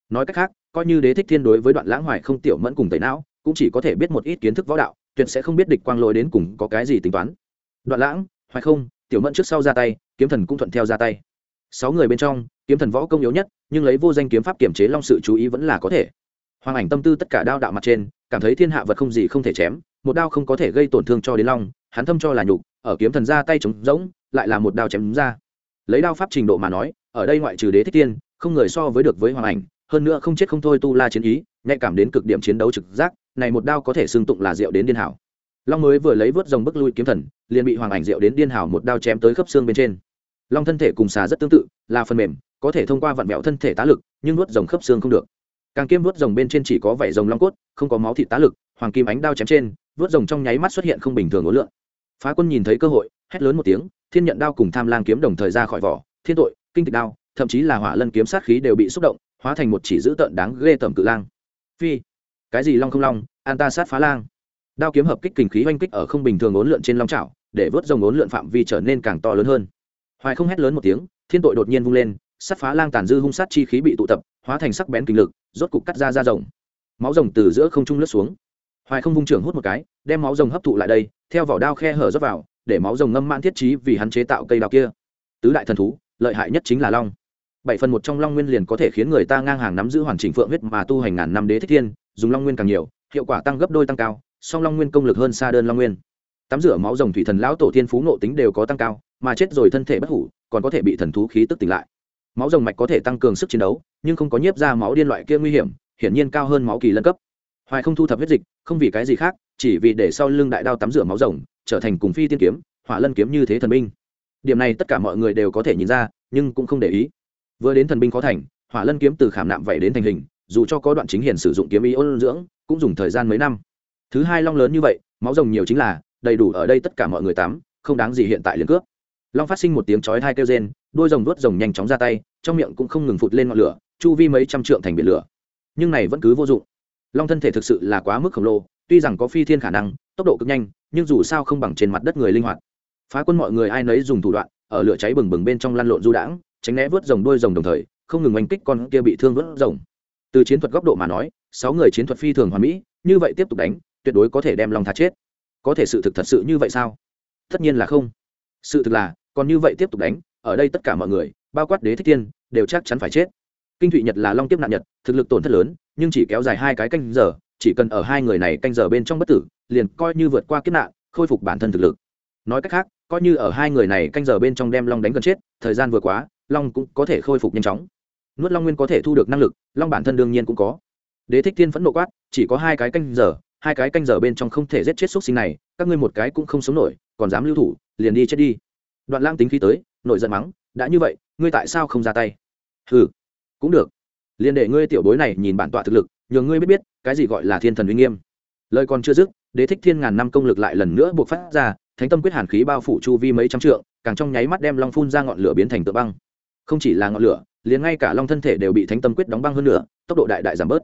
Nói cách khác, coi như đế thích thiên đối với đoạn lãng hoài không tiểu mẫn cùng tẩy não, cũng chỉ có thể biết một ít kiến thức võ đạo, tuyệt sẽ không biết địch quang lỗi đến cùng có cái gì tính toán. Đoạn lãng, hoài không, tiểu mẫn trước sau ra tay kiếm thần cũng thuận theo ra tay. Sáu người bên trong, kiếm thần võ công yếu nhất, nhưng lấy vô danh kiếm pháp kiểm chế long sự chú ý vẫn là có thể. Hoàng ảnh tâm tư tất cả đao đạo mặt trên, cảm thấy thiên hạ vật không gì không thể chém, một đao không có thể gây tổn thương cho đến long, hắn thâm cho là nhục, ở kiếm thần ra tay trống rỗng, lại là một đao chém ra. Lấy đao pháp trình độ mà nói, ở đây ngoại trừ đế thích tiên, không người so với được với hoàng ảnh, hơn nữa không chết không thôi tu la chiến ý, nhạy cảm đến cực điểm chiến đấu trực giác, này một đao có thể xưng tụng là rượu đến điên hảo. Long mới vừa lấy vớt dòng bức lui kiếm thần, liền bị hoàng ảnh rượu đến điên hảo một đao chém tới khớp xương bên trên long thân thể cùng xà rất tương tự là phần mềm có thể thông qua vặn mẹo thân thể tá lực nhưng nuốt dòng khớp xương không được. Càng kiêm nuốt dòng bên trên chỉ có vảy rồng long cốt không có máu thịt tá lực hoàng kim ánh đao chém trên vớt rồng trong nháy mắt xuất hiện không bình thường ối lượng. Phá quân nhìn thấy cơ hội hét lớn một tiếng thiên nhận đao cùng tham lang kiếm đồng thời ra khỏi vỏ thiên tội kinh tịch đao thậm chí là hỏa lân kiếm sát khí đều bị xúc động hóa thành một chỉ dữ tợn đáng ghê tởm cự lang. Phi cái gì long không long an ta sát phá lang. Đao kiếm hợp kích kình khí oanh kích ở không bình thường ốn lượn trên long trảo, để vớt rồng ốn lượn phạm vi trở nên càng to lớn hơn hoài không hét lớn một tiếng, thiên tội đột nhiên vung lên sát phá lang tàn dư hung sát chi khí bị tụ tập, hóa thành sắc bén kinh lực, rốt cục cắt ra ra rồng. Máu rồng từ giữa không trung lướt xuống. Hoài không vung trưởng hút một cái, đem máu rồng hấp thụ lại đây, theo vỏ đao khe hở rót vào, để máu rồng ngâm man thiết trí vì hắn chế tạo cây đao kia. Tứ đại thần thú, lợi hại nhất chính là long. Bảy phần một trong long nguyên liền có thể khiến người ta ngang hàng nắm giữ hoàn chỉnh phượng huyết mà tu hành ngàn năm đế thích thiên, dùng long nguyên càng nhiều, hiệu quả tăng gấp đôi tăng cao, song long nguyên công lực hơn xa đơn long nguyên. Tắm rửa máu rồng thủy thần lão tổ thiên phú nộ tính đều có tăng cao mà chết rồi thân thể bất hủ, còn có thể bị thần thú khí tức tỉnh lại. Máu rồng mạch có thể tăng cường sức chiến đấu, nhưng không có nhiếp ra máu điên loại kia nguy hiểm, hiển nhiên cao hơn máu kỳ lân cấp. Hoài không thu thập huyết dịch, không vì cái gì khác, chỉ vì để sau lưng đại đao tắm rửa máu rồng, trở thành cùng phi tiên kiếm, hỏa lân kiếm như thế thần binh. Điểm này tất cả mọi người đều có thể nhìn ra, nhưng cũng không để ý. Vừa đến thần binh khó thành, hỏa lân kiếm từ khảm nạm vậy đến thành hình, dù cho có đoạn chính hiền sử dụng kiếm ý ôn dưỡng, cũng dùng thời gian mấy năm. Thứ hai long lớn như vậy, máu rồng nhiều chính là, đầy đủ ở đây tất cả mọi người tắm, không đáng gì hiện tại liền cướp long phát sinh một tiếng chói hai kêu rên, đôi rồng đuốt rồng nhanh chóng ra tay, trong miệng cũng không ngừng phụt lên ngọn lửa, chu vi mấy trăm trượng thành biển lửa. Nhưng này vẫn cứ vô dụng. Long thân thể thực sự là quá mức khổng lồ, tuy rằng có phi thiên khả năng, tốc độ cực nhanh, nhưng dù sao không bằng trên mặt đất người linh hoạt. Phá quân mọi người ai nấy dùng thủ đoạn, ở lửa cháy bừng bừng bên trong lăn lộn du đãng, tránh né vớt rồng đôi rồng đồng thời, không ngừng oanh kích con kia bị thương vớt rồng. Từ chiến thuật góc độ mà nói, sáu người chiến thuật phi thường hoàn mỹ, như vậy tiếp tục đánh, tuyệt đối có thể đem long thá chết. Có thể sự thực thật sự như vậy sao? Tất nhiên là không sự thực là, còn như vậy tiếp tục đánh, ở đây tất cả mọi người, bao quát đế thích tiên đều chắc chắn phải chết. Kinh thụy nhật là long tiếp nạn nhật, thực lực tổn thất lớn, nhưng chỉ kéo dài hai cái canh giờ, chỉ cần ở hai người này canh giờ bên trong bất tử, liền coi như vượt qua kiếp nạn, khôi phục bản thân thực lực. Nói cách khác, coi như ở hai người này canh giờ bên trong đem long đánh gần chết, thời gian vừa quá, long cũng có thể khôi phục nhanh chóng. Nuốt long nguyên có thể thu được năng lực, long bản thân đương nhiên cũng có. Đế thích thiên phẫn nộ quát, chỉ có hai cái canh giờ, hai cái canh giờ bên trong không thể giết chết xúc sinh này, các ngươi một cái cũng không sống nổi còn dám lưu thủ, liền đi chết đi. Đoạn lang tính khí tới, nổi giận mắng, đã như vậy, ngươi tại sao không ra tay? Ừ cũng được. Liền để ngươi tiểu bối này nhìn bản tọa thực lực nhường ngươi biết biết, cái gì gọi là thiên thần uy nghiêm. Lời còn chưa dứt, đế thích thiên ngàn năm công lực lại lần nữa buộc phát ra, thánh tâm quyết hàn khí bao phủ chu vi mấy trăm trượng, càng trong nháy mắt đem long phun ra ngọn lửa biến thành tựa băng. Không chỉ là ngọn lửa, liền ngay cả long thân thể đều bị thánh tâm quyết đóng băng hơn nữa, tốc độ đại đại giảm bớt.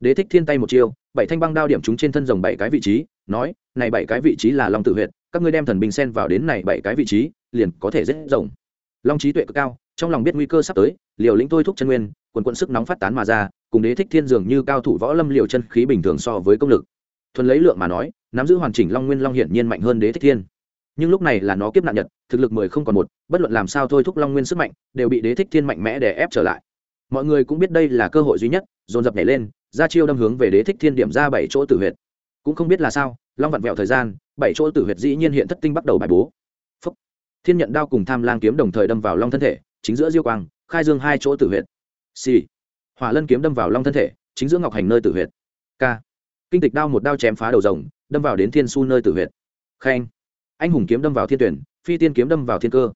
Đế thích thiên tay một chiêu, bảy thanh băng đao điểm chúng trên thân rồng bảy cái vị trí, nói, này bảy cái vị trí là long tự huyệt các ngươi đem thần binh sen vào đến này bảy cái vị trí, liền có thể rất rộng long trí tuệ cực cao, trong lòng biết nguy cơ sắp tới, liều lĩnh tôi thúc chân nguyên, quần quận sức nóng phát tán mà ra, cùng đế thích thiên dường như cao thủ võ lâm liều chân khí bình thường so với công lực. Thuần lấy lượng mà nói, nắm giữ hoàn chỉnh long nguyên long hiển nhiên mạnh hơn đế thích thiên. Nhưng lúc này là nó kiếp nạn nhật, thực lực mười không còn một, bất luận làm sao thôi thúc long nguyên sức mạnh, đều bị đế thích thiên mạnh mẽ để ép trở lại. Mọi người cũng biết đây là cơ hội duy nhất, dồn dập nhảy lên, ra chiêu đâm hướng về đế thích thiên điểm ra bảy chỗ tử huyệt. Cũng không biết là sao, long vặn vẹo thời gian bảy chỗ tử huyệt dĩ nhiên hiện thất tinh bắt đầu bài bố. Phúc. thiên nhận đao cùng tham lang kiếm đồng thời đâm vào long thân thể, chính giữa diêu quang, khai dương hai chỗ tử huyệt. Xì. Hỏa lân kiếm đâm vào long thân thể, chính giữa ngọc hành nơi tử huyệt. K. Kinh tịch đao một đao chém phá đầu rồng, đâm vào đến thiên su nơi tử huyệt. Khen. Anh hùng kiếm đâm vào thiên tuyển, phi tiên kiếm đâm vào thiên cơ.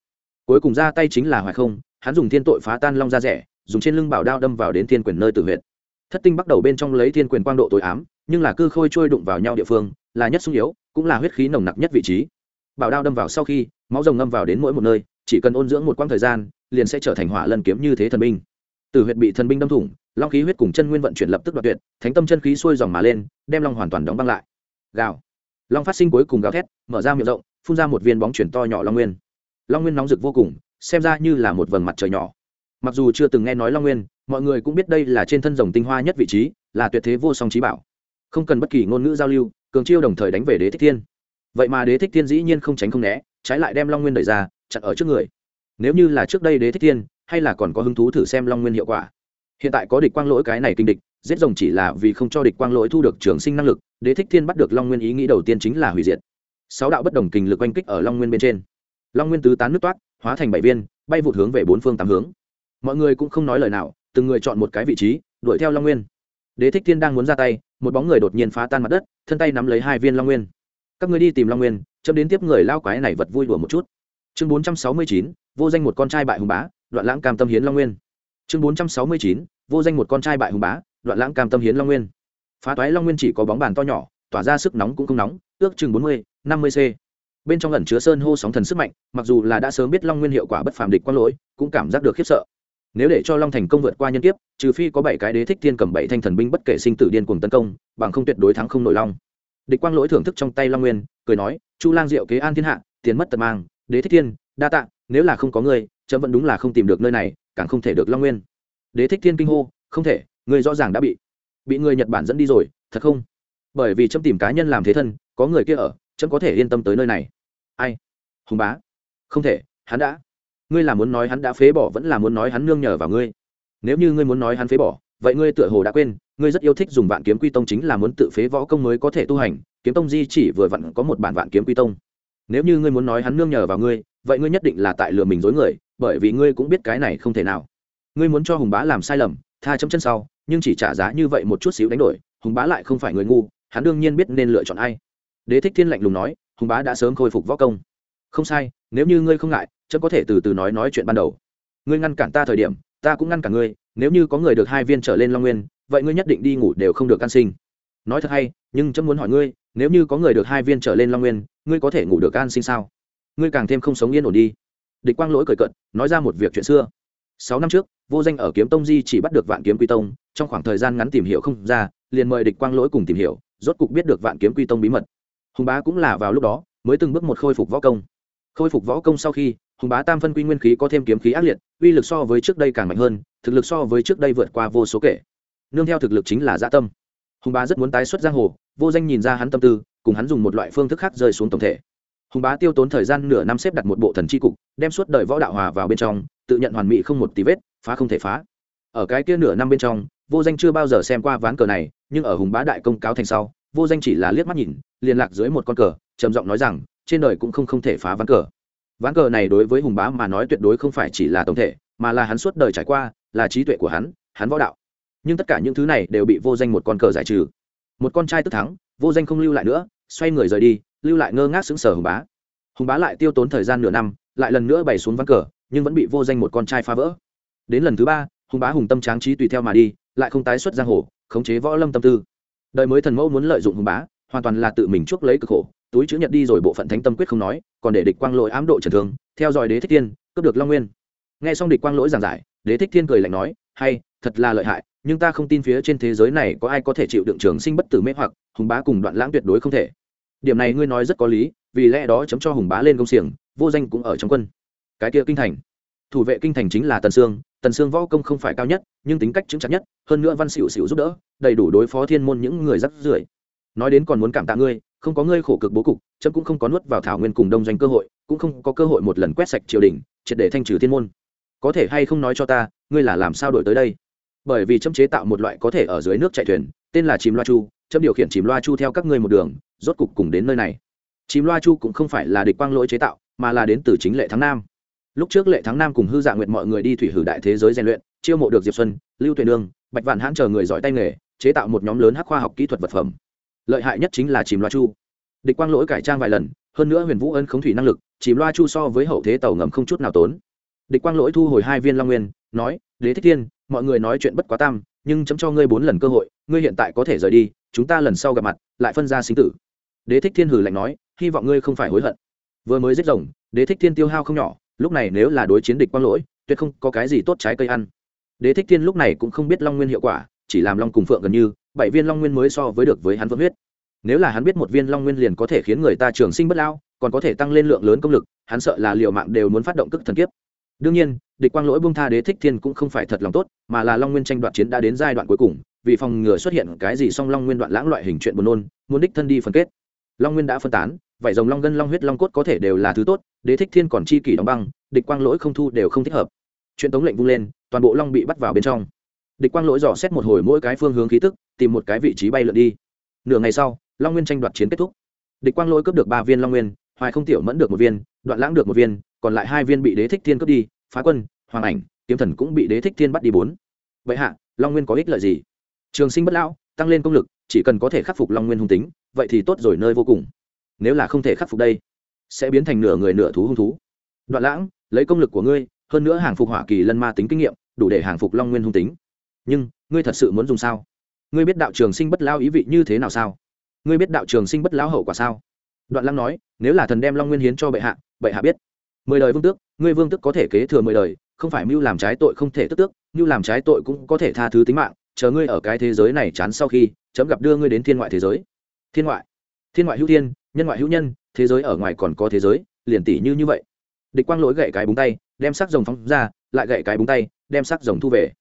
Cuối cùng ra tay chính là hoài không, hắn dùng thiên tội phá tan long ra rẻ, dùng trên lưng bảo đao đâm vào đến thiên quyền nơi tử huyệt. Thất tinh bắt đầu bên trong lấy thiên quyền quang độ tối ám, nhưng là cư khôi trôi đụng vào nhau địa phương là nhất sung yếu, cũng là huyết khí nồng nặc nhất vị trí. Bảo đao đâm vào sau khi, máu rồng ngâm vào đến mỗi một nơi, chỉ cần ôn dưỡng một quãng thời gian, liền sẽ trở thành hỏa lân kiếm như thế thần binh. Từ huyệt bị thần binh đâm thủng, long khí huyết cùng chân nguyên vận chuyển lập tức đoạt tuyệt, thánh tâm chân khí xuôi dòng mà lên, đem long hoàn toàn đóng băng lại. Gào. Long phát sinh cuối cùng gào thét, mở ra miệng rộng, phun ra một viên bóng chuyển to nhỏ long nguyên. Long nguyên nóng rực vô cùng, xem ra như là một vầng mặt trời nhỏ. Mặc dù chưa từng nghe nói long nguyên, mọi người cũng biết đây là trên thân rồng tinh hoa nhất vị trí, là tuyệt thế vô song trí bảo. Không cần bất kỳ ngôn ngữ giao lưu cường chiêu đồng thời đánh về đế thích thiên. Vậy mà đế thích thiên dĩ nhiên không tránh không né, trái lại đem long nguyên đẩy ra, chặn ở trước người. Nếu như là trước đây đế thích thiên, hay là còn có hứng thú thử xem long nguyên hiệu quả. Hiện tại có địch quang lỗi cái này kinh địch, giết rồng chỉ là vì không cho địch quang lỗi thu được trường sinh năng lực, đế thích thiên bắt được long nguyên ý nghĩ đầu tiên chính là hủy diệt. Sáu đạo bất đồng kình lực oanh kích ở long nguyên bên trên. Long nguyên tứ tán nước toát, hóa thành bảy viên, bay vụt hướng về bốn phương tám hướng. Mọi người cũng không nói lời nào, từng người chọn một cái vị trí, đuổi theo long nguyên. Đế thích thiên đang muốn ra tay một bóng người đột nhiên phá tan mặt đất, thân tay nắm lấy hai viên long nguyên. Các người đi tìm long nguyên, chấm đến tiếp người lao quái này vật vui đùa một chút. Chương bốn trăm sáu mươi chín, vô danh một con trai bại hùng bá, đoạn lãng cam tâm hiến long nguyên. Chương bốn trăm sáu mươi chín, vô danh một con trai bại hùng bá, đoạn lãng cam tâm hiến long nguyên. Phá toái long nguyên chỉ có bóng bàn to nhỏ, tỏa ra sức nóng cũng không nóng, ước chừng bốn mươi, năm mươi c bên trong ẩn chứa sơn hô sóng thần sức mạnh, mặc dù là đã sớm biết long nguyên hiệu quả bất phàm địch quang lỗi, cũng cảm giác được khiếp sợ nếu để cho long thành công vượt qua nhân kiếp, trừ phi có bảy cái đế thích thiên cầm bảy thanh thần binh bất kể sinh tử điên cùng tấn công, bằng không tuyệt đối thắng không nổi long. Địch quang lỗi thưởng thức trong tay long nguyên, cười nói, chu lang diệu kế an thiên hạ, tiền mất tật mang, đế thích thiên, đa tạ, nếu là không có ngươi, chấm vẫn đúng là không tìm được nơi này, càng không thể được long nguyên. Đế thích thiên kinh hô, không thể, ngươi rõ ràng đã bị bị người nhật bản dẫn đi rồi, thật không? Bởi vì chấm tìm cá nhân làm thế thân, có người kia ở, chấm có thể yên tâm tới nơi này. Ai? Hùng bá. Không thể, hắn đã ngươi là muốn nói hắn đã phế bỏ, vẫn là muốn nói hắn nương nhờ vào ngươi? Nếu như ngươi muốn nói hắn phế bỏ, vậy ngươi tựa hồ đã quên, ngươi rất yêu thích dùng vạn kiếm quy tông chính là muốn tự phế võ công mới có thể tu hành, kiếm tông di chỉ vừa vặn có một bản vạn kiếm quy tông. Nếu như ngươi muốn nói hắn nương nhờ vào ngươi, vậy ngươi nhất định là tại lừa mình dối người, bởi vì ngươi cũng biết cái này không thể nào. Ngươi muốn cho hùng bá làm sai lầm, tha chấm chân sau, nhưng chỉ trả giá như vậy một chút xíu đánh đổi, hùng bá lại không phải người ngu, hắn đương nhiên biết nên lựa chọn ai. Đế thích thiên lạnh lùng nói, hùng bá đã sớm khôi phục võ công. Không sai, nếu như ngươi không ngại chớ có thể từ từ nói nói chuyện ban đầu. Ngươi ngăn cản ta thời điểm, ta cũng ngăn cản ngươi, nếu như có người được hai viên trở lên long nguyên, vậy ngươi nhất định đi ngủ đều không được can sinh. Nói thật hay, nhưng chấm muốn hỏi ngươi, nếu như có người được hai viên trở lên long nguyên, ngươi có thể ngủ được an sinh sao? Ngươi càng thêm không sống yên ổn đi. Địch quang lỗi cười cận nói ra một việc chuyện xưa. Sáu năm trước, vô danh ở kiếm tông di chỉ bắt được vạn kiếm quy tông, trong khoảng thời gian ngắn tìm hiểu không ra, liền mời địch quang lỗi cùng tìm hiểu, rốt cục biết được vạn kiếm quy tông bí mật. Hùng bá cũng là vào lúc đó, mới từng bước một khôi phục võ công. Khôi phục võ công sau khi hùng bá tam phân quy nguyên khí có thêm kiếm khí ác liệt, uy lực so với trước đây càng mạnh hơn, thực lực so với trước đây vượt qua vô số kể. Nương theo thực lực chính là dã tâm. Hùng bá rất muốn tái xuất giang hồ, vô danh nhìn ra hắn tâm tư, cùng hắn dùng một loại phương thức khác rơi xuống tổng thể. Hùng bá tiêu tốn thời gian nửa năm xếp đặt một bộ thần c h i cục, đem suốt đời võ đạo hòa vào bên trong, tự nhận hoàn mỹ không một tí vết, phá không thể phá. Ở cái kia nửa năm bên trong, vô danh chưa bao giờ xem qua ván cờ này, nhưng ở hùng bá đại công cáo thành sau, vô danh chỉ là liếc mắt nhìn, liên lạc dưới một con cờ, trầm giọng nói rằng, trên đời cũng không không thể phá ván cờ ván cờ này đối với hùng bá mà nói tuyệt đối không phải chỉ là tổng thể, mà là hắn suốt đời trải qua, là trí tuệ của hắn hắn võ đạo. Nhưng tất cả những thứ này đều bị vô danh một con cờ giải trừ. Một con trai tức thắng, vô danh không lưu lại nữa, xoay người rời đi, lưu lại ngơ ngác xứng sở hùng bá. Hùng bá lại tiêu tốn thời gian nửa năm, lại lần nữa bày xuống ván cờ, nhưng vẫn bị vô danh một con trai phá vỡ. Đến lần thứ ba, hùng bá hùng tâm tráng trí tùy theo mà đi, lại không tái xuất giang hồ, khống chế võ lâm tâm tư. Đời mới thần mẫu muốn lợi dụng hùng bá hoàn toàn là tự mình chuốc lấy cực khổ túi chữ nhật đi rồi bộ phận thánh tâm quyết không nói còn để địch quang lỗi ám độ trần thương theo dõi đế thích thiên, cướp được long nguyên. Nghe xong địch quang lỗi giảng giải đế thích thiên cười lạnh nói hay thật là lợi hại nhưng ta không tin phía trên thế giới này có ai có thể chịu đựng trường sinh bất tử mê hoặc hùng bá cùng đoạn lãng tuyệt đối không thể. Điểm này ngươi nói rất có lý vì lẽ đó chấm cho hùng bá lên công xiềng vô danh cũng ở trong quân. Cái kia kinh thành. Thủ vệ kinh thành chính là tần sương tần sương võ công không phải cao nhất nhưng tính cách chứng chặt nhất hơn nữa văn xỉu xỉu giúp đỡ đầy đủ đối phó thiên môn những người rắc rưởi nói đến còn muốn cảm tạ ngươi, không có ngươi khổ cực bố cục, chấm cũng không có nuốt vào thảo nguyên cùng đông doanh cơ hội, cũng không có cơ hội một lần quét sạch triều đình, triệt để thanh trừ thiên môn. Có thể hay không nói cho ta, ngươi là làm sao đổi tới đây? Bởi vì chấm chế tạo một loại có thể ở dưới nước chạy thuyền, tên là chìm loa chu, chấm điều khiển chìm loa chu theo các ngươi một đường, rốt cục cùng đến nơi này. Chìm loa chu cũng không phải là địch quang lỗi chế tạo, mà là đến từ chính lệ thắng nam. Lúc trước lệ thắng nam cùng hư dạ nguyện mọi người đi thủy hử đại thế giới rèn luyện, chiêu mộ được diệp xuân, lưu tuệ nương, bạch vạn hãn chờ người giỏi tay nghề, chế tạo một nhóm lớn hắc khoa học kỹ thuật vật phẩm lợi hại nhất chính là chìm loa chu. Địch quang lỗi cải trang vài lần, hơn nữa huyền vũ ân khống thủy năng lực, chìm loa chu so với hậu thế tàu ngầm không chút nào tốn. Địch quang lỗi thu hồi hai viên long nguyên, nói, đế thích thiên, mọi người nói chuyện bất quá tam, nhưng chấm cho ngươi bốn lần cơ hội, ngươi hiện tại có thể rời đi, chúng ta lần sau gặp mặt, lại phân ra sinh tử. Đế thích thiên hử lạnh nói, hy vọng ngươi không phải hối hận. Vừa mới giết rồng, đế thích thiên tiêu hao không nhỏ, lúc này nếu là đối chiến địch quang lỗi, tuyệt không có cái gì tốt trái cây ăn. Đế thích thiên lúc này cũng không biết long nguyên hiệu quả chỉ làm long cùng phượng gần như, bảy viên long nguyên mới so với được với hắn vương huyết. Nếu là hắn biết một viên long nguyên liền có thể khiến người ta trường sinh bất lao, còn có thể tăng lên lượng lớn công lực, hắn sợ là liệu mạng đều muốn phát động cức thần kiếp. Đương nhiên, địch quang lỗi bung tha đế thích thiên cũng không phải thật lòng tốt, mà là long nguyên tranh đoạt chiến đã đến giai đoạn cuối cùng, vì phòng ngừa xuất hiện cái gì song long nguyên đoạn lãng loại hình chuyện buồn nôn, muốn đích thân đi phân kết. Long nguyên đã phân tán vậy dòng long gân long huyết long cốt có thể đều là thứ tốt, đế thích thiên còn chi kỷ đóng băng, địch quang lỗi không thu đều không thích hợp. Chuyện tống lệnh vung lên, toàn bộ long bị bắt vào bên trong địch quang lỗi dò xét một hồi mỗi cái phương hướng khí tức, tìm một cái vị trí bay lượn đi. Nửa ngày sau, long nguyên tranh đoạt chiến kết thúc. Địch quang lỗi cướp được ba viên long nguyên, hoài không tiểu mẫn được một viên, đoạn lãng được một viên, còn lại hai viên bị đế thích thiên cướp đi, phá quân, hoàng ảnh, kiếm thần cũng bị đế thích thiên bắt đi bốn. Vậy hạ, long nguyên có ích lợi gì? Trường sinh bất lão, tăng lên công lực, chỉ cần có thể khắc phục long nguyên hung tính, vậy thì tốt rồi nơi vô cùng. Nếu là không thể khắc phục đây, sẽ biến thành nửa người nửa thú hung thú. Đoạn lãng, lấy công lực của ngươi, hơn nữa hàng phục hỏa kỳ lân ma tính kinh nghiệm, đủ để hàng phục long nguyên hung tính nhưng, ngươi thật sự muốn dùng sao? Ngươi biết đạo trường sinh bất lao ý vị như thế nào sao? Ngươi biết đạo trường sinh bất lão hậu quả sao? Đoạn lăng nói, nếu là thần đem long nguyên hiến cho bệ hạ bệ hạ biết. Mười đời vương tước, ngươi vương tước có thể kế thừa mười đời, không phải mưu làm trái tội không thể tức tước, mưu làm trái tội cũng có thể tha thứ tính mạng, chờ ngươi ở cái thế giới này chán sau khi, chấm gặp đưa ngươi đến thiên ngoại thế giới. Thiên ngoại thiên ngoại hữu thiên, nhân ngoại hữu nhân, thế giới ở ngoài còn có thế giới, liền tỷ như như vậy. Địch quang lỗi gậy cái búng tay, đem sắc rồng phóng ra, lại gậy cái búng tay, đem sắc rồng thu về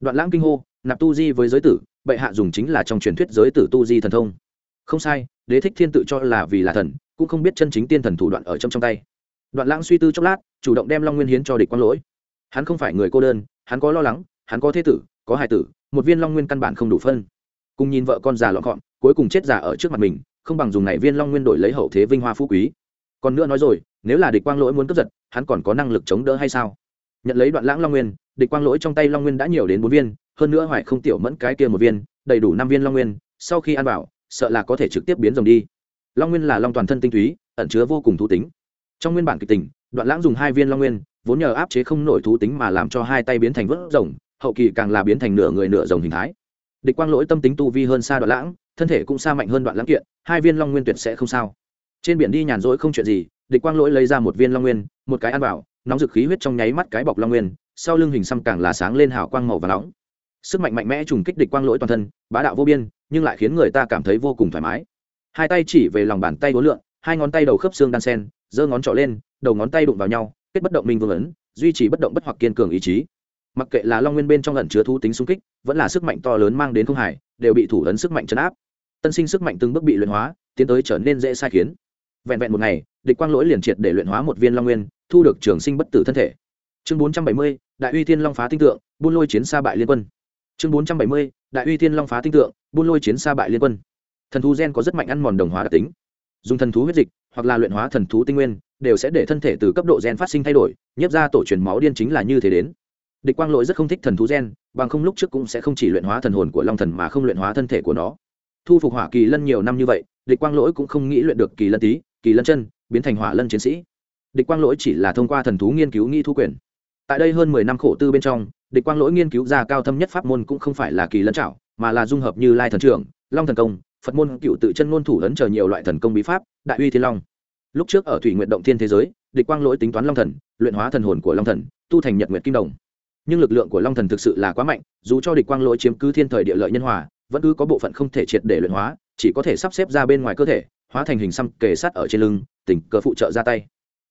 đoạn lãng kinh hô, nạp tu di với giới tử, bệ hạ dùng chính là trong truyền thuyết giới tử tu di thần thông. Không sai, đế thích thiên tự cho là vì là thần, cũng không biết chân chính tiên thần thủ đoạn ở trong trong tay. Đoạn lãng suy tư chốc lát, chủ động đem long nguyên hiến cho địch quang lỗi. Hắn không phải người cô đơn, hắn có lo lắng, hắn có thế tử, có hài tử, một viên long nguyên căn bản không đủ phân. Cùng nhìn vợ con già lọn gọn cuối cùng chết già ở trước mặt mình, không bằng dùng này viên long nguyên đổi lấy hậu thế vinh hoa phú quý. Còn nữa nói rồi, nếu là địch quang lỗi muốn cướp giật, hắn còn có năng lực chống đỡ hay sao? Nhận lấy đoạn lãng long nguyên địch quang lỗi trong tay long nguyên đã nhiều đến bốn viên, hơn nữa hoài không tiểu mẫn cái kia một viên, đầy đủ năm viên long nguyên, sau khi ăn vào, sợ là có thể trực tiếp biến rồng đi. Long nguyên là long toàn thân tinh túy, ẩn chứa vô cùng thú tính. Trong nguyên bản kịch tình, đoạn lãng dùng hai viên long nguyên, vốn nhờ áp chế không nổi thú tính mà làm cho hai tay biến thành vớt rồng, hậu kỳ càng là biến thành nửa người nửa rồng hình thái. Địch quang lỗi tâm tính tu vi hơn xa đoạn lãng, thân thể cũng xa mạnh hơn đoạn lãng kiện, hai viên long nguyên tuyệt sẽ không sao. Trên biển đi nhàn rỗi không chuyện gì, địch quang lỗi lấy ra một viên long nguyên, một cái ăn vào, nóng dực khí huyết trong nháy mắt cái bọc long nguyên sau lưng hình xăm càng là sáng lên hào quang màu và nóng. Sức mạnh mạnh mẽ trùng kích địch quang lỗi toàn thân bá đạo vô biên nhưng lại khiến người ta cảm thấy vô cùng thoải mái. Hai tay chỉ về lòng bàn tay đối lượn, hai ngón tay đầu khớp xương đan sen giơ ngón trỏ lên đầu ngón tay đụng vào nhau kết bất động minh vương ấn duy trì bất động bất hoặc kiên cường ý chí. Mặc kệ là long nguyên bên trong lần chứa thú tính xung kích vẫn là sức mạnh to lớn mang đến không hải đều bị thủ ấn sức mạnh chấn áp. Tân sinh sức mạnh từng bước bị luyện hóa tiến tới trở nên dễ sai khiến. Vẹn vẹn một ngày địch quang lỗi liền triệt để luyện hóa một viên long nguyên thu được trường sinh bất tử thân thể. Chương bốn trăm bảy mươi đại uy thiên long phá tinh tượng, buôn lôi chiến xa bại liên quân. Chương bốn trăm bảy mươi, đại uy thiên long phá tinh tượng, buôn lôi chiến xa bại liên quân. Thần thú gen có rất mạnh ăn mòn đồng hóa đặc tính. Dùng thần thú huyết dịch, hoặc là luyện hóa thần thú tinh nguyên, đều sẽ để thân thể từ cấp độ gen phát sinh thay đổi nhấp ra tổ truyền máu điên chính là như thế đến. Địch quang lỗi rất không thích thần thú gen, bằng không lúc trước cũng sẽ không chỉ luyện hóa thần hồn của long thần mà không luyện hóa thân thể của nó. Thu phục hỏa kỳ lân nhiều năm như vậy, địch quang lỗi cũng không nghĩ luyện được kỳ lân tý kỳ lân chân, biến thành hỏa lân chiến sĩ. Địch quang lỗi chỉ là thông qua thần thú nghiên cứu nghi thu quyền tại đây hơn mười năm khổ tư bên trong, địch quang lỗi nghiên cứu ra cao thâm nhất pháp môn cũng không phải là kỳ lân trảo, mà là dung hợp như lai thần trưởng long thần công, phật môn cựu tự chân ngôn thủ ấn chờ nhiều loại thần công bí pháp, đại uy thiên long. Lúc trước ở thủy nguyện động thiên thế giới, địch quang lỗi tính toán long thần, luyện hóa thần hồn của long thần, tu thành nhật nguyệt kim đồng. Nhưng lực lượng của long thần thực sự là quá mạnh, dù cho địch quang lỗi chiếm cứ thiên thời địa lợi nhân hòa, vẫn cứ có bộ phận không thể triệt để luyện hóa, chỉ có thể sắp xếp ra bên ngoài cơ thể, hóa thành hình xăm kề sát ở trên lưng, tình cờ phụ trợ ra tay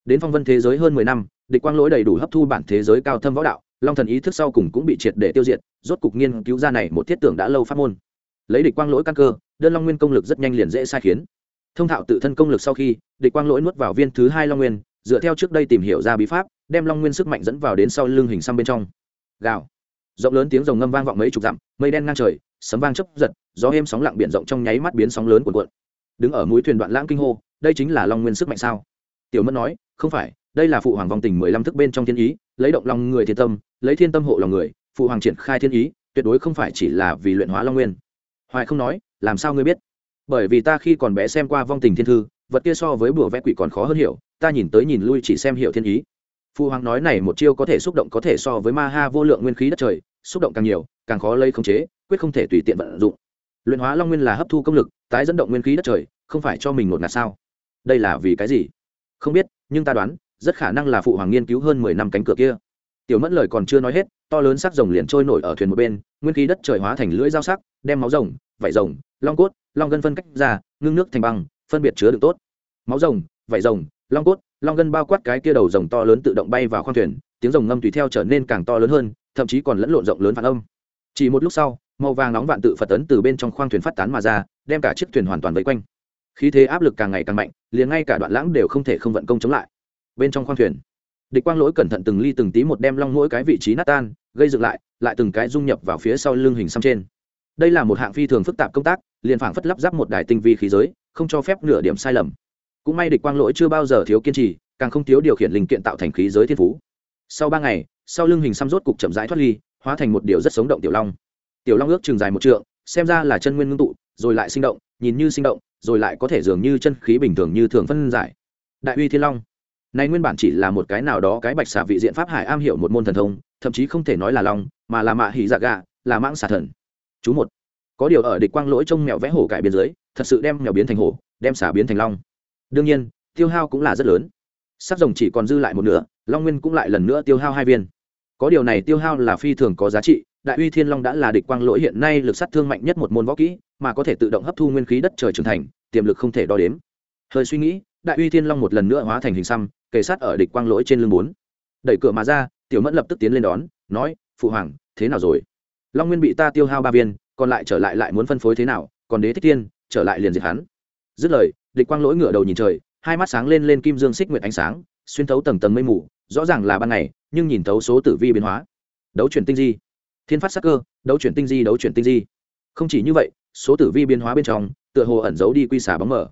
đến phong vân thế giới hơn mười năm, địch quang lỗi đầy đủ hấp thu bản thế giới cao thâm võ đạo, long thần ý thức sau cùng cũng bị triệt để tiêu diệt, rốt cục nghiên cứu ra này một thiết tưởng đã lâu phát môn. Lấy địch quang lỗi căn cơ, đơn long nguyên công lực rất nhanh liền dễ sai khiến. Thông thạo tự thân công lực sau khi, địch quang lỗi nuốt vào viên thứ hai long nguyên, dựa theo trước đây tìm hiểu ra bí pháp, đem long nguyên sức mạnh dẫn vào đến sau lưng hình xăm bên trong. Gào. Rộng lớn tiếng rồng ngâm vang vọng mấy chục dặm, mây đen ngang trời, sấm vang chấp giật, gió êm sóng lặng biển rộng trong nháy mắt biến sóng lớn cuộn cuộn. Đứng ở mũi thuyền đoạn lãng kinh hô, đây chính là long nguyên sức mạnh sao? Tiểu mẫn nói không phải, đây là phụ hoàng vòng tình mười lăm thức bên trong thiên ý, lấy động lòng người thiên tâm, lấy thiên tâm hộ lòng người, phụ hoàng triển khai thiên ý, tuyệt đối không phải chỉ là vì luyện hóa long nguyên. Hoài không nói, làm sao ngươi biết? Bởi vì ta khi còn bé xem qua vong tình thiên thư, vật kia so với bùa vẽ quỷ còn khó hơn hiểu, ta nhìn tới nhìn lui chỉ xem hiểu thiên ý. Phụ hoàng nói này một chiêu có thể xúc động có thể so với ma ha vô lượng nguyên khí đất trời, xúc động càng nhiều, càng khó lấy khống chế, quyết không thể tùy tiện vận dụng. Luyện hóa long nguyên là hấp thu công lực, tái dẫn động nguyên khí đất trời, không phải cho mình một ngạt sao? Đây là vì cái gì? Không biết nhưng ta đoán, rất khả năng là phụ hoàng nghiên cứu hơn mười năm cánh cửa kia. Tiểu mẫn lời còn chưa nói hết, to lớn sắc rồng liền trôi nổi ở thuyền một bên, nguyên khí đất trời hóa thành lưỡi dao sắc, đem máu rồng, vảy rồng, long cốt, long gân phân cách ra, ngưng nước thành băng, phân biệt chứa được tốt. Máu rồng, vảy rồng, long cốt, long gân bao quát cái kia đầu rồng to lớn tự động bay vào khoang thuyền, tiếng rồng ngâm tùy theo trở nên càng to lớn hơn, thậm chí còn lẫn lộn rộng lớn phản âm. Chỉ một lúc sau, màu vàng nóng vạn tự phật tấn từ bên trong khoang thuyền phát tán mà ra, đem cả chiếc thuyền hoàn toàn vây quanh khí thế áp lực càng ngày càng mạnh, liền ngay cả đoạn lãng đều không thể không vận công chống lại. Bên trong khoang thuyền, địch quang lỗi cẩn thận từng ly từng tí một đem long mỗi cái vị trí nát tan, gây dựng lại lại từng cái dung nhập vào phía sau lưng hình xăm trên. Đây là một hạng phi thường phức tạp công tác, liền phảng phất lắp ráp một đài tinh vi khí giới, không cho phép nửa điểm sai lầm. Cũng may địch quang lỗi chưa bao giờ thiếu kiên trì, càng không thiếu điều khiển linh kiện tạo thành khí giới thiên phú. Sau ba ngày, sau lưng hình xăm rốt cục chậm rãi thoát ly, hóa thành một điều rất sống động tiểu long. Tiểu long ước chừng dài một trượng, xem ra là chân nguyên ngưng tụ rồi lại sinh động, nhìn như sinh động, rồi lại có thể dường như chân khí bình thường như thường phân giải. Đại uy thiên long. Này nguyên bản chỉ là một cái nào đó cái bạch xà vị diện pháp hải am hiểu một môn thần thông, thậm chí không thể nói là long, mà là mạ hỉ dạ gà là mãng xà thần. Chú một. Có điều ở địch quang lỗi trông mèo vẽ hổ cải biên giới, thật sự đem mèo biến thành hổ, đem xà biến thành long. Đương nhiên, tiêu hao cũng là rất lớn. Sắc rồng chỉ còn dư lại một nửa, long nguyên cũng lại lần nữa tiêu hao hai viên. Có điều này tiêu hao là phi thường có giá trị đại uy thiên long đã là địch quang lỗi hiện nay lực sát thương mạnh nhất một môn võ kỹ, mà có thể tự động hấp thu nguyên khí đất trời trưởng thành, tiềm lực không thể đo đếm. Hơi suy nghĩ, đại uy thiên long một lần nữa hóa thành hình xăm, kề sát ở địch quang lỗi trên lưng bốn. Đẩy cửa mà ra, tiểu mẫn lập tức tiến lên đón, nói, phụ hoàng, thế nào rồi? Long nguyên bị ta tiêu hao ba viên, còn lại trở lại lại muốn phân phối thế nào, còn đế thích tiên, trở lại liền diệt hắn. Dứt lời, địch quang lỗi ngửa đầu nhìn trời, hai mắt sáng lên lên kim dương xích nguyệt ánh sáng, xuyên thấu tầng tầng mây mù, rõ ràng là ban ngày, nhưng nhìn thấu số tử vi biến hóa. Đấu chuyển tinh di thiên phát sắc cơ, đấu chuyển tinh di, đấu chuyển tinh di. Không chỉ như vậy, số tử vi biến hóa bên trong, tựa hồ ẩn giấu đi quy xả bóng mở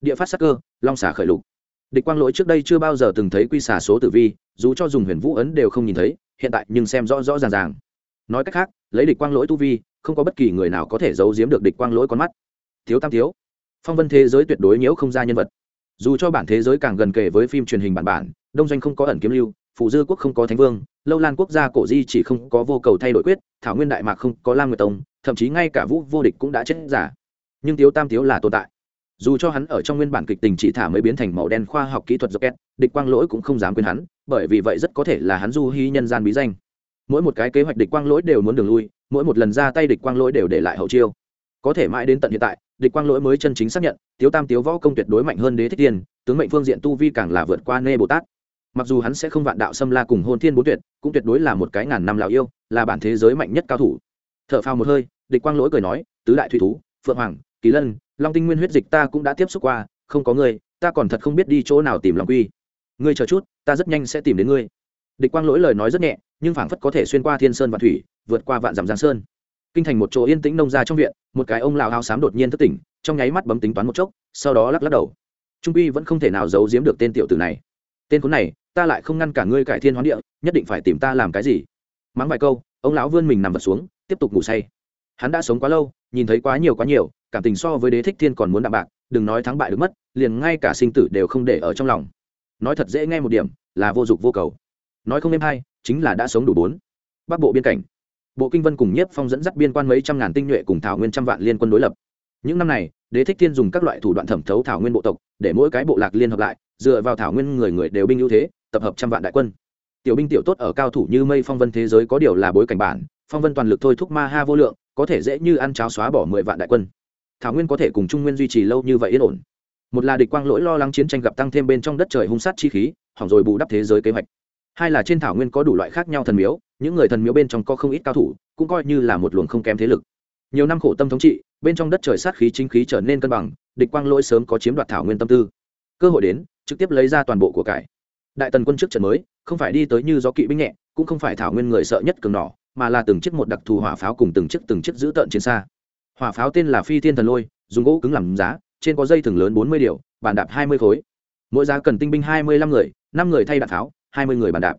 địa phát sắc cơ, long xả khởi lục. Địch quang lỗi trước đây chưa bao giờ từng thấy quy xả số tử vi, dù cho dùng huyền vũ ấn đều không nhìn thấy, hiện tại nhưng xem rõ rõ ràng ràng. Nói cách khác, lấy địch quang lỗi tu vi, không có bất kỳ người nào có thể giấu giếm được địch quang lỗi con mắt. Thiếu tam thiếu. Phong vân thế giới tuyệt đối nhiễu không ra nhân vật. Dù cho bản thế giới càng gần kề với phim truyền hình bản bản, đông doanh không có ẩn kiếm lưu phụ dư quốc không có thánh vương, lâu lan quốc gia cổ di chỉ không có vô cầu thay đổi quyết, thảo nguyên đại mạc không có lam nguyệt tông, thậm chí ngay cả vũ vô địch cũng đã chết giả. Nhưng tiếu tam tiếu là tồn tại. Dù cho hắn ở trong nguyên bản kịch tình chỉ thả mới biến thành màu đen khoa học kỹ thuật rocket địch quang lỗi cũng không dám quên hắn, bởi vì vậy rất có thể là hắn du hy nhân gian bí danh. Mỗi một cái kế hoạch địch quang lỗi đều muốn đường lui, mỗi một lần ra tay địch quang lỗi đều để lại hậu chiêu. Có thể mãi đến tận hiện tại, địch quang lỗi mới chân chính xác nhận, tiếu tam tiếu võ công tuyệt đối mạnh hơn đế thích tiên, tướng mệnh phương diện tu vi càng là vượt qua nê bồ tát mặc dù hắn sẽ không vạn đạo xâm la cùng hôn thiên bốn tuyệt, cũng tuyệt đối là một cái ngàn năm lào yêu, là bản thế giới mạnh nhất cao thủ. T h ở phao một hơi, địch quang lỗi cười nói, tứ đại thủy thú, phượng hoàng, kỳ lân, long tinh nguyên huyết dịch ta cũng đã tiếp xúc qua, không có ngươi, ta còn thật không biết đi chỗ nào tìm lòng quy. Ngươi chờ chút, ta rất nhanh sẽ tìm đến ngươi. Địch quang lỗi lời nói rất nhẹ, nhưng phảng phất có thể xuyên qua thiên sơn và thủy, vượt qua vạn dặm giang sơn. Kinh thành một chỗ yên tĩnh nông ra trong viện, một cái ông lào hao xám đột nhiên thức tỉnh, trong nháy mắt bấm tính toán một chốc, sau đó lắc lắc đầu. Trung uy vẫn không thể nào giấu giếm được tên tiểu tử này tên khốn này, ta lại không ngăn cả ngươi cải thiên hoán địa, nhất định phải tìm ta làm cái gì? Mắng vài câu, ông lão vươn mình nằm vật xuống, tiếp tục ngủ say. Hắn đã sống quá lâu, nhìn thấy quá nhiều quá nhiều, cảm tình so với đế thích thiên còn muốn đạm bạc, đừng nói thắng bại được mất, liền ngay cả sinh tử đều không để ở trong lòng. Nói thật dễ nghe một điểm, là vô dụng vô cầu. Nói không êm hay, chính là đã sống đủ bốn. Bắc bộ biên cảnh. Bộ kinh vân cùng nhiếp phong dẫn dắt biên quan mấy trăm ngàn tinh nhuệ cùng thảo nguyên trăm vạn liên quân đối lập. Những năm này, đế thích thiên dùng các loại thủ đoạn thẩm thấu thảo nguyên bộ tộc, để mỗi cái bộ lạc liên hợp lại dựa vào thảo nguyên người người đều binh ưu thế, tập hợp trăm vạn đại quân. Tiểu binh tiểu tốt ở cao thủ như mây phong vân thế giới có điều là bối cảnh bản, phong vân toàn lực thôi thúc ma ha vô lượng, có thể dễ như ăn cháo xóa bỏ mười vạn đại quân. Thảo nguyên có thể cùng trung nguyên duy trì lâu như vậy yên ổn. Một là địch quang lỗi lo lắng chiến tranh gặp tăng thêm bên trong đất trời hung sát chi khí, hỏng rồi bù đắp thế giới kế hoạch. Hai là trên thảo nguyên có đủ loại khác nhau thần miếu, những người thần miếu bên trong có không ít cao thủ, cũng coi như là một luồng không kém thế lực. Nhiều năm khổ tâm thống trị, bên trong đất trời sát khí chính khí trở nên cân bằng, địch quang lỗi sớm có chiếm đoạt thảo nguyên tâm tư cơ hội đến, trực tiếp lấy ra toàn bộ của cải. Đại tần quân trước trận mới, không phải đi tới như do kỵ binh nhẹ, cũng không phải thảo nguyên người sợ nhất cường nỏ, mà là từng chiếc một đặc thù hỏa pháo cùng từng chiếc từng chiếc giữ tợn chiến xa. Hỏa pháo tên là phi thiên thần lôi, dùng gỗ cứng làm giá, trên có dây thừng lớn bốn mươi điều, bàn đạp hai mươi khối. Mỗi giá cần tinh binh hai mươi lăm người, năm người thay đạn pháo, hai mươi người bàn đạp.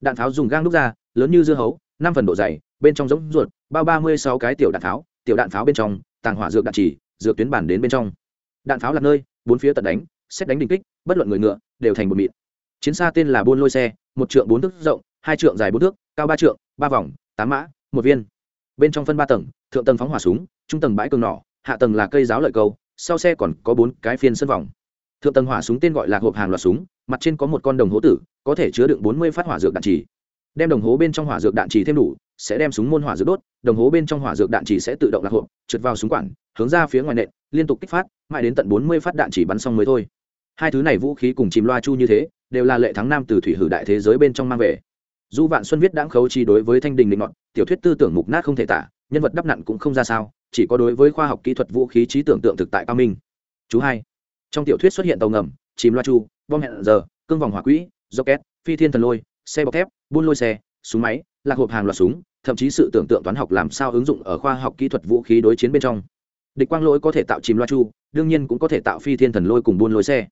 Đạn pháo dùng gang đúc ra, lớn như dưa hấu, năm phần độ dày, bên trong giống ruột, bao ba mươi sáu cái tiểu đạn pháo, tiểu đạn pháo bên trong, tàng hỏa dược đạn chỉ, dược tuyến bản đến bên trong. Đạn pháo là nơi, bốn phía tận đánh xét đánh đình kích, bất luận người ngựa, đều thành một mịn. Chiến xa tên là buôn lôi xe, một trượng bốn thước rộng, hai trượng dài bốn thước, cao ba trượng, ba vòng, tám mã, một viên. Bên trong phân ba tầng, thượng tầng phóng hỏa súng, trung tầng bãi cường nỏ, hạ tầng là cây giáo lợi câu, sau xe còn có bốn cái phiên sân vòng. Thượng tầng hỏa súng tên gọi là hộp hàng loạt súng, mặt trên có một con đồng hố tử, có thể chứa đựng bốn mươi phát hỏa dược đạn trì. Đem đồng hố bên trong hỏa dược đạn trì thêm đủ, sẽ đem súng môn hỏa dược đốt, đồng hố bên trong hỏa dược đạn trì sẽ tự động lạc hộp, trượt vào súng quản, hướng ra phía ngoài nện, liên tục kích phát, mãi đến tận bốn mươi phát đạn chỉ bắn xong mới thôi hai thứ này vũ khí cùng chìm loa chu như thế, đều là lệ thắng nam từ thủy hử đại thế giới bên trong mang về. Du vạn xuân viết đáng khấu chi đối với thanh đình định ngọn tiểu thuyết tư tưởng mục nát không thể tả, nhân vật đắp nặn cũng không ra sao, chỉ có đối với khoa học kỹ thuật vũ khí trí tưởng tượng thực tại cao minh. Chú hai, trong tiểu thuyết xuất hiện tàu ngầm chìm loa chu, bom hẹn giờ, cương vòng hỏa quỹ, rocket, phi thiên thần lôi, xe bọc thép, buôn lôi xe, súng máy, lạc hộp hàng loạt súng, thậm chí sự tưởng tượng toán học làm sao ứng dụng ở khoa học kỹ thuật vũ khí đối chiến bên trong. Địch quang lỗi có thể tạo chìm loa chu, đương nhiên cũng có thể tạo phi thiên thần lôi cùng buôn lôi xe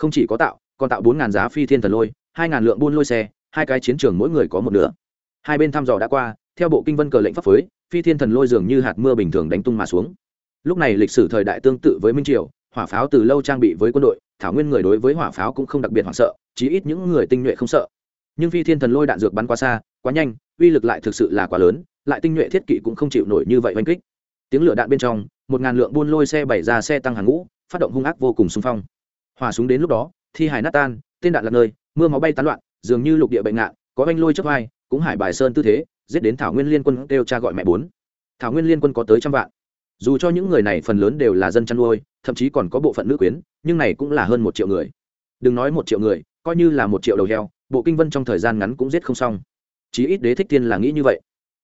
không chỉ có tạo, còn tạo bốn ngàn giá phi thiên thần lôi, hai ngàn lượng buôn lôi xe, hai cái chiến trường mỗi người có một nửa. Hai bên thăm dò đã qua, theo bộ kinh vân cờ lệnh pháp phối, phi thiên thần lôi dường như hạt mưa bình thường đánh tung mà xuống. Lúc này lịch sử thời đại tương tự với minh triều, hỏa pháo từ lâu trang bị với quân đội, thảo nguyên người đối với hỏa pháo cũng không đặc biệt hoảng sợ, chí ít những người tinh nhuệ không sợ. Nhưng phi thiên thần lôi đạn dược bắn quá xa, quá nhanh, uy lực lại thực sự là quá lớn, lại tinh nhuệ thiết kỵ cũng không chịu nổi như vậy oanh kích. Tiếng lửa đạn bên trong, một ngàn lượng buôn lôi xe bảy ra xe tăng hàng ngũ, phát động hung ác vô cùng xung phong hỏa súng đến lúc đó, thi hải nát tan, tên đạn lạc nơi, mưa máu bay tán loạn, dường như lục địa bệnh ngạn, có anh lôi chấp vai, cũng hải bài sơn tư thế, giết đến thảo nguyên liên quân kêu cha gọi mẹ bốn. Thảo nguyên liên quân có tới trăm vạn. Dù cho những người này phần lớn đều là dân chăn nuôi, thậm chí còn có bộ phận nữ quyến, nhưng này cũng là hơn một triệu người. Đừng nói một triệu người, coi như là một triệu đầu heo, bộ kinh vân trong thời gian ngắn cũng giết không xong. Chí ít đế thích tiên là nghĩ như vậy.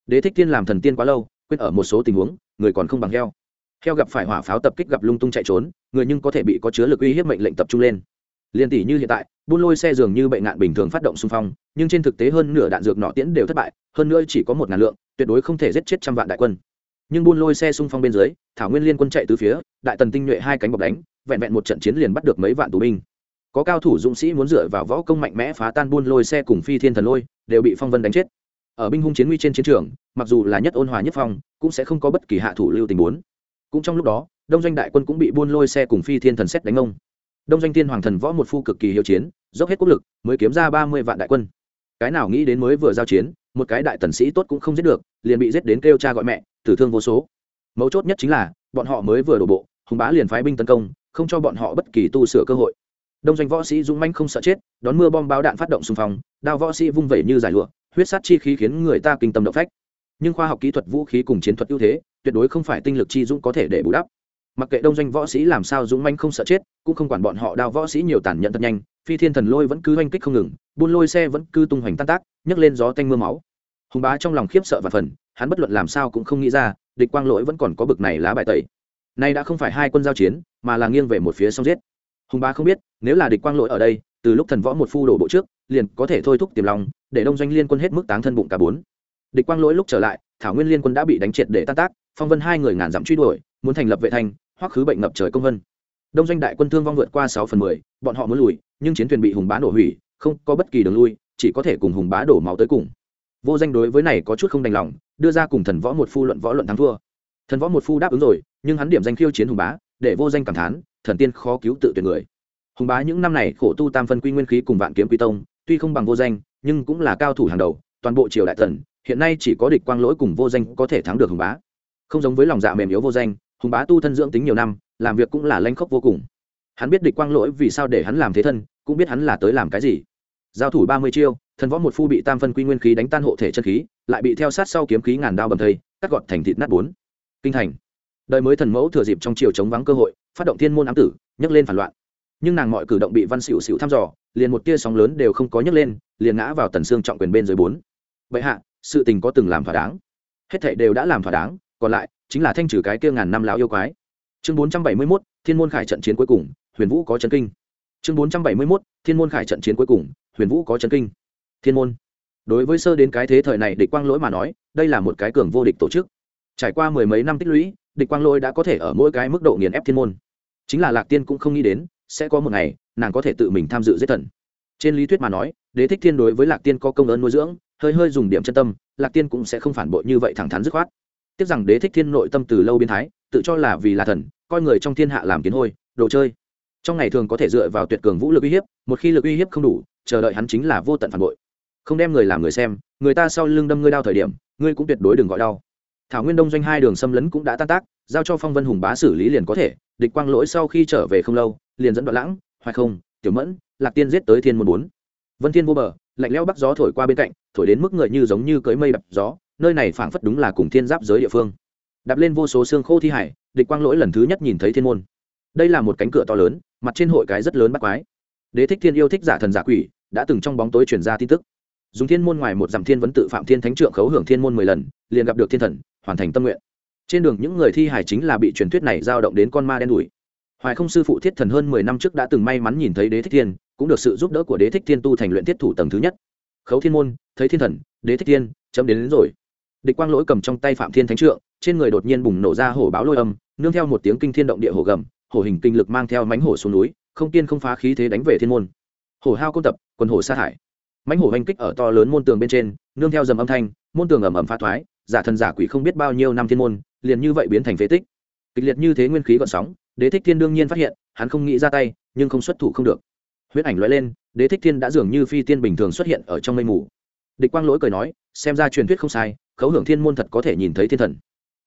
Đế thích tiên làm thần tiên quá lâu, quên ở một số tình huống, người còn không bằng heo heo gặp phải hỏa pháo tập kích gặp lung tung chạy trốn, người nhưng có thể bị có chứa lực uy hiếp mệnh lệnh tập trung lên. Liên tỷ như hiện tại, buôn lôi xe dường như bệnh nạn bình thường phát động xung phong, nhưng trên thực tế hơn nửa đạn dược nọ tiễn đều thất bại, hơn nữa chỉ có một ngàn lượng, tuyệt đối không thể giết chết trăm vạn đại quân. Nhưng buôn lôi xe xung phong bên dưới, thảo nguyên liên quân chạy từ phía, đại tần tinh nhuệ hai cánh bọc đánh, vẹn vẹn một trận chiến liền bắt được mấy vạn tù binh. Có cao thủ dũng sĩ muốn dựa vào võ công mạnh mẽ phá tan buôn lôi xe cùng phi thiên thần lôi, đều bị phong vân đánh chết. Ở binh hung chiến nguy trên chiến trường, mặc dù là nhất ôn hòa nhất phong, cũng sẽ không có bất kỳ hạ thủ lưu tình muốn cũng trong lúc đó, đông doanh đại quân cũng bị buôn lôi xe cùng phi thiên thần xét đánh ông. Đông doanh thiên hoàng thần võ một phu cực kỳ hiệu chiến, dốc hết quốc lực, mới kiếm ra ba mươi vạn đại quân. Cái nào nghĩ đến mới vừa giao chiến, một cái đại tần sĩ tốt cũng không giết được, liền bị giết đến kêu cha gọi mẹ, tử thương vô số. Mấu chốt nhất chính là, bọn họ mới vừa đổ bộ, hùng bá liền phái binh tấn công, không cho bọn họ bất kỳ tu sửa cơ hội. Đông doanh võ sĩ dũng manh không sợ chết, đón mưa bom báo đạn phát động xung phong, đao võ sĩ vung vẩy như giải lụa, huyết sát chi khí khiến người ta kinh tâm động phách nhưng khoa học kỹ thuật vũ khí cùng chiến thuật ưu thế, tuyệt đối không phải tinh lực chi dũng có thể để bù đắp. Mặc kệ đông doanh võ sĩ làm sao dũng manh không sợ chết, cũng không quản bọn họ đao võ sĩ nhiều tàn nhẫn thật nhanh, phi thiên thần lôi vẫn cứ oanh kích không ngừng, buôn lôi xe vẫn cứ tung hoành tan tác, nhấc lên gió tanh mưa máu. Hùng bá trong lòng khiếp sợ và phần, hắn bất luận làm sao cũng không nghĩ ra, địch quang lỗi vẫn còn có bực này lá bài tẩy. Nay đã không phải hai quân giao chiến, mà là nghiêng về một phía song giết. Hùng bá không biết, nếu là địch quang lỗi ở đây, từ lúc thần võ một phu đổ bộ trước, liền có thể thôi thúc tiềm lòng, để đông doanh liên quân hết mức táng thân bụng cả bốn địch quang lỗi lúc trở lại, thảo nguyên liên quân đã bị đánh triệt để tan tác, phong vân hai người ngàn dặm truy đuổi, muốn thành lập vệ thanh hoặc khứ bệnh ngập trời công vân. Đông doanh đại quân thương vong vượt qua sáu phần mười, bọn họ muốn lùi, nhưng chiến thuyền bị hùng bá đổ hủy, không có bất kỳ đường lui, chỉ có thể cùng hùng bá đổ máu tới cùng. Vô danh đối với này có chút không đành lòng, đưa ra cùng thần võ một phu luận võ luận thắng thua. Thần võ một phu đáp ứng rồi, nhưng hắn điểm danh khiêu chiến hùng bá, để vô danh cảm thán, thần tiên khó cứu tự tuyệt người. Hùng bá những năm này khổ tu tam phân quy nguyên khí cùng vạn kiếm quy tông, tuy không bằng vô danh, nhưng cũng là cao thủ hàng đầu, toàn bộ triều đại tần hiện nay chỉ có địch quang lỗi cùng vô danh có thể thắng được hùng bá. Không giống với lòng dạ mềm yếu vô danh, hùng bá tu thân dưỡng tính nhiều năm, làm việc cũng là lanh khốc vô cùng. Hắn biết địch quang lỗi vì sao để hắn làm thế thân, cũng biết hắn là tới làm cái gì. Giao thủ ba mươi chiêu, thần võ một phu bị tam phân quy nguyên khí đánh tan hộ thể chân khí, lại bị theo sát sau kiếm khí ngàn đao bầm thây, cắt gọt thành thịt nát bốn. Kinh thành. Đời mới thần mẫu thừa dịp trong chiều chống vắng cơ hội, phát động thiên môn ám tử, nhấc lên phản loạn. Nhưng nàng mọi cử động bị văn xịu xịu thăm dò, liền một tia sóng lớn đều không có nhấc lên, liền ngã vào tần xương trọng quyền bên dưới bốn. Vậy hạ sự tình có từng làm thỏa đáng. Hết thảy đều đã làm thỏa đáng còn lại chính là thanh trừ cái kia ngàn năm lão yêu quái. Chương 471, thiên môn khải trận chiến cuối cùng huyền vũ có chân kinh. Chương 471, thiên môn khải trận chiến cuối cùng huyền vũ có chân kinh. Thiên môn. Đối với sơ đến cái thế thời này địch quang lỗi mà nói đây là một cái cường vô địch tổ chức. Trải qua mười mấy năm tích lũy địch quang lỗi đã có thể ở mỗi cái mức độ nghiền ép thiên môn. Chính là lạc tiên cũng không nghĩ đến sẽ có một ngày nàng có thể tự mình tham dự giết thần. Trên lý thuyết mà nói đế thích thiên đối với lạc tiên có công ơn nuôi dưỡng hơi hơi dùng điểm chân tâm, lạc tiên cũng sẽ không phản bội như vậy thẳng thắn dứt khoát. Tiếc rằng đế thích thiên nội tâm từ lâu biến thái, tự cho là vì là thần, coi người trong thiên hạ làm kiến hôi, đồ chơi. Trong ngày thường có thể dựa vào tuyệt cường vũ lực uy hiếp, một khi lực uy hiếp không đủ, chờ đợi hắn chính là vô tận phản bội. Không đem người làm người xem, người ta sau lưng đâm ngươi đau thời điểm, ngươi cũng tuyệt đối đừng gọi đau. Thảo nguyên đông doanh hai đường xâm lấn cũng đã tan tác, giao cho phong vân hùng bá xử lý liền có thể, địch quang lỗi sau khi trở về không lâu, liền dẫn đoạn lãng, hoài không, tiểu mẫn, lạc tiên giết tới thiên môn bốn. Vân thiên vô bờ lạnh leo bắc gió thổi qua bên cạnh, thổi đến mức người như giống như cưới mây đập gió, nơi này phảng phất đúng là cùng thiên giáp giới địa phương. Đạp lên vô số xương khô thi hải, địch quang lỗi lần thứ nhất nhìn thấy thiên môn. Đây là một cánh cửa to lớn, mặt trên hội cái rất lớn bắt quái. Đế thích thiên yêu thích giả thần giả quỷ, đã từng trong bóng tối truyền ra tin tức. Dùng thiên môn ngoài một dặm thiên vấn tự phạm thiên thánh trượng khấu hưởng thiên môn mười lần, liền gặp được thiên thần, hoàn thành tâm nguyện. Trên đường những người thi hải chính là bị truyền thuyết này giao động đến con ma đen đủi hoài không sư phụ thiết thần hơn mười năm trước đã từng may mắn nhìn thấy đế thích thiên cũng được sự giúp đỡ của đế thích thiên tu thành luyện thiết thủ tầng thứ nhất. Khấu thiên môn thấy thiên thần đế thích thiên chấm đến, đến rồi. Địch quang lỗi cầm trong tay phạm thiên thánh trượng trên người đột nhiên bùng nổ ra hổ báo lôi âm nương theo một tiếng kinh thiên động địa hổ gầm hổ hình kinh lực mang theo mánh hổ xuống núi không tiên không phá khí thế đánh về thiên môn. Hổ hao công tập quần hổ sa hải mánh hổ hành kích ở to lớn môn tường bên trên nương theo dầm âm thanh môn tường ầm ầm phá thoái giả thần giả quỷ không biết bao nhiêu năm thiên môn liền như vậy biến thành phế tích. Kịch liệt như thế nguyên khí gọn sóng đế thích thiên đương nhiên phát hiện, hắn không nghĩ ra tay, nhưng không xuất thủ không được. Huyết ảnh loại lên, đế thích thiên đã dường như phi tiên bình thường xuất hiện ở trong mây mù. Địch quang lỗi cười nói, xem ra truyền thuyết không sai, khấu hưởng thiên môn thật có thể nhìn thấy thiên thần.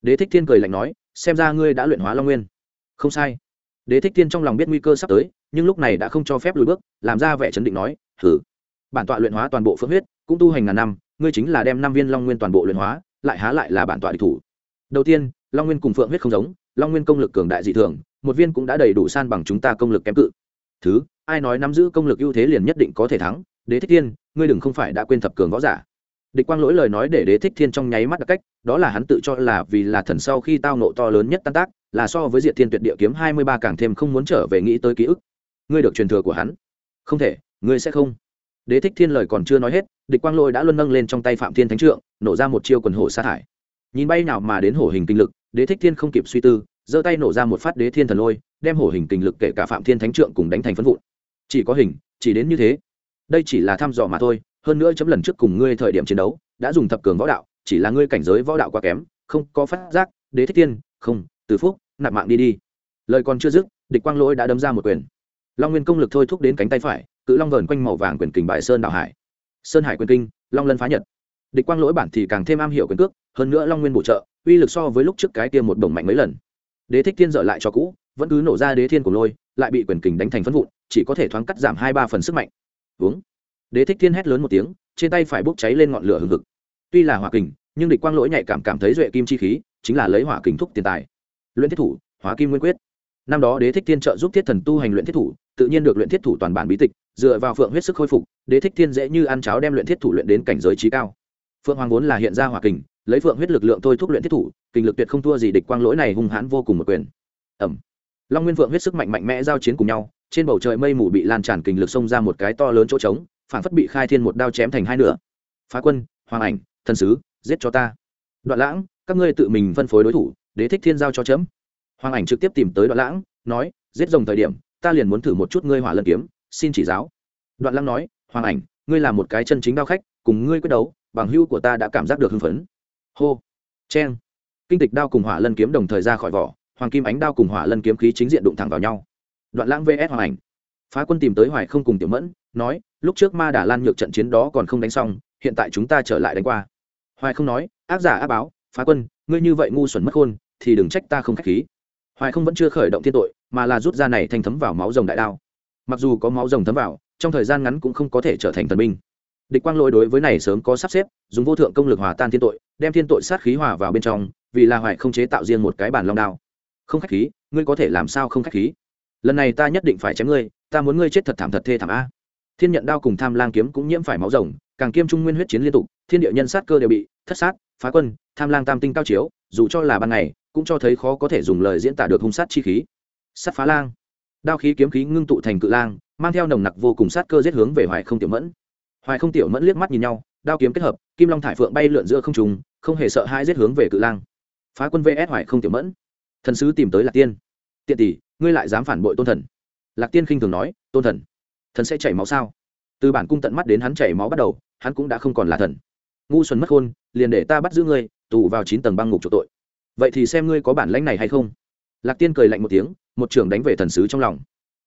Đế thích thiên cười lạnh nói, xem ra ngươi đã luyện hóa long nguyên. Không sai. Đế thích thiên trong lòng biết nguy cơ sắp tới, nhưng lúc này đã không cho phép lùi bước, làm ra vẻ chấn định nói thử bản tọa luyện hóa toàn bộ phượng huyết, cũng tu hành ngàn năm, ngươi chính là đem năm viên long nguyên toàn bộ luyện hóa, lại há lại là bản tọa địch thủ. Đầu tiên, long nguyên cùng phượng huyết không giống, long nguyên công lực cường đại dị thường một viên cũng đã đầy đủ san bằng chúng ta công lực kém cự. Thứ, ai nói nắm giữ công lực ưu thế liền nhất định có thể thắng? Đế thích thiên, ngươi đừng không phải đã quên thập cường võ giả. Địch quang lỗi lời nói để đế thích thiên trong nháy mắt đặc cách, đó là hắn tự cho là vì là thần sau khi tao nộ to lớn nhất tan tác, là so với diện thiên tuyệt địa kiếm hai mươi ba càng thêm không muốn trở về nghĩ tới ký ức. Ngươi được truyền thừa của hắn. Không thể, ngươi sẽ không. Đế thích thiên lời còn chưa nói hết, địch quang lỗi đã luân nâng lên trong tay phạm thiên thánh trượng, nổ ra một chiêu quần hổ sa thải. Nhìn bay nào mà đến hổ hình kinh lực, đế thích thiên không kịp suy tư giơ tay nổ ra một phát đế thiên thần lôi, đem hổ hình kình lực kể cả phạm thiên thánh trượng cùng đánh thành phân vụn. Chỉ có hình, chỉ đến như thế. Đây chỉ là thăm dò mà thôi, hơn nữa chấm lần trước cùng ngươi thời điểm chiến đấu, đã dùng thập cường võ đạo, chỉ là ngươi cảnh giới võ đạo quá kém, không có phát giác, đế thích thiên, không, từ phúc, nạp mạng đi đi. Lời còn chưa dứt, địch quang lỗi đã đấm ra một quyền. Long nguyên công lực thôi thúc đến cánh tay phải, cự long vờn quanh màu vàng quyền kình bại sơn đạo hải. Sơn hải quyền kinh, long lân phá nhật. Địch quang lỗi bản thì càng thêm am hiểu quyền cước, hơn nữa long nguyên bổ trợ, uy lực so với lúc trước cái kia một đồng mạnh mấy lần đế thích thiên dở lại cho cũ, vẫn cứ nổ ra đế thiên của lôi, lại bị quyền kình đánh thành phân vụn, chỉ có thể thoáng cắt giảm hai ba phần sức mạnh. Uống đế thích thiên hét lớn một tiếng, trên tay phải bốc cháy lên ngọn lửa hừng hực. Tuy là hỏa kình, nhưng địch quang lỗi nhạy cảm cảm thấy duệ kim chi khí, chính là lấy hỏa kình thúc tiền tài. Luyện thiết thủ, hóa kim nguyên quyết. Năm đó đế thích thiên trợ giúp thiết thần tu hành luyện thiết thủ, tự nhiên được luyện thiết thủ toàn bản bí tịch, dựa vào phượng huyết sức khôi phục, đế thích thiên dễ như ăn cháo đem luyện thiết thủ luyện đến cảnh giới trí cao. Phượng hoàng vốn là hiện ra hỏa kình lấy phượng huyết lực lượng thôi thúc luyện thiết thủ kình lực tuyệt không thua gì địch quang lỗi này hung hãn vô cùng một quyền. Ẩm. Long nguyên phượng huyết sức mạnh mạnh mẽ giao chiến cùng nhau, trên bầu trời mây mù bị lan tràn kình lực xông ra một cái to lớn chỗ trống phản phất bị khai thiên một đao chém thành hai nửa. Phá quân, hoàng ảnh, thần sứ, giết cho ta. Đoạn lãng, các ngươi tự mình phân phối đối thủ, đế thích thiên giao cho chấm. Hoàng ảnh trực tiếp tìm tới đoạn lãng, nói, giết rồng thời điểm, ta liền muốn thử một chút ngươi hỏa lân kiếm, xin chỉ giáo. Đoạn lãng nói, hoàng ảnh, ngươi là một cái chân chính đao khách, cùng ngươi quyết đấu, bằng hưu của ta đã cảm giác được hưng phấn hô. Cheng. Kinh tịch đao cùng hỏa lân kiếm đồng thời ra khỏi vỏ, hoàng kim ánh đao cùng hỏa lân kiếm khí chính diện đụng thẳng vào nhau. Đoạn lãng vs hoàng ảnh. Phá quân tìm tới hoài không cùng tiểu mẫn, nói, lúc trước ma đà lan nhược trận chiến đó còn không đánh xong, hiện tại chúng ta trở lại đánh qua. Hoài không nói áp giả áp báo, phá quân, ngươi như vậy ngu xuẩn mất khôn, thì đừng trách ta không k h á c h khí. Hoài không vẫn chưa khởi động thiên tội, mà là rút ra này thanh thấm vào máu rồng đại đao. Mặc dù có máu rồng thấm vào, trong thời gian ngắn cũng không có thể trở thành thần binh địch quang lỗi đối với này sớm có sắp xếp, dùng vô thượng công lực hòa tan thiên tội, đem thiên tội sát khí hòa vào bên trong, vì là hoài không chế tạo riêng một cái bản long đao. Không khách khí, ngươi có thể làm sao không khách khí? Lần này ta nhất định phải chém ngươi, ta muốn ngươi chết thật thảm thật thê thảm a. Thiên nhận đao cùng tham lang kiếm cũng nhiễm phải máu rồng, càng kiêm trung nguyên huyết chiến liên tục, thiên địa nhân sát cơ đều bị thất sát, phá quân, tham lang tam tinh cao chiếu, dù cho là ban ngày, cũng cho thấy khó có thể dùng lời diễn tả được hung sát chi khí. Sát phá lang. Đao khí kiếm khí ngưng tụ thành cự lang, mang theo nồng nặc vô cùng sát cơ giết hướng về hoài không tiểu mẫn hoài không tiểu mẫn liếc mắt nhìn nhau đao kiếm kết hợp kim long thải phượng bay lượn giữa không trùng không hề sợ hai giết hướng về cự lang. Phá quân vs hoài không tiểu mẫn. Thần sứ tìm tới lạc tiên. Tiện tỷ ngươi lại dám phản bội tôn thần? Lạc tiên khinh thường nói tôn thần thần sẽ chảy máu sao? Từ bản cung tận mắt đến hắn chảy máu bắt đầu hắn cũng đã không còn là thần. Ngu xuân mất hôn, liền để ta bắt giữ ngươi tù vào chín tầng băng ngục chỗ tội. Vậy thì xem ngươi có bản lãnh này hay không? Lạc tiên cười lạnh một tiếng một trưởng đánh về thần sứ trong lòng.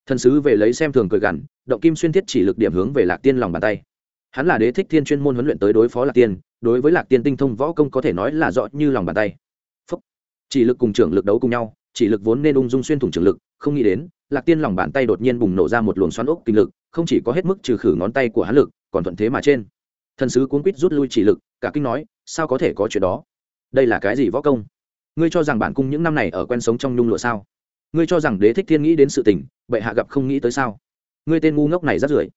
Thần sứ về lấy xem thường cười gằn động kim xuyên thiết chỉ lực điểm hướng về lạc tiên lòng bàn tay hắn là đế thích thiên chuyên môn huấn luyện tới đối phó lạc tiên, đối với lạc tiên tinh thông võ công có thể nói là rõ như lòng bàn tay. Phúc. chỉ lực cùng trưởng lực đấu cùng nhau, chỉ lực vốn nên ung dung xuyên thủng trưởng lực, không nghĩ đến, lạc tiên lòng bàn tay đột nhiên bùng nổ ra một luồng xoắn ốc kinh lực, không chỉ có hết mức trừ khử ngón tay của hắn lực, còn thuận thế mà trên. Thần sứ cuốn quýt rút lui chỉ lực, cả kinh nói, sao có thể có chuyện đó? Đây là cái gì võ công? Ngươi cho rằng bản cung những năm này ở quen sống trong nhung lụa sao? Ngươi cho rằng đế thích thiên nghĩ đến sự tình, bệ hạ gặp không nghĩ tới sao? Ngươi tên ngu ngốc này rất rưởi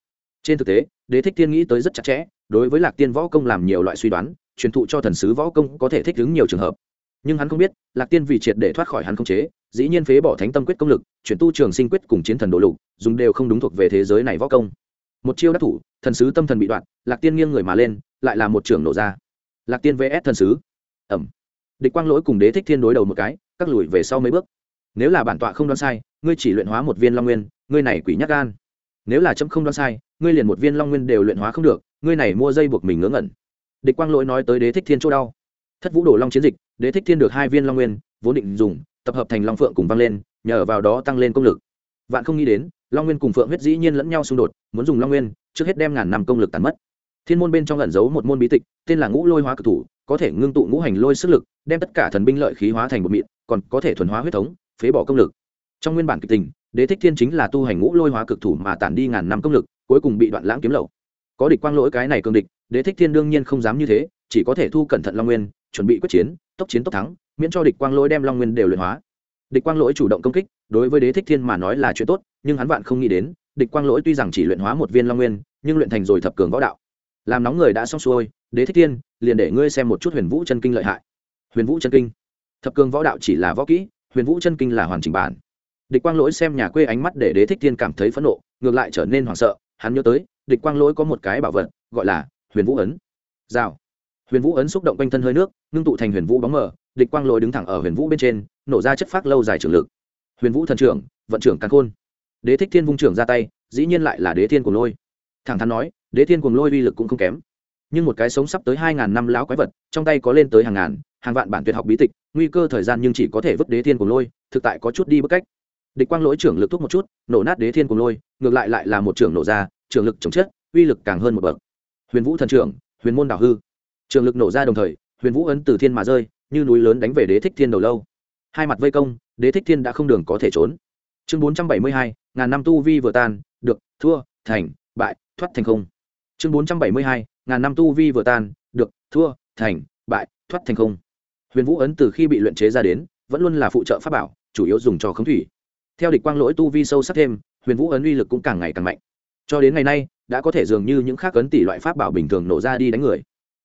trên thực tế, đế thích thiên nghĩ tới rất chặt chẽ, đối với lạc tiên võ công làm nhiều loại suy đoán, truyền thụ cho thần sứ võ công có thể thích ứng nhiều trường hợp. Nhưng hắn không biết, lạc tiên vì triệt để thoát khỏi hắn không chế, dĩ nhiên phế bỏ thánh tâm quyết công lực, chuyển tu trường sinh quyết cùng chiến thần đồ lục, dùng đều không đúng thuộc về thế giới này võ công. Một chiêu đắc thủ, thần sứ tâm thần bị đoạn, lạc tiên nghiêng người mà lên, lại là một trường nổ ra. Lạc tiên vs thần sứ. Ẩm địch quang lỗi cùng đế thích thiên đối đầu một cái cắt lùi về sau mấy bước. Nếu là bản tọa không đoán sai, ngươi chỉ luyện hóa một viên long nguyên, ngươi này quỷ nhắc gan nếu là chấm không đoán sai, ngươi liền một viên long nguyên đều luyện hóa không được, ngươi này mua dây buộc mình ngớ ngẩn. Địch quang lỗi nói tới đế thích thiên chỗ đau. Thất vũ đổ long chiến dịch, đế thích thiên được hai viên long nguyên, vốn định dùng, tập hợp thành long phượng cùng vang lên, nhờ vào đó tăng lên công lực. Vạn không nghĩ đến, long nguyên cùng phượng huyết dĩ nhiên lẫn nhau xung đột, muốn dùng long nguyên, trước hết đem ngàn năm công lực tàn mất. Thiên môn bên trong ẩn giấu một môn bí tịch, tên là ngũ lôi hóa cực thủ, có thể ngưng tụ ngũ hành lôi sức lực, đem tất cả thần binh lợi khí hóa thành một mịn, còn có thể thuần hóa huyết thống, phế bỏ công lực. Trong nguyên bản kịch tình đế thích thiên chính là tu hành ngũ lôi hóa cực thủ mà tản đi ngàn năm công lực, cuối cùng bị đoạn lãng kiếm lậu. Có địch quang lỗi cái này cường địch, đế thích thiên đương nhiên không dám như thế, chỉ có thể thu cẩn thận long nguyên, chuẩn bị quyết chiến, tốc chiến tốc thắng, miễn cho địch quang lỗi đem long nguyên đều luyện hóa. Địch quang lỗi chủ động công kích, đối với đế thích thiên mà nói là chuyện tốt, nhưng hắn vạn không nghĩ đến, địch quang lỗi tuy rằng chỉ luyện hóa một viên long nguyên, nhưng luyện thành rồi thập cường võ đạo. Làm nóng người đã xong xuôi, đế thích thiên, liền để ngươi xem một chút huyền vũ chân kinh lợi hại. Huyền vũ chân kinh. Thập cường võ đạo chỉ là võ kỹ, huyền vũ chân kinh là hoàn chỉnh bản địch quang lỗi xem nhà quê ánh mắt để đế thích thiên cảm thấy phẫn nộ, ngược lại trở nên hoảng sợ, hắn nhớ tới, địch quang lỗi có một cái bảo vật, gọi là huyền vũ ấn. Rào. Huyền vũ ấn xúc động quanh thân hơi nước, ngưng tụ thành huyền vũ bóng mờ, địch quang lỗi đứng thẳng ở huyền vũ bên trên, nổ ra chất phác lâu dài trường lực. Huyền vũ thần trưởng, vận trưởng căn khôn. Đế thích thiên vung trưởng ra tay, dĩ nhiên lại là đế thiên của lôi. Thẳng thắn nói, đế thiên cùng lôi uy lực cũng không kém. Nhưng một cái sống sắp tới hai ngàn năm láo quái vật, trong tay có lên tới hàng ngàn, hàng vạn bản tuyệt học bí tịch, nguy cơ thời gian nhưng chỉ có thể vứt đế thiên cùng lôi, thực tại có chút đi bức cách địch quang lỗi trưởng lực thúc một chút, nổ nát đế thiên cùng lôi, ngược lại lại là một trưởng nổ ra, trưởng lực chống chết uy lực càng hơn một bậc. Huyền vũ thần trưởng, huyền môn đảo hư. Trường lực nổ ra đồng thời, huyền vũ ấn từ thiên mà rơi, như núi lớn đánh về đế thích thiên đầu lâu. Hai mặt vây công, đế thích thiên đã không đường có thể trốn. Chương bốn trăm bảy mươi hai, ngàn năm tu vi vừa tan, được, thua, thành, bại, thoát thành không. Chương bốn trăm bảy mươi hai, ngàn năm tu vi vừa tan, được, thua, thành, bại, thoát thành không. Huyền vũ ấn từ khi bị luyện chế ra đến, vẫn luôn là phụ trợ pháp bảo, chủ yếu dùng cho khống thủy theo địch quang lỗi tu vi sâu sắc thêm, huyền vũ ấn uy lực cũng càng ngày càng mạnh. Cho đến ngày nay, đã có thể dường như những khác ấn tỷ loại pháp bảo bình thường nổ ra đi đánh người.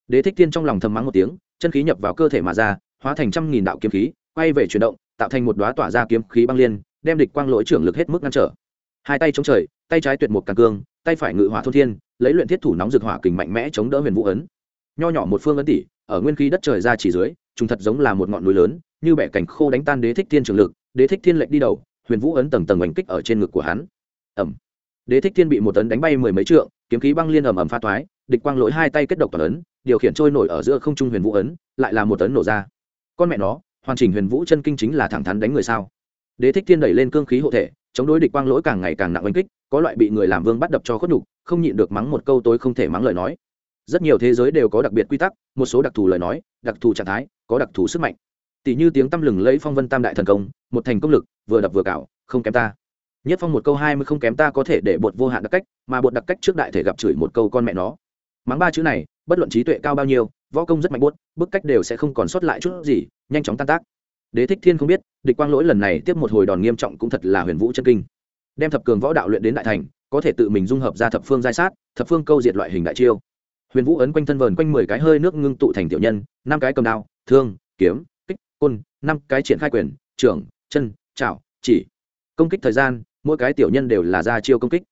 Đế thích thiên trong lòng thầm mắng một tiếng, chân khí nhập vào cơ thể mà ra, hóa thành trăm nghìn đạo kiếm khí, quay về chuyển động, tạo thành một đoá tỏa ra kiếm khí băng liên, đem địch quang lỗi trưởng lực hết mức ngăn trở. Hai tay chống trời, tay trái tuyệt một càng cương, tay phải ngự hỏa thôn thiên, lấy luyện thiết thủ nóng rực hỏa kình mạnh mẽ chống đỡ huyền vũ ấn. Nho nhỏ một phương ấn tỷ, ở nguyên khí đất trời ra chỉ dưới chúng thật giống là một ngọn núi lớn, như bẻ cảnh khô đánh tan đế thích thiên trường lực, đế thích thiên lệnh đi đầu huyền vũ ấn tầng tầng oanh kích ở trên ngực của hắn. Ẩm đế thích thiên bị một tấn đánh bay mười mấy trượng, kiếm khí băng liên ẩm ẩm pha thoái. địch quang lỗi hai tay kết độc toàn ấn, điều khiển trôi nổi ở giữa không trung huyền vũ ấn, lại là một tấn nổ ra. Con mẹ nó, hoàn chỉnh huyền vũ chân kinh chính là thẳng thắn đánh người sao? Đế thích thiên đẩy lên cương khí hộ thể, chống đối địch quang lỗi càng ngày càng nặng oanh kích, có loại bị người làm vương bắt đập cho khuất nhục, không nhịn được mắng một câu tối không thể mắng lời nói. Rất nhiều thế giới đều có đặc biệt quy tắc, một số đặc thù lời nói, đặc thù trạng thái, có đặc thù sức mạnh tỷ như tiếng tăm lừng lấy phong vân tam đại thần công, một thành công lực, vừa đập vừa cạo, không kém ta. Nhất phong một câu hai mươi không kém ta có thể để bột vô hạn đặc cách, mà bột đặc cách trước đại thể gặp chửi một câu con mẹ nó. Mắng ba chữ này, bất luận trí tuệ cao bao nhiêu, võ công rất mạnh buốt bức cách đều sẽ không còn sót lại chút gì, nhanh chóng tan tác. Đế thích thiên không biết, địch quang lỗi lần này tiếp một hồi đòn nghiêm trọng cũng thật là huyền vũ chân kinh. Đem thập cường võ đạo luyện đến đại thành, có thể tự mình dung hợp ra thập phương giai sát, thập phương câu diệt loại hình đại chiêu. Huyền vũ ấn quanh thân vờn quanh mười cái hơi nước ngưng tụ thành tiểu nhân, năm cái cầm đao, thương, kiếm côn, năm cái triển khai quyền, trưởng, chân, chảo, chỉ. Công kích thời gian, mỗi cái tiểu nhân đều là ra chiêu công kích.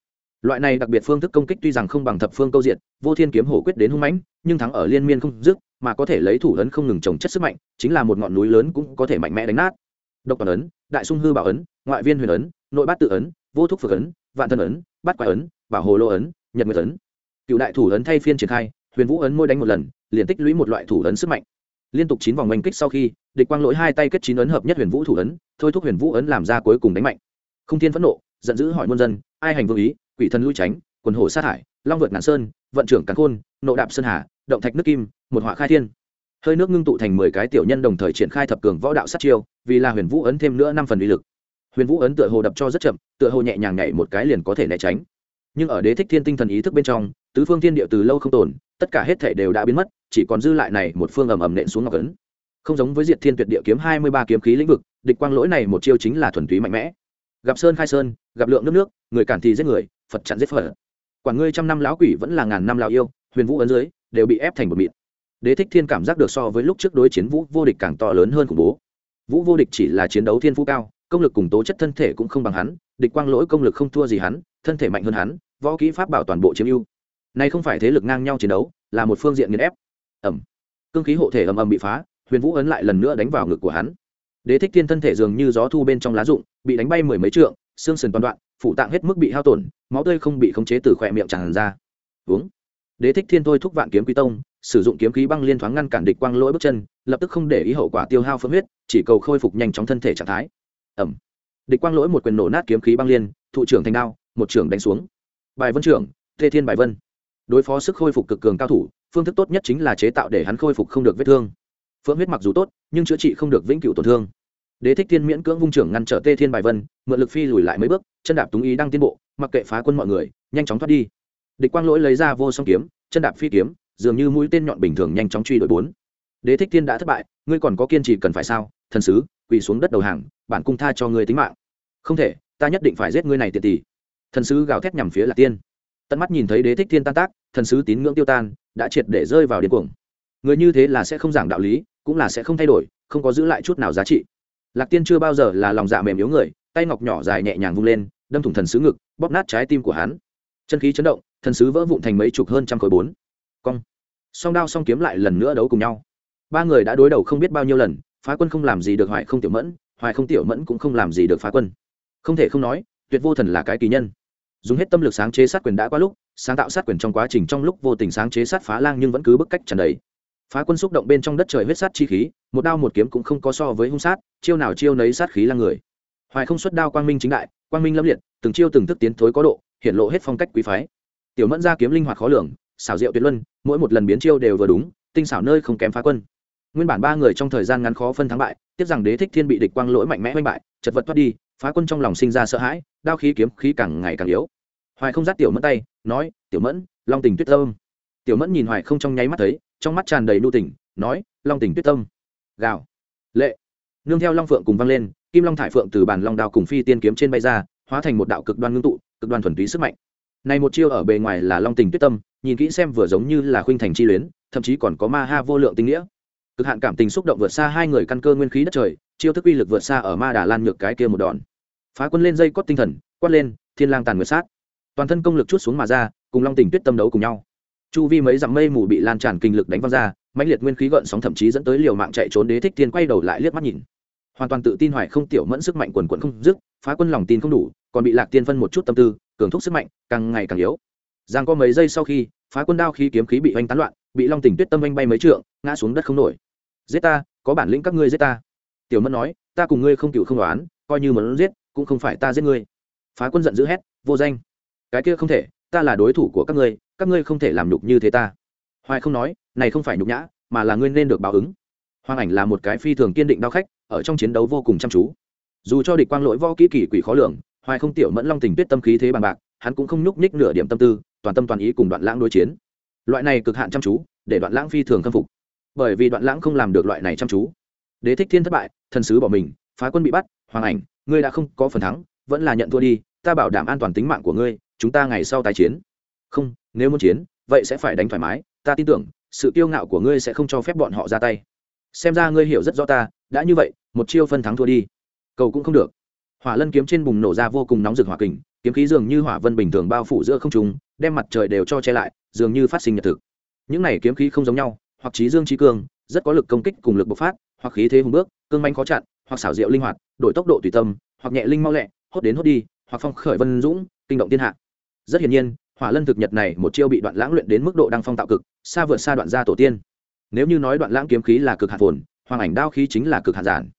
Loại này đặc biệt phương thức công kích tuy rằng không bằng thập phương câu diện vô thiên kiếm hổ quyết đến hung mãnh, nhưng thắng ở liên miên không dứt, mà có thể lấy thủ ấn không ngừng trồng chất sức mạnh, chính là một ngọn núi lớn cũng có thể mạnh mẽ đánh nát. Độc toàn ấn, đại sung hư bảo ấn, ngoại viên huyền ấn, nội bát tự ấn, vô thúc phược ấn, vạn thân ấn, bát quái ấn, bảo hồ lô ấn, nhật nguyệt ấn. Cựu đại thủ ấn thay phiên triển khai, huyền vũ ấn môi đánh một lần, liền tích lũy một loại thủ ấn sức mạnh liên tục chín vòng oanh kích sau khi, địch quang lỗi hai tay kết chín ấn hợp nhất huyền vũ thủ ấn, thôi thúc huyền vũ ấn làm ra cuối cùng đánh mạnh. Không thiên phẫn nộ, giận dữ hỏi muôn dân, ai hành vương ý, quỷ thần lui tránh, quần hổ sát hải, long vượt ngàn sơn, vận trưởng càn khôn, nộ đạp sơn hà, động thạch nước kim, một họa khai thiên. Hơi nước ngưng tụ thành mười cái tiểu nhân đồng thời triển khai thập cường võ đạo sát chiêu, vì là huyền vũ ấn thêm nữa năm phần uy lực. Huyền vũ ấn tựa hồ đập cho rất chậm, tựa hồ nhẹ nhàng nhảy một cái liền có thể né tránh. Nhưng ở đế thích thiên tinh thần ý thức bên trong, tứ phương thiên địa từ lâu không tồn, tất cả hết thể đều đã biến mất chỉ còn dư lại này một phương ầm ầm nện xuống ngọc ấn. Không giống với diệt thiên tuyệt địa kiếm hai mươi ba kiếm khí lĩnh vực, địch quang lỗi này một chiêu chính là thuần túy mạnh mẽ. Gặp sơn khai sơn, gặp lượng nước nước, người cản thì giết người, phật chặn giết phật. Quản ngươi trăm năm lão quỷ vẫn là ngàn năm lão yêu, huyền vũ ấn dưới, đều bị ép thành một mịn. Đế thích thiên cảm giác được so với lúc trước đối chiến vũ vô địch càng to lớn hơn khủng bố. Vũ vô địch chỉ là chiến đấu thiên phú cao, công lực cùng tố chất thân thể cũng không bằng hắn, địch quang lỗi công lực không thua gì hắn, thân thể mạnh hơn hắn, võ kỹ pháp bảo toàn bộ chiếm ưu. Nay không phải thế lực ngang nhau chiến đấu, là một phương diện nghiền ép ẩm cương khí hộ thể ầm ầm bị phá, huyền vũ ấn lại lần nữa đánh vào ngực của hắn. Đế thích thiên thân thể dường như gió thu bên trong lá rụng, bị đánh bay mười mấy trượng, xương sườn toàn đoạn, phủ tạng hết mức bị hao tổn, máu tươi không bị khống chế từ khỏe miệng tràn ra. Uống. Đế thích thiên thôi thúc vạn kiếm quý tông, sử dụng kiếm khí băng liên thoáng ngăn cản địch quang lỗi bước chân, lập tức không để ý hậu quả tiêu hao phân huyết, chỉ cầu khôi phục nhanh chóng thân thể trạng thái. Ẩm địch quang lỗi một quyền nổ nát kiếm khí băng liên thụ trưởng thành đao, một trưởng đánh xuống. Bài vân trưởng, tê thiên bài vân. Đối phó sức khôi phục cực cường cao thủ phương thức tốt nhất chính là chế tạo để hắn khôi phục không được vết thương. Phượng huyết mặc dù tốt, nhưng chữa trị không được vĩnh cửu tổn thương. Đế thích thiên miễn cưỡng vung trưởng ngăn trở tê thiên bài vân, mượn lực phi lùi lại mấy bước, chân đạp túng ý đang tiến bộ, mặc kệ phá quân mọi người, nhanh chóng thoát đi. Địch quang lỗi lấy ra vô song kiếm, chân đạp phi kiếm, dường như mũi tên nhọn bình thường nhanh chóng truy đuổi bốn. Đế thích thiên đã thất bại, ngươi còn có kiên trì cần phải sao? Thần sứ, quỳ xuống đất đầu hàng, bản cung tha cho ngươi tính mạng. Không thể, ta nhất định phải giết ngươi này tiệt tỷ. Thần sứ gào thét nhằm phía lạc tiên. Tận mắt nhìn thấy đế thích thiên tan tác, thần sứ tín ngưỡng tiêu tan đã triệt để rơi vào điên cuồng. Người như thế là sẽ không giảng đạo lý, cũng là sẽ không thay đổi, không có giữ lại chút nào giá trị. Lạc tiên chưa bao giờ là lòng dạ mềm yếu người, tay ngọc nhỏ dài nhẹ nhàng vung lên, đâm thủng thần sứ ngực, bóp nát trái tim của hắn. Chân khí chấn động, thần sứ vỡ vụn thành mấy chục hơn trăm khối bốn. Cong. Song đao song kiếm lại lần nữa đấu cùng nhau. Ba người đã đối đầu không biết bao nhiêu lần, phá quân không làm gì được hoài không tiểu mẫn, hoài không tiểu mẫn cũng không làm gì được phá quân. Không thể không nói, tuyệt vô thần là cái kỳ nhân. Dùng hết tâm lực sáng chế sát quyền đã qua lúc sáng tạo sát quyền trong quá trình trong lúc vô tình sáng chế sát phá lang nhưng vẫn cứ bức cách trần đầy. Phá quân xúc động bên trong đất trời huyết sát chi khí, một đao một kiếm cũng không có so với hung sát, chiêu nào chiêu nấy sát khí là người. Hoài không xuất đao quang minh chính đại, quang minh lâm liệt, từng chiêu từng thức tiến thối có độ, hiện lộ hết phong cách quý phái. Tiểu mẫn ra kiếm linh hoạt khó lường, xảo diệu tuyệt luân, mỗi một lần biến chiêu đều vừa đúng, tinh xảo nơi không kém phá quân. Nguyên bản ba người trong thời gian ngắn khó phân thắng bại, tiếp rằng đế thích thiên bị địch quang lỗi mạnh mẽ oanh bại, chật vật thoát đi, phá quân trong lòng sinh ra sợ hãi, đao khí kiếm khí càng ngày càng yếu hoài không dắt tiểu mẫn tay, nói, tiểu mẫn, long tình tuyết tâm. Tiểu mẫn nhìn hoài không trong nháy mắt thấy, trong mắt tràn đầy nu tình, nói, long tình tuyết tâm. Gào. Lệ. Nương theo long phượng cùng vang lên, kim long thải phượng từ bàn long đao cùng phi tiên kiếm trên bay ra, hóa thành một đạo cực đoan ngưng tụ, cực đoan thuần túy sức mạnh. Này một chiêu ở bề ngoài là long tình tuyết tâm, nhìn kỹ xem vừa giống như là khuynh thành chi luyến, thậm chí còn có ma ha vô lượng tình nghĩa. Cực hạn cảm tình xúc động vượt xa hai người căn cơ nguyên khí đất trời, chiêu thức uy lực vượt xa ở ma đà lan nhược cái kia một đòn. Phá quân lên dây cót tinh thần, quát lên, thiên lang tàn nguyệt sát toàn thân công lực chút xuống mà ra, cùng long tình tuyết tâm đấu cùng nhau. Chu vi mấy dặm mây mù bị lan tràn kinh lực đánh văng ra, mãnh liệt nguyên khí gợn sóng thậm chí dẫn tới liều mạng chạy trốn đế thích tiên quay đầu lại liếc mắt nhìn. Hoàn toàn tự tin hoài không tiểu mẫn sức mạnh quần quận không dứt, phá quân lòng tin không đủ, còn bị lạc tiên phân một chút tâm tư, cường thúc sức mạnh càng ngày càng yếu. Giang có mấy giây sau khi, phá quân đao khí kiếm khí bị oanh tán loạn, bị long tình tuyết tâm oanh bay mấy trượng, ngã xuống đất không nổi. Giết ta, có bản lĩnh các ngươi giết ta. Tiểu mẫn nói, ta cùng ngươi không cựu không đoán coi như muốn giết, cũng không phải ta giết ngươi. Phá quân giận dữ hét, vô danh cái kia không thể, ta là đối thủ của các ngươi các ngươi không thể làm nhục như thế ta. Hoài không nói, này không phải nhục nhã, mà là ngươi nên được báo ứng. Hoàng ảnh là một cái phi thường kiên định đao khách, ở trong chiến đấu vô cùng chăm chú. Dù cho địch quang lỗi võ kỹ kỷ quỷ khó lường, hoài không tiểu mẫn long tình tuyết tâm khí thế bằng bạc, hắn cũng không nhúc nhích nửa điểm tâm tư, toàn tâm toàn ý cùng đoạn lãng đối chiến. Loại này cực hạn chăm chú, để đoạn lãng phi thường khâm phục. Bởi vì đoạn lãng không làm được loại này chăm chú. Đế thích thiên thất bại, thần sứ bỏ mình, phá quân bị bắt, hoàng ảnh, ngươi đã không có phần thắng, vẫn là nhận thua đi, ta bảo đảm an toàn tính mạng của ngươi chúng ta ngày sau tái chiến. Không, nếu muốn chiến, vậy sẽ phải đánh thoải mái. Ta tin tưởng, sự kiêu ngạo của ngươi sẽ không cho phép bọn họ ra tay. Xem ra ngươi hiểu rất rõ ta, đã như vậy, một chiêu phân thắng thua đi. Cầu cũng không được. Hỏa lân kiếm trên bùng nổ ra vô cùng nóng rực hỏa kình, kiếm khí dường như hỏa vân bình thường bao phủ giữa không trung, đem mặt trời đều cho che lại, dường như phát sinh nhật thực. Những này kiếm khí không giống nhau, hoặc trí dương trí cương rất có lực công kích cùng lực bộc phát, hoặc khí thế hùng bước, cương manh khó chặn, hoặc xảo diệu linh hoạt, đổi tốc độ tùy tâm, hoặc nhẹ linh mau lẹ, hốt đến hốt đi, hoặc phong khởi vân dũng, kinh động thiên hạ rất hiển nhiên, hỏa lân thực nhật này một chiêu bị đoạn lãng luyện đến mức độ đăng phong tạo cực, xa vượt xa đoạn gia tổ tiên. Nếu như nói đoạn lãng kiếm khí là cực hạt phồn, hoàng ảnh đao khí chính là cực hạt giản.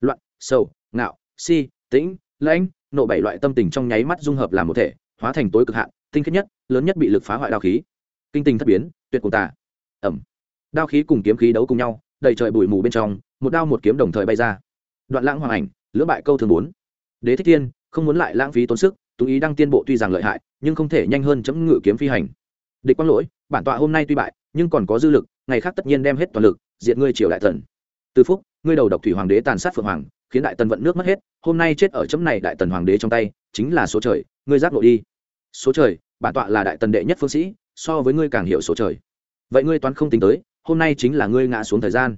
Loạn sâu ngạo, si, tĩnh, lãnh, nộ bảy loại tâm tình trong nháy mắt dung hợp làm một thể, hóa thành tối cực hạn, tinh khiết nhất, lớn nhất bị lực phá hoại đao khí. Kinh tình thất biến, tuyệt cùng tả ẩm. Đao khí cùng kiếm khí đấu cùng nhau, đầy trời bụi mù bên trong, một đao một kiếm đồng thời bay ra. Đoạn lãng hoàng ảnh, lưỡng bại câu thường bốn. Đế thích tiên không muốn lại lãng phí tốn sức tú ý đăng tiên bộ tuy rằng lợi hại, nhưng không thể nhanh hơn chấm ngự kiếm phi hành. Địch quang lỗi, bản tọa hôm nay tuy bại, nhưng còn có dư lực, ngày khác tất nhiên đem hết toàn lực diện ngươi triều đại thần. Từ phúc, ngươi đầu độc thủy hoàng đế tàn sát phượng hoàng, khiến đại tần vận nước mất hết, hôm nay chết ở chấm này đại tần hoàng đế trong tay, chính là số trời, ngươi giác lộ đi. Số trời, bản tọa là đại tần đệ nhất phương sĩ, so với ngươi càng hiểu số trời. Vậy ngươi toán không tính tới, hôm nay chính là ngươi ngã xuống thời gian.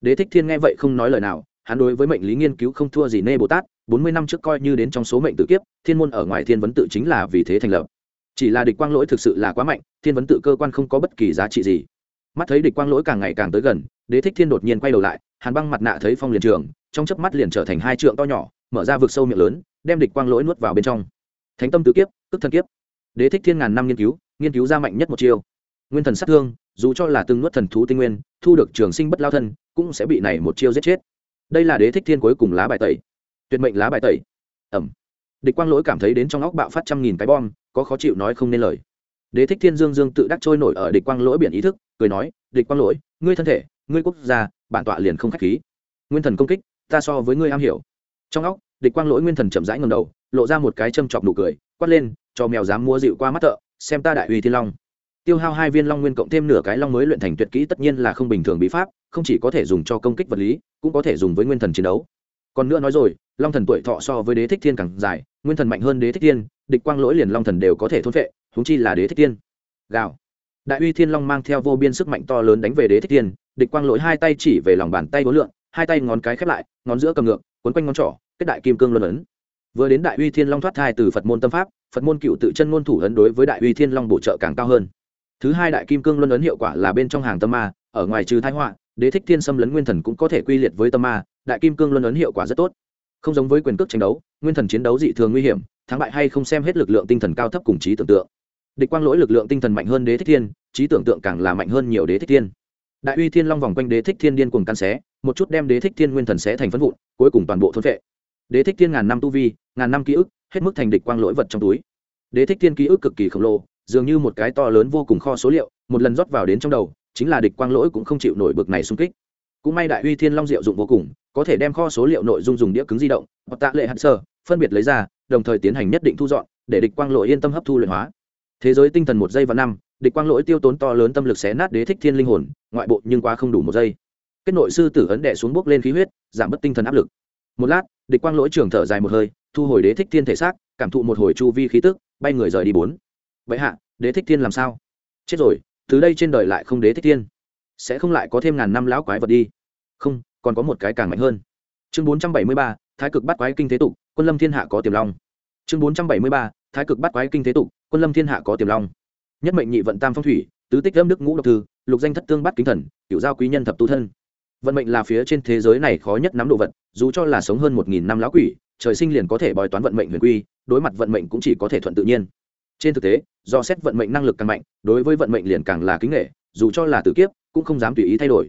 Đế thích thiên nghe vậy không nói lời nào, hắn đối với mệnh lý nghiên cứu không thua gì nê bồ tát bốn mươi năm trước coi như đến trong số mệnh tự kiếp, thiên môn ở ngoài thiên vấn tự chính là vì thế thành lập. Chỉ là địch quang lỗi thực sự là quá mạnh, thiên vấn tự cơ quan không có bất kỳ giá trị gì. Mắt thấy địch quang lỗi càng ngày càng tới gần, đế thích thiên đột nhiên quay đầu lại, hàn băng mặt nạ thấy phong liền trường, trong chớp mắt liền trở thành hai trượng to nhỏ, mở ra vực sâu miệng lớn, đem địch quang lỗi nuốt vào bên trong. Thánh tâm tự kiếp, tức thần kiếp. Đế thích thiên ngàn năm nghiên cứu nghiên cứu ra mạnh nhất một chiêu. Nguyên thần sát thương, dù cho là từng nuốt thần thú tinh nguyên, thu được trường sinh bất lao thân, cũng sẽ bị này một chiêu giết chết. Đây là đế thích thiên cuối cùng lá bài tẩy tuyệt mệnh lá bài tẩy. Ẩm. Địch quang lỗi cảm thấy đến trong óc bạo phát trăm nghìn cái bom, có khó chịu nói không nên lời. Đế thích thiên dương dương tự đắc trôi nổi ở địch quang lỗi biển ý thức, cười nói, địch quang lỗi, ngươi thân thể, ngươi quốc gia, bản tọa liền không k h á c h khí. Nguyên thần công kích, ta so với ngươi am hiểu. Trong óc, địch quang lỗi nguyên thần chậm rãi ngầm đầu, lộ ra một cái châm chọc nụ cười, quát lên, cho mèo dám mua dịu qua mắt thợ, xem ta đại uy thiên long. Tiêu hao hai viên long nguyên cộng thêm nửa cái long mới luyện thành tuyệt kỹ tất nhiên là không bình thường bí pháp, không chỉ có thể dùng cho công kích vật lý, cũng có thể dùng với nguyên thần chiến đấu còn nữa nói rồi, long thần tuổi thọ so với đế thích thiên càng dài, nguyên thần mạnh hơn đế thích thiên, địch quang lỗi liền long thần đều có thể thôn vệ húng chi là đế thích thiên. Gạo đại uy thiên long mang theo vô biên sức mạnh to lớn đánh về đế thích thiên, địch quang lỗi hai tay chỉ về lòng bàn tay vốn lượn hai tay ngón cái khép lại, ngón giữa cầm ngược quấn quanh ngón trỏ, kết đại kim cương luân ấn. Vừa đến đại uy thiên long thoát thai từ phật môn tâm pháp, phật môn cựu tự chân ngôn thủ ấn đối với đại uy thiên long bổ trợ càng cao hơn. Thứ hai đại kim cương luân ấn hiệu quả là bên trong hàng tâm ma, ở ngoài trừ thái họa, đế thích thiên xâm lấn nguyên thần cũng có thể quy liệt với tâm ma đại kim cương luân ấn hiệu quả rất tốt. Không giống với quyền cước tranh đấu, nguyên thần chiến đấu dị thường nguy hiểm, thắng bại hay không xem hết lực lượng tinh thần cao thấp cùng trí tưởng tượng. Địch quang lỗi lực lượng tinh thần mạnh hơn đế thích thiên, trí tưởng tượng càng là mạnh hơn nhiều đế thích thiên. Đại uy thiên long vòng quanh đế thích thiên điên cuồng căn xé, một chút đem đế thích thiên nguyên thần xé thành phân vụn, cuối cùng toàn bộ thôn vệ đế thích thiên ngàn năm tu vi, ngàn năm ký ức, hết mức thành địch quang lỗi vật trong túi. Đế thích thiên ký ức cực kỳ khổng lồ, dường như một cái to lớn vô cùng kho số liệu, một lần rót vào đến trong đầu, chính là địch quang lỗi cũng không chịu nổi bực này xung kích cũng may đại uy thiên long diệu dụng vô cùng, có thể đem kho số liệu nội dung dùng đĩa cứng di động, hoặc tạ lệ hạt sơ, phân biệt lấy ra, đồng thời tiến hành nhất định thu dọn, để địch quang lỗi yên tâm hấp thu luyện hóa. Thế giới tinh thần một giây và năm, địch quang lỗi tiêu tốn to lớn tâm lực xé nát đế thích thiên linh hồn, ngoại bộ nhưng quá không đủ một giây. Kết nội sư tử ấn đệ xuống bước lên khí huyết, giảm bớt tinh thần áp lực. Một lát, địch quang lỗi trường thở dài một hơi, thu hồi đế thích thiên thể xác, cảm thụ một hồi chu vi khí tức, bay người rời đi bốn. Vậy hạ, đế thích thiên làm sao? Chết rồi, từ đây trên đời lại không đế thích thiên sẽ không lại có thêm ngàn năm lão quái vật đi. Không, còn có một cái càng mạnh hơn. Chương bốn trăm bảy mươi ba, thái cực bắt quái kinh thế tục, quân lâm thiên hạ có tiềm long. Chương bốn trăm bảy mươi ba, thái cực bắt quái kinh thế tục, quân lâm thiên hạ có tiềm long. Nhất mệnh nhị vận tam phong thủy, tứ tích âm đức ngũ độc thư, lục danh thất tương bắt kính thần cựu giao quý nhân thập tu thân. Vận mệnh là phía trên thế giới này khó nhất nắm đồ vật, dù cho là sống hơn một nghìn năm lão quỷ, trời sinh liền có thể bói toán vận mệnh huyền quy, đối mặt vận mệnh cũng chỉ có thể thuận tự nhiên. Trên thực tế, do xét vận mệnh năng lực càng mạnh, đối với vận mệnh liền càng là kính nghệ dù cho là tử kiếp cũng không dám tùy ý thay đổi.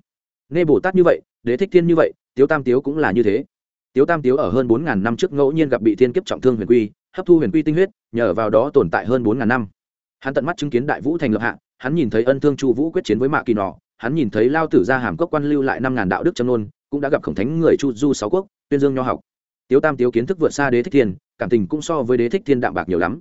Nghe bồ tát như vậy, đế thích thiên như vậy, tiếu tam tiếu cũng là như thế. Tiếu tam tiếu ở hơn bốn ngàn năm trước ngẫu nhiên gặp bị thiên kiếp trọng thương huyền quy, hấp thu huyền quy tinh huyết, nhờ vào đó tồn tại hơn bốn ngàn năm. Hắn tận mắt chứng kiến đại vũ thành lập hạ, hắn nhìn thấy ân thương chu vũ quyết chiến với mạ kỳ nọ, hắn nhìn thấy lao tử ra hàm cốc quan lưu lại năm ngàn đạo đức châm nôn cũng đã gặp khổng thánh người chu du sáu quốc, tuyên dương nho học. Tiếu tam tiếu kiến thức vượt xa đế thích thiên, cảm tình cũng so với đế thích thiên đạm bạc nhiều lắm.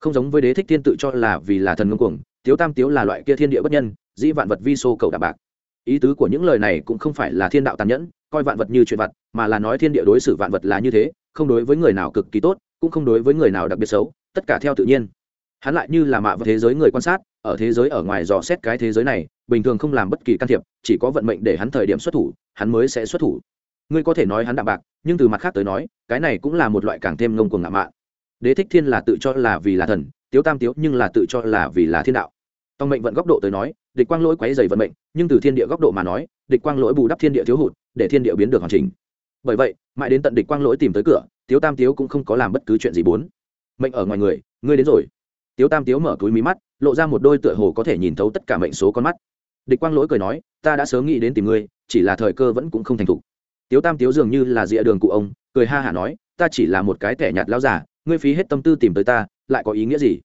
Không giống với đế thích thiên tự cho là vì là thần ngưng cuồng, tiếu tam tiếu là loại kia thiên địa bất nhân dĩ vạn vật vi sô cầu đạm bạc. Ý tứ của những lời này cũng không phải là thiên đạo tàn nhẫn, coi vạn vật như chuyện vật mà là nói thiên địa đối xử vạn vật là như thế, không đối với người nào cực kỳ tốt, cũng không đối với người nào đặc biệt xấu, tất cả theo tự nhiên. Hắn lại như là mạ vào thế giới người quan sát, ở thế giới ở ngoài dò xét cái thế giới này, bình thường không làm bất kỳ can thiệp, chỉ có vận mệnh để hắn thời điểm xuất thủ, hắn mới sẽ xuất thủ. Ngươi có thể nói hắn đạm bạc, nhưng từ mặt khác tới nói, cái này cũng là một loại càng thêm ngông cuồng ngạo mạn. Đế thích thiên là tự cho là vì là thần, tiếu tam tiếu nhưng là tự cho là vì là thiên đạo. Tòng mệnh vận góc độ tới nói địch quang lỗi quấy dày vận mệnh, nhưng từ thiên địa góc độ mà nói, địch quang lỗi bù đắp thiên địa thiếu hụt, để thiên địa biến được hoàn chỉnh. Bởi vậy, mãi đến tận địch quang lỗi tìm tới cửa, tiếu tam tiếu cũng không có làm bất cứ chuyện gì bốn. Mệnh ở ngoài người, ngươi đến rồi. Tiếu tam tiếu mở túi mí mắt, lộ ra một đôi tựa hồ có thể nhìn thấu tất cả mệnh số con mắt. Địch quang lỗi cười nói, ta đã sớm nghĩ đến tìm ngươi, chỉ là thời cơ vẫn cũng không thành thục. Tiếu tam tiếu dường như là rìa đường cụ ông, cười ha hả nói, ta chỉ là một cái tẻ nhạt lao giả ngươi phí hết tâm tư tìm tới ta, lại có ý nghĩa gì?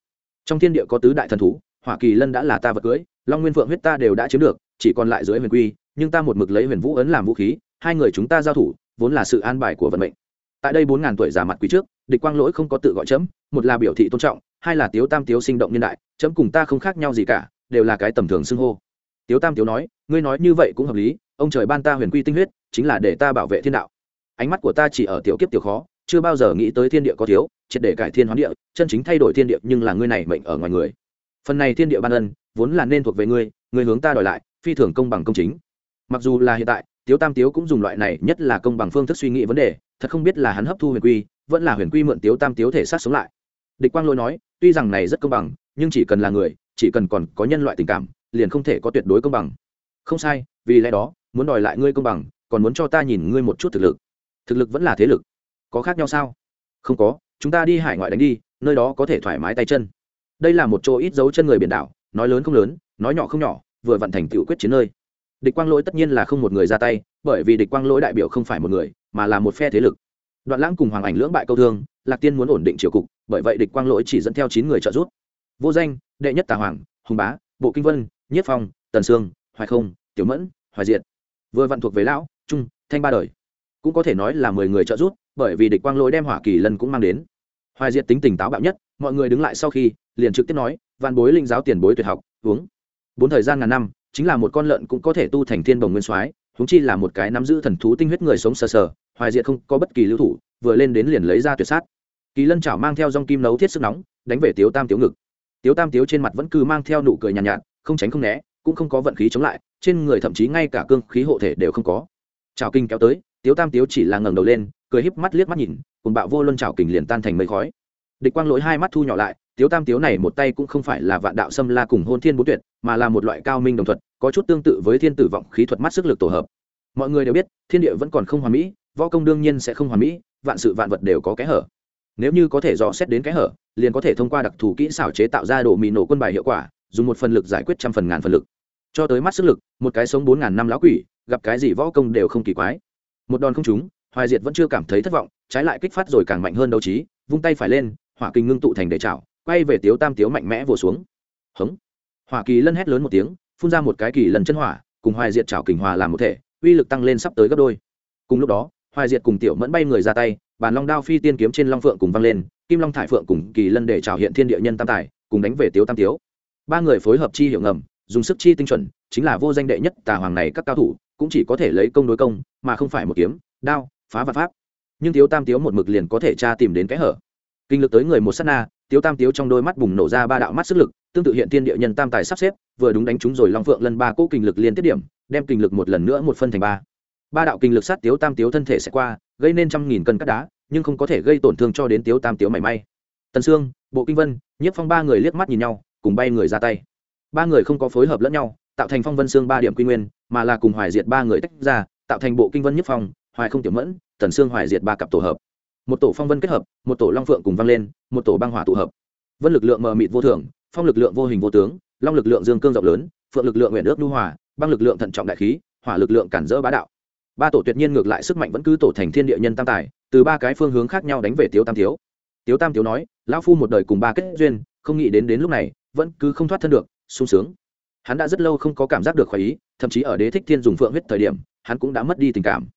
Trong thiên địa có tứ đại thần thú hỏa kỳ lân đã là ta vật cưới, long nguyên phượng huyết ta đều đã chiếm được, chỉ còn lại dưới huyền quy, nhưng ta một mực lấy huyền vũ ấn làm vũ khí, hai người chúng ta giao thủ, vốn là sự an bài của vận mệnh. Tại đây bốn ngàn tuổi giả mặt quý trước, địch quang lỗi không có tự gọi chấm, một là biểu thị tôn trọng, hai là tiếu tam tiếu sinh động nhân đại, chấm cùng ta không khác nhau gì cả, đều là cái tầm thường xưng hô. Tiếu tam tiếu nói, ngươi nói như vậy cũng hợp lý, ông trời ban ta huyền quy tinh huyết, chính là để ta bảo vệ thiên đạo. Ánh mắt của ta chỉ ở tiểu kiếp tiểu khó, chưa bao giờ nghĩ tới thiên địa có thiếu, triệt để cải thiên hoán địa, chân chính thay đổi thiên địa nhưng là ngươi này mệnh ở ngoài người phần này thiên địa ban ân, vốn là nên thuộc về ngươi ngươi hướng ta đòi lại, phi thường công bằng công chính. Mặc dù là hiện tại, tiếu tam tiếu cũng dùng loại này nhất là công bằng phương thức suy nghĩ vấn đề, thật không biết là hắn hấp thu huyền quy, vẫn là huyền quy mượn tiếu tam tiếu thể sát sống lại. Địch quang lôi nói, tuy rằng này rất công bằng, nhưng chỉ cần là người, chỉ cần còn có nhân loại tình cảm, liền không thể có tuyệt đối công bằng. Không sai, vì lẽ đó, muốn đòi lại ngươi công bằng, còn muốn cho ta nhìn ngươi một chút thực lực. Thực lực vẫn là thế lực. Có khác nhau sao? Không có, chúng ta đi hải ngoại đánh đi, nơi đó có thể thoải mái tay chân đây là một chỗ ít dấu chân người biển đảo, nói lớn không lớn, nói nhỏ không nhỏ, vừa vận thành tựu quyết chiến nơi. Địch quang lỗi tất nhiên là không một người ra tay, bởi vì địch quang lỗi đại biểu không phải một người, mà là một phe thế lực. Đoạn lãng cùng hoàng ảnh lưỡng bại câu thương, lạc tiên muốn ổn định triều cục, bởi vậy địch quang lỗi chỉ dẫn theo chín người trợ giúp. Vô danh, đệ nhất tà hoàng, hùng bá, bộ kinh vân nhiếp phong, tần sương, hoài không, tiểu mẫn, hoài diệt. Vừa vặn thuộc về lão, trung, thanh ba đời. Cũng có thể nói là mười người trợ giúp, bởi vì địch quang lỗi đem hỏa kỳ lần cũng mang đến hoài diệt tính tình táo bạo nhất mọi người đứng lại sau khi liền trực tiếp nói văn bối linh giáo tiền bối tuyệt học uống. Bốn thời gian ngàn năm chính là một con lợn cũng có thể tu thành thiên bồng nguyên soái húng chi là một cái nắm giữ thần thú tinh huyết người sống sờ sờ hoài diệt không có bất kỳ lưu thủ vừa lên đến liền lấy ra tuyệt sát. Kỳ lân chảo mang theo dòng kim nấu thiết sức nóng đánh về tiếu tam tiếu ngực. Tiếu tam tiếu trên mặt vẫn cứ mang theo nụ cười nhàn nhạt, nhạt không tránh không né cũng không có vận khí chống lại trên người thậm chí ngay cả cương khí hộ thể đều không có. Chào kinh kéo tới tiếu tam tiếu chỉ là ngẩng đầu lên cười híp mắt liếc mắt nhìn cùng bạo vô luân chảo kình liền tan thành mây khói. Địch quang lỗi hai mắt thu nhỏ lại, tiếu tam tiếu này một tay cũng không phải là vạn đạo xâm la cùng hôn thiên bốn tuyệt, mà là một loại cao minh đồng thuật, có chút tương tự với thiên tử vọng khí thuật mắt sức lực tổ hợp. Mọi người đều biết, thiên địa vẫn còn không hoàn mỹ, võ công đương nhiên sẽ không hoàn mỹ, vạn sự vạn vật đều có kẽ hở. Nếu như có thể dò xét đến kẽ hở, liền có thể thông qua đặc thù kỹ xảo chế tạo ra đồ mì nổ quân bài hiệu quả, dùng một phần lực giải quyết trăm phần ngàn phần lực. Cho tới mắt sức lực, một cái sống bốn ngàn năm lão quỷ, gặp cái gì võ công đều không kỳ quái. Một đòn không trúng hoài diệt vẫn chưa cảm thấy thất vọng, trái lại kích phát rồi càng mạnh hơn đấu trí, vung tay phải lên, hỏa kinh ngưng tụ thành để chảo, quay về tiếu tam tiếu mạnh mẽ vồ xuống. Hống. Hỏa kỳ lân hét lớn một tiếng, phun ra một cái kỳ lần chân hỏa, cùng hoài diệt chảo kình hòa làm một thể, uy lực tăng lên sắp tới gấp đôi. Cùng lúc đó, hoài diệt cùng tiểu mẫn bay người ra tay, bàn long đao phi tiên kiếm trên long phượng cùng văng lên, kim long thải phượng cùng kỳ lân để trào hiện thiên địa nhân tam tài, cùng đánh về tiếu tam tiếu. Ba người phối hợp chi hiệu ngầm, dùng sức chi tinh chuẩn, chính là vô danh đệ nhất tà hoàng này các cao thủ, cũng chỉ có thể lấy công đối công, mà không phải một kiếm, đao phá vật pháp. Nhưng tiếu tam tiếu một mực liền có thể tra tìm đến cái hở. Kinh lực tới người một s á t na, tiếu tam tiếu trong đôi mắt bùng nổ ra ba đạo mắt sức lực, tương tự hiện thiên địa nhân tam tài sắp xếp, vừa đúng đánh chúng rồi long phượng lần ba cỗ kinh lực liên tiếp điểm, đem kinh lực một lần nữa một phân thành ba. Ba đạo kinh lực sát tiếu tam tiếu thân thể sẽ qua, gây nên trăm nghìn cân cắt đá, nhưng không có thể gây tổn thương cho đến tiếu tam tiếu mảy may. Tần sương, bộ kinh vân, nhiếp phong ba người liếc mắt nhìn nhau, cùng bay người ra tay. Ba người không có phối hợp lẫn nhau, tạo thành phong vân xương ba điểm quy nguyên, mà là cùng hoài diệt ba người tách ra, tạo thành bộ kinh vân nhiếp phong hoài không tiểu mẫn, tần sương hoài diệt ba cặp tổ hợp. Một tổ phong vân kết hợp, một tổ long phượng cùng vang lên, một tổ băng hỏa tụ hợp. Vân lực lượng mờ mịt vô thường, phong lực lượng vô hình vô tướng, long lực lượng dương cương rộng lớn, phượng lực lượng nguyện ước nhu hòa, băng lực lượng thận trọng đại khí, hỏa lực lượng cản rỡ bá đạo. Ba tổ tuyệt nhiên ngược lại sức mạnh vẫn cứ tổ thành thiên địa nhân tam tài, từ ba cái phương hướng khác nhau đánh về tiếu tam thiếu tiếu tam thiếu nói, lão phu một đời cùng ba kết duyên, không nghĩ đến đến lúc này, vẫn cứ không thoát thân được, sung sướng. Hắn đã rất lâu không có cảm giác được khỏi ý, thậm chí ở đế thích thiên dùng phượng huyết thời điểm, hắn cũng đã mất đi tình cảm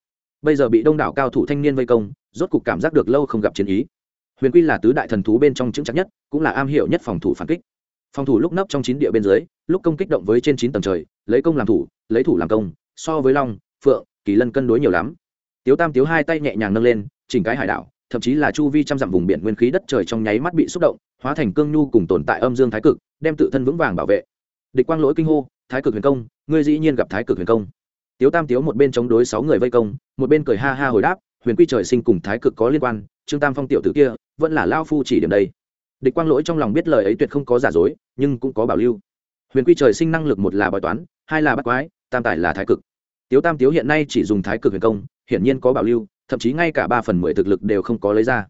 bây giờ bị đông đảo cao thủ thanh niên vây công, rốt cục cảm giác được lâu không gặp chiến ý. Huyền quy là tứ đại thần thú bên trong chững chắc nhất, cũng là am hiểu nhất phòng thủ phản kích. Phòng thủ lúc nấp trong chín địa bên dưới, lúc công kích động với trên chín tầng trời, lấy công làm thủ, lấy thủ làm công, so với long, phượng, kỳ lân cân đối nhiều lắm. Tiếu tam tiếu hai tay nhẹ nhàng nâng lên, chỉnh cái hải đảo, thậm chí là chu vi trăm dặm vùng biển nguyên khí đất trời trong nháy mắt bị xúc động, hóa thành cương nhu cùng tồn tại âm dương thái cực, đem tự thân vững vàng bảo vệ. Địch quang lỗi kinh hô, thái cực huyền công, ngươi dĩ nhiên gặp thái cực huyền công tiếu tam tiếu một bên chống đối sáu người vây công, một bên cười ha ha hồi đáp, huyền quy trời sinh cùng thái cực có liên quan, trương tam phong tiểu tử kia vẫn là lao phu chỉ điểm đây. Địch quang lỗi trong lòng biết lời ấy tuyệt không có giả dối, nhưng cũng có bảo lưu. Huyền quy trời sinh năng lực một là bói toán, hai là bắt quái, tam tài là thái cực. Tiếu tam tiếu hiện nay chỉ dùng thái cực huyền công, hiển nhiên có bảo lưu, thậm chí ngay cả ba phần mười thực lực đều không có lấy ra.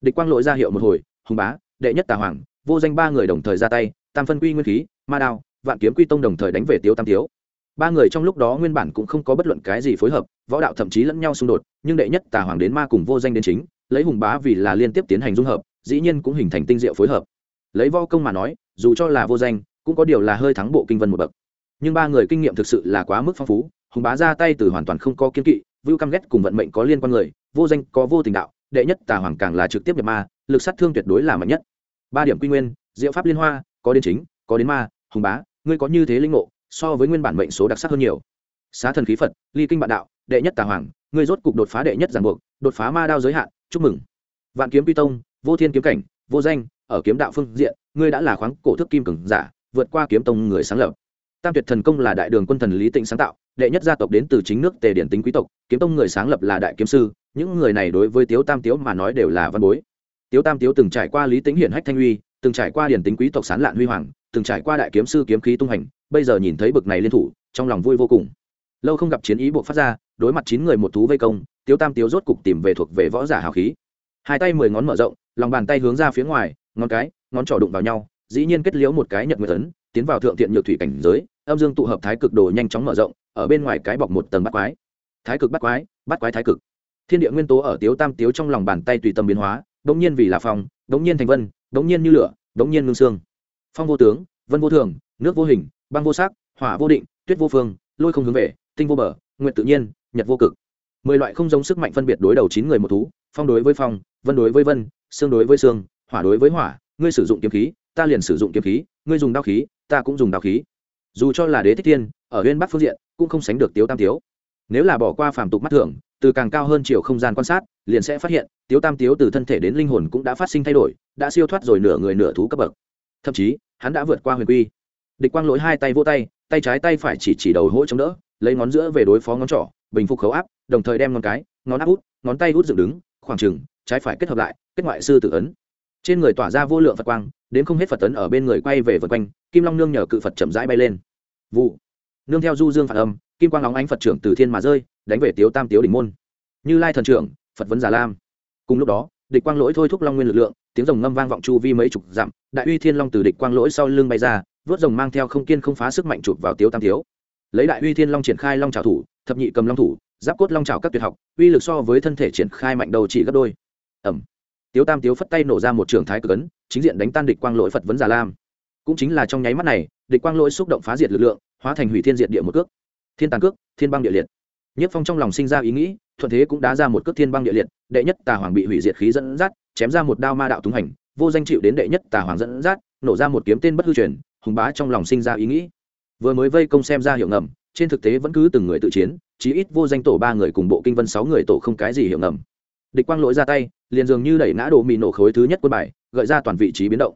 Địch quang lỗi ra hiệu một hồi, hùng bá, đệ nhất tà hoàng, vô danh ba người đồng thời ra tay, tam phân quy nguyên khí, ma đao, vạn kiếm quy tông đồng thời đánh về tiếu tam tiếu ba người trong lúc đó nguyên bản cũng không có bất luận cái gì phối hợp, võ đạo thậm chí lẫn nhau xung đột, nhưng đệ nhất tà hoàng đến ma cùng vô danh đến chính, lấy hùng bá vì là liên tiếp tiến hành dung hợp, dĩ nhiên cũng hình thành tinh diệu phối hợp. Lấy vo công mà nói, dù cho là vô danh, cũng có điều là hơi thắng bộ kinh vân một bậc. Nhưng ba người kinh nghiệm thực sự là quá mức phong phú, hùng bá ra tay từ hoàn toàn không có kiên kỵ, vưu căm ghét cùng vận mệnh có liên quan người, vô danh có vô tình đạo, đệ nhất tà hoàng càng là trực tiếp nhập ma, lực sát thương tuyệt đối là mạnh nhất. Ba điểm quy nguyên, diệu pháp liên hoa, có đến chính, có đến ma, hùng bá, ngươi có như thế linh ngộ so với nguyên bản mệnh số đặc sắc hơn nhiều. Xá thần khí phật, ly kinh bạn đạo, đệ nhất tà hoàng, ngươi rốt cục đột phá đệ nhất giảng buộc, đột phá ma đao giới hạn, chúc mừng. Vạn kiếm pi tông, vô thiên kiếm cảnh, vô danh, ở kiếm đạo phương diện, ngươi đã là khoáng cổ thức kim cường giả, vượt qua kiếm tông người sáng lập. Tam tuyệt thần công là đại đường quân thần lý tịnh sáng tạo, đệ nhất gia tộc đến từ chính nước tề điển tính quý tộc, kiếm tông người sáng lập là đại kiếm sư, những người này đối với tiếu tam tiếu mà nói đều là văn bối. Tiếu tam tiếu từng trải qua lý tính hiển hách thanh uy, từng trải qua điển tính quý tộc sán lạn huy hoàng từng trải qua đại kiếm sư kiếm khí tung hành, bây giờ nhìn thấy bực này liên thủ, trong lòng vui vô cùng. Lâu không gặp chiến ý buộc phát ra, đối mặt chín người một thú vây công, tiếu tam tiếu rốt cục tìm về thuộc về võ giả hào khí. Hai tay mười ngón mở rộng, lòng bàn tay hướng ra phía ngoài, ngón cái, ngón trỏ đụng vào nhau, dĩ nhiên kết liễu một cái nhật nguyệt tấn tiến vào thượng thiện nhược thủy cảnh giới, âm dương tụ hợp thái cực đồ nhanh chóng mở rộng, ở bên ngoài cái bọc một tầng bắt quái. Thái cực bắt quái bắt quái thái cực. Thiên địa nguyên tố ở tiếu tam tiếu trong lòng bàn tay tùy tâm biến hóa đống nhiên vì là phong đống nhiên thành vân đống nhiên như lửa đống nhiên ngưng xương phong vô tướng, vân vô thường, nước vô hình, băng vô sắc, hỏa vô định, tuyết vô phương, lôi không hướng về, tinh vô bờ nguyện tự nhiên, nhật vô cực. Mười loại không giống sức mạnh phân biệt đối đầu chín người một thú, phong đối với phong, vân đối với vân, xương đối với xương, hỏa đối với hỏa, ngươi sử dụng kiếm khí, ta liền sử dụng kiếm khí, ngươi dùng đao khí, ta cũng dùng đao khí. Dù cho là đế thích thiên, ở huyên bắc phương diện, cũng không sánh được tiếu tam tiếu. Nếu là bỏ qua phàm tục mắt thường, từ càng cao hơn chiều không gian quan sát, liền sẽ phát hiện, tiếu tam tiếu từ thân thể đến linh hồn cũng đã phát sinh thay đổi, đã siêu thoát rồi nửa người nửa thú cấp bậc thậm chí, hắn đã vượt qua huyền quy. Địch quang lỗi hai tay vô tay tay trái tay phải chỉ chỉ đầu hỗ chống đỡ, lấy ngón giữa về đối phó ngón trỏ, bình phục khấu áp, đồng thời đem ngón cái, ngón áp út, ngón tay út dựng đứng, khoảng trừng trái phải kết hợp lại, kết ngoại sư tự ấn. Trên người tỏa ra vô lượng phật quang, đến không hết phật tấn ở bên người quay về vượt quanh, kim long nương nhờ cự phật chậm rãi bay lên. Vụ. Nương theo du dương phản âm, kim quang lóng ánh phật trưởng từ thiên mà rơi, đánh về tiếu tam tiếu đỉnh môn. Như lai thần trưởng, phật vấn giả lam. Cùng lúc đó địch quang lỗi thôi thúc long nguyên lực lượng, tiếng rồng ngâm vang vọng chu vi mấy chục dặm, đại uy thiên long từ địch quang lỗi sau lưng bay ra, vớt rồng mang theo không kiên không phá sức mạnh chụp vào tiếu tam thiếu. Lấy đại uy thiên long triển khai long trào thủ, thập nhị cầm long thủ, giáp cốt long trào các tuyệt học, uy lực so với thân thể triển khai mạnh đầu chỉ gấp đôi. Ẩm tiếu tam tiếu phất tay nổ ra một trường thái cực ấn, chính diện đánh tan địch quang lỗi phật vấn già lam. Cũng chính là trong nháy mắt này, địch quang lỗi xúc động phá diệt lực lượng, hóa thành hủy thiên diệt địa một cước. Thiên tàn cước, thiên băng địa liệt. Nhất phong trong lòng sinh ra ý nghĩ thuận thế cũng đá ra một cước thiên băng địa liệt, đệ nhất tà hoàng bị hủy diệt khí dẫn dắt, chém ra một đao ma đạo túng hành, vô danh chịu đến đệ nhất tà hoàng dẫn dắt, nổ ra một kiếm tên bất hư truyền, hùng bá trong lòng sinh ra ý nghĩ. Vừa mới vây công xem ra hiệu ngầm, trên thực tế vẫn cứ từng người tự chiến, chí ít vô danh tổ ba người cùng bộ kinh vân sáu người tổ không cái gì hiệu ngầm. Địch quang lỗi ra tay, liền dường như đẩy ngã đồ mì nổ khối thứ nhất quân bài, gợi ra toàn vị trí biến động.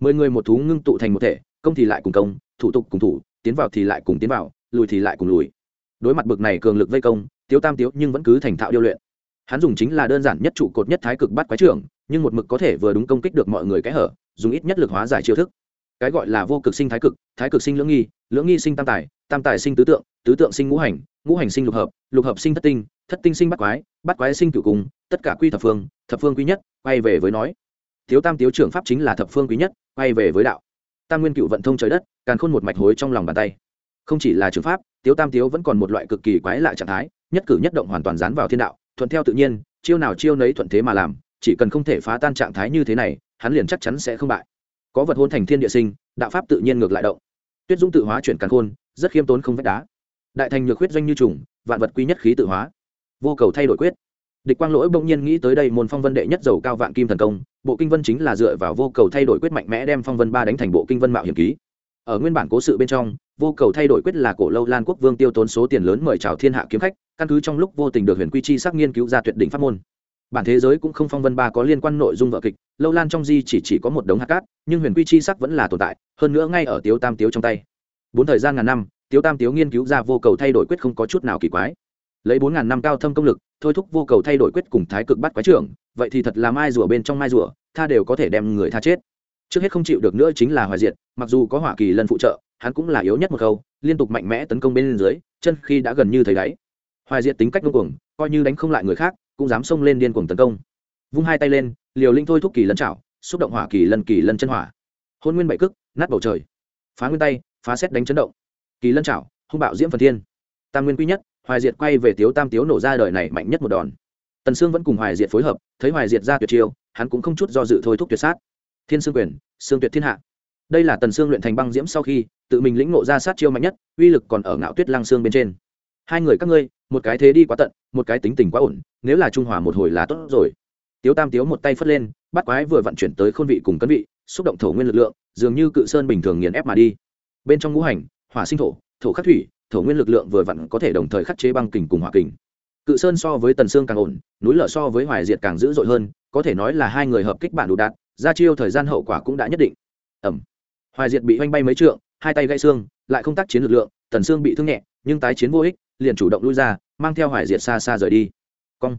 Mười người một thú ngưng tụ thành một thể, công thì lại cùng công, thủ tục cùng thủ, tiến vào thì lại cùng tiến vào, lùi thì lại cùng lùi. Đối mặt bực này cường lực vây công tiếu tam tiếu nhưng vẫn cứ thành thạo điêu luyện. Hắn dùng chính là đơn giản nhất trụ cột nhất thái cực bắt quái trưởng, nhưng một mực có thể vừa đúng công kích được mọi người kẽ hở, dùng ít nhất lực hóa giải chiêu thức. Cái gọi là vô cực sinh thái cực thái cực sinh lưỡng nghi lưỡng nghi sinh tam tài tam tài sinh tứ tượng tứ tượng sinh ngũ hành ngũ hành sinh lục hợp lục hợp sinh thất tinh thất tinh sinh bắt quái bắt quái sinh cửu cung, tất cả quy thập phương thập phương quý nhất, quay về với nói. Thiếu tam tiếu trưởng pháp chính là thập phương quý nhất, quay về với đạo. Tam nguyên cựu vận thông trời đất, càn khôn một mạch hối trong lòng bàn tay. Không chỉ là trường pháp, tiếu tam tiếu vẫn còn một loại cực kỳ quái lạ trạng thái nhất cử nhất động hoàn toàn dán vào thiên đạo, thuận theo tự nhiên, chiêu nào chiêu nấy thuận thế mà làm, chỉ cần không thể phá tan trạng thái như thế này, hắn liền chắc chắn sẽ không bại. Có vật hôn thành thiên địa sinh, đạo pháp tự nhiên ngược lại động. Tuyết dũng tự hóa chuyển càn khôn, rất khiêm tốn không vách đá. Đại thành nhược huyết doanh như trùng, vạn vật quy nhất khí tự hóa. Vô cầu thay đổi quyết. Địch quang lỗi bỗng nhiên nghĩ tới đây, môn phong vân đệ nhất dầu cao vạn kim thần công, bộ kinh vân chính là dựa vào vô cầu thay đổi quyết mạnh mẽ đem phong vân ba đánh thành bộ kinh vân mạo hiểm ký ở nguyên bản cố sự bên trong, vô cầu thay đổi quyết là cổ lâu lan quốc vương tiêu tốn số tiền lớn mời chào thiên hạ kiếm khách, căn cứ trong lúc vô tình được huyền quy chi sắc nghiên cứu ra tuyệt đỉnh pháp môn. Bản thế giới cũng không phong vân ba có liên quan nội dung vợ kịch, lâu lan trong di chỉ chỉ có một đống hạt cát, nhưng huyền quy chi sắc vẫn là tồn tại, hơn nữa ngay ở tiếu tam tiếu trong tay. Bốn thời gian ngàn năm, tiếu tam tiếu nghiên cứu ra vô cầu thay đổi quyết không có chút nào kỳ quái. Lấy bốn ngàn năm cao thâm công lực, thôi thúc vô cầu thay đổi quyết cùng thái cực bắt quái trưởng, vậy thì thật là mai rùa bên trong mai rùa, tha đều có thể đem người tha chết trước hết không chịu được nữa chính là hoài diệt, mặc dù có hỏa kỳ lần phụ trợ, hắn cũng là yếu nhất một khâu, liên tục mạnh mẽ tấn công bên dưới, chân khi đã gần như thấy đáy. Hoài diệt tính cách ngông cuồng, coi như đánh không lại người khác, cũng dám xông lên điên cuồng tấn công. Vung hai tay lên, liều linh thôi thúc kỳ lân chảo, xúc động hỏa kỳ lân kỳ lân chân hỏa. Hôn nguyên bảy cức nát bầu trời. Phá nguyên tay, phá xét đánh chấn động. Kỳ lân chảo, hung bạo diễm phần thiên. Tam nguyên quy nhất, hoài diệt quay về tiếu tam tiếu nổ ra đời này mạnh nhất một đòn. Tần sương vẫn cùng hoài diệt phối hợp, thấy hoài diệt ra tuyệt chiêu, hắn cũng không chút do dự thôi thúc tuyệt sát thiên sương quyền sương tuyệt thiên hạ. Đây là tần sương luyện thành băng diễm sau khi, tự mình lĩnh ngộ ra sát chiêu mạnh nhất, uy lực còn ở ngạo tuyết lăng Sương bên trên. Hai người các ngươi, một cái thế đi quá tận, một cái tính tình quá ổn, nếu là trung hòa một hồi là tốt rồi. Tiếu tam tiếu một tay phất lên, bắt quái vừa vận chuyển tới khôn vị cùng cân vị, xúc động thổ nguyên lực lượng, dường như cự sơn bình thường nghiền ép mà đi. Bên trong ngũ hành, hỏa sinh thổ thổ khắc thủy, thổ nguyên lực lượng vừa vặn có thể đồng thời khắc chế băng kình cùng hỏa kình. Cự sơn so với tần sương càng ổn, núi lở so với hoài diệt càng dữ dội hơn, có thể nói là hai người hợp kích bản đủ đạt ra chiêu thời gian hậu quả cũng đã nhất định. Ẩm hoài diệt bị oanh bay mấy trượng, hai tay gãy xương, lại không tác chiến lực lượng, tần xương bị thương nhẹ, nhưng tái chiến vô ích, liền chủ động lui ra, mang theo hoài diệt xa xa rời đi. Cong.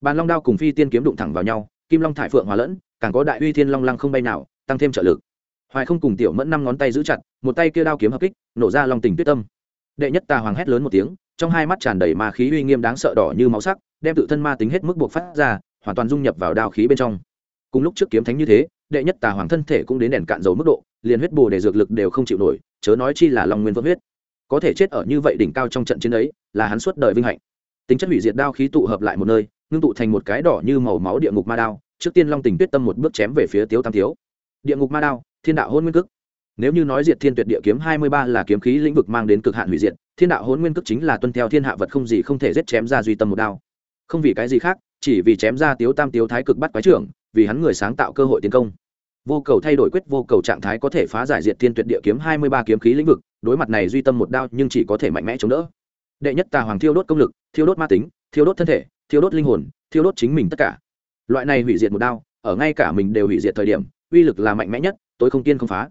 Bàn long đao cùng phi tiên kiếm đụng thẳng vào nhau, kim long thải phượng hòa lẫn, càng có đại uy thiên long lăng không bay nào, tăng thêm trợ lực. Hoài không cùng tiểu mẫn năm ngón tay giữ chặt, một tay kia đao kiếm hợp kích, nổ ra long tình tuyết tâm. Đệ nhất tà hoàng hét lớn một tiếng, trong hai mắt tràn đầy ma khí uy nghiêm đáng sợ đỏ như máu sắc, đem tự thân ma tính hết mức buộc phát ra, hoàn toàn dung nhập vào đao khí bên trong cùng lúc trước kiếm thánh như thế, đệ nhất tà hoàng thân thể cũng đến đèn cạn dầu mức độ, liền huyết bồ để dược lực đều không chịu nổi, chớ nói chi là long nguyên vỡ huyết. Có thể chết ở như vậy đỉnh cao trong trận chiến ấy, là hắn suốt đời vinh hạnh. Tính chất hủy diệt đao khí tụ hợp lại một nơi, ngưng tụ thành một cái đỏ như màu máu địa ngục ma đao, trước tiên long tình tuyết tâm một bước chém về phía tiếu tam thiếu. Địa ngục ma đao, thiên đạo hôn nguyên cức nếu như nói diệt thiên tuyệt địa kiếm hai mươi ba là kiếm khí lĩnh vực mang đến cực hạn hủy diệt, thiên đạo hôn nguyên cức chính là tuân theo thiên hạ vật không gì không thể giết chém ra duy tâm một đao. Không vì cái gì khác, chỉ vì chém ra tiếu tam tiếu thái cực bắt quái trưởng vì hắn người sáng tạo cơ hội tiến công. Vô cầu thay đổi quyết vô cầu trạng thái có thể phá giải diệt thiên tuyệt địa kiếm hai mươi ba kiếm khí lĩnh vực, đối mặt này duy tâm một đao nhưng chỉ có thể mạnh mẽ chống đỡ. Đệ nhất tà hoàng thiêu đốt công lực, thiêu đốt ma tính, thiêu đốt thân thể, thiêu đốt linh hồn, thiêu đốt chính mình tất cả. Loại này hủy diệt một đao, ở ngay cả mình đều hủy diệt thời điểm, uy lực là mạnh mẽ nhất, tôi không tiên không phá.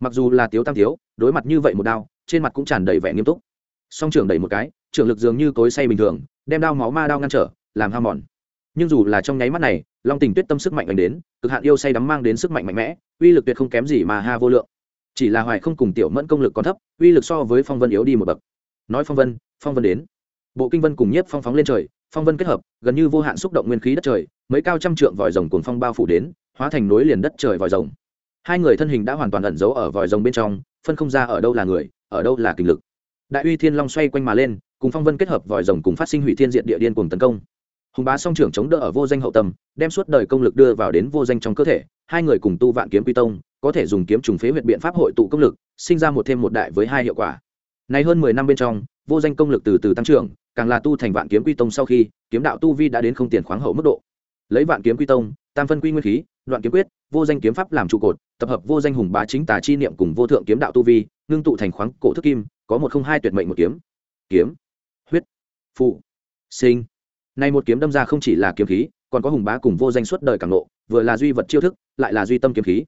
Mặc dù là tiếu tam thiếu, đối mặt như vậy một đao, trên mặt cũng tràn đầy vẻ nghiêm túc. Song trưởng đẩy một cái, trưởng lực dường như cối say bình thường, đem đao máu ma đao ngăn trở, làm ham mòn nhưng dù là trong nháy mắt này, long tình tuyết tâm sức mạnh đánh đến, cực hạn yêu say đắm mang đến sức mạnh mạnh mẽ, uy lực tuyệt không kém gì mà ha vô lượng. Chỉ là hoài không cùng tiểu mẫn công lực còn thấp, uy lực so với phong vân yếu đi một bậc. Nói phong vân phong vân đến. Bộ kinh vân cùng nhiếp phong phóng lên trời, phong vân kết hợp, gần như vô hạn xúc động nguyên khí đất trời, mấy cao trăm trượng vòi rồng cuồng phong bao phủ đến, hóa thành nối liền đất trời vòi rồng. Hai người thân hình đã hoàn toàn ẩn giấu ở vòi rồng bên trong, phân không ra ở đâu là người, ở đâu là kinh lực. Đại uy thiên long xoay quanh mà lên, cùng phong vân kết hợp vòi rồng cùng phát sinh hủy thiên diện địa điên cùng tấn công hùng bá song trưởng chống đỡ ở vô danh hậu tâm, đem suốt đời công lực đưa vào đến vô danh trong cơ thể, hai người cùng tu vạn kiếm quy tông, có thể dùng kiếm trùng phế huyện biện pháp hội tụ công lực, sinh ra một thêm một đại với hai hiệu quả. Nay hơn mười năm bên trong, vô danh công lực từ từ tăng trưởng, càng là tu thành vạn kiếm quy tông sau khi, kiếm đạo tu vi đã đến không tiền khoáng hậu mức độ. Lấy vạn kiếm quy tông, tam phân quy nguyên khí, đoạn kiếm quyết, vô danh kiếm pháp làm trụ cột, tập hợp vô danh hùng bá chính tà chi niệm cùng vô thượng kiếm đạo tu vi, ngưng tụ thành khoáng cổ thức kim, có một không hai tuyệt mệnh một kiếm. Kiếm, huyết phụ sinh nay một kiếm đâm ra không chỉ là kiếm khí, còn có hùng bá cùng vô danh suốt đời càng lộ vừa là duy vật chiêu thức, lại là duy tâm kiếm khí.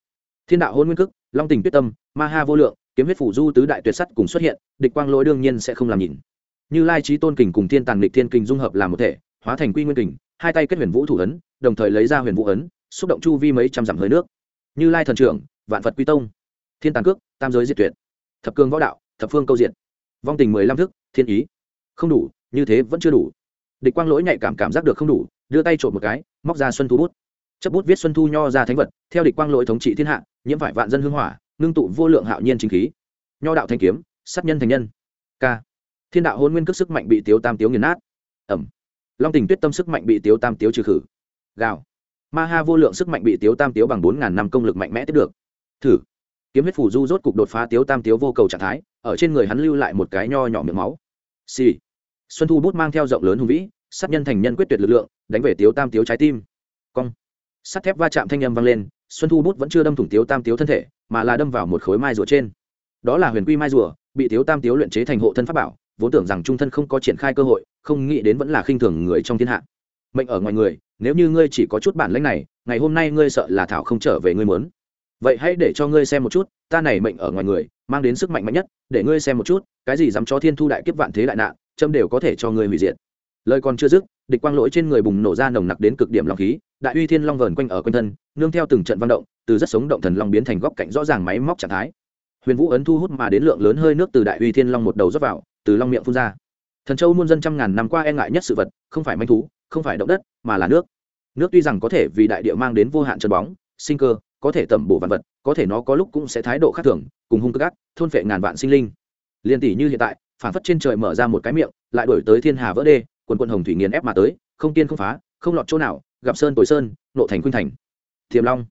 Thiên đạo hôn nguyên cức long tình tuyết tâm, ma ha vô lượng, kiếm huyết phủ du tứ đại tuyệt sắt cùng xuất hiện, địch quang lỗi đương nhiên sẽ không làm nhìn như lai trí tôn kình cùng thiên tàng địch thiên kình dung hợp làm một thể, hóa thành quy nguyên kình, hai tay kết huyền vũ thủ ấn, đồng thời lấy ra huyền vũ ấn, xúc động chu vi mấy trăm dặm hơi nước. Như lai thần trưởng, vạn phật quy tông. Thiên tàng cước, tam giới diệt tuyệt. Thập cương võ đạo, thập phương câu diện vong tình mười lăm thức, thiên ý. Không đủ, như thế vẫn chưa đủ địch quang lỗi nhạy cảm cảm giác được không đủ, đưa tay trộm một cái, móc ra xuân thu bút. Chấp bút viết xuân thu nho ra thánh vật, theo địch quang lỗi thống trị thiên hạ, nhiễm phải vạn dân hưng hỏa, ngưng tụ vô lượng hạo nhiên chính khí. Nho đạo thanh kiếm, sát nhân thành nhân. K thiên đạo hôn nguyên cước sức mạnh bị tiếu tam tiếu nghiền nát. Ẩm. Long tình tuyết tâm sức mạnh bị tiếu tam tiếu trừ khử. Gào. Ma ha vô lượng sức mạnh bị tiếu tam tiếu bằng bốn ngàn năm công lực mạnh mẽ tiếp được. Thử. Kiếm huyết phủ du rốt cục đột phá tiếu tam tiếu vô cầu trạng thái, ở trên người hắn lưu lại một cái nho nhỏ miệng máu. Xì、sì xuân thu bút mang theo rộng lớn hùng vĩ, sát nhân thành nhân quyết tuyệt lực lượng, đánh về tiếu tam tiếu trái tim. Cong. Sắt thép va chạm thanh â m vang lên, xuân thu bút vẫn chưa đâm thủng tiếu tam tiếu thân thể, mà là đâm vào một khối mai rùa trên. Đó là huyền quy mai rùa, bị tiếu tam tiếu luyện chế thành hộ thân pháp bảo, vốn tưởng rằng trung thân không có triển khai cơ hội, không nghĩ đến vẫn là khinh thường người trong thiên hạ. Mệnh ở ngoài người, nếu như ngươi chỉ có chút bản lãnh này, ngày hôm nay ngươi sợ là thảo không trở về ngươi muốn. Vậy hãy để cho ngươi xem một chút, ta này mệnh ở ngoài người, mang đến sức mạnh mạnh nhất, để ngươi xem một chút, cái gì dám cho thiên thu đại kiếp vạn thế đại nạn châm đều có thể cho ngươi hủy diệt. Lời còn chưa dứt, địch quang lỗi trên người bùng nổ ra nồng nặc đến cực điểm long khí, đại uy thiên long vờn quanh ở quanh thân, nương theo từng trận văn động, từ rất sống động thần long biến thành góc cạnh rõ ràng máy móc trạng thái. Huyền vũ ấn thu hút mà đến lượng lớn hơi nước từ đại uy thiên long một đầu rót vào, từ long miệng phun ra. Thần châu muôn dân trăm ngàn năm qua e ngại nhất sự vật, không phải manh thú, không phải động đất, mà là nước. Nước tuy rằng có thể vì đại địa mang đến vô hạn chân bóng, sinh cơ, có thể tẩm bổ vạn vật, có thể nó có lúc cũng sẽ thái độ khác thường, cùng hung cực ác, thôn phệ ngàn vạn sinh linh. Liên tỷ như hiện tại phản phất trên trời mở ra một cái miệng, lại đổi tới thiên hà vỡ đê, quần quần hồng thủy nghiền ép mà tới, không tiên không phá, không lọt chỗ nào, gặp sơn tồi sơn, nộ thành khuynh thành. Thiềm long.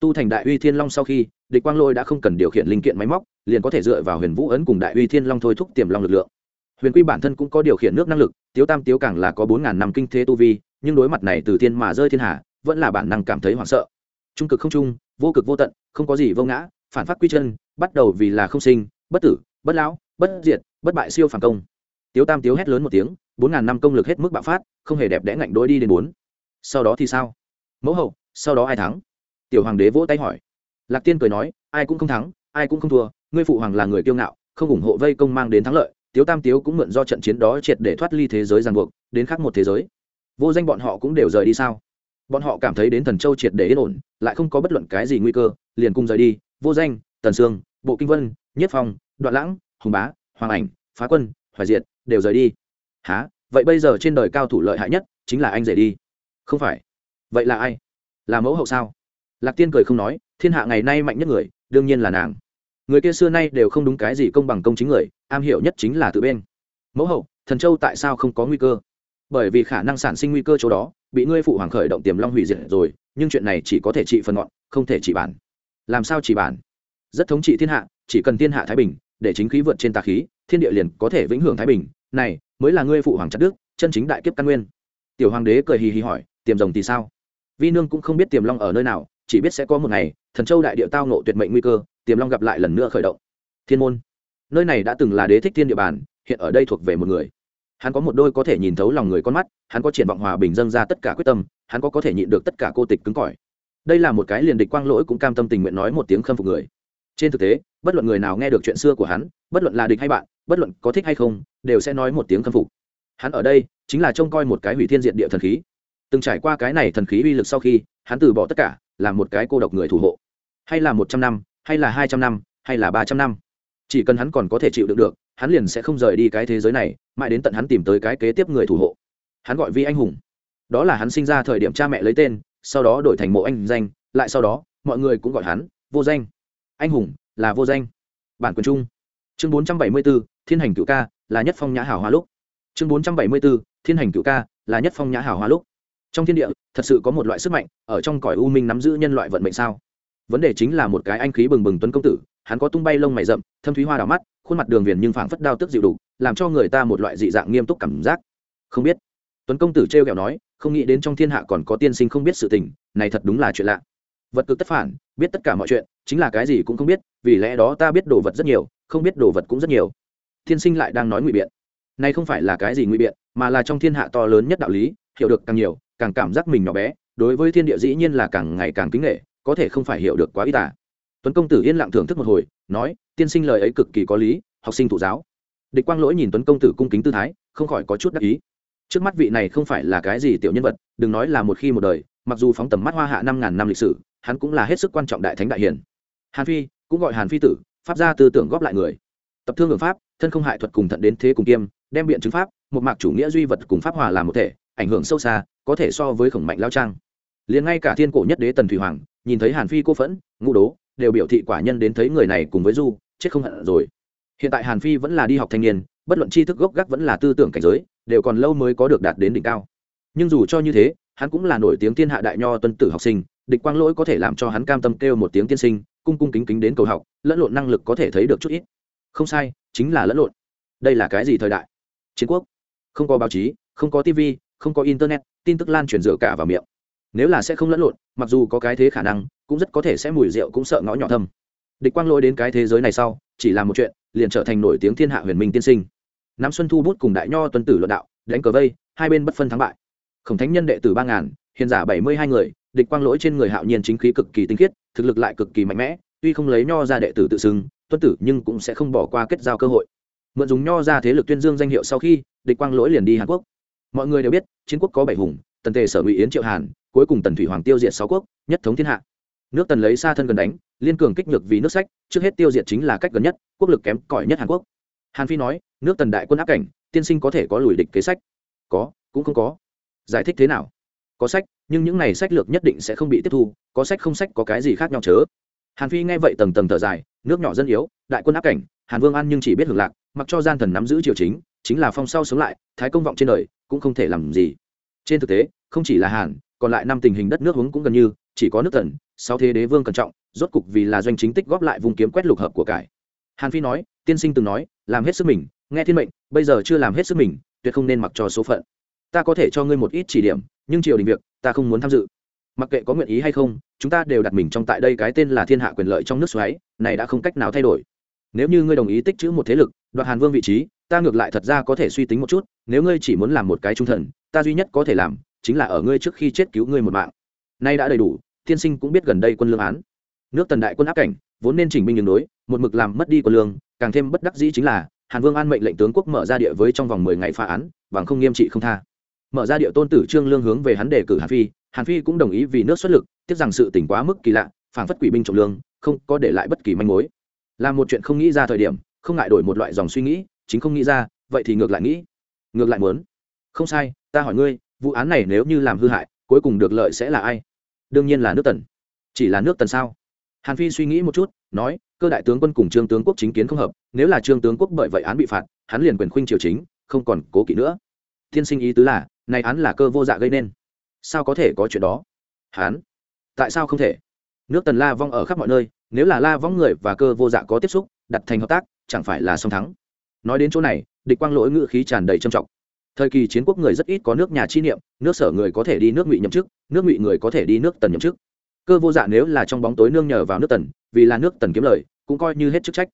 Tu thành đại uy thiên long sau khi, địch quang lôi đã không cần điều khiển linh kiện máy móc, liền có thể dựa vào huyền vũ ấn cùng đại uy thiên long thôi thúc tiềm long lực lượng. Huyền quy bản thân cũng có điều khiển nước năng lực, tiếu tam tiếu càng là có bốn ngàn năm kinh thế tu vi, nhưng đối mặt này từ thiên mà rơi thiên hà, vẫn là bản năng cảm thấy hoảng sợ. Trung cực không trung, vô cực vô tận, không có gì vô ngã, phản phát quy chân, bắt đầu vì là không sinh, bất tử, bất lão, bất diệt bất bại siêu phản công. Tiếu tam tiếu hét lớn một tiếng, bốn ngàn năm công lực hết mức bạo phát, không hề đẹp đẽ ngạnh đối đi đến bốn. Sau đó thì sao? Mẫu hậu, sau đó ai thắng? Tiểu hoàng đế vỗ tay hỏi. Lạc tiên cười nói, ai cũng không thắng, ai cũng không thua, ngươi phụ hoàng là người kiêu ngạo, không ủng hộ vây công mang đến thắng lợi. Tiếu tam tiếu cũng mượn do trận chiến đó triệt để thoát ly thế giới ràng buộc, đến khác một thế giới. Vô danh bọn họ cũng đều rời đi sao? Bọn họ cảm thấy đến thần châu triệt để yên ổn, lại không có bất luận cái gì nguy cơ, liền cùng rời đi. Vô danh, tần sương, bộ kinh vân, nhất phong, đoạn lãng, hùng bá, hoàng ảnh phá quân, hoài diệt, đều rời đi. Há vậy bây giờ trên đời cao thủ lợi hại nhất chính là anh rể đi. Không phải. Vậy là ai? Là mẫu hậu sao? Lạc tiên cười không nói, thiên hạ ngày nay mạnh nhất người, đương nhiên là nàng. Người kia xưa nay đều không đúng cái gì công bằng công chính người, am hiểu nhất chính là tự bên. Mẫu hậu, thần châu tại sao không có nguy cơ? Bởi vì khả năng sản sinh nguy cơ chỗ đó, bị ngươi phụ hoàng khởi động tiềm long hủy diệt rồi, nhưng chuyện này chỉ có thể trị phần ngọn, không thể trị bản. Làm sao trị bản? Rất thống trị thiên hạ, chỉ cần thiên hạ thái bình, để chính khí vượt trên tà khí thiên địa liền có thể vĩnh hưởng thái bình, này, mới là ngươi phụ hoàng chặt đức, chân chính đại kiếp căn nguyên. Tiểu hoàng đế cười hì hì hỏi, tiềm rồng thì sao? Vi nương cũng không biết tiềm long ở nơi nào, chỉ biết sẽ có một ngày, thần châu đại địa tao nộ tuyệt mệnh nguy cơ, tiềm long gặp lại lần nữa khởi động. Thiên môn. Nơi này đã từng là đế thích thiên địa bàn, hiện ở đây thuộc về một người. Hắn có một đôi có thể nhìn thấu lòng người con mắt, hắn có triển vọng hòa bình dâng ra tất cả quyết tâm, hắn có có thể nhịn được tất cả cô tịch cứng cỏi. Đây là một cái liền địch quang lỗi cũng cam tâm tình nguyện nói một tiếng khâm phục người. Trên thực tế, bất luận người nào nghe được chuyện xưa của hắn, bất luận là địch hay bạn bất luận có thích hay không, đều sẽ nói một tiếng khâm phục. Hắn ở đây, chính là trông coi một cái hủy thiên diện địa thần khí. Từng trải qua cái này thần khí uy lực sau khi, hắn từ bỏ tất cả, là một cái cô độc người thủ hộ. Hay là một trăm năm, hay là hai trăm năm, hay là ba trăm năm. Chỉ cần hắn còn có thể chịu đựng được, hắn liền sẽ không rời đi cái thế giới này, mãi đến tận hắn tìm tới cái kế tiếp người thủ hộ. Hắn gọi vi anh hùng. Đó là hắn sinh ra thời điểm cha mẹ lấy tên, sau đó đổi thành mộ anh danh, lại sau đó, mọi người cũng gọi hắn vô danh. Anh hùng là vô danh. Bản quyền chung chương bốn trăm bảy mươi b ố thiên hành cựu ca, là nhất phong nhã hảo hoa lúc. Chương bốn trăm bảy mươi b ố thiên hành cựu ca, là nhất phong nhã hảo hoa lúc. Trong thiên địa, thật sự có một loại sức mạnh, ở trong cõi u minh nắm giữ nhân loại vận mệnh sao? Vấn đề chính là một cái anh khí bừng bừng tuấn công tử, hắn có tung bay lông mày rậm, thâm thúy hoa đào mắt, khuôn mặt đường viền nhưng phảng phất đao tức dịu đủ, làm cho người ta một loại dị dạng nghiêm túc cảm giác. Không biết. Tuấn công tử trêu ghẹo nói, không nghĩ đến trong thiên hạ còn có tiên sinh không biết sự tình, này thật đúng là chuyện lạ. Vật cực tất phản, biết tất cả mọi chuyện, chính là cái gì cũng không biết, vì lẽ đó ta biết đồ vật rất nhiều không biết đồ vật cũng rất nhiều. Thiên sinh lại đang nói ngụy biện. Này không phải là cái gì ngụy biện, mà là trong thiên hạ to lớn nhất đạo lý, hiểu được càng nhiều, càng cảm giác mình nhỏ bé, đối với thiên địa dĩ nhiên là càng ngày càng kính nghệ có thể không phải hiểu được quá ít à. tuấn công tử yên lặng thưởng thức một hồi, nói, tiên sinh lời ấy cực kỳ có lý, học sinh thụ giáo. Địch quang lỗi nhìn tuấn công tử cung kính tư thái, không khỏi có chút đắc ý. Trước mắt vị này không phải là cái gì tiểu nhân vật, đừng nói là một khi một đời, mặc dù phóng tầm mắt hoa hạ năm ngàn năm lịch sử, hắn cũng là hết sức quan trọng đại thánh đại hiền. Hàn phi, cũng gọi hàn phi tử pháp gia tư tưởng góp lại người. Tập thương hưởng pháp, thân không hại thuật cùng thận đến thế cùng kiêm, đem biện chứng pháp, một mạc chủ nghĩa duy vật cùng pháp hòa làm một thể, ảnh hưởng sâu xa, có thể so với khổng mạnh lao trang. Liền ngay cả thiên cổ nhất đế tần thủy hoàng, nhìn thấy hàn phi cô phẫn ngũ đố, đều biểu thị quả nhân đến thấy người này cùng với du, chết không hận rồi. Hiện tại hàn phi vẫn là đi học thanh niên, bất luận tri thức gốc gác vẫn là tư tưởng cảnh giới, đều còn lâu mới có được đạt đến đỉnh cao. Nhưng dù cho như thế, hắn cũng là nổi tiếng thiên hạ đại nho tuân tử học sinh, địch quang lỗi có thể làm cho hắn cam tâm kêu một tiếng tiên sinh, cung cung kính kính đến cầu học lẫn lộn năng lực có thể thấy được chút ít. Không sai, chính là lẫn lộn. Đây là cái gì thời đại? Chiến quốc. Không có báo chí, không có tv không có internet, tin tức lan truyền dựa cả vào miệng. Nếu là sẽ không lẫn lộn, mặc dù có cái thế khả năng, cũng rất có thể sẽ mùi rượu cũng sợ ngõ nhỏ thâm. Địch quang lỗi đến cái thế giới này sau, chỉ là một chuyện, liền trở thành nổi tiếng thiên hạ huyền minh tiên sinh. Nam xuân thu bút cùng đại nho tuân tử luận đạo, đánh cờ vây, hai bên bất phân thắng bại. Khổng thánh nhân đệ tử ba ngàn, hiền giả bảy mươi hai người, địch quang lỗi trên người hạo nhiên chính khí cực kỳ tinh khiết, thực lực lại cực kỳ mạnh mẽ tuy không lấy nho ra đệ tử tự xưng, tuân tử nhưng cũng sẽ không bỏ qua kết giao cơ hội. Mượn dùng nho ra thế lực tuyên dương danh hiệu sau khi, địch quang lỗi liền đi hàn quốc. Mọi người đều biết, chiến quốc có bảy hùng, tần tề sở ngụy yến triệu hàn, cuối cùng tần thủy hoàng tiêu diệt sáu quốc, nhất thống thiên hạ. Nước tần lấy xa thân gần đánh, liên cường kích nhược vì nước sách, trước hết tiêu diệt chính là cách gần nhất, quốc lực kém cỏi nhất hàn quốc. Hàn phi nói, nước tần đại quân áp cảnh, tiên sinh có thể có lùi địch kế sách? Có, cũng không có. Giải thích thế nào? Có sách, nhưng những này sách lược nhất định sẽ không bị tiếp thu, có sách không sách có cái gì khác nhau chớ? Hàn phi nghe vậy tầng tầng thở dài, nước nhỏ dân yếu, đại quân áp cảnh, hàn vương an nhưng chỉ biết hưởng lạc, mặc cho gian thần nắm giữ triều chính chính là phong sau sống lại, thái công vọng trên đời, cũng không thể làm gì. Trên thực tế, không chỉ là hàn, còn lại năm tình hình đất nước hướng cũng gần như, chỉ có nước tần sau thế đế vương cẩn trọng, rốt cục vì là doanh chính tích góp lại vùng kiếm quét lục hợp của cải. Hàn phi nói, tiên sinh từng nói, làm hết sức mình, nghe thiên mệnh, bây giờ chưa làm hết sức mình, tuyệt không nên mặc cho số phận. Ta có thể cho ngươi một ít chỉ điểm, nhưng triều đình việc, ta không muốn tham dự mặc kệ có nguyện ý hay không, chúng ta đều đặt mình trong tại đây cái tên là thiên hạ quyền lợi trong nước xoáy, này đã không cách nào thay đổi. Nếu như ngươi đồng ý tích chữ một thế lực, đoạt hàn vương vị trí, ta ngược lại thật ra có thể suy tính một chút, nếu ngươi chỉ muốn làm một cái trung thần, ta duy nhất có thể làm chính là ở ngươi trước khi chết cứu ngươi một mạng. Nay đã đầy đủ tiên sinh cũng biết gần đây quân lương án. Nước tần đại quân áp cảnh, vốn nên chỉnh binh đường đối, một mực làm mất đi quân lương, càng thêm bất đắc dĩ chính là, hàn vương an mệnh lệnh tướng quốc mở ra địa với trong vòng mười ngày phá án, bằng không nghiêm trị không tha. Mở ra địa tôn tử trương lương hướng về hắn đề cử hàn phi hàn phi cũng đồng ý vì nước xuất lực, tiếc rằng sự tỉnh quá mức kỳ lạ phản phất quỷ binh trọng lương, không có để lại bất kỳ manh mối. Làm một chuyện không nghĩ ra thời điểm, không ngại đổi một loại dòng suy nghĩ, chính không nghĩ ra, vậy thì ngược lại nghĩ. Ngược lại muốn. Không sai, ta hỏi ngươi, vụ án này nếu như làm hư hại, cuối cùng được lợi sẽ là ai? Đương nhiên là nước tần. Chỉ là nước tần sao? Hàn phi suy nghĩ một chút, nói, cơ đại tướng quân cùng trương tướng quốc chính kiến không hợp, nếu là trương tướng quốc bởi vậy án bị phạt, hắn liền quyền khuynh triều chính, không còn cố kỵ nữa. Thiên sinh ý tứ là, này án là cơ vô dạ gây nên sao có thể có chuyện đó? Hắn tại sao không thể? Nước tần la vong ở khắp mọi nơi, nếu là la vong người và cơ vô dạ có tiếp xúc, đặt thành hợp tác, chẳng phải là song thắng. Nói đến chỗ này, địch quang lỗi ngự khí tràn đầy trầm trọng. Thời kỳ chiến quốc người rất ít có nước nhà chi niệm, nước sở người có thể đi nước ngụy nhậm chức, nước ngụy người có thể đi nước tần nhậm chức. Cơ vô dạ nếu là trong bóng tối nương nhờ vào nước tần, vì là nước tần kiếm lời, cũng coi như hết chức trách.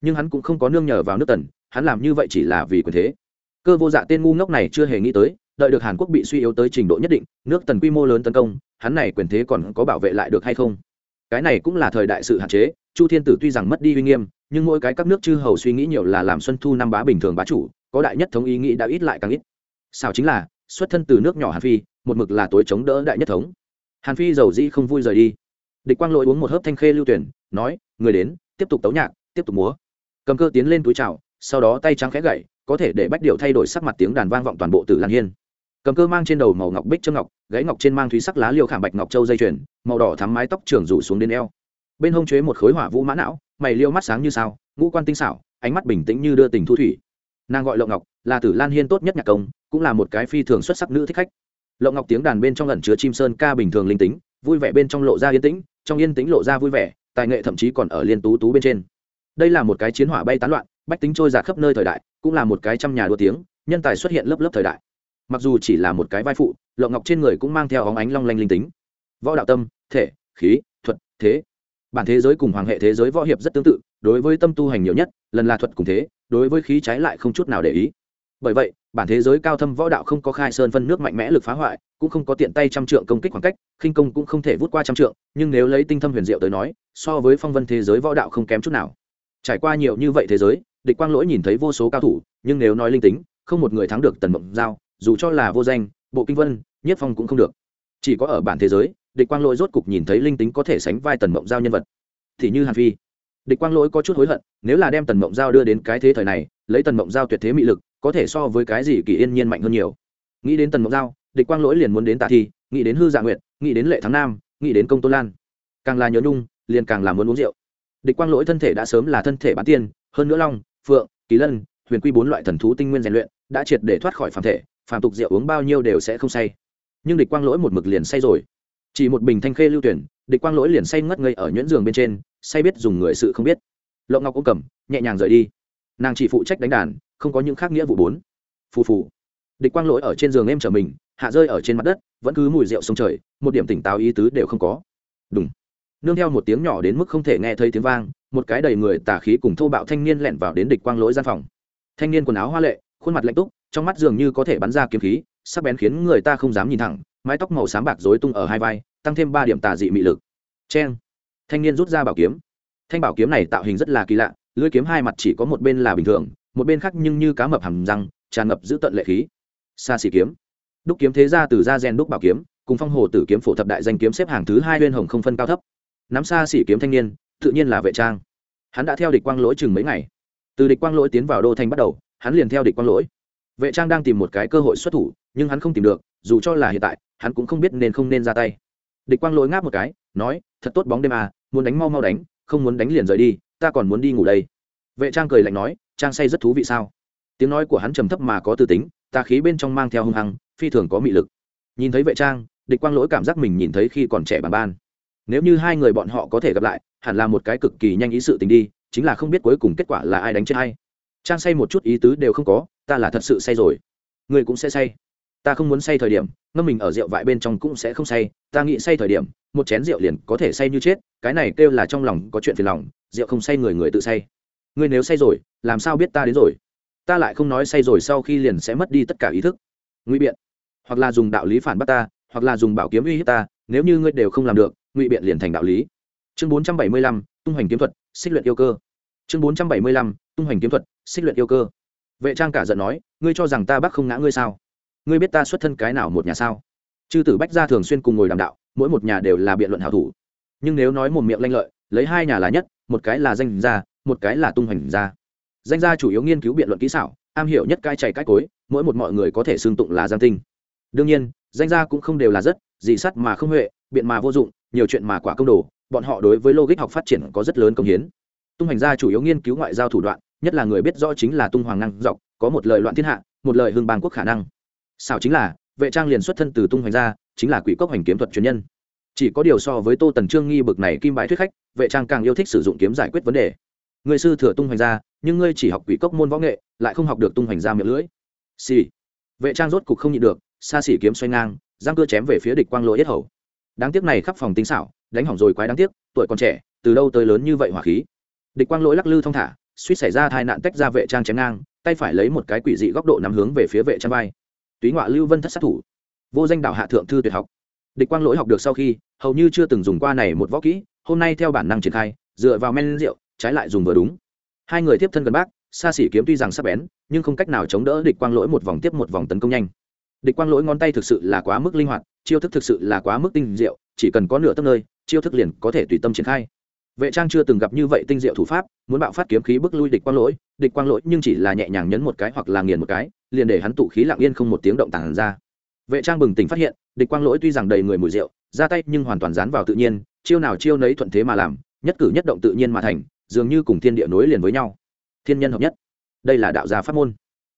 Nhưng hắn cũng không có nương nhờ vào nước tần, hắn làm như vậy chỉ là vì quyền thế. Cơ vô dạ tên ngu ngốc này chưa hề nghĩ tới đợi được hàn quốc bị suy yếu tới trình độ nhất định, nước tần quy mô lớn tấn công, hắn này quyền thế còn có bảo vệ lại được hay không? Cái này cũng là thời đại sự hạn chế, chu thiên tử tuy rằng mất đi uy nghiêm, nhưng mỗi cái các nước chư hầu suy nghĩ nhiều là làm xuân thu năm bá bình thường bá chủ, có đại nhất thống ý nghĩ đã ít lại càng ít. Sao chính là, xuất thân từ nước nhỏ hàn phi, một mực là tối chống đỡ đại nhất thống. Hàn phi giàu dĩ không vui rời đi. Địch quang Lỗi uống một hớp thanh khê lưu tuyển, nói, người đến, tiếp tục tấu nhạc, tiếp tục múa. Cầm cơ tiến lên túi trào sau đó tay trắng khẽ gậy, có thể để bách điệu thay đổi sắc mặt tiếng đàn vang vọng toàn bộ tử lan hiên cầm cơ mang trên đầu màu ngọc bích châm ngọc gãy ngọc trên mang thúy sắc lá liều khảm bạch ngọc châu dây chuyền, màu đỏ thắm mái tóc trường rủ xuống đến eo. Bên hông chế một khối hỏa vũ mã não, mày liêu mắt sáng như sao, ngũ quan tinh xảo, ánh mắt bình tĩnh như đưa tình thu thủy. Nàng gọi lộng ngọc, là tử lan hiên tốt nhất nhạc công, cũng là một cái phi thường xuất sắc nữ thích khách. Lộng ngọc tiếng đàn bên trong lần chứa chim sơn ca bình thường linh tính, vui vẻ bên trong lộ ra yên tĩnh, trong yên tĩnh lộ ra vui vẻ, tài nghệ thậm chí còn ở liên tú tú bên trên. Đây là một cái chiến hỏa bay tán loạn, bách tính trôi giạt khắp nơi thời đại, cũng là một cái trăm nhà đua tiếng, nhân tài xuất hiện lớp lớp thời đại mặc dù chỉ là một cái vai phụ lộng ngọc trên người cũng mang theo óng ánh long lanh linh tính. Võ đạo tâm, thể, khí, thuật, thế. Bản thế giới cùng hoàng hệ thế giới võ hiệp rất tương tự, đối với tâm tu hành nhiều nhất, lần là thuật cùng thế, đối với khí trái lại không chút nào để ý. Bởi vậy, bản thế giới cao thâm võ đạo không có khai sơn phân nước mạnh mẽ lực phá hoại, cũng không có tiện tay trăm trượng công kích khoảng cách, khinh công cũng không thể vút qua trăm trượng, nhưng nếu lấy tinh thâm huyền diệu tới nói, so với phong vân thế giới võ đạo không kém chút nào. Trải qua nhiều như vậy thế giới, địch quang lỗi nhìn thấy vô số cao thủ, nhưng nếu nói linh tính, không một người thắng được tần mộng giao dù cho là vô danh, bộ kinh vân, nhất phong cũng không được. Chỉ có ở bản thế giới, địch quang lỗi rốt cục nhìn thấy linh tính có thể sánh vai tần mộng giao nhân vật. Thì như hàn phi, địch quang lỗi có chút hối hận, nếu là đem tần mộng giao đưa đến cái thế thời này, lấy tần mộng giao tuyệt thế mị lực, có thể so với cái gì kỳ yên nhiên mạnh hơn nhiều. Nghĩ đến tần mộng giao, địch quang lỗi liền muốn đến tạ thi, nghĩ đến hư dạ nguyện nghĩ đến lệ thắng nam, nghĩ đến công tôn lan. Càng là nhớ nhung, liền càng là muốn uống rượu. Địch quang lỗi thân thể đã sớm là thân thể bán tiên, hơn nữa long, phượng, kỳ lân, huyền quy bốn loại thần thú tinh nguyên rèn luyện, đã triệt để thoát khỏi phàm thể phàm tục rượu uống bao nhiêu đều sẽ không say. Nhưng địch quang lỗi một mực liền say rồi. Chỉ một bình thanh khê lưu tuyển, địch quang lỗi liền say ngất ngây ở nhuyễn giường bên trên, say biết dùng người sự không biết. Lộng ngọc cũng cầm, nhẹ nhàng rời đi. Nàng chỉ phụ trách đánh đàn, không có những khác nghĩa vụ bốn. Phù phù. Địch quang lỗi ở trên giường em trở mình, hạ rơi ở trên mặt đất, vẫn cứ mùi rượu sông trời, một điểm tỉnh táo ý tứ đều không có. Đúng nương theo một tiếng nhỏ đến mức không thể nghe thấy tiếng vang, một cái đầy người tà khí cùng thô bạo thanh niên lẹn vào đến địch quang lỗi gian phòng. Thanh niên quần áo hoa lệ, khuôn mặt lạnh túc trong mắt dường như có thể bắn ra kiếm khí, sắc bén khiến người ta không dám nhìn thẳng, mái tóc màu xám bạc rối tung ở hai vai, tăng thêm ba điểm tà dị mị lực. Cheng. Thanh niên rút ra bảo kiếm. Thanh bảo kiếm này tạo hình rất là kỳ lạ, lưỡi kiếm hai mặt chỉ có một bên là bình thường, một bên khác nhưng như cá mập hầm răng, tràn ngập giữ tận lệ khí. Xa xỉ kiếm. Đúc kiếm thế ra từ da gen đúc bảo kiếm, cùng phong hồ tử kiếm phổ thập đại danh kiếm xếp hàng thứ hai bên hồng không phân cao thấp. Nắm xa xỉ kiếm thanh niên, tự nhiên là vệ trang. Hắn đã theo địch quang lỗi chừng mấy ngày. Từ địch quang lỗi tiến vào đô thanh bắt đầu, hắn liền theo địch quang lỗi vệ trang đang tìm một cái cơ hội xuất thủ, nhưng hắn không tìm được, dù cho là hiện tại, hắn cũng không biết nên không nên ra tay. Địch quang lỗi ngáp một cái, nói, thật tốt bóng đêm à muốn đánh mau mau đánh, không muốn đánh liền rời đi, ta còn muốn đi ngủ đây. Vệ trang cười lạnh nói, trang say rất thú vị sao? Tiếng nói của hắn trầm thấp mà có tư tính tà khí bên trong mang theo hung hăng, phi thường có mị lực. Nhìn thấy vệ trang, địch quang lỗi cảm giác mình nhìn thấy khi còn trẻ bàn ban. Nếu như hai người bọn họ có thể gặp lại, hẳn là một cái cực kỳ nhanh ý sự tình đi, chính là không biết cuối cùng kết quả là ai đánh chết hay trang say một chút ý tứ đều không có, ta là thật sự say rồi. Ngươi cũng sẽ say. Ta không muốn say thời điểm, ngâm mình ở rượu vại bên trong cũng sẽ không say. Ta nghĩ say thời điểm, một chén rượu liền có thể say như chết. Cái này kêu là trong lòng có chuyện phiền lòng, rượu không say người người tự say. Ngươi nếu say rồi, làm sao biết ta đến rồi? Ta lại không nói say rồi sau khi liền sẽ mất đi tất cả ý thức. Ngụy biện. Hoặc là dùng đạo lý phản bác ta, hoặc là dùng bảo kiếm uy hiếp ta, nếu như ngươi đều không làm được, ngụy biện liền thành đạo lý. Chương bốn trăm bảy mươi lăm, tung hoành kiếm thuật, xích luyện yêu cơ chương bốn trăm bảy mươi lăm, tung hoành kiếm thuật, xích luyện yêu cơ. Vệ trang cả giận nói, ngươi cho rằng ta bác không ngã ngươi sao? Ngươi biết ta xuất thân cái nào một nhà sao? Chư tử bách gia thường xuyên cùng ngồi đàm đạo, mỗi một nhà đều là biện luận hảo thủ. Nhưng nếu nói một miệng lanh lợi, lấy hai nhà là nhất, một cái là danh gia, một cái là tung hoành gia. Danh gia chủ yếu nghiên cứu biện luận kỹ xảo, am hiểu nhất cai chảy cãi cối, mỗi một mọi người có thể xương tụng là giang tinh. Đương nhiên, danh gia cũng không đều là rất, dị sắt mà không huệ, biện mà vô dụng, nhiều chuyện mà quả công đồ, bọn họ đối với logic học phát triển có rất lớn công hiến tung hành gia chủ yếu nghiên cứu ngoại giao thủ đoạn, nhất là người biết rõ chính là tung hoàng năng dọc, có một lời loạn thiên hạ, một lời hương bang quốc khả năng. Xảo chính là, vệ trang liền xuất thân từ tung hoành gia, chính là quỷ cốc hành kiếm thuật truyền nhân. Chỉ có điều so với tô tần trương nghi bực này kim bài thuyết khách, vệ trang càng yêu thích sử dụng kiếm giải quyết vấn đề. Người sư thừa tung hoành gia, nhưng ngươi chỉ học quỷ cốc môn võ nghệ, lại không học được tung hoành gia miệng lưỡi. Xì. Vệ trang rốt cục không nhịn được, xa xỉ kiếm xoay ngang, giang cơ chém về phía địch quang lỗ yết hầu. Đáng tiếc này khắp phòng tinh xảo, đánh hỏng rồi quái đáng tiếc, tuổi còn trẻ, từ đâu tới lớn như vậy hỏa khí? Địch quang lỗi lắc lư thong thả, suýt xảy ra tai nạn tách ra vệ trang chém ngang, tay phải lấy một cái quỷ dị góc độ nắm hướng về phía vệ trang vai. Túy ngoại lưu vân thất sát thủ. Vô danh đạo hạ thượng thư tuyệt học. Địch quang lỗi học được sau khi, hầu như chưa từng dùng qua này một võ kỹ, hôm nay theo bản năng triển khai, dựa vào men rượu, trái lại dùng vừa đúng. Hai người tiếp thân gần bác, xa xỉ kiếm tuy rằng sắp bén, nhưng không cách nào chống đỡ địch quang lỗi một vòng tiếp một vòng tấn công nhanh. Địch quang lỗi ngón tay thực sự là quá mức linh hoạt, chiêu thức thực sự là quá mức tinh diệu, chỉ cần có nửa tấc nơi, chiêu thức liền có thể tùy tâm triển khai vệ trang chưa từng gặp như vậy tinh diệu thủ pháp, muốn bạo phát kiếm khí bức lui địch quang lỗi, địch quang lỗi nhưng chỉ là nhẹ nhàng nhấn một cái hoặc là nghiền một cái, liền để hắn tụ khí lặng yên không một tiếng động tàn ra. Vệ trang bừng tỉnh phát hiện, địch quang lỗi tuy rằng đầy người mùi rượu, ra tay nhưng hoàn toàn dán vào tự nhiên, chiêu nào chiêu nấy thuận thế mà làm, nhất cử nhất động tự nhiên mà thành, dường như cùng thiên địa nối liền với nhau. Thiên nhân hợp nhất. Đây là đạo gia pháp môn.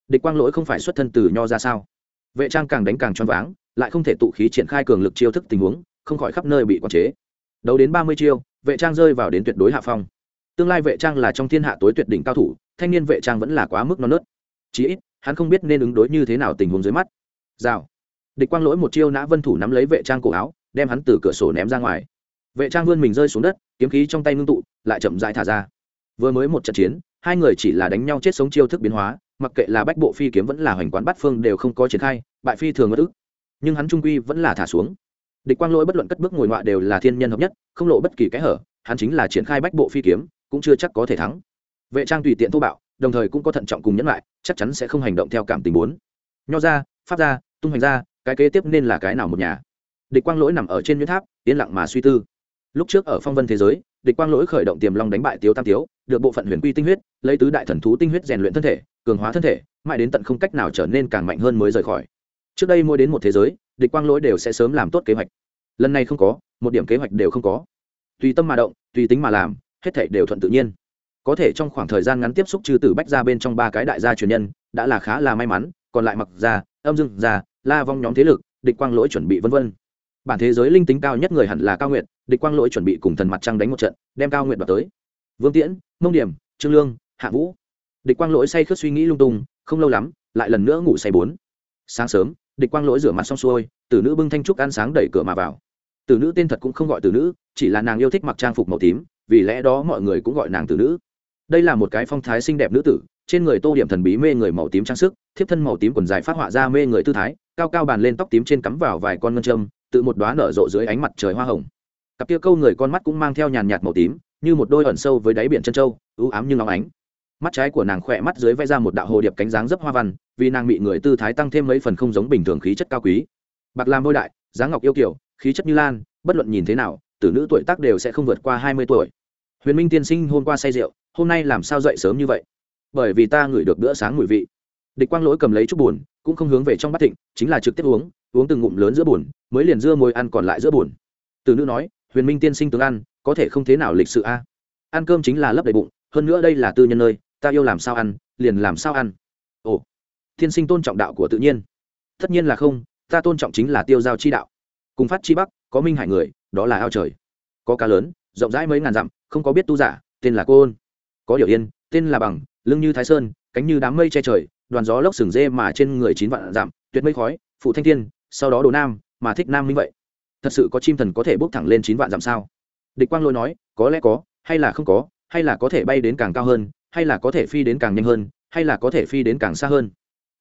Địch quang lỗi không phải xuất thân từ nho ra sao? Vệ trang càng đánh càng choáng váng, lại không thể tụ khí triển khai cường lực chiêu thức tình huống, không khỏi khắp nơi bị quản chế đấu đến ba mươi chiêu, vệ trang rơi vào đến tuyệt đối hạ phong. Tương lai vệ trang là trong thiên hạ tối tuyệt đỉnh cao thủ, thanh niên vệ trang vẫn là quá mức non nớt. Chí ít, hắn không biết nên ứng đối như thế nào tình huống dưới mắt. Rào. Địch quang lỗi một chiêu nã vân thủ nắm lấy vệ trang cổ áo, đem hắn từ cửa sổ ném ra ngoài. Vệ trang vươn mình rơi xuống đất, kiếm khí trong tay ngưng tụ, lại chậm rãi thả ra. Vừa mới một trận chiến, hai người chỉ là đánh nhau chết sống chiêu thức biến hóa, mặc kệ là bách bộ phi kiếm vẫn là hoành quán bát phương đều không có triển khai, bại phi thường ngất ức. Nhưng hắn trung quy vẫn là thả xuống địch quang lỗi bất luận cất bước ngồi ngoạ đều là thiên nhân hợp nhất, không lộ bất kỳ cái hở, hắn chính là triển khai bách bộ phi kiếm, cũng chưa chắc có thể thắng. Vệ trang tùy tiện thô bạo, đồng thời cũng có thận trọng cùng nhẫn lại, chắc chắn sẽ không hành động theo cảm tình muốn. Nho ra, pháp ra, tung hành ra, cái kế tiếp nên là cái nào một nhà? Địch quang lỗi nằm ở trên nhuyễn tháp, yên lặng mà suy tư. Lúc trước ở phong vân thế giới, địch quang lỗi khởi động tiềm long đánh bại tiếu tam tiếu, được bộ phận huyền quy tinh huyết, lấy tứ đại thần thú tinh huyết rèn luyện thân thể, cường hóa thân thể, mãi đến tận không cách nào trở nên càng mạnh hơn mới rời khỏi. Trước đây mỗi đến một thế giới địch quang lỗi đều sẽ sớm làm tốt kế hoạch. Lần này không có, một điểm kế hoạch đều không có. Tùy tâm mà động, tùy tính mà làm, hết thể đều thuận tự nhiên. Có thể trong khoảng thời gian ngắn tiếp xúc trừ tử bách ra bên trong ba cái đại gia truyền nhân, đã là khá là may mắn, còn lại mặc ra âm dương ra la vong nhóm thế lực, địch quang lỗi chuẩn bị vân vân. Bản thế giới linh tính cao nhất người hẳn là cao nguyện địch quang lỗi chuẩn bị cùng thần mặt trăng đánh một trận, đem cao nguyện vào tới. Vương tiễn, mông điểm, trương lương, hạ vũ. Địch quang lỗi say khướt suy nghĩ lung tung, không lâu lắm, lại lần nữa ngủ say bốn. Sáng sớm địch quang lỗi rửa mặt xong xuôi, tử nữ bưng thanh trúc ăn sáng đẩy cửa mà vào. Tử nữ tên thật cũng không gọi tử nữ, chỉ là nàng yêu thích mặc trang phục màu tím, vì lẽ đó mọi người cũng gọi nàng tử nữ. Đây là một cái phong thái xinh đẹp nữ tử, trên người tô điểm thần bí mê người màu tím trang sức, thiếp thân màu tím quần dài phát họa ra mê người tư thái, cao cao bàn lên tóc tím trên cắm vào vài con ngân châm, tự một đoá nở rộ dưới ánh mặt trời hoa hồng. Cặp kia câu người con mắt cũng mang theo nhàn nhạt màu tím, như một đôi ẩn sâu với đáy biển chân trâu ưu ám như ngóng ánh mắt trái của nàng khỏe mắt dưới vẽ ra một đạo hồ điệp cánh dáng dấp hoa văn, vì nàng bị người tư thái tăng thêm mấy phần không giống bình thường khí chất cao quý. Bạc làm bôi đại, dáng ngọc yêu kiểu khí chất như lan, bất luận nhìn thế nào, tử nữ tuổi tác đều sẽ không vượt qua hai mươi tuổi. Huyền minh tiên sinh hôm qua say rượu, hôm nay làm sao dậy sớm như vậy? Bởi vì ta ngửi được bữa sáng mùi vị. Địch quang lỗi cầm lấy chút buồn, cũng không hướng về trong bát thịnh, chính là trực tiếp uống uống từng ngụm lớn giữa buồn, mới liền dưa môi ăn còn lại giữa buồn. Từ nữ nói, huyền minh tiên sinh tướng ăn, có thể không thế nào lịch sự a? Ăn cơm chính là lấp đầy bụng, hơn nữa đây là tư nhân nơi ta yêu làm sao ăn, liền làm sao ăn. Ồ tiên sinh tôn trọng đạo của tự nhiên. Tất nhiên là không, ta tôn trọng chính là tiêu giao chi đạo. Cùng phát chi bắc, có minh hải người, đó là ao trời. Có cá lớn, rộng rãi mấy ngàn dặm, không có biết tu giả, tên là cô ôn. Có điều yên, tên là bằng, lưng như thái sơn, cánh như đám mây che trời, đoàn gió lốc sừng dê mà trên người chín vạn dặm, tuyệt mây khói, phụ thanh thiên, sau đó đồ nam, mà thích nam minh vậy. Thật sự có chim thần có thể bước thẳng lên chín vạn dặm sao? Địch quang lôi nói, có lẽ có, hay là không có, hay là có thể bay đến càng cao hơn hay là có thể phi đến càng nhanh hơn hay là có thể phi đến càng xa hơn.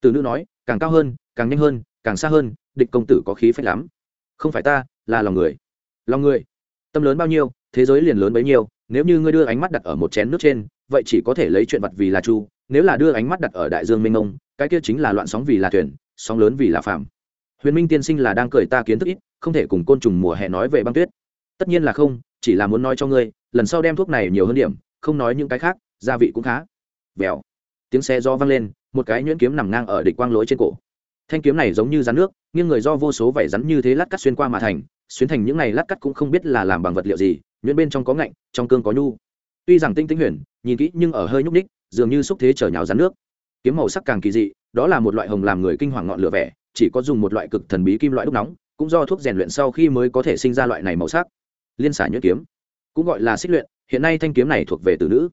Từ nữ nói càng cao hơn càng nhanh hơn càng xa hơn địch công tử có khí phách lắm. Không phải ta là lòng người. Lòng người? Tâm lớn bao nhiêu thế giới liền lớn bấy nhiêu nếu như ngươi đưa ánh mắt đặt ở một chén nước trên vậy chỉ có thể lấy chuyện vật vì là chu nếu là đưa ánh mắt đặt ở đại dương minh ông, cái kia chính là loạn sóng vì là thuyền sóng lớn vì là phạm huyền minh tiên sinh là đang cười ta kiến thức ít không thể cùng côn trùng mùa hè nói về băng tuyết. Tất nhiên là không chỉ là muốn nói cho ngươi lần sau đem thuốc này nhiều hơn điểm không nói những cái khác gia vị cũng khá. Vèo. Tiếng xe do vang lên, một cái nhuyễn kiếm nằm ngang ở địch quang lối trên cổ. Thanh kiếm này giống như rắn nước nhưng người do vô số vảy rắn như thế lát cắt xuyên qua mà thành xuyên thành những này lát cắt cũng không biết là làm bằng vật liệu gì, nhuyễn bên trong có ngạnh, trong cương có nhu. Tuy rằng tinh tinh huyền, nhìn kỹ nhưng ở hơi nhúc ních dường như xúc thế chở nhào rắn nước. Kiếm màu sắc càng kỳ dị, đó là một loại hồng làm người kinh hoàng ngọn lửa vẻ, chỉ có dùng một loại cực thần bí kim loại đúc nóng, cũng do thuốc rèn luyện sau khi mới có thể sinh ra loại này màu sắc. Liên xả nhuyễn kiếm, cũng gọi là xích luyện, hiện nay thanh kiếm này thuộc về từ nữ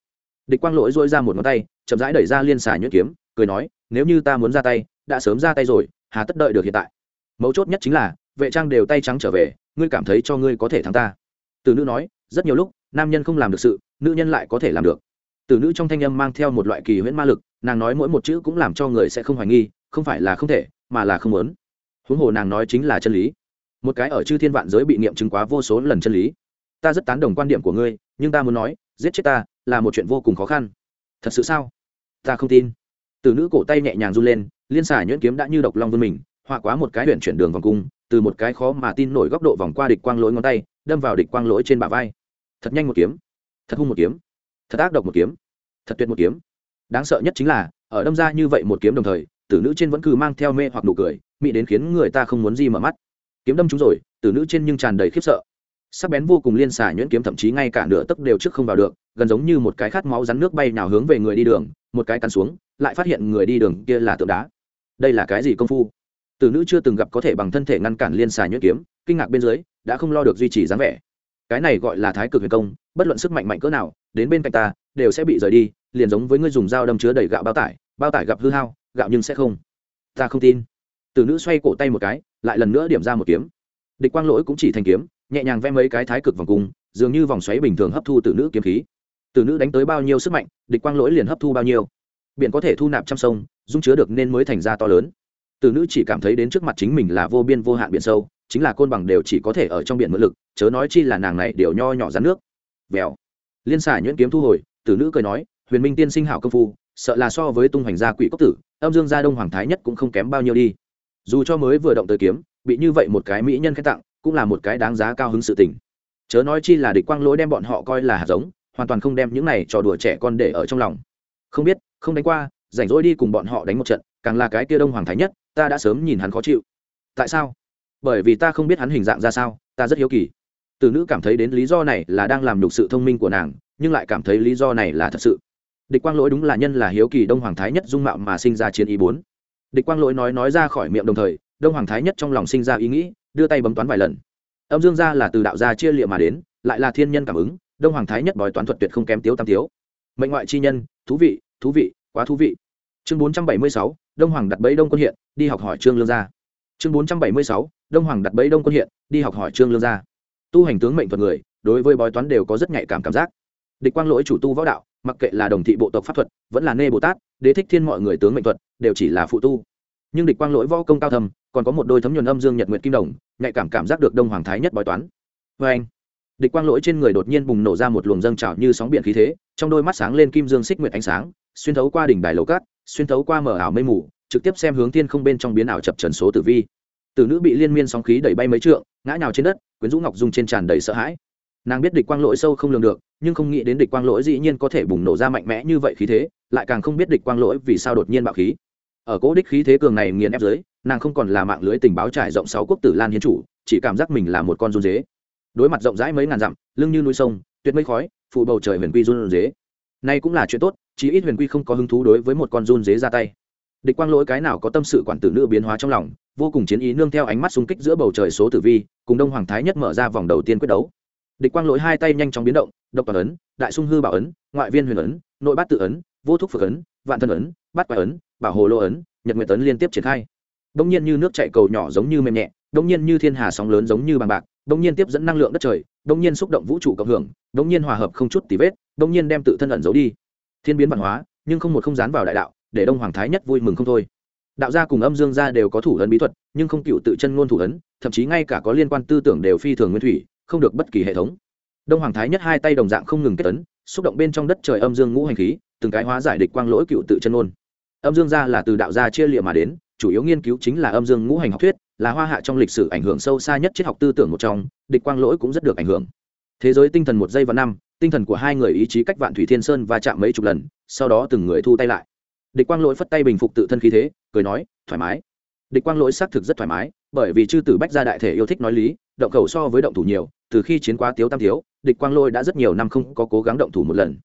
địch quang lỗi dỗi ra một ngón tay, chậm rãi đẩy ra liên xả nhuyễn kiếm, cười nói, nếu như ta muốn ra tay, đã sớm ra tay rồi, hà tất đợi được hiện tại. Mấu chốt nhất chính là, vệ trang đều tay trắng trở về, ngươi cảm thấy cho ngươi có thể thắng ta. Từ nữ nói, rất nhiều lúc, nam nhân không làm được sự, nữ nhân lại có thể làm được. Từ nữ trong thanh âm mang theo một loại kỳ huyễn ma lực, nàng nói mỗi một chữ cũng làm cho người sẽ không hoài nghi, không phải là không thể, mà là không muốn. Huống hồ nàng nói chính là chân lý. Một cái ở chư thiên vạn giới bị nghiệm chứng quá vô số lần chân lý. Ta rất tán đồng quan điểm của ngươi, nhưng ta muốn nói, giết chết ta là một chuyện vô cùng khó khăn. Thật sự sao? Ta không tin. Từ nữ cổ tay nhẹ nhàng run lên, liên xả nhuyễn kiếm đã như độc long vươn mình, họa quá một cái huyện chuyển đường vòng cung, từ một cái khó mà tin nổi góc độ vòng qua địch quang lỗi ngón tay, đâm vào địch quang lỗi trên bả vai. Thật nhanh một kiếm. Thật hung một kiếm. Thật ác độc một kiếm. Thật tuyệt một kiếm. Đáng sợ nhất chính là, ở đâm ra như vậy một kiếm đồng thời, tử nữ trên vẫn cứ mang theo mê hoặc nụ cười, mị đến khiến người ta không muốn gì mở mắt. Kiếm đâm chúng rồi, tử nữ trên nhưng tràn đầy khiếp sợ sắc bén vô cùng liên xả nhuyễn kiếm thậm chí ngay cả nửa tấc đều trước không vào được, gần giống như một cái khát máu rắn nước bay nào hướng về người đi đường, một cái cắn xuống, lại phát hiện người đi đường kia là tượng đá. Đây là cái gì công phu? Từ nữ chưa từng gặp có thể bằng thân thể ngăn cản liên xà nhuyễn kiếm, kinh ngạc bên dưới, đã không lo được duy trì dáng vẻ. Cái này gọi là thái cực huyền công, bất luận sức mạnh mạnh cỡ nào, đến bên cạnh ta, đều sẽ bị rời đi, liền giống với ngươi dùng dao đâm chứa đầy gạo bao tải bao tải gặp hư hao, gạo nhưng sẽ không. Ta không tin. Từ nữ xoay cổ tay một cái, lại lần nữa điểm ra một kiếm. Địch quang lỗi cũng chỉ thành kiếm nhẹ nhàng vẽ mấy cái thái cực vòng cung, dường như vòng xoáy bình thường hấp thu từ nữ kiếm khí. Từ nữ đánh tới bao nhiêu sức mạnh, địch quang lỗi liền hấp thu bao nhiêu. Biển có thể thu nạp trăm sông, dung chứa được nên mới thành ra to lớn. Từ nữ chỉ cảm thấy đến trước mặt chính mình là vô biên vô hạn biển sâu, chính là côn bằng đều chỉ có thể ở trong biển mượn lực, chớ nói chi là nàng này đều nho nhỏ rắn nước. Vèo. Liên xả nhuyễn kiếm thu hồi tử nữ cười nói, huyền minh tiên sinh hảo công phu, sợ là so với tung hoành gia quỷ cốc tử, âm dương gia đông hoàng thái nhất cũng không kém bao nhiêu đi. Dù cho mới vừa động tới kiếm, bị như vậy một cái mỹ nhân khen tặng cũng là một cái đáng giá cao hứng sự tình. Chớ nói chi là địch quang lỗi đem bọn họ coi là hạt giống, hoàn toàn không đem những này trò đùa trẻ con để ở trong lòng. Không biết, không đánh qua, rảnh rỗi đi cùng bọn họ đánh một trận, càng là cái kia đông hoàng thái nhất, ta đã sớm nhìn hắn khó chịu. Tại sao? Bởi vì ta không biết hắn hình dạng ra sao, ta rất hiếu kỳ. Từ nữ cảm thấy đến lý do này là đang làm nhục sự thông minh của nàng, nhưng lại cảm thấy lý do này là thật sự. Địch quang lỗi đúng là nhân là hiếu kỳ đông hoàng thái nhất dung mạo mà sinh ra chiến ý bốn. Địch quang lỗi nói nói ra khỏi miệng đồng thời, đông hoàng thái nhất trong lòng sinh ra ý nghĩ đưa tay bấm toán vài lần. Âm dương gia là từ đạo gia chia liệm mà đến, lại là thiên nhân cảm ứng, đông hoàng thái nhất bói toán thuật tuyệt không kém tiếu tam tiếu mệnh ngoại chi nhân, thú vị thú vị, quá thú vị. Chương bốn trăm bảy mươi sáu, đông hoàng đặt bẫy đông quân hiện, đi học hỏi trương lương gia. Chương bốn trăm bảy mươi sáu, đông hoàng đặt bẫy đông quân hiện, đi học hỏi trương lương gia. Tu hành tướng mệnh thuật người, đối với bói toán đều có rất nhạy cảm cảm giác. Địch quang lỗi chủ tu võ đạo, mặc kệ là đồng thị bộ tộc pháp thuật, vẫn là nê bồ tát, đế thích thiên mọi người tướng mệnh thuật, đều chỉ là phụ tu. Nhưng địch quang lỗi võ công cao thầm còn có một đôi thấm nhuần âm dương nhật nguyệt kim đồng nhạy cảm cảm giác được đông hoàng thái nhất bói toán. Vê anh, địch quang lỗi trên người đột nhiên bùng nổ ra một luồng dâng trào như sóng biển khí thế, trong đôi mắt sáng lên kim dương xích nguyệt ánh sáng, xuyên thấu qua đỉnh đài lầu cát, xuyên thấu qua mở ảo mây mù, trực tiếp xem hướng thiên không bên trong biến ảo chập trần số tử vi. Tử nữ bị liên miên sóng khí đẩy bay mấy trượng, ngã nhào trên đất, quyến rũ ngọc dung trên tràn đầy sợ hãi. Nàng biết địch quang lỗi sâu không lường được, nhưng không nghĩ đến địch quang lỗi dĩ nhiên có thể bùng nổ ra mạnh mẽ như vậy khí thế, lại càng không biết địch quang lỗi vì sao đột nhiên bạo khí. Ở cố đích khí thế cường này nghiền ép dưới nàng không còn là mạng lưới tình báo trải rộng sáu quốc tử lan hiến chủ, chỉ cảm giác mình là một con run dế. Đối mặt rộng rãi mấy ngàn dặm, lưng như núi sông, tuyệt mây khói phụ bầu trời huyền quy run dế. Nay cũng là chuyện tốt, chí ít huyền quy không có hứng thú đối với một con run dế ra tay. Địch quang lỗi cái nào có tâm sự quản tử nữ biến hóa trong lòng, vô cùng chiến ý nương theo ánh mắt xung kích giữa bầu trời số tử vi, cùng đông hoàng thái nhất mở ra vòng đầu tiên quyết đấu. Địch quang lỗi hai tay nhanh chóng biến động, độc toàn ấn, đại sung hư bảo ấn, ngoại viên huyền ấn, nội bát tự ấn, vô thúc phược ấn, vạn thân ấn, bát quái ấn, bảo hồ lô ấn, nhật nguyện ấn liên tiếp triển khai đông nhiên như nước chạy cầu nhỏ giống như mềm nhẹ, đông nhiên như thiên hà sóng lớn giống như bằng bạc, đông nhiên tiếp dẫn năng lượng đất trời, đông nhiên xúc động vũ trụ cộng hưởng, đông nhiên hòa hợp không chút tì vết, đông nhiên đem tự thân ẩn giấu đi. Thiên biến văn hóa, nhưng không một không dán vào đại đạo, để đông hoàng thái nhất vui mừng không thôi. Đạo gia cùng âm dương gia đều có thủ ấn bí thuật, nhưng không cựu tự chân ngôn thủ ấn, thậm chí ngay cả có liên quan tư tưởng đều phi thường nguyên thủy, không được bất kỳ hệ thống. Đông hoàng thái nhất hai tay đồng dạng không ngừng kết tấn, xúc động bên trong đất trời âm dương ngũ hành khí, từng cái hóa giải địch quang lỗi cựu tự chân ngôn. Âm dương gia là từ đạo gia chia liệm mà đến chủ yếu nghiên cứu chính là âm dương ngũ hành học thuyết, là hoa hạ trong lịch sử ảnh hưởng sâu xa nhất triết học tư tưởng một trong, địch quang lỗi cũng rất được ảnh hưởng. Thế giới tinh thần một giây và năm, tinh thần của hai người ý chí cách vạn thủy thiên sơn và chạm mấy chục lần, sau đó từng người thu tay lại. Địch quang lỗi phất tay bình phục tự thân khí thế, cười nói, thoải mái. Địch quang lỗi xác thực rất thoải mái, bởi vì chư tử bách gia đại thể yêu thích nói lý, động khẩu so với động thủ nhiều, từ khi chiến quá tiếu tam thiếu, địch quang lỗi đã rất nhiều năm không có cố gắng động thủ một lần.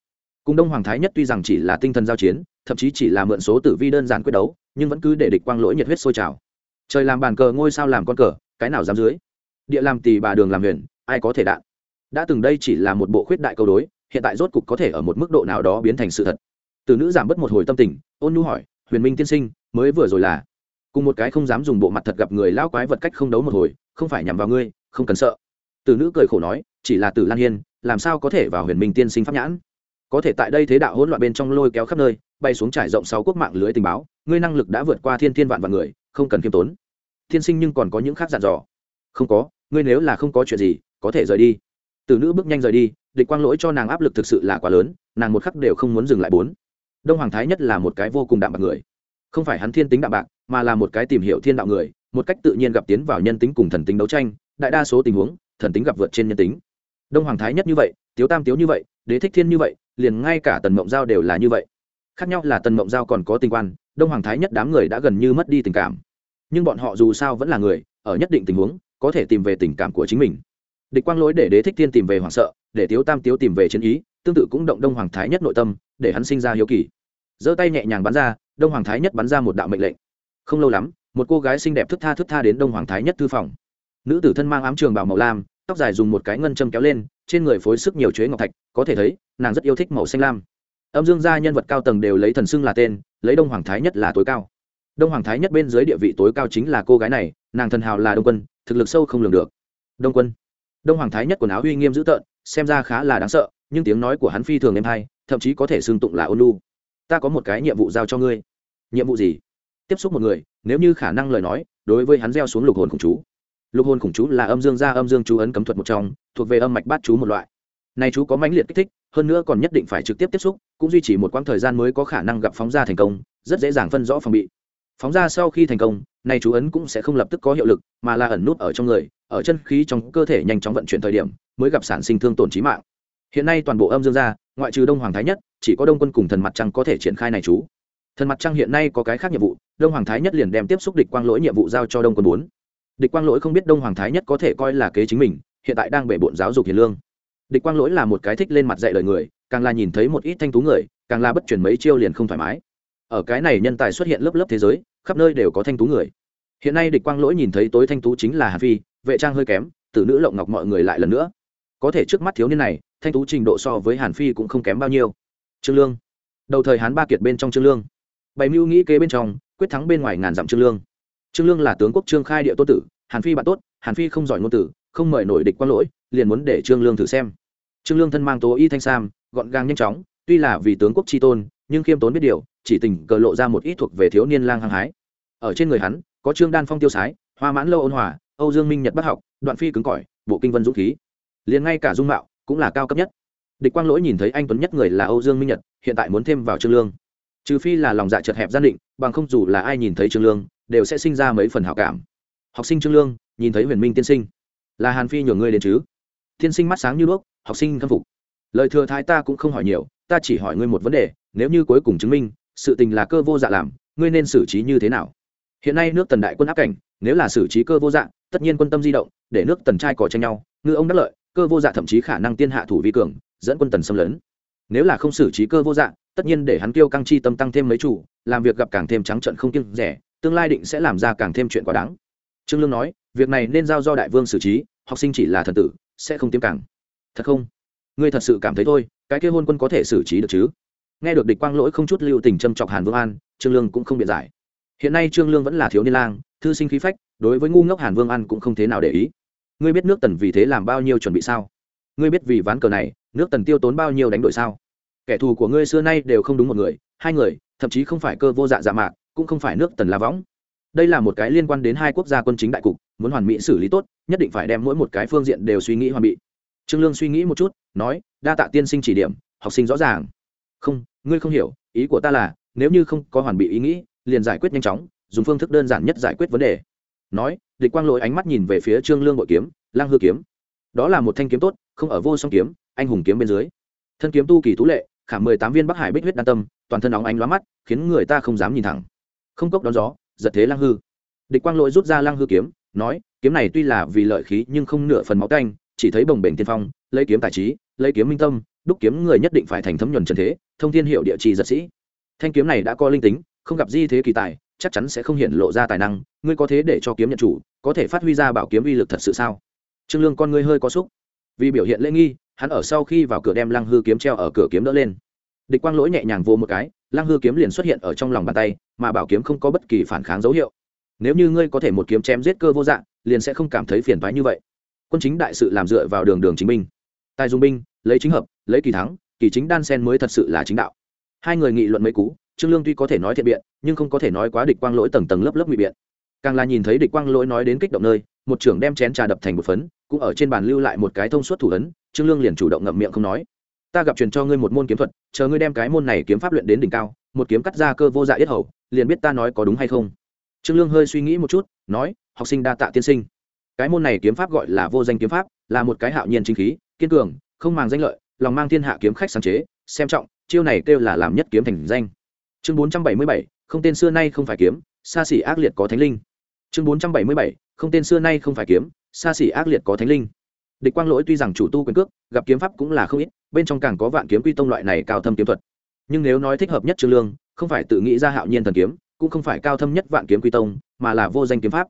Cùng đông hoàng thái nhất tuy rằng chỉ là tinh thần giao chiến, thậm chí chỉ là mượn số tử vi đơn giản quyết đấu nhưng vẫn cứ để địch quang lỗi nhiệt huyết sôi trào. Trời làm bàn cờ, ngôi sao làm con cờ, cái nào dám dưới? Địa làm tì bà đường làm huyền, ai có thể đạn? Đã từng đây chỉ là một bộ khuyết đại câu đối, hiện tại rốt cục có thể ở một mức độ nào đó biến thành sự thật. Từ nữ giảm bớt một hồi tâm tình, ôn nhu hỏi, huyền minh tiên sinh, mới vừa rồi là? Cùng một cái không dám dùng bộ mặt thật gặp người lão quái vật cách không đấu một hồi, không phải nhằm vào ngươi, không cần sợ. Từ nữ cười khổ nói, chỉ là từ lan hiên, làm sao có thể vào huyền minh tiên sinh pháp nhãn? Có thể tại đây thế đạo hỗn loạn bên trong lôi kéo khắp nơi, bay xuống trải rộng sáu quốc mạng lưới tình báo ngươi năng lực đã vượt qua thiên thiên vạn vạn người, không cần khiêm tốn. Thiên sinh nhưng còn có những khác dặn dò. Không có, ngươi nếu là không có chuyện gì, có thể rời đi. Từ nữ bước nhanh rời đi, địch quang lỗi cho nàng áp lực thực sự là quá lớn, nàng một khắc đều không muốn dừng lại bốn. Đông hoàng thái nhất là một cái vô cùng đạm bạc người. Không phải hắn thiên tính đạm bạc, mà là một cái tìm hiểu thiên đạo người, một cách tự nhiên gặp tiến vào nhân tính cùng thần tính đấu tranh, đại đa số tình huống, thần tính gặp vượt trên nhân tính. Đông hoàng thái nhất như vậy, tiếu tam tiếu như vậy, đế thích thiên như vậy, liền ngay cả tần mộng giao đều là như vậy. Khác nhau là tần mộng giao còn có tình quan đông hoàng thái nhất đám người đã gần như mất đi tình cảm. Nhưng bọn họ dù sao vẫn là người, ở nhất định tình huống, có thể tìm về tình cảm của chính mình. Địch quang lối để đế thích thiên tìm về hoảng sợ, để tiếu tam tiếu tìm về chiến ý, tương tự cũng động đông hoàng thái nhất nội tâm, để hắn sinh ra hiếu kỳ. Giơ tay nhẹ nhàng bắn ra, đông hoàng thái nhất bắn ra một đạo mệnh lệnh. Không lâu lắm, một cô gái xinh đẹp thức tha thức tha đến đông hoàng thái nhất thư phòng. Nữ tử thân mang ám trường bảo màu lam, tóc dài dùng một cái ngân châm kéo lên, trên người phối sức nhiều chuế ngọc thạch, có thể thấy, nàng rất yêu thích màu xanh lam âm dương gia nhân vật cao tầng đều lấy thần xưng là tên, lấy đông hoàng thái nhất là tối cao. Đông hoàng thái nhất bên dưới địa vị tối cao chính là cô gái này, nàng thần hào là đông quân, thực lực sâu không lường được. Đông quân. Đông hoàng thái nhất quần áo uy nghiêm dữ tợn, xem ra khá là đáng sợ, nhưng tiếng nói của hắn phi thường êm hay, thậm chí có thể xưng tụng là ôn lu ta có một cái nhiệm vụ giao cho ngươi. Nhiệm vụ gì? Tiếp xúc một người, nếu như khả năng lời nói, đối với hắn gieo xuống lục hồn khủng chú. Lục hồn khủng chú là âm dương gia âm dương chú ấn cấm thuật một trong, thuộc về âm mạch bát chú một loại này chú có mãnh liệt kích thích, hơn nữa còn nhất định phải trực tiếp tiếp xúc, cũng duy trì một quãng thời gian mới có khả năng gặp phóng ra thành công, rất dễ dàng phân rõ phòng bị. Phóng ra sau khi thành công, này chú ấn cũng sẽ không lập tức có hiệu lực, mà là ẩn nút ở trong người, ở chân khí trong cơ thể nhanh chóng vận chuyển thời điểm, mới gặp sản sinh thương tổn trí mạng. Hiện nay toàn bộ âm dương gia, ngoại trừ đông hoàng thái nhất, chỉ có đông quân cùng thần mặt trăng có thể triển khai này chú. Thần mặt trăng hiện nay có cái khác nhiệm vụ, đông hoàng thái nhất liền đem tiếp xúc địch quang lỗi nhiệm vụ giao cho đông quân bốn. Địch quang lỗi không biết đông hoàng thái nhất có thể coi là kế chính mình, hiện tại đang bể bộn giáo dục hiền lương địch quang lỗi là một cái thích lên mặt dạy lời người, càng là nhìn thấy một ít thanh tú người, càng là bất chuyển mấy chiêu liền không thoải mái. Ở cái này nhân tài xuất hiện lớp lớp thế giới, khắp nơi đều có thanh tú người. Hiện nay địch quang lỗi nhìn thấy tối thanh tú chính là hà phi, vệ trang hơi kém từ nữ lộng ngọc mọi người lại lần nữa. Có thể trước mắt thiếu niên này, thanh tú trình độ so với hàn phi cũng không kém bao nhiêu. Trương lương. Đầu thời hán ba kiệt bên trong trương lương. Bày mưu nghĩ kế bên trong, quyết thắng bên ngoài ngàn dặm trương lương. Trương lương là tướng quốc trương khai địa tô tử, hàn phi bạn tốt, hàn phi không giỏi ngôn tử, không mời nổi địch quang lỗi, liền muốn để trương lương thử xem trương lương thân mang tố y thanh sam, gọn gàng nhanh chóng, tuy là vì tướng quốc tri tôn, nhưng khiêm tốn biết điều, chỉ tình cờ lộ ra một ít thuộc về thiếu niên lang hăng hái. Ở trên người hắn, có trương đan phong tiêu sái, hoa mãn lâu ôn hòa, âu dương minh nhật bất học, đoạn phi cứng cỏi, bộ kinh vân dũng khí. Liền ngay cả dung mạo cũng là cao cấp nhất. Địch quang lỗi nhìn thấy anh tuấn nhất người là âu dương minh nhật, hiện tại muốn thêm vào trương lương. Trừ phi là lòng dạ chật hẹp gian định, bằng không dù là ai nhìn thấy trương lương, đều sẽ sinh ra mấy phần hảo cảm. Học sinh trương lương, nhìn thấy huyền minh tiên sinh. Là hàn phi nhường ngươi đến chứ? Tiên sinh mắt sáng như đuốc, học sinh khâm phục. Lời thừa thái ta cũng không hỏi nhiều, ta chỉ hỏi ngươi một vấn đề, nếu như cuối cùng chứng minh, sự tình là cơ vô dạ làm, ngươi nên xử trí như thế nào? Hiện nay nước tần đại quân áp cảnh, nếu là xử trí cơ vô dạ tất nhiên quân tâm di động, để nước tần trai cò tranh nhau, ngư ông đắc lợi, cơ vô dạ thậm chí khả năng tiên hạ thủ vi cường, dẫn quân tần xâm lấn. Nếu là không xử trí cơ vô dạ tất nhiên để hắn tiêu căng chi tâm tăng thêm mấy chủ, làm việc gặp càng thêm trắng trận không kiêng rẻ, tương lai định sẽ làm ra càng thêm chuyện quá đáng. Trương lương nói, việc này nên giao do đại vương xử trí, học sinh chỉ là thần tử sẽ không tiêm càng. Thật không? Ngươi thật sự cảm thấy thôi, cái kia hôn quân có thể xử trí được chứ? Nghe được địch quang lỗi không chút lưu tình châm chọc hàn vương an, trương lương cũng không biện giải. Hiện nay trương lương vẫn là thiếu niên lang, thư sinh khí phách, đối với ngu ngốc hàn vương an cũng không thế nào để ý. Ngươi biết nước tần vì thế làm bao nhiêu chuẩn bị sao? Ngươi biết vì ván cờ này, nước tần tiêu tốn bao nhiêu đánh đổi sao? Kẻ thù của ngươi xưa nay đều không đúng một người, hai người, thậm chí không phải cơ vô dạ dạ mạc, cũng không phải nước tần la võng đây là một cái liên quan đến hai quốc gia quân chính đại cục, muốn hoàn mỹ xử lý tốt, nhất định phải đem mỗi một cái phương diện đều suy nghĩ hoàn bị. Trương lương suy nghĩ một chút, nói, đa tạ tiên sinh chỉ điểm, học sinh rõ ràng. Không, ngươi không hiểu, ý của ta là, nếu như không có hoàn bị ý nghĩ, liền giải quyết nhanh chóng, dùng phương thức đơn giản nhất giải quyết vấn đề. Nói, địch quang lỗi ánh mắt nhìn về phía trương lương bội kiếm lang hư kiếm. Đó là một thanh kiếm tốt, không ở vô song kiếm, anh hùng kiếm bên dưới. Thân kiếm tu kỳ tú lệ, khả mười tám viên bắc hải bích huyết đan tâm, toàn thân óng ánh lóa mắt, khiến người ta không dám nhìn thẳng. Không cốc đón gió giật thế lang hư. Địch quang lỗi rút ra lang hư kiếm, nói, kiếm này tuy là vì lợi khí nhưng không nửa phần máu canh chỉ thấy bồng bềnh tiên phong, lấy kiếm tài trí, lấy kiếm minh tâm, đúc kiếm người nhất định phải thành thấm nhuần trần thế, thông thiên hiệu địa chỉ giật sĩ. Thanh kiếm này đã có linh tính, không gặp di thế kỳ tài, chắc chắn sẽ không hiện lộ ra tài năng, ngươi có thế để cho kiếm nhận chủ, có thể phát huy ra bảo kiếm uy lực thật sự sao? Trương lương con ngươi hơi có xúc. Vì biểu hiện lễ nghi, hắn ở sau khi vào cửa đem lăng hư kiếm treo ở cửa kiếm đỡ lên. Địch quang lỗi nhẹ nhàng vô một cái lăng hư kiếm liền xuất hiện ở trong lòng bàn tay, mà bảo kiếm không có bất kỳ phản kháng dấu hiệu. Nếu như ngươi có thể một kiếm chém giết cơ vô dạng, liền sẽ không cảm thấy phiền thoái như vậy. Quân chính đại sự làm dựa vào đường đường chính binh. Tài dùng binh, lấy chính hợp, lấy kỳ thắng, kỳ chính đan sen mới thật sự là chính đạo. Hai người nghị luận mấy cú, trương lương tuy có thể nói thiện biện, nhưng không có thể nói quá địch quang lỗi tầng tầng lớp lớp ngụy biện. Càng là nhìn thấy địch quang lỗi nói đến kích động nơi, một trưởng đem chén trà đập thành một phấn, cũng ở trên bàn lưu lại một cái thông suốt thủ ấn, trương lương liền chủ động ngậm miệng không nói ta gặp truyền cho ngươi một môn kiếm thuật, chờ ngươi đem cái môn này kiếm pháp luyện đến đỉnh cao, một kiếm cắt ra cơ vô dạ yết hầu, liền biết ta nói có đúng hay không. Trương lương hơi suy nghĩ một chút, nói, học sinh đa tạ tiên sinh. Cái môn này kiếm pháp gọi là vô danh kiếm pháp, là một cái hạo nhiên chính khí, kiên cường, không màng danh lợi, lòng mang thiên hạ kiếm khách sáng chế, xem trọng, chiêu này kêu là làm nhất kiếm thành danh. Chương bốn trăm bảy mươi bảy, không tên xưa nay không phải kiếm, xa xỉ ác liệt có thánh linh. Chương bốn trăm bảy mươi bảy, không tên xưa nay không phải kiếm, xa xỉ ác liệt có thánh linh địch quang lỗi tuy rằng chủ tu quyền cước, gặp kiếm pháp cũng là không ít, bên trong càng có vạn kiếm quy tông loại này cao thâm kiếm thuật. Nhưng nếu nói thích hợp nhất trương lương, không phải tự nghĩ ra hạo nhiên thần kiếm, cũng không phải cao thâm nhất vạn kiếm quy tông, mà là vô danh kiếm pháp.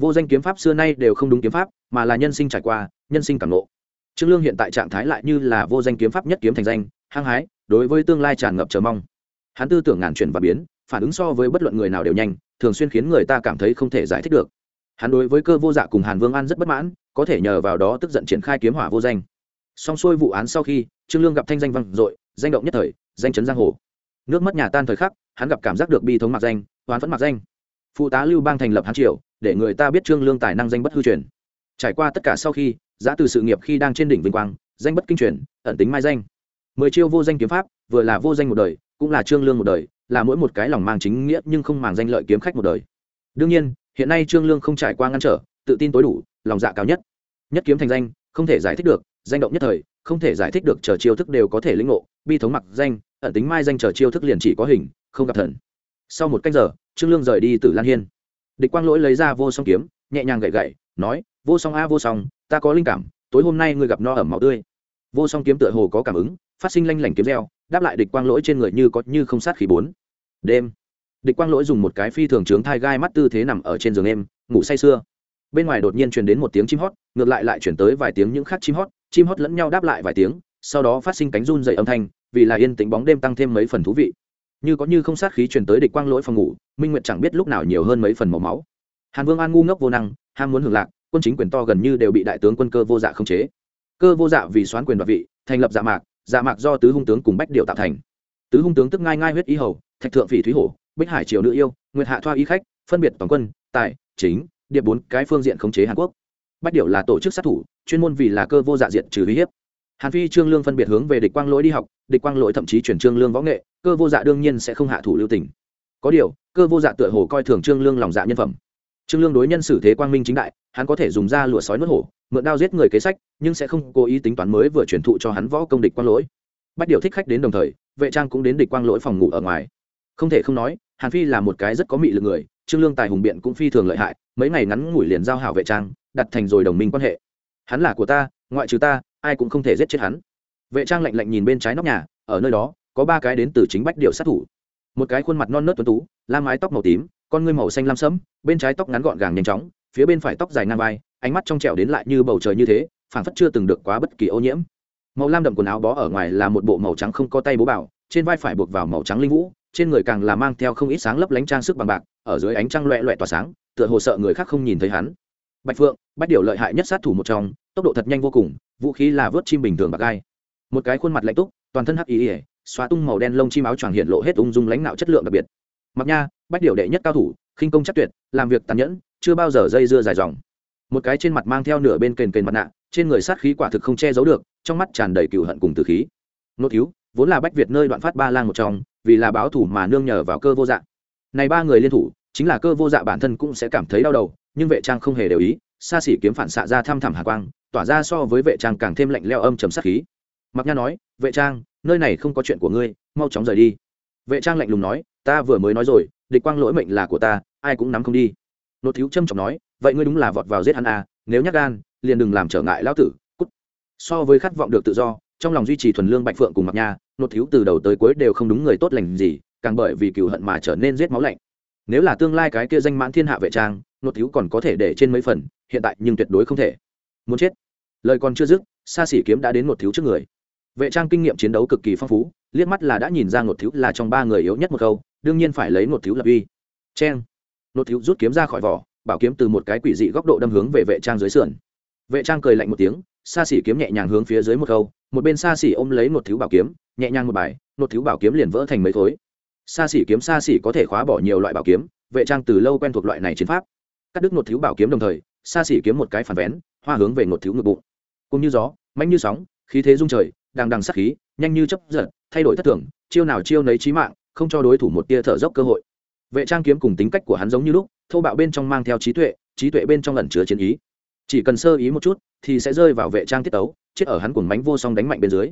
Vô danh kiếm pháp xưa nay đều không đúng kiếm pháp, mà là nhân sinh trải qua, nhân sinh cảm ngộ. trương lương hiện tại trạng thái lại như là vô danh kiếm pháp nhất kiếm thành danh, hăng hái, đối với tương lai tràn ngập chờ mong. Hắn tư tưởng ngàn chuyển và biến, phản ứng so với bất luận người nào đều nhanh, thường xuyên khiến người ta cảm thấy không thể giải thích được. Hắn đối với cơ vô dạ cùng hàn vương an rất bất mãn có thể nhờ vào đó tức giận triển khai kiếm hỏa vô danh. Xong xuôi vụ án sau khi, trương lương gặp thanh danh vang dội, danh động nhất thời, danh chấn giang hồ. Nước mất nhà tan thời khắc, hắn gặp cảm giác được bi thống mặc danh, oán vẫn mặc danh. Phụ tá lưu bang thành lập hán triều, để người ta biết trương lương tài năng danh bất hư truyền. Trải qua tất cả sau khi giã từ sự nghiệp khi đang trên đỉnh vinh quang, danh bất kinh truyền, ẩn tính mai danh. Mười chiêu vô danh kiếm pháp, vừa là vô danh một đời, cũng là trương lương một đời, là mỗi một cái lòng mang chính nghĩa nhưng không màng danh lợi kiếm khách một đời. Đương nhiên, hiện nay trương lương không trải qua ngăn trở tự tin tối đủ, lòng dạ cao nhất. Nhất kiếm thành danh, không thể giải thích được, danh động nhất thời, không thể giải thích được chờ chiêu thức đều có thể lĩnh ngộ, bi thống mặc danh, ẩn tính mai danh chờ chiêu thức liền chỉ có hình, không gặp thần. Sau một cách giờ, trương lương rời đi từ lan hiên. Địch quang lỗi lấy ra vô song kiếm, nhẹ nhàng gậy gậy, nói, vô song a, vô song, ta có linh cảm, tối hôm nay ngươi gặp no ẩm máu tươi. Vô song kiếm tựa hồ có cảm ứng, phát sinh lanh lảnh kiếm reo, đáp lại địch quang lỗi trên người như có như không sát khí bốn. Đêm, địch quang lỗi dùng một cái phi thường trướng thai gai mắt tư thế nằm ở trên giường em ngủ say sưa bên ngoài đột nhiên truyền đến một tiếng chim hót, ngược lại lại chuyển tới vài tiếng những khác chim hót chim hót lẫn nhau đáp lại vài tiếng, sau đó phát sinh cánh run dày âm thanh, vì là yên tĩnh bóng đêm tăng thêm mấy phần thú vị. Như có như không sát khí truyền tới địch quang lỗi phòng ngủ, minh nguyệt chẳng biết lúc nào nhiều hơn mấy phần màu máu. Hàn vương an ngu ngốc vô năng, ham muốn hưởng lạc, quân chính quyền to gần như đều bị đại tướng quân cơ vô dạ khống chế. Cơ vô dạ vì xoán quyền đoạt vị, thành lập dạ mạc dạ mạc do tứ hung tướng cùng bách điệu tạo thành. Tứ hung tướng tức ngai ngai huyết ý hầu, thạch thượng phỉ thúy hổ, bích hải triều nữ yêu, nguyệt hạ thoa y khách, phân biệt toàn quân, tài, chính điệp bốn cái phương diện khống chế hàn quốc. Bách điệu là tổ chức sát thủ, chuyên môn vì là cơ vô dạ diện trừ uy hiếp. Hàn phi, trương lương phân biệt hướng về địch quang lỗi đi học, địch quang lỗi thậm chí chuyển trương lương võ nghệ, cơ vô dạ đương nhiên sẽ không hạ thủ lưu tình. Có điều, cơ vô dạ tựa hồ coi thường trương lương lòng dạ nhân phẩm. Trương lương đối nhân xử thế quang minh chính đại, hắn có thể dùng da lụa sói nuốt hổ, mượn đao giết người kế sách, nhưng sẽ không cố ý tính toán mới vừa truyền thụ cho hắn võ công địch quang lỗi. Bách điều thích khách đến đồng thời, vệ trang cũng đến địch quang lỗi phòng ngủ ở ngoài. Không thể không nói, hàn phi là một cái rất có mị lực người trương lương tài hùng biện cũng phi thường lợi hại, mấy ngày ngắn ngủi liền giao hảo vệ trang, đặt thành rồi đồng minh quan hệ. Hắn là của ta, ngoại trừ ta, ai cũng không thể giết chết hắn. Vệ trang lạnh lạnh nhìn bên trái nóc nhà, ở nơi đó, có ba cái đến từ chính bách điệu sát thủ. Một cái khuôn mặt non nớt tuấn tú la mái tóc màu tím, con ngươi màu xanh lam sẫm, bên trái tóc ngắn gọn gàng nhanh chóng, phía bên phải tóc dài ngang vai, ánh mắt trong trẻo đến lại như bầu trời như thế, phảng phất chưa từng được quá bất kỳ ô nhiễm. Màu lam đậm quần áo bó ở ngoài là một bộ màu trắng không có tay bố bảo, trên vai phải buộc vào màu trắng linh vũ trên người càng là mang theo không ít sáng lấp lánh trang sức bằng bạc, ở dưới ánh trăng loẹ loẹ tỏa sáng, tựa hồ sợ người khác không nhìn thấy hắn. Bạch phượng bách điều lợi hại nhất sát thủ một trong, tốc độ thật nhanh vô cùng, vũ khí là vớt chim bình thường bạc gai. Một cái khuôn mặt lạnh túc, toàn thân hắc ý ỉa xóa tung màu đen lông chim áo choàng hiện lộ hết ung dung lãnh đạo chất lượng đặc biệt. Mặc nha bách điều đệ nhất cao thủ, khinh công chắc tuyệt, làm việc tàn nhẫn, chưa bao giờ dây dưa dài dòng. Một cái trên mặt mang theo nửa bên kền kền mặt nạ, trên người sát khí quả thực không che giấu được, trong mắt tràn đầy cừu hận cùng từ khí. Nô thiếu vốn là bách việt nơi đoạn phát ba lang một trong, vì là báo thủ mà nương nhờ vào cơ vô dạ. Này ba người liên thủ, chính là cơ vô dạ bản thân cũng sẽ cảm thấy đau đầu, nhưng vệ trang không hề đều ý, xa xỉ kiếm phản xạ ra thăm thẳm hà quang, tỏa ra so với vệ trang càng thêm lạnh leo âm chấm sát khí. Mặc nha nói, vệ trang, nơi này không có chuyện của ngươi, mau chóng rời đi. Vệ trang lạnh lùng nói, ta vừa mới nói rồi, địch quang lỗi mệnh là của ta, ai cũng nắm không đi. Nốt thiếu trâm trọng nói, vậy ngươi đúng là vọt vào giết hắn à nếu nhắc gan, liền đừng làm trở ngại lão tử. Cút. So với khát vọng được tự do trong lòng duy trì thuần lương bạch phượng cùng mặc nha, nột thiếu từ đầu tới cuối đều không đúng người tốt lành gì, càng bởi vì cựu hận mà trở nên giết máu lạnh. Nếu là tương lai cái kia danh mãn thiên hạ vệ trang, nột thiếu còn có thể để trên mấy phần, hiện tại nhưng tuyệt đối không thể. Muốn chết. Lời còn chưa dứt xa xỉ kiếm đã đến nột thiếu trước người. Vệ trang kinh nghiệm chiến đấu cực kỳ phong phú, liếc mắt là đã nhìn ra nột thiếu là trong ba người yếu nhất một câu, đương nhiên phải lấy nột thiếu lập uy. Cheng. Nột thiếu rút kiếm ra khỏi vỏ, bảo kiếm từ một cái quỷ dị góc độ đâm hướng về vệ trang dưới sườn. Vệ trang cười lạnh một tiếng xa xỉ kiếm nhẹ nhàng hướng phía dưới một câu một bên xa xỉ ôm lấy một thiếu bảo kiếm, nhẹ nhàng một bài một thiếu bảo kiếm liền vỡ thành mấy thối xa xỉ kiếm xa xỉ có thể khóa bỏ nhiều loại bảo kiếm, vệ trang từ lâu quen thuộc loại này chiến pháp. Cắt đứt một thiếu bảo kiếm đồng thời xa xỉ kiếm một cái phản vén, hoa hướng về một thiếu ngực bụng. Cũng như gió mạnh như sóng, khí thế rung trời đang đằng sắc khí, nhanh như chấp giật, thay đổi thất thường, chiêu nào chiêu nấy trí mạng, không cho đối thủ một tia thở dốc cơ hội. Vệ trang kiếm cùng tính cách của hắn giống như lúc, thô bạo bên trong mang theo trí tuệ trí tuệ bên trong ẩn chứa chiến ý. Chỉ cần sơ ý một chút, thì sẽ rơi vào vệ trang tiết tấu chết ở hắn cuồng mánh vô song đánh mạnh bên dưới.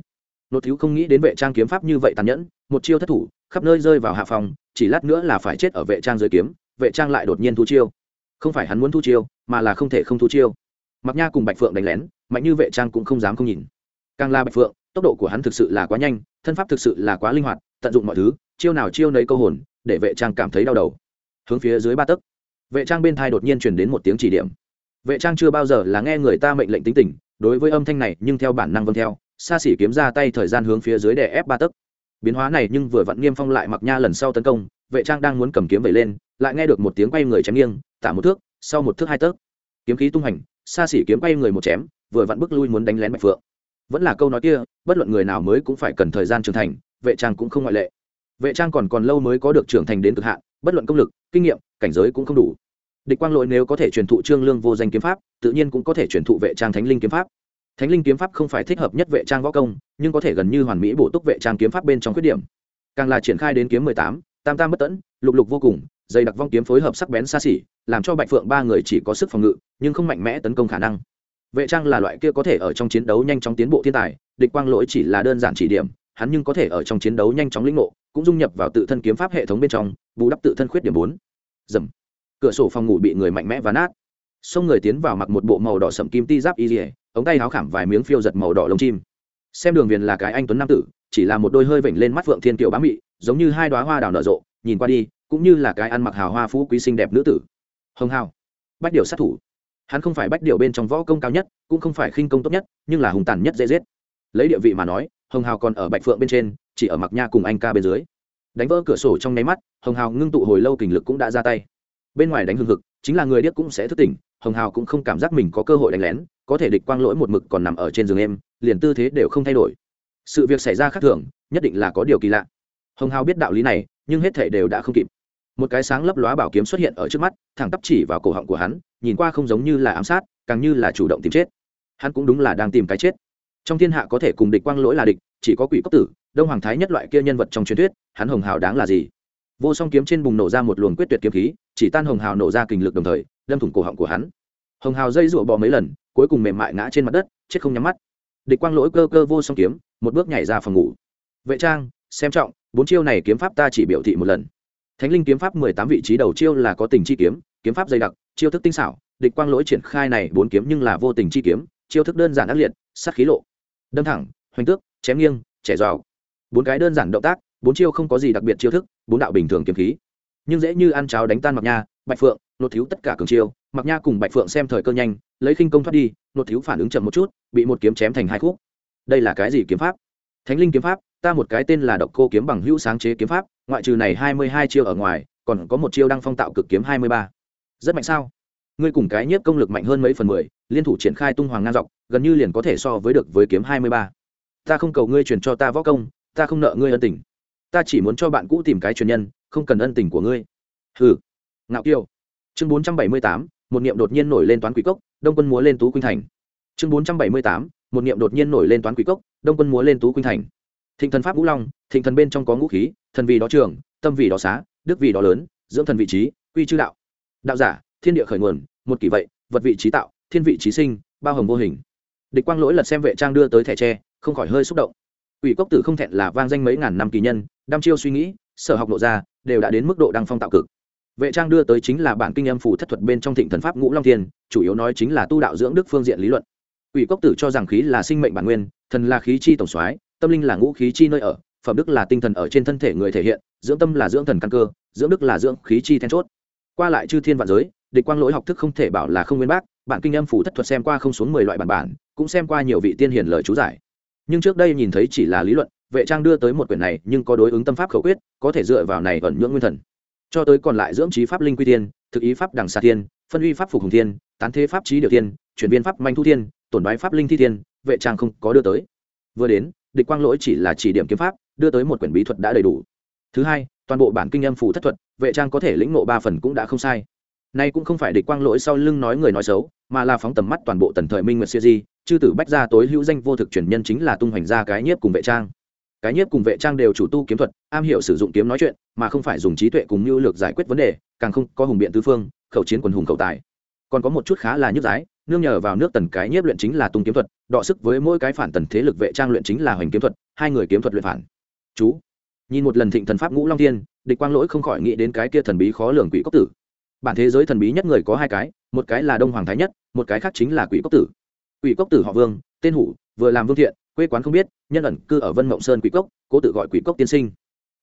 Nốt thiếu không nghĩ đến vệ trang kiếm pháp như vậy tàn nhẫn, một chiêu thất thủ, khắp nơi rơi vào hạ phòng, chỉ lát nữa là phải chết ở vệ trang dưới kiếm, vệ trang lại đột nhiên thu chiêu. Không phải hắn muốn thu chiêu, mà là không thể không thu chiêu. Mặc nha cùng bạch phượng đánh lén, mạnh như vệ trang cũng không dám không nhìn. Càng là bạch phượng, tốc độ của hắn thực sự là quá nhanh, thân pháp thực sự là quá linh hoạt, tận dụng mọi thứ, chiêu nào chiêu nấy câu hồn, để vệ trang cảm thấy đau đầu. Hướng phía dưới ba tấc, vệ trang bên thai đột nhiên truyền đến một tiếng chỉ điểm. Vệ trang chưa bao giờ là nghe người ta mệnh lệnh tính tình đối với âm thanh này, nhưng theo bản năng vâng theo xa xỉ kiếm ra tay thời gian hướng phía dưới để ép ba tấc. Biến hóa này nhưng vừa vặn nghiêm phong lại mặc nha lần sau tấn công, vệ trang đang muốn cầm kiếm vẩy lên, lại nghe được một tiếng quay người chém nghiêng, tả một thước, sau một thước hai tấc. Kiếm khí tung hành xa xỉ kiếm quay người một chém, vừa vặn bước lui muốn đánh lén bạch phượng. Vẫn là câu nói kia, bất luận người nào mới cũng phải cần thời gian trưởng thành, vệ trang cũng không ngoại lệ. Vệ trang còn còn lâu mới có được trưởng thành đến cực hạn, bất luận công lực, kinh nghiệm, cảnh giới cũng không đủ địch quang lỗi nếu có thể truyền thụ trương lương vô danh kiếm pháp, tự nhiên cũng có thể truyền thụ vệ trang thánh linh kiếm pháp. Thánh linh kiếm pháp không phải thích hợp nhất vệ trang võ công, nhưng có thể gần như hoàn mỹ bổ túc vệ trang kiếm pháp bên trong khuyết điểm. Càng là triển khai đến kiếm mười tám, tam tam bất tẫn, lục lục vô cùng, dày đặc vong kiếm phối hợp sắc bén xa xỉ, làm cho bạch phượng ba người chỉ có sức phòng ngự, nhưng không mạnh mẽ tấn công khả năng. Vệ trang là loại kia có thể ở trong chiến đấu nhanh chóng tiến bộ thiên tài, địch quang lỗi chỉ là đơn giản chỉ điểm, hắn nhưng có thể ở trong chiến đấu nhanh chóng lĩnh ngộ, cũng dung nhập vào tự thân kiếm pháp hệ thống bên trong, bù đắp tự thân khuyết điểm bốn. Dầm cửa sổ phòng ngủ bị người mạnh mẽ và nát. Xông người tiến vào mặc một bộ màu đỏ sậm kim ti giáp y dỉa ống tay háo khảm vài miếng phiêu giật màu đỏ lông chim. Xem đường viền là cái anh tuấn nam tử, chỉ là một đôi hơi vểnh lên mắt phượng thiên kiều bá mị, giống như hai đoá hoa đào nở rộ, nhìn qua đi, cũng như là cái ăn mặc hào hoa phú quý xinh đẹp nữ tử. Hồng hào, bách điều sát thủ. Hắn không phải bách điều bên trong võ công cao nhất, cũng không phải khinh công tốt nhất, nhưng là hùng tàn nhất dễ giết. Lấy địa vị mà nói, hồng hào còn ở bạch phượng bên trên, chỉ ở mặc nha cùng anh ca bên dưới. Đánh vỡ cửa sổ trong nháy mắt, hồng hào ngưng tụ hồi lâu kình lực cũng đã ra tay bên ngoài đánh hưng hực, chính là người điếc cũng sẽ thức tỉnh, hồng hào cũng không cảm giác mình có cơ hội đánh lén, có thể địch quang lỗi một mực còn nằm ở trên giường em, liền tư thế đều không thay đổi. Sự việc xảy ra khác thường, nhất định là có điều kỳ lạ. Hồng hào biết đạo lý này, nhưng hết thể đều đã không kịp. Một cái sáng lấp lóa bảo kiếm xuất hiện ở trước mắt, thẳng tắp chỉ vào cổ họng của hắn, nhìn qua không giống như là ám sát, càng như là chủ động tìm chết. Hắn cũng đúng là đang tìm cái chết. Trong thiên hạ có thể cùng địch quang lỗi là địch, chỉ có quỷ cốc tử, đông hoàng thái nhất loại kia nhân vật trong truyền thuyết, hắn hồng hào đáng là gì? Vô song kiếm trên bùng nổ ra một luồng quyết tuyệt kiếm khí, chỉ tan hồng hào nổ ra kình lực đồng thời, đâm thủng cổ họng của hắn. Hồng hào dây rụa bò mấy lần, cuối cùng mềm mại ngã trên mặt đất, chết không nhắm mắt. Địch quang lỗi cơ cơ vô song kiếm, một bước nhảy ra phòng ngủ. Vệ trang, xem trọng, bốn chiêu này kiếm pháp ta chỉ biểu thị một lần. Thánh linh kiếm pháp mười tám vị trí đầu chiêu là có tình chi kiếm kiếm pháp dày đặc, chiêu thức tinh xảo. Địch quang lỗi triển khai này bốn kiếm nhưng là vô tình chi kiếm, chiêu thức đơn giản ác liệt, sát khí lộ. Đâm thẳng, hoành tước, chém nghiêng, trẻ giò bốn cái đơn giản động tác, bốn chiêu không có gì đặc biệt chiêu thức bốn đạo bình thường kiếm khí. Nhưng dễ như ăn cháo đánh tan mặc nha, bạch phượng, nột thiếu tất cả cường chiêu. Mặc nha cùng bạch phượng xem thời cơ nhanh, lấy khinh công thoát đi, nột thiếu phản ứng chậm một chút, bị một kiếm chém thành hai khúc. Đây là cái gì kiếm pháp? Thánh linh kiếm pháp, ta một cái tên là độc cô kiếm bằng hữu sáng chế kiếm pháp, ngoại trừ này hai mươi hai chiêu ở ngoài, còn có một chiêu đăng phong tạo cực kiếm hai mươi ba. Rất mạnh sao? Ngươi cùng cái nhiếp công lực mạnh hơn mấy phần mười, liên thủ triển khai tung hoàng ngang dọc, gần như liền có thể so với được với kiếm hai mươi ba. Ta không cầu ngươi truyền cho ta võ công, ta không nợ ngươi ân tình ta chỉ muốn cho bạn cũ tìm cái truyền nhân, không cần ân tình của ngươi. Hừ. Ngạo kiêu chương bốn trăm bảy mươi tám, một niệm đột nhiên nổi lên toán quỷ cốc, đông quân múa lên tú quynh thành. Chương bốn trăm bảy mươi tám, một niệm đột nhiên nổi lên toán quỷ cốc, đông quân múa lên tú quynh thành. Thịnh thần pháp ngũ long, thịnh thần bên trong có ngũ khí, thần vì đó trường, tâm vì đó xá, đức vì đó lớn, dưỡng thần vị trí, quy chư đạo. Đạo giả, thiên địa khởi nguồn, một kỷ vậy, vật vị trí tạo, thiên vị trí sinh, bao hồng vô hình. Địch quang lỗi lật xem vệ trang đưa tới thẻ tre, không khỏi hơi xúc động. Quỷ cốc tử không thẹn là vang danh mấy ngàn năm kỳ nhân, đăm chiêu suy nghĩ, sở học lộ ra, đều đã đến mức độ đăng phong tạo cực. Vệ trang đưa tới chính là bản kinh âm phủ thất thuật bên trong thịnh thần pháp ngũ long thiên, chủ yếu nói chính là tu đạo dưỡng đức phương diện lý luận. Quỷ cốc tử cho rằng khí là sinh mệnh bản nguyên, thần là khí chi tổng soái, tâm linh là ngũ khí chi nơi ở, phẩm đức là tinh thần ở trên thân thể người thể hiện, dưỡng tâm là dưỡng thần căn cơ, dưỡng đức là dưỡng khí chi then chốt. Qua lại chư thiên vạn giới, địch quang lỗi học thức không thể bảo là không nguyên bác, bản kinh âm phủ thất thuật xem qua không xuống mười loại bản bản, cũng xem qua nhiều vị tiên hiền lời chú giải nhưng trước đây nhìn thấy chỉ là lý luận, vệ trang đưa tới một quyển này nhưng có đối ứng tâm pháp khẩu quyết, có thể dựa vào này ẩn nhưỡng nguyên thần. Cho tới còn lại dưỡng trí pháp linh quy tiên, thực ý pháp đằng xa tiên phân uy pháp phục hùng tiên tán thế pháp trí điều tiên chuyển viên pháp manh thu tiên tổn bái pháp linh thi tiên vệ trang không có đưa tới. Vừa đến, địch quang lỗi chỉ là chỉ điểm kiếm pháp, đưa tới một quyển bí thuật đã đầy đủ. Thứ hai, toàn bộ bản kinh âm phủ thất thuật, vệ trang có thể lĩnh ngộ ba phần cũng đã không sai. Nay cũng không phải địch quang lỗi sau lưng nói người nói xấu, mà là phóng tầm mắt toàn bộ tần thời minh nguyệt siêu di chư tử bách gia tối hữu danh vô thực truyền nhân chính là tung hoành gia cái nhiếp cùng vệ trang. Cái nhiếp cùng vệ trang đều chủ tu kiếm thuật, am hiểu sử dụng kiếm nói chuyện, mà không phải dùng trí tuệ cùng mưu lược giải quyết vấn đề, càng không có hùng biện tứ phương, khẩu chiến quần hùng khẩu tài. Còn có một chút khá là nhức giái nương nhờ vào nước tần cái nhiếp luyện chính là tung kiếm thuật, đọ sức với mỗi cái phản tần thế lực vệ trang luyện chính là hoành kiếm thuật, hai người kiếm thuật luyện phản. Chú, nhìn một lần thịnh thần pháp ngũ long tiên, địch quang lỗi không khỏi nghĩ đến cái kia thần bí khó lường quỷ cốc tử. Bản thế giới thần bí nhất người có hai cái, một cái là đông hoàng thái nhất, một cái khác chính là quỷ cốc tử quỷ cốc tử họ vương, tên hủ, vừa làm vương thiện, quê quán không biết, nhân ẩn cư ở vân mộng sơn quỷ cốc, cố tự gọi quỷ cốc tiên sinh.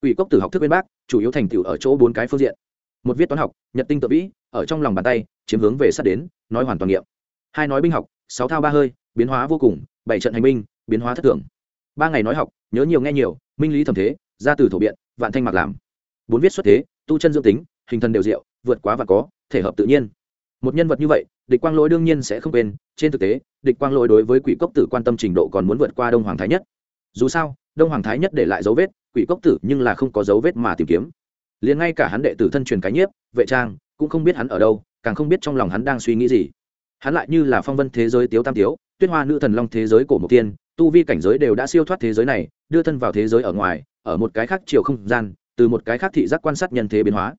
Quỷ cốc tử học thức bên bác, chủ yếu thành tựu ở chỗ bốn cái phương diện. Một viết toán học, nhật tinh tự vĩ, ở trong lòng bàn tay, chiếm hướng về sát đến, nói hoàn toàn nghiệm. Hai nói binh học, sáu thao ba hơi, biến hóa vô cùng, bảy trận hành binh, biến hóa thất thường. Ba ngày nói học, nhớ nhiều nghe nhiều, minh lý thẩm thế, ra từ thổ biện, vạn thanh mặc làm. Bốn viết xuất thế, tu chân dưỡng tính, hình thần đều diệu, vượt quá và có, thể hợp tự nhiên. Một nhân vật như vậy địch quang lỗi đương nhiên sẽ không quên, trên thực tế, địch quang lỗi đối với quỷ cốc tử quan tâm trình độ còn muốn vượt qua đông hoàng thái nhất. Dù sao, đông hoàng thái nhất để lại dấu vết, quỷ cốc tử nhưng là không có dấu vết mà tìm kiếm. Liền ngay cả hắn đệ tử thân truyền cái nhiếp, vệ trang, cũng không biết hắn ở đâu, càng không biết trong lòng hắn đang suy nghĩ gì. Hắn lại như là phong vân thế giới tiếu tam tiếu, tuyết hoa nữ thần long thế giới cổ mục tiên, tu vi cảnh giới đều đã siêu thoát thế giới này, đưa thân vào thế giới ở ngoài, ở một cái khác chiều không gian, từ một cái khác thị giác quan sát nhân thế biến hóa.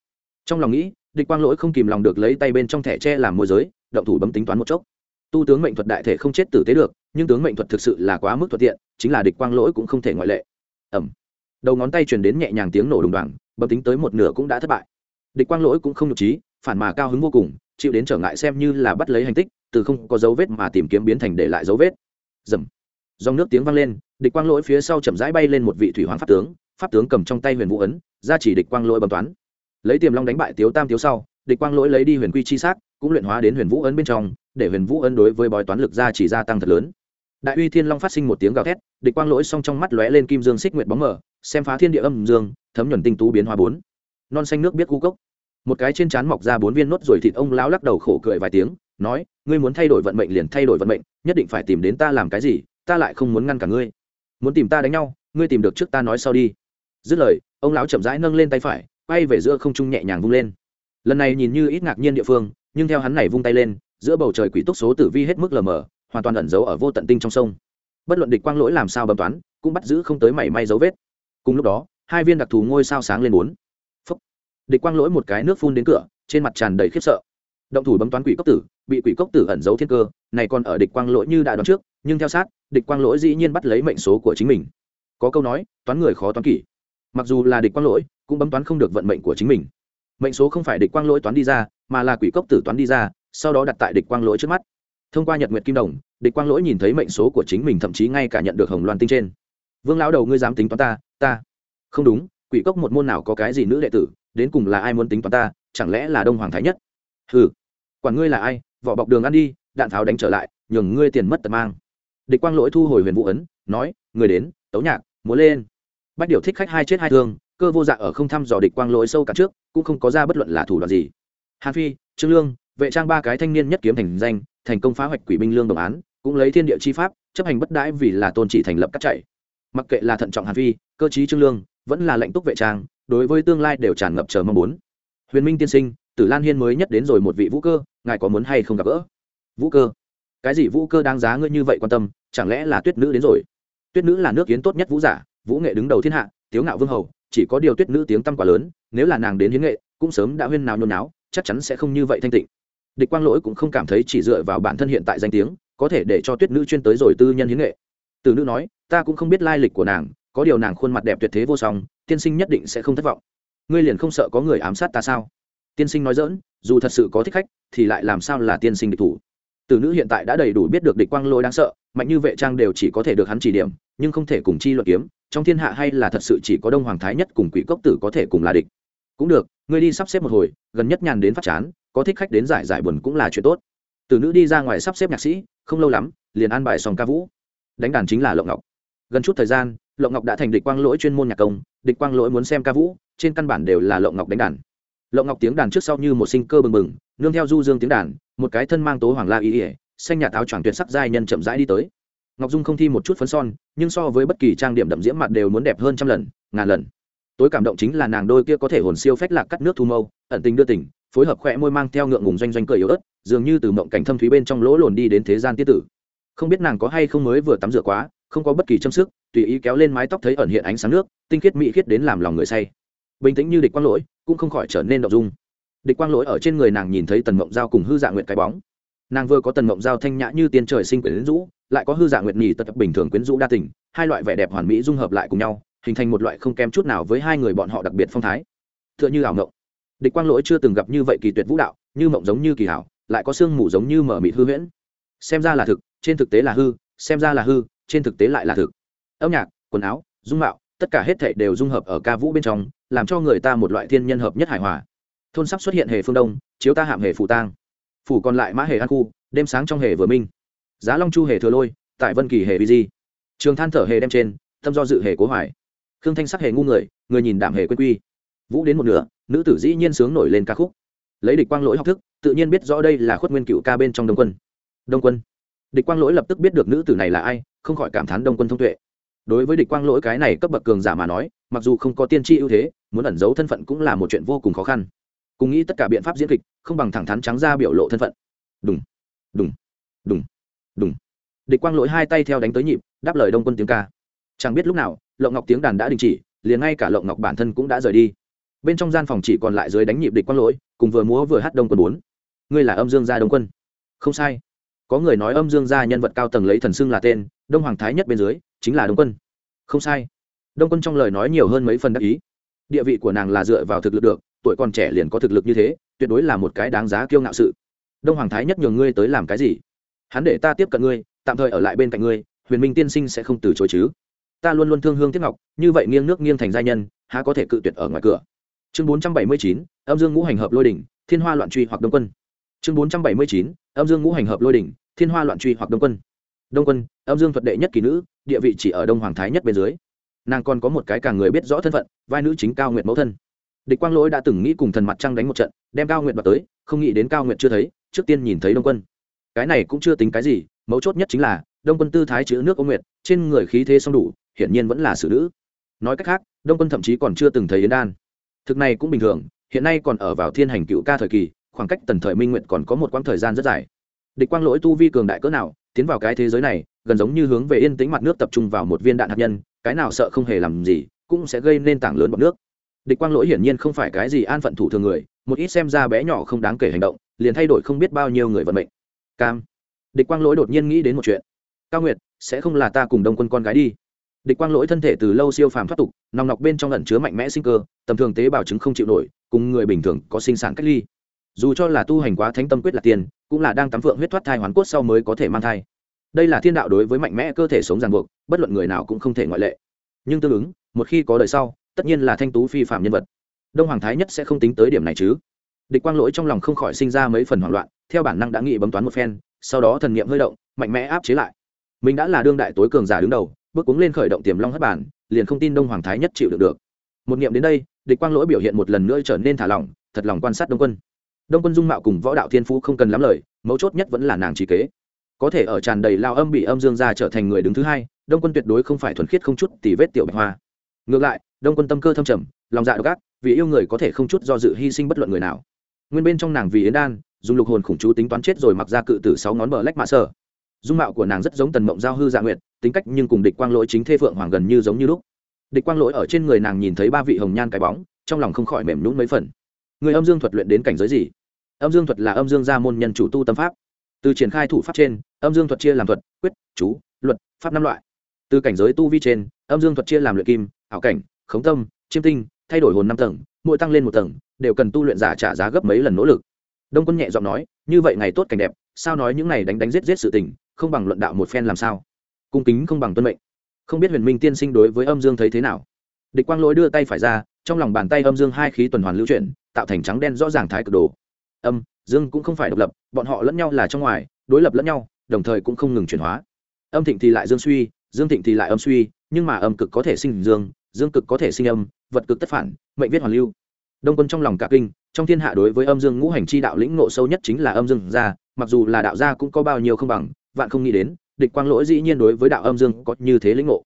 Trong lòng nghĩ, địch quang lỗi không kìm lòng được lấy tay bên trong thẻ tre làm môi giới động thủ bấm tính toán một chốc. Tu tướng mệnh thuật đại thể không chết tử tế được, nhưng tướng mệnh thuật thực sự là quá mức thuận tiện, chính là địch quang lỗi cũng không thể ngoại lệ. Ẩm đầu ngón tay truyền đến nhẹ nhàng tiếng nổ đùng đoàng, bấm tính tới một nửa cũng đã thất bại. Địch quang lỗi cũng không nhục trí, phản mà cao hứng vô cùng, chịu đến trở ngại xem như là bắt lấy hành tích, từ không có dấu vết mà tìm kiếm biến thành để lại dấu vết. Dầm dòng nước tiếng vang lên, địch quang lỗi phía sau chậm rãi bay lên một vị thủy hoàng pháp tướng pháp tướng cầm trong tay huyền vũ ấn, ra chỉ địch quang lỗi bấm toán. Lấy tiềm long đánh bại tiếu tam tiếu sau, địch quang lỗi lấy đi huyền quy chi xác cũng luyện hóa đến huyền vũ ấn bên trong, để huyền vũ ấn đối với bói toán lực ra chỉ gia tăng thật lớn. Đại uy thiên long phát sinh một tiếng gào thét, địch quang lỗi xong trong mắt lóe lên kim dương xích nguyệt bóng mở xem phá thiên địa âm dương, thấm nhuần tinh tú biến hóa bốn. Non xanh nước biết cu cốc. Một cái trên trán mọc ra bốn viên nốt rồi thịt ông lão lắc đầu khổ cười vài tiếng, nói, ngươi muốn thay đổi vận mệnh liền thay đổi vận mệnh, nhất định phải tìm đến ta làm cái gì, ta lại không muốn ngăn cả ngươi. Muốn tìm ta đánh nhau, ngươi tìm được trước ta nói sau đi. Dứt lời, ông lão chậm rãi nâng lên tay phải, quay về giữa không trung nhẹ nhàng vung lên. Lần này nhìn như ít ngạc nhiên địa phương nhưng theo hắn này vung tay lên, giữa bầu trời quỷ túc số tử vi hết mức lờ mờ, hoàn toàn ẩn giấu ở vô tận tinh trong sông. Bất luận địch quang lỗi làm sao bấm toán, cũng bắt giữ không tới mảy may dấu vết. Cùng lúc đó, hai viên đặc thù ngôi sao sáng lên bốn. Phấp địch quang lỗi một cái nước phun đến cửa, trên mặt tràn đầy khiếp sợ. Động thủ bấm toán quỷ cốc tử, bị quỷ cốc tử ẩn giấu thiên cơ, này còn ở địch quang lỗi như đã đoán trước, nhưng theo sát, địch quang lỗi dĩ nhiên bắt lấy mệnh số của chính mình. Có câu nói, toán người khó toán kỷ. Mặc dù là địch quang lỗi, cũng bấm toán không được vận mệnh của chính mình mệnh số không phải địch quang lỗi toán đi ra, mà là quỷ cốc tử toán đi ra, sau đó đặt tại địch quang lỗi trước mắt. Thông qua nhật nguyệt kim đồng, địch quang lỗi nhìn thấy mệnh số của chính mình thậm chí ngay cả nhận được hồng loan tinh trên. Vương lão đầu ngươi dám tính toán ta ta. Không đúng, quỷ cốc một môn nào có cái gì nữ đệ tử, đến cùng là ai muốn tính toán ta, chẳng lẽ là đông hoàng thái nhất? Ừ quản ngươi là ai, vỏ bọc đường ăn đi, đạn tháo đánh trở lại, nhường ngươi tiền mất tật mang. Địch quang lỗi thu hồi huyền vũ ấn, nói, người đến, tấu nhạc, múa lên. Bách điều thích khách hai chết hai thương cơ vô dạ ở không thăm dò địch quang lỗi sâu cả trước, cũng không có ra bất luận là thủ đoạn gì. Hàn phi, trương lương, vệ trang ba cái thanh niên nhất kiếm thành danh, thành công phá hoạch quỷ binh lương đồng án, cũng lấy thiên địa chi pháp, chấp hành bất đãi vì là tôn chỉ thành lập cắt chạy. Mặc kệ là thận trọng hàn phi, cơ chí trương lương, vẫn là lệnh túc vệ trang, đối với tương lai đều tràn ngập chờ mong muốn. Huyền minh tiên sinh, tử lan hiên mới nhất đến rồi một vị vũ cơ, ngài có muốn hay không gặp gỡ? Vũ cơ? Cái gì vũ cơ đáng giá ngươi như vậy quan tâm, chẳng lẽ là tuyết nữ đến rồi? Tuyết nữ là nước kiến tốt nhất vũ giả, vũ nghệ đứng đầu thiên hạ, tiếu ngạo vương hầu chỉ có điều tuyết nữ tiếng tăm quá lớn, nếu là nàng đến hiến nghệ, cũng sớm đã huyên nào nhôn náo chắc chắn sẽ không như vậy thanh tịnh. Địch quang lỗi cũng không cảm thấy chỉ dựa vào bản thân hiện tại danh tiếng, có thể để cho tuyết nữ chuyên tới rồi tư nhân hiến nghệ. Từ nữ nói, ta cũng không biết lai lịch của nàng, có điều nàng khuôn mặt đẹp tuyệt thế vô song, tiên sinh nhất định sẽ không thất vọng. Ngươi liền không sợ có người ám sát ta sao? Tiên sinh nói dỡn dù thật sự có thích khách, thì lại làm sao là tiên sinh địch thủ? Tử nữ hiện tại đã đầy đủ biết được địch quang lôi đáng sợ, mạnh như vệ trang đều chỉ có thể được hắn chỉ điểm, nhưng không thể cùng chi luận kiếm, trong thiên hạ hay là thật sự chỉ có đông hoàng thái nhất cùng quỷ cốc tử có thể cùng là địch. Cũng được, ngươi đi sắp xếp một hồi, gần nhất nhàn đến phát chán, có thích khách đến giải giải buồn cũng là chuyện tốt. Tử nữ đi ra ngoài sắp xếp nhạc sĩ, không lâu lắm, liền an bài xong ca vũ. Đánh đàn chính là lộng ngọc. Gần chút thời gian, lộng ngọc đã thành địch quang lỗi chuyên môn nhạc công, địch quang lỗi muốn xem ca vũ, trên căn bản đều là lộng ngọc đánh đàn. Lộng ngọc tiếng đàn trước sau như một sinh cơ bừng bừng, nương theo du dương tiếng đàn một cái thân mang tố hoàng la y ỉa, xanh nhà táo choàng tuyệt sắc giai nhân chậm rãi đi tới. Ngọc dung không thi một chút phấn son, nhưng so với bất kỳ trang điểm đậm diễm mặt đều muốn đẹp hơn trăm lần, ngàn lần. Tối cảm động chính là nàng đôi kia có thể hồn siêu phách lạc cắt nước thu mâu, ẩn tình đưa tỉnh phối hợp khỏe môi mang theo ngượng ngùng doanh doanh cười yếu ớt, dường như từ mộng cảnh thâm thúy bên trong lỗ lồn đi đến thế gian tiết tử. Không biết nàng có hay không mới vừa tắm rửa quá, không có bất kỳ châm sức tùy ý kéo lên mái tóc thấy ẩn hiện ánh sáng nước, tinh khiết mỹ khiết đến làm lòng người say. Bình tĩnh như địch quang lỗi, cũng không khỏi trở nên động dung địch quang lỗi ở trên người nàng nhìn thấy tần mộng giao cùng hư dạ nguyện cái bóng. Nàng vừa có tần mộng giao thanh nhã như tiên trời sinh quyển rũ, lại có hư dạ nguyện nhì tật bình thường quyến rũ đa tình, hai loại vẻ đẹp hoàn mỹ dung hợp lại cùng nhau, hình thành một loại không kém chút nào với hai người bọn họ đặc biệt phong thái. T h ư ợ n h ư ảo ngộng địch quang lỗi chưa từng gặp như vậy kỳ tuyệt vũ đạo, như mộng giống như kỳ hảo, lại có sương mù giống như mở mịt hư huyễn. Xem ra là thực, trên thực tế là hư, xem ra là hư, trên thực tế lại là thực. Âm nhạc, quần áo, dung mạo, tất cả hết thảy đều dung hợp ở ca vũ bên trong, làm cho người ta một loại thiên nhân hợp nhất hài hòa thôn sắp xuất hiện hề phương đông, chiếu ta hạm hề phủ tang. Phủ còn lại mã hề an khu, đêm sáng trong hề vừa minh. Giá long chu hề thừa lôi, tại vân kỳ hề vi di. Trường than thở hề đem trên, tâm do dự hề cố hoài. Khương thanh sắc hề ngu người người nhìn đảm hề quên quy. Vũ đến một nửa, nữ tử dĩ nhiên sướng nổi lên ca khúc. Lấy địch quang lỗi học thức, tự nhiên biết rõ đây là khuất nguyên cựu ca bên trong đông quân. Đông quân. Địch quang lỗi lập tức biết được nữ tử này là ai, không khỏi cảm thán đông quân thông tuệ. Đối với địch quang lỗi cái này cấp bậc cường giả mà nói, mặc dù không có tiên tri ưu thế, muốn ẩn giấu thân phận cũng là một chuyện vô cùng khó khăn cùng nghĩ tất cả biện pháp diễn kịch, không bằng thẳng thắn trắng ra biểu lộ thân phận. Đúng đúng đúng đúng địch quang lỗi hai tay theo đánh tới nhịp, đáp lời đông quân tiếng ca. Chẳng biết lúc nào, lộng ngọc tiếng đàn đã đình chỉ, liền ngay cả lộng ngọc bản thân cũng đã rời đi. Bên trong gian phòng chỉ còn lại dưới đánh nhịp địch quang lỗi, cùng vừa múa vừa hát đông quân bốn. Ngươi là âm dương gia đông quân. Không sai. Có người nói âm dương gia nhân vật cao tầng lấy thần xưng là tên, đông hoàng thái nhất bên dưới, chính là đông quân. Không sai. Đông quân trong lời nói nhiều hơn mấy phần đắc ý. Địa vị của nàng là dựa vào thực lực được tuổi còn trẻ liền có thực lực như thế, tuyệt đối là một cái đáng giá kiêu ngạo sự. Đông hoàng thái nhất nhường ngươi tới làm cái gì? Hắn để ta tiếp cận ngươi, tạm thời ở lại bên cạnh ngươi, huyền minh tiên sinh sẽ không từ chối chứ. Ta luôn luôn thương hương tiếc ngọc, như vậy nghiêng nước nghiêng thành gia nhân, há có thể cự tuyệt ở ngoài cửa. Chương bốn trăm bảy mươi chín, âm dương ngũ hành hợp lôi đỉnh, thiên hoa loạn truy hoặc đông quân. Chương bốn trăm bảy mươi chín, âm dương ngũ hành hợp lôi đỉnh, thiên hoa loạn truy hoặc đông quân. Đông quân, âm dương thuật đệ nhất kỳ nữ, địa vị chỉ ở đông hoàng thái nhất bên dưới. Nàng còn có một cái càng người biết rõ thân phận, vai nữ chính cao nguyệt mẫu thân địch quang lỗi đã từng nghĩ cùng thần mặt trăng đánh một trận, đem cao nguyệt vào tới, không nghĩ đến cao nguyệt chưa thấy, trước tiên nhìn thấy đông quân. Cái này cũng chưa tính cái gì, mấu chốt nhất chính là, đông quân tư thái chữ nước ông nguyệt, trên người khí thế song đủ, hiển nhiên vẫn là xử nữ. Nói cách khác, đông quân thậm chí còn chưa từng thấy yến đan. Thực này cũng bình thường, hiện nay còn ở vào thiên hành cựu ca thời kỳ, khoảng cách tần thời minh nguyện còn có một quãng thời gian rất dài. Địch quang lỗi tu vi cường đại cỡ nào, tiến vào cái thế giới này, gần giống như hướng về yên tĩnh mặt nước tập trung vào một viên đạn hạt nhân, cái nào sợ không hề làm gì, cũng sẽ gây nên tảng lớn bọc nước địch quang lỗi hiển nhiên không phải cái gì an phận thủ thường người, một ít xem ra bé nhỏ không đáng kể hành động, liền thay đổi không biết bao nhiêu người vận mệnh. Cam. Địch quang lỗi đột nhiên nghĩ đến một chuyện. Cao nguyệt, sẽ không là ta cùng đông quân con gái đi. Địch quang lỗi thân thể từ lâu siêu phàm thoát tục, nòng nọc bên trong lẩn chứa mạnh mẽ sinh cơ, tầm thường tế bào chứng không chịu nổi, cùng người bình thường có sinh sản cách ly. Dù cho là tu hành quá thánh tâm quyết là tiền, cũng là đang tắm phượng huyết thoát thai hoàn cốt sau mới có thể mang thai. Đây là thiên đạo đối với mạnh mẽ cơ thể sống ràng buộc, bất luận người nào cũng không thể ngoại lệ. Nhưng tương ứng, một khi có đời sau tất nhiên là thanh tú phi phạm nhân vật. Đông hoàng thái nhất sẽ không tính tới điểm này chứ. Địch quang lỗi trong lòng không khỏi sinh ra mấy phần hoảng loạn, theo bản năng đã nghĩ bấm toán một phen, sau đó thần nghiệm hơi động, mạnh mẽ áp chế lại. Mình đã là đương đại tối cường giả đứng đầu, bước cuống lên khởi động tiềm long hất bản liền không tin đông hoàng thái nhất chịu được được. Một nghiệm đến đây, địch quang lỗi biểu hiện một lần nữa trở nên thả lỏng, thật lòng quan sát đông quân. Đông quân dung mạo cùng võ đạo thiên phú không cần lắm lời, mấu chốt nhất vẫn là nàng trí kế. Có thể ở tràn đầy lao âm bị âm dương ra trở thành người đứng thứ hai, đông quân tuyệt đối không phải thuần khiết không chút tỷ vết tiểu bạch hoa ngược lại, đông quân tâm cơ thâm trầm, lòng dạ độc ác, vì yêu người có thể không chút do dự hy sinh bất luận người nào. Nguyên bên trong nàng vì yến đan, dùng lục hồn khủng chú tính toán chết rồi mặc ra cự tử sáu ngón bờ lách mạ sở dung mạo của nàng rất giống tần mộng giao hư dạ nguyệt, tính cách nhưng cùng địch quang lỗi chính thê phượng hoàng gần như giống như lúc. Địch quang lỗi ở trên người nàng nhìn thấy ba vị hồng nhan cái bóng, trong lòng không khỏi mềm nhún mấy phần. Người âm dương thuật luyện đến cảnh giới gì? Âm dương thuật là âm dương gia môn nhân chủ tu tâm pháp. Từ triển khai thủ pháp trên, âm dương thuật chia làm thuật, quyết, chú, luật, pháp năm loại. Từ cảnh giới tu vi trên, âm dương thuật chia làm luyện kim ảo cảnh, khống tâm, chiêm tinh, thay đổi hồn năm tầng, mỗi tăng lên một tầng, đều cần tu luyện giả trả giá gấp mấy lần nỗ lực. Đông quân nhẹ giọng nói, như vậy ngày tốt cảnh đẹp, sao nói những này đánh đánh giết giết sự tình, không bằng luận đạo một phen làm sao? Cung kính không bằng tuân mệnh. Không biết huyền minh tiên sinh đối với âm dương thấy thế nào? Địch quang lỗi đưa tay phải ra, trong lòng bàn tay âm dương hai khí tuần hoàn lưu chuyển, tạo thành trắng đen rõ ràng thái cực đồ. Âm, dương cũng không phải độc lập, bọn họ lẫn nhau là trong ngoài, đối lập lẫn nhau, đồng thời cũng không ngừng chuyển hóa. Âm thịnh thì lại dương suy, dương thịnh thì lại âm suy, nhưng mà âm cực có thể sinh dương dương cực có thể sinh âm, vật cực tất phản, mệnh viết hoàn lưu. Đông quân trong lòng cả kinh, trong thiên hạ đối với âm dương ngũ hành chi đạo lĩnh ngộ sâu nhất chính là âm dương gia, mặc dù là đạo gia cũng có bao nhiêu không bằng, vạn không nghĩ đến, địch quang lỗi dĩ nhiên đối với đạo âm dương có như thế lĩnh ngộ.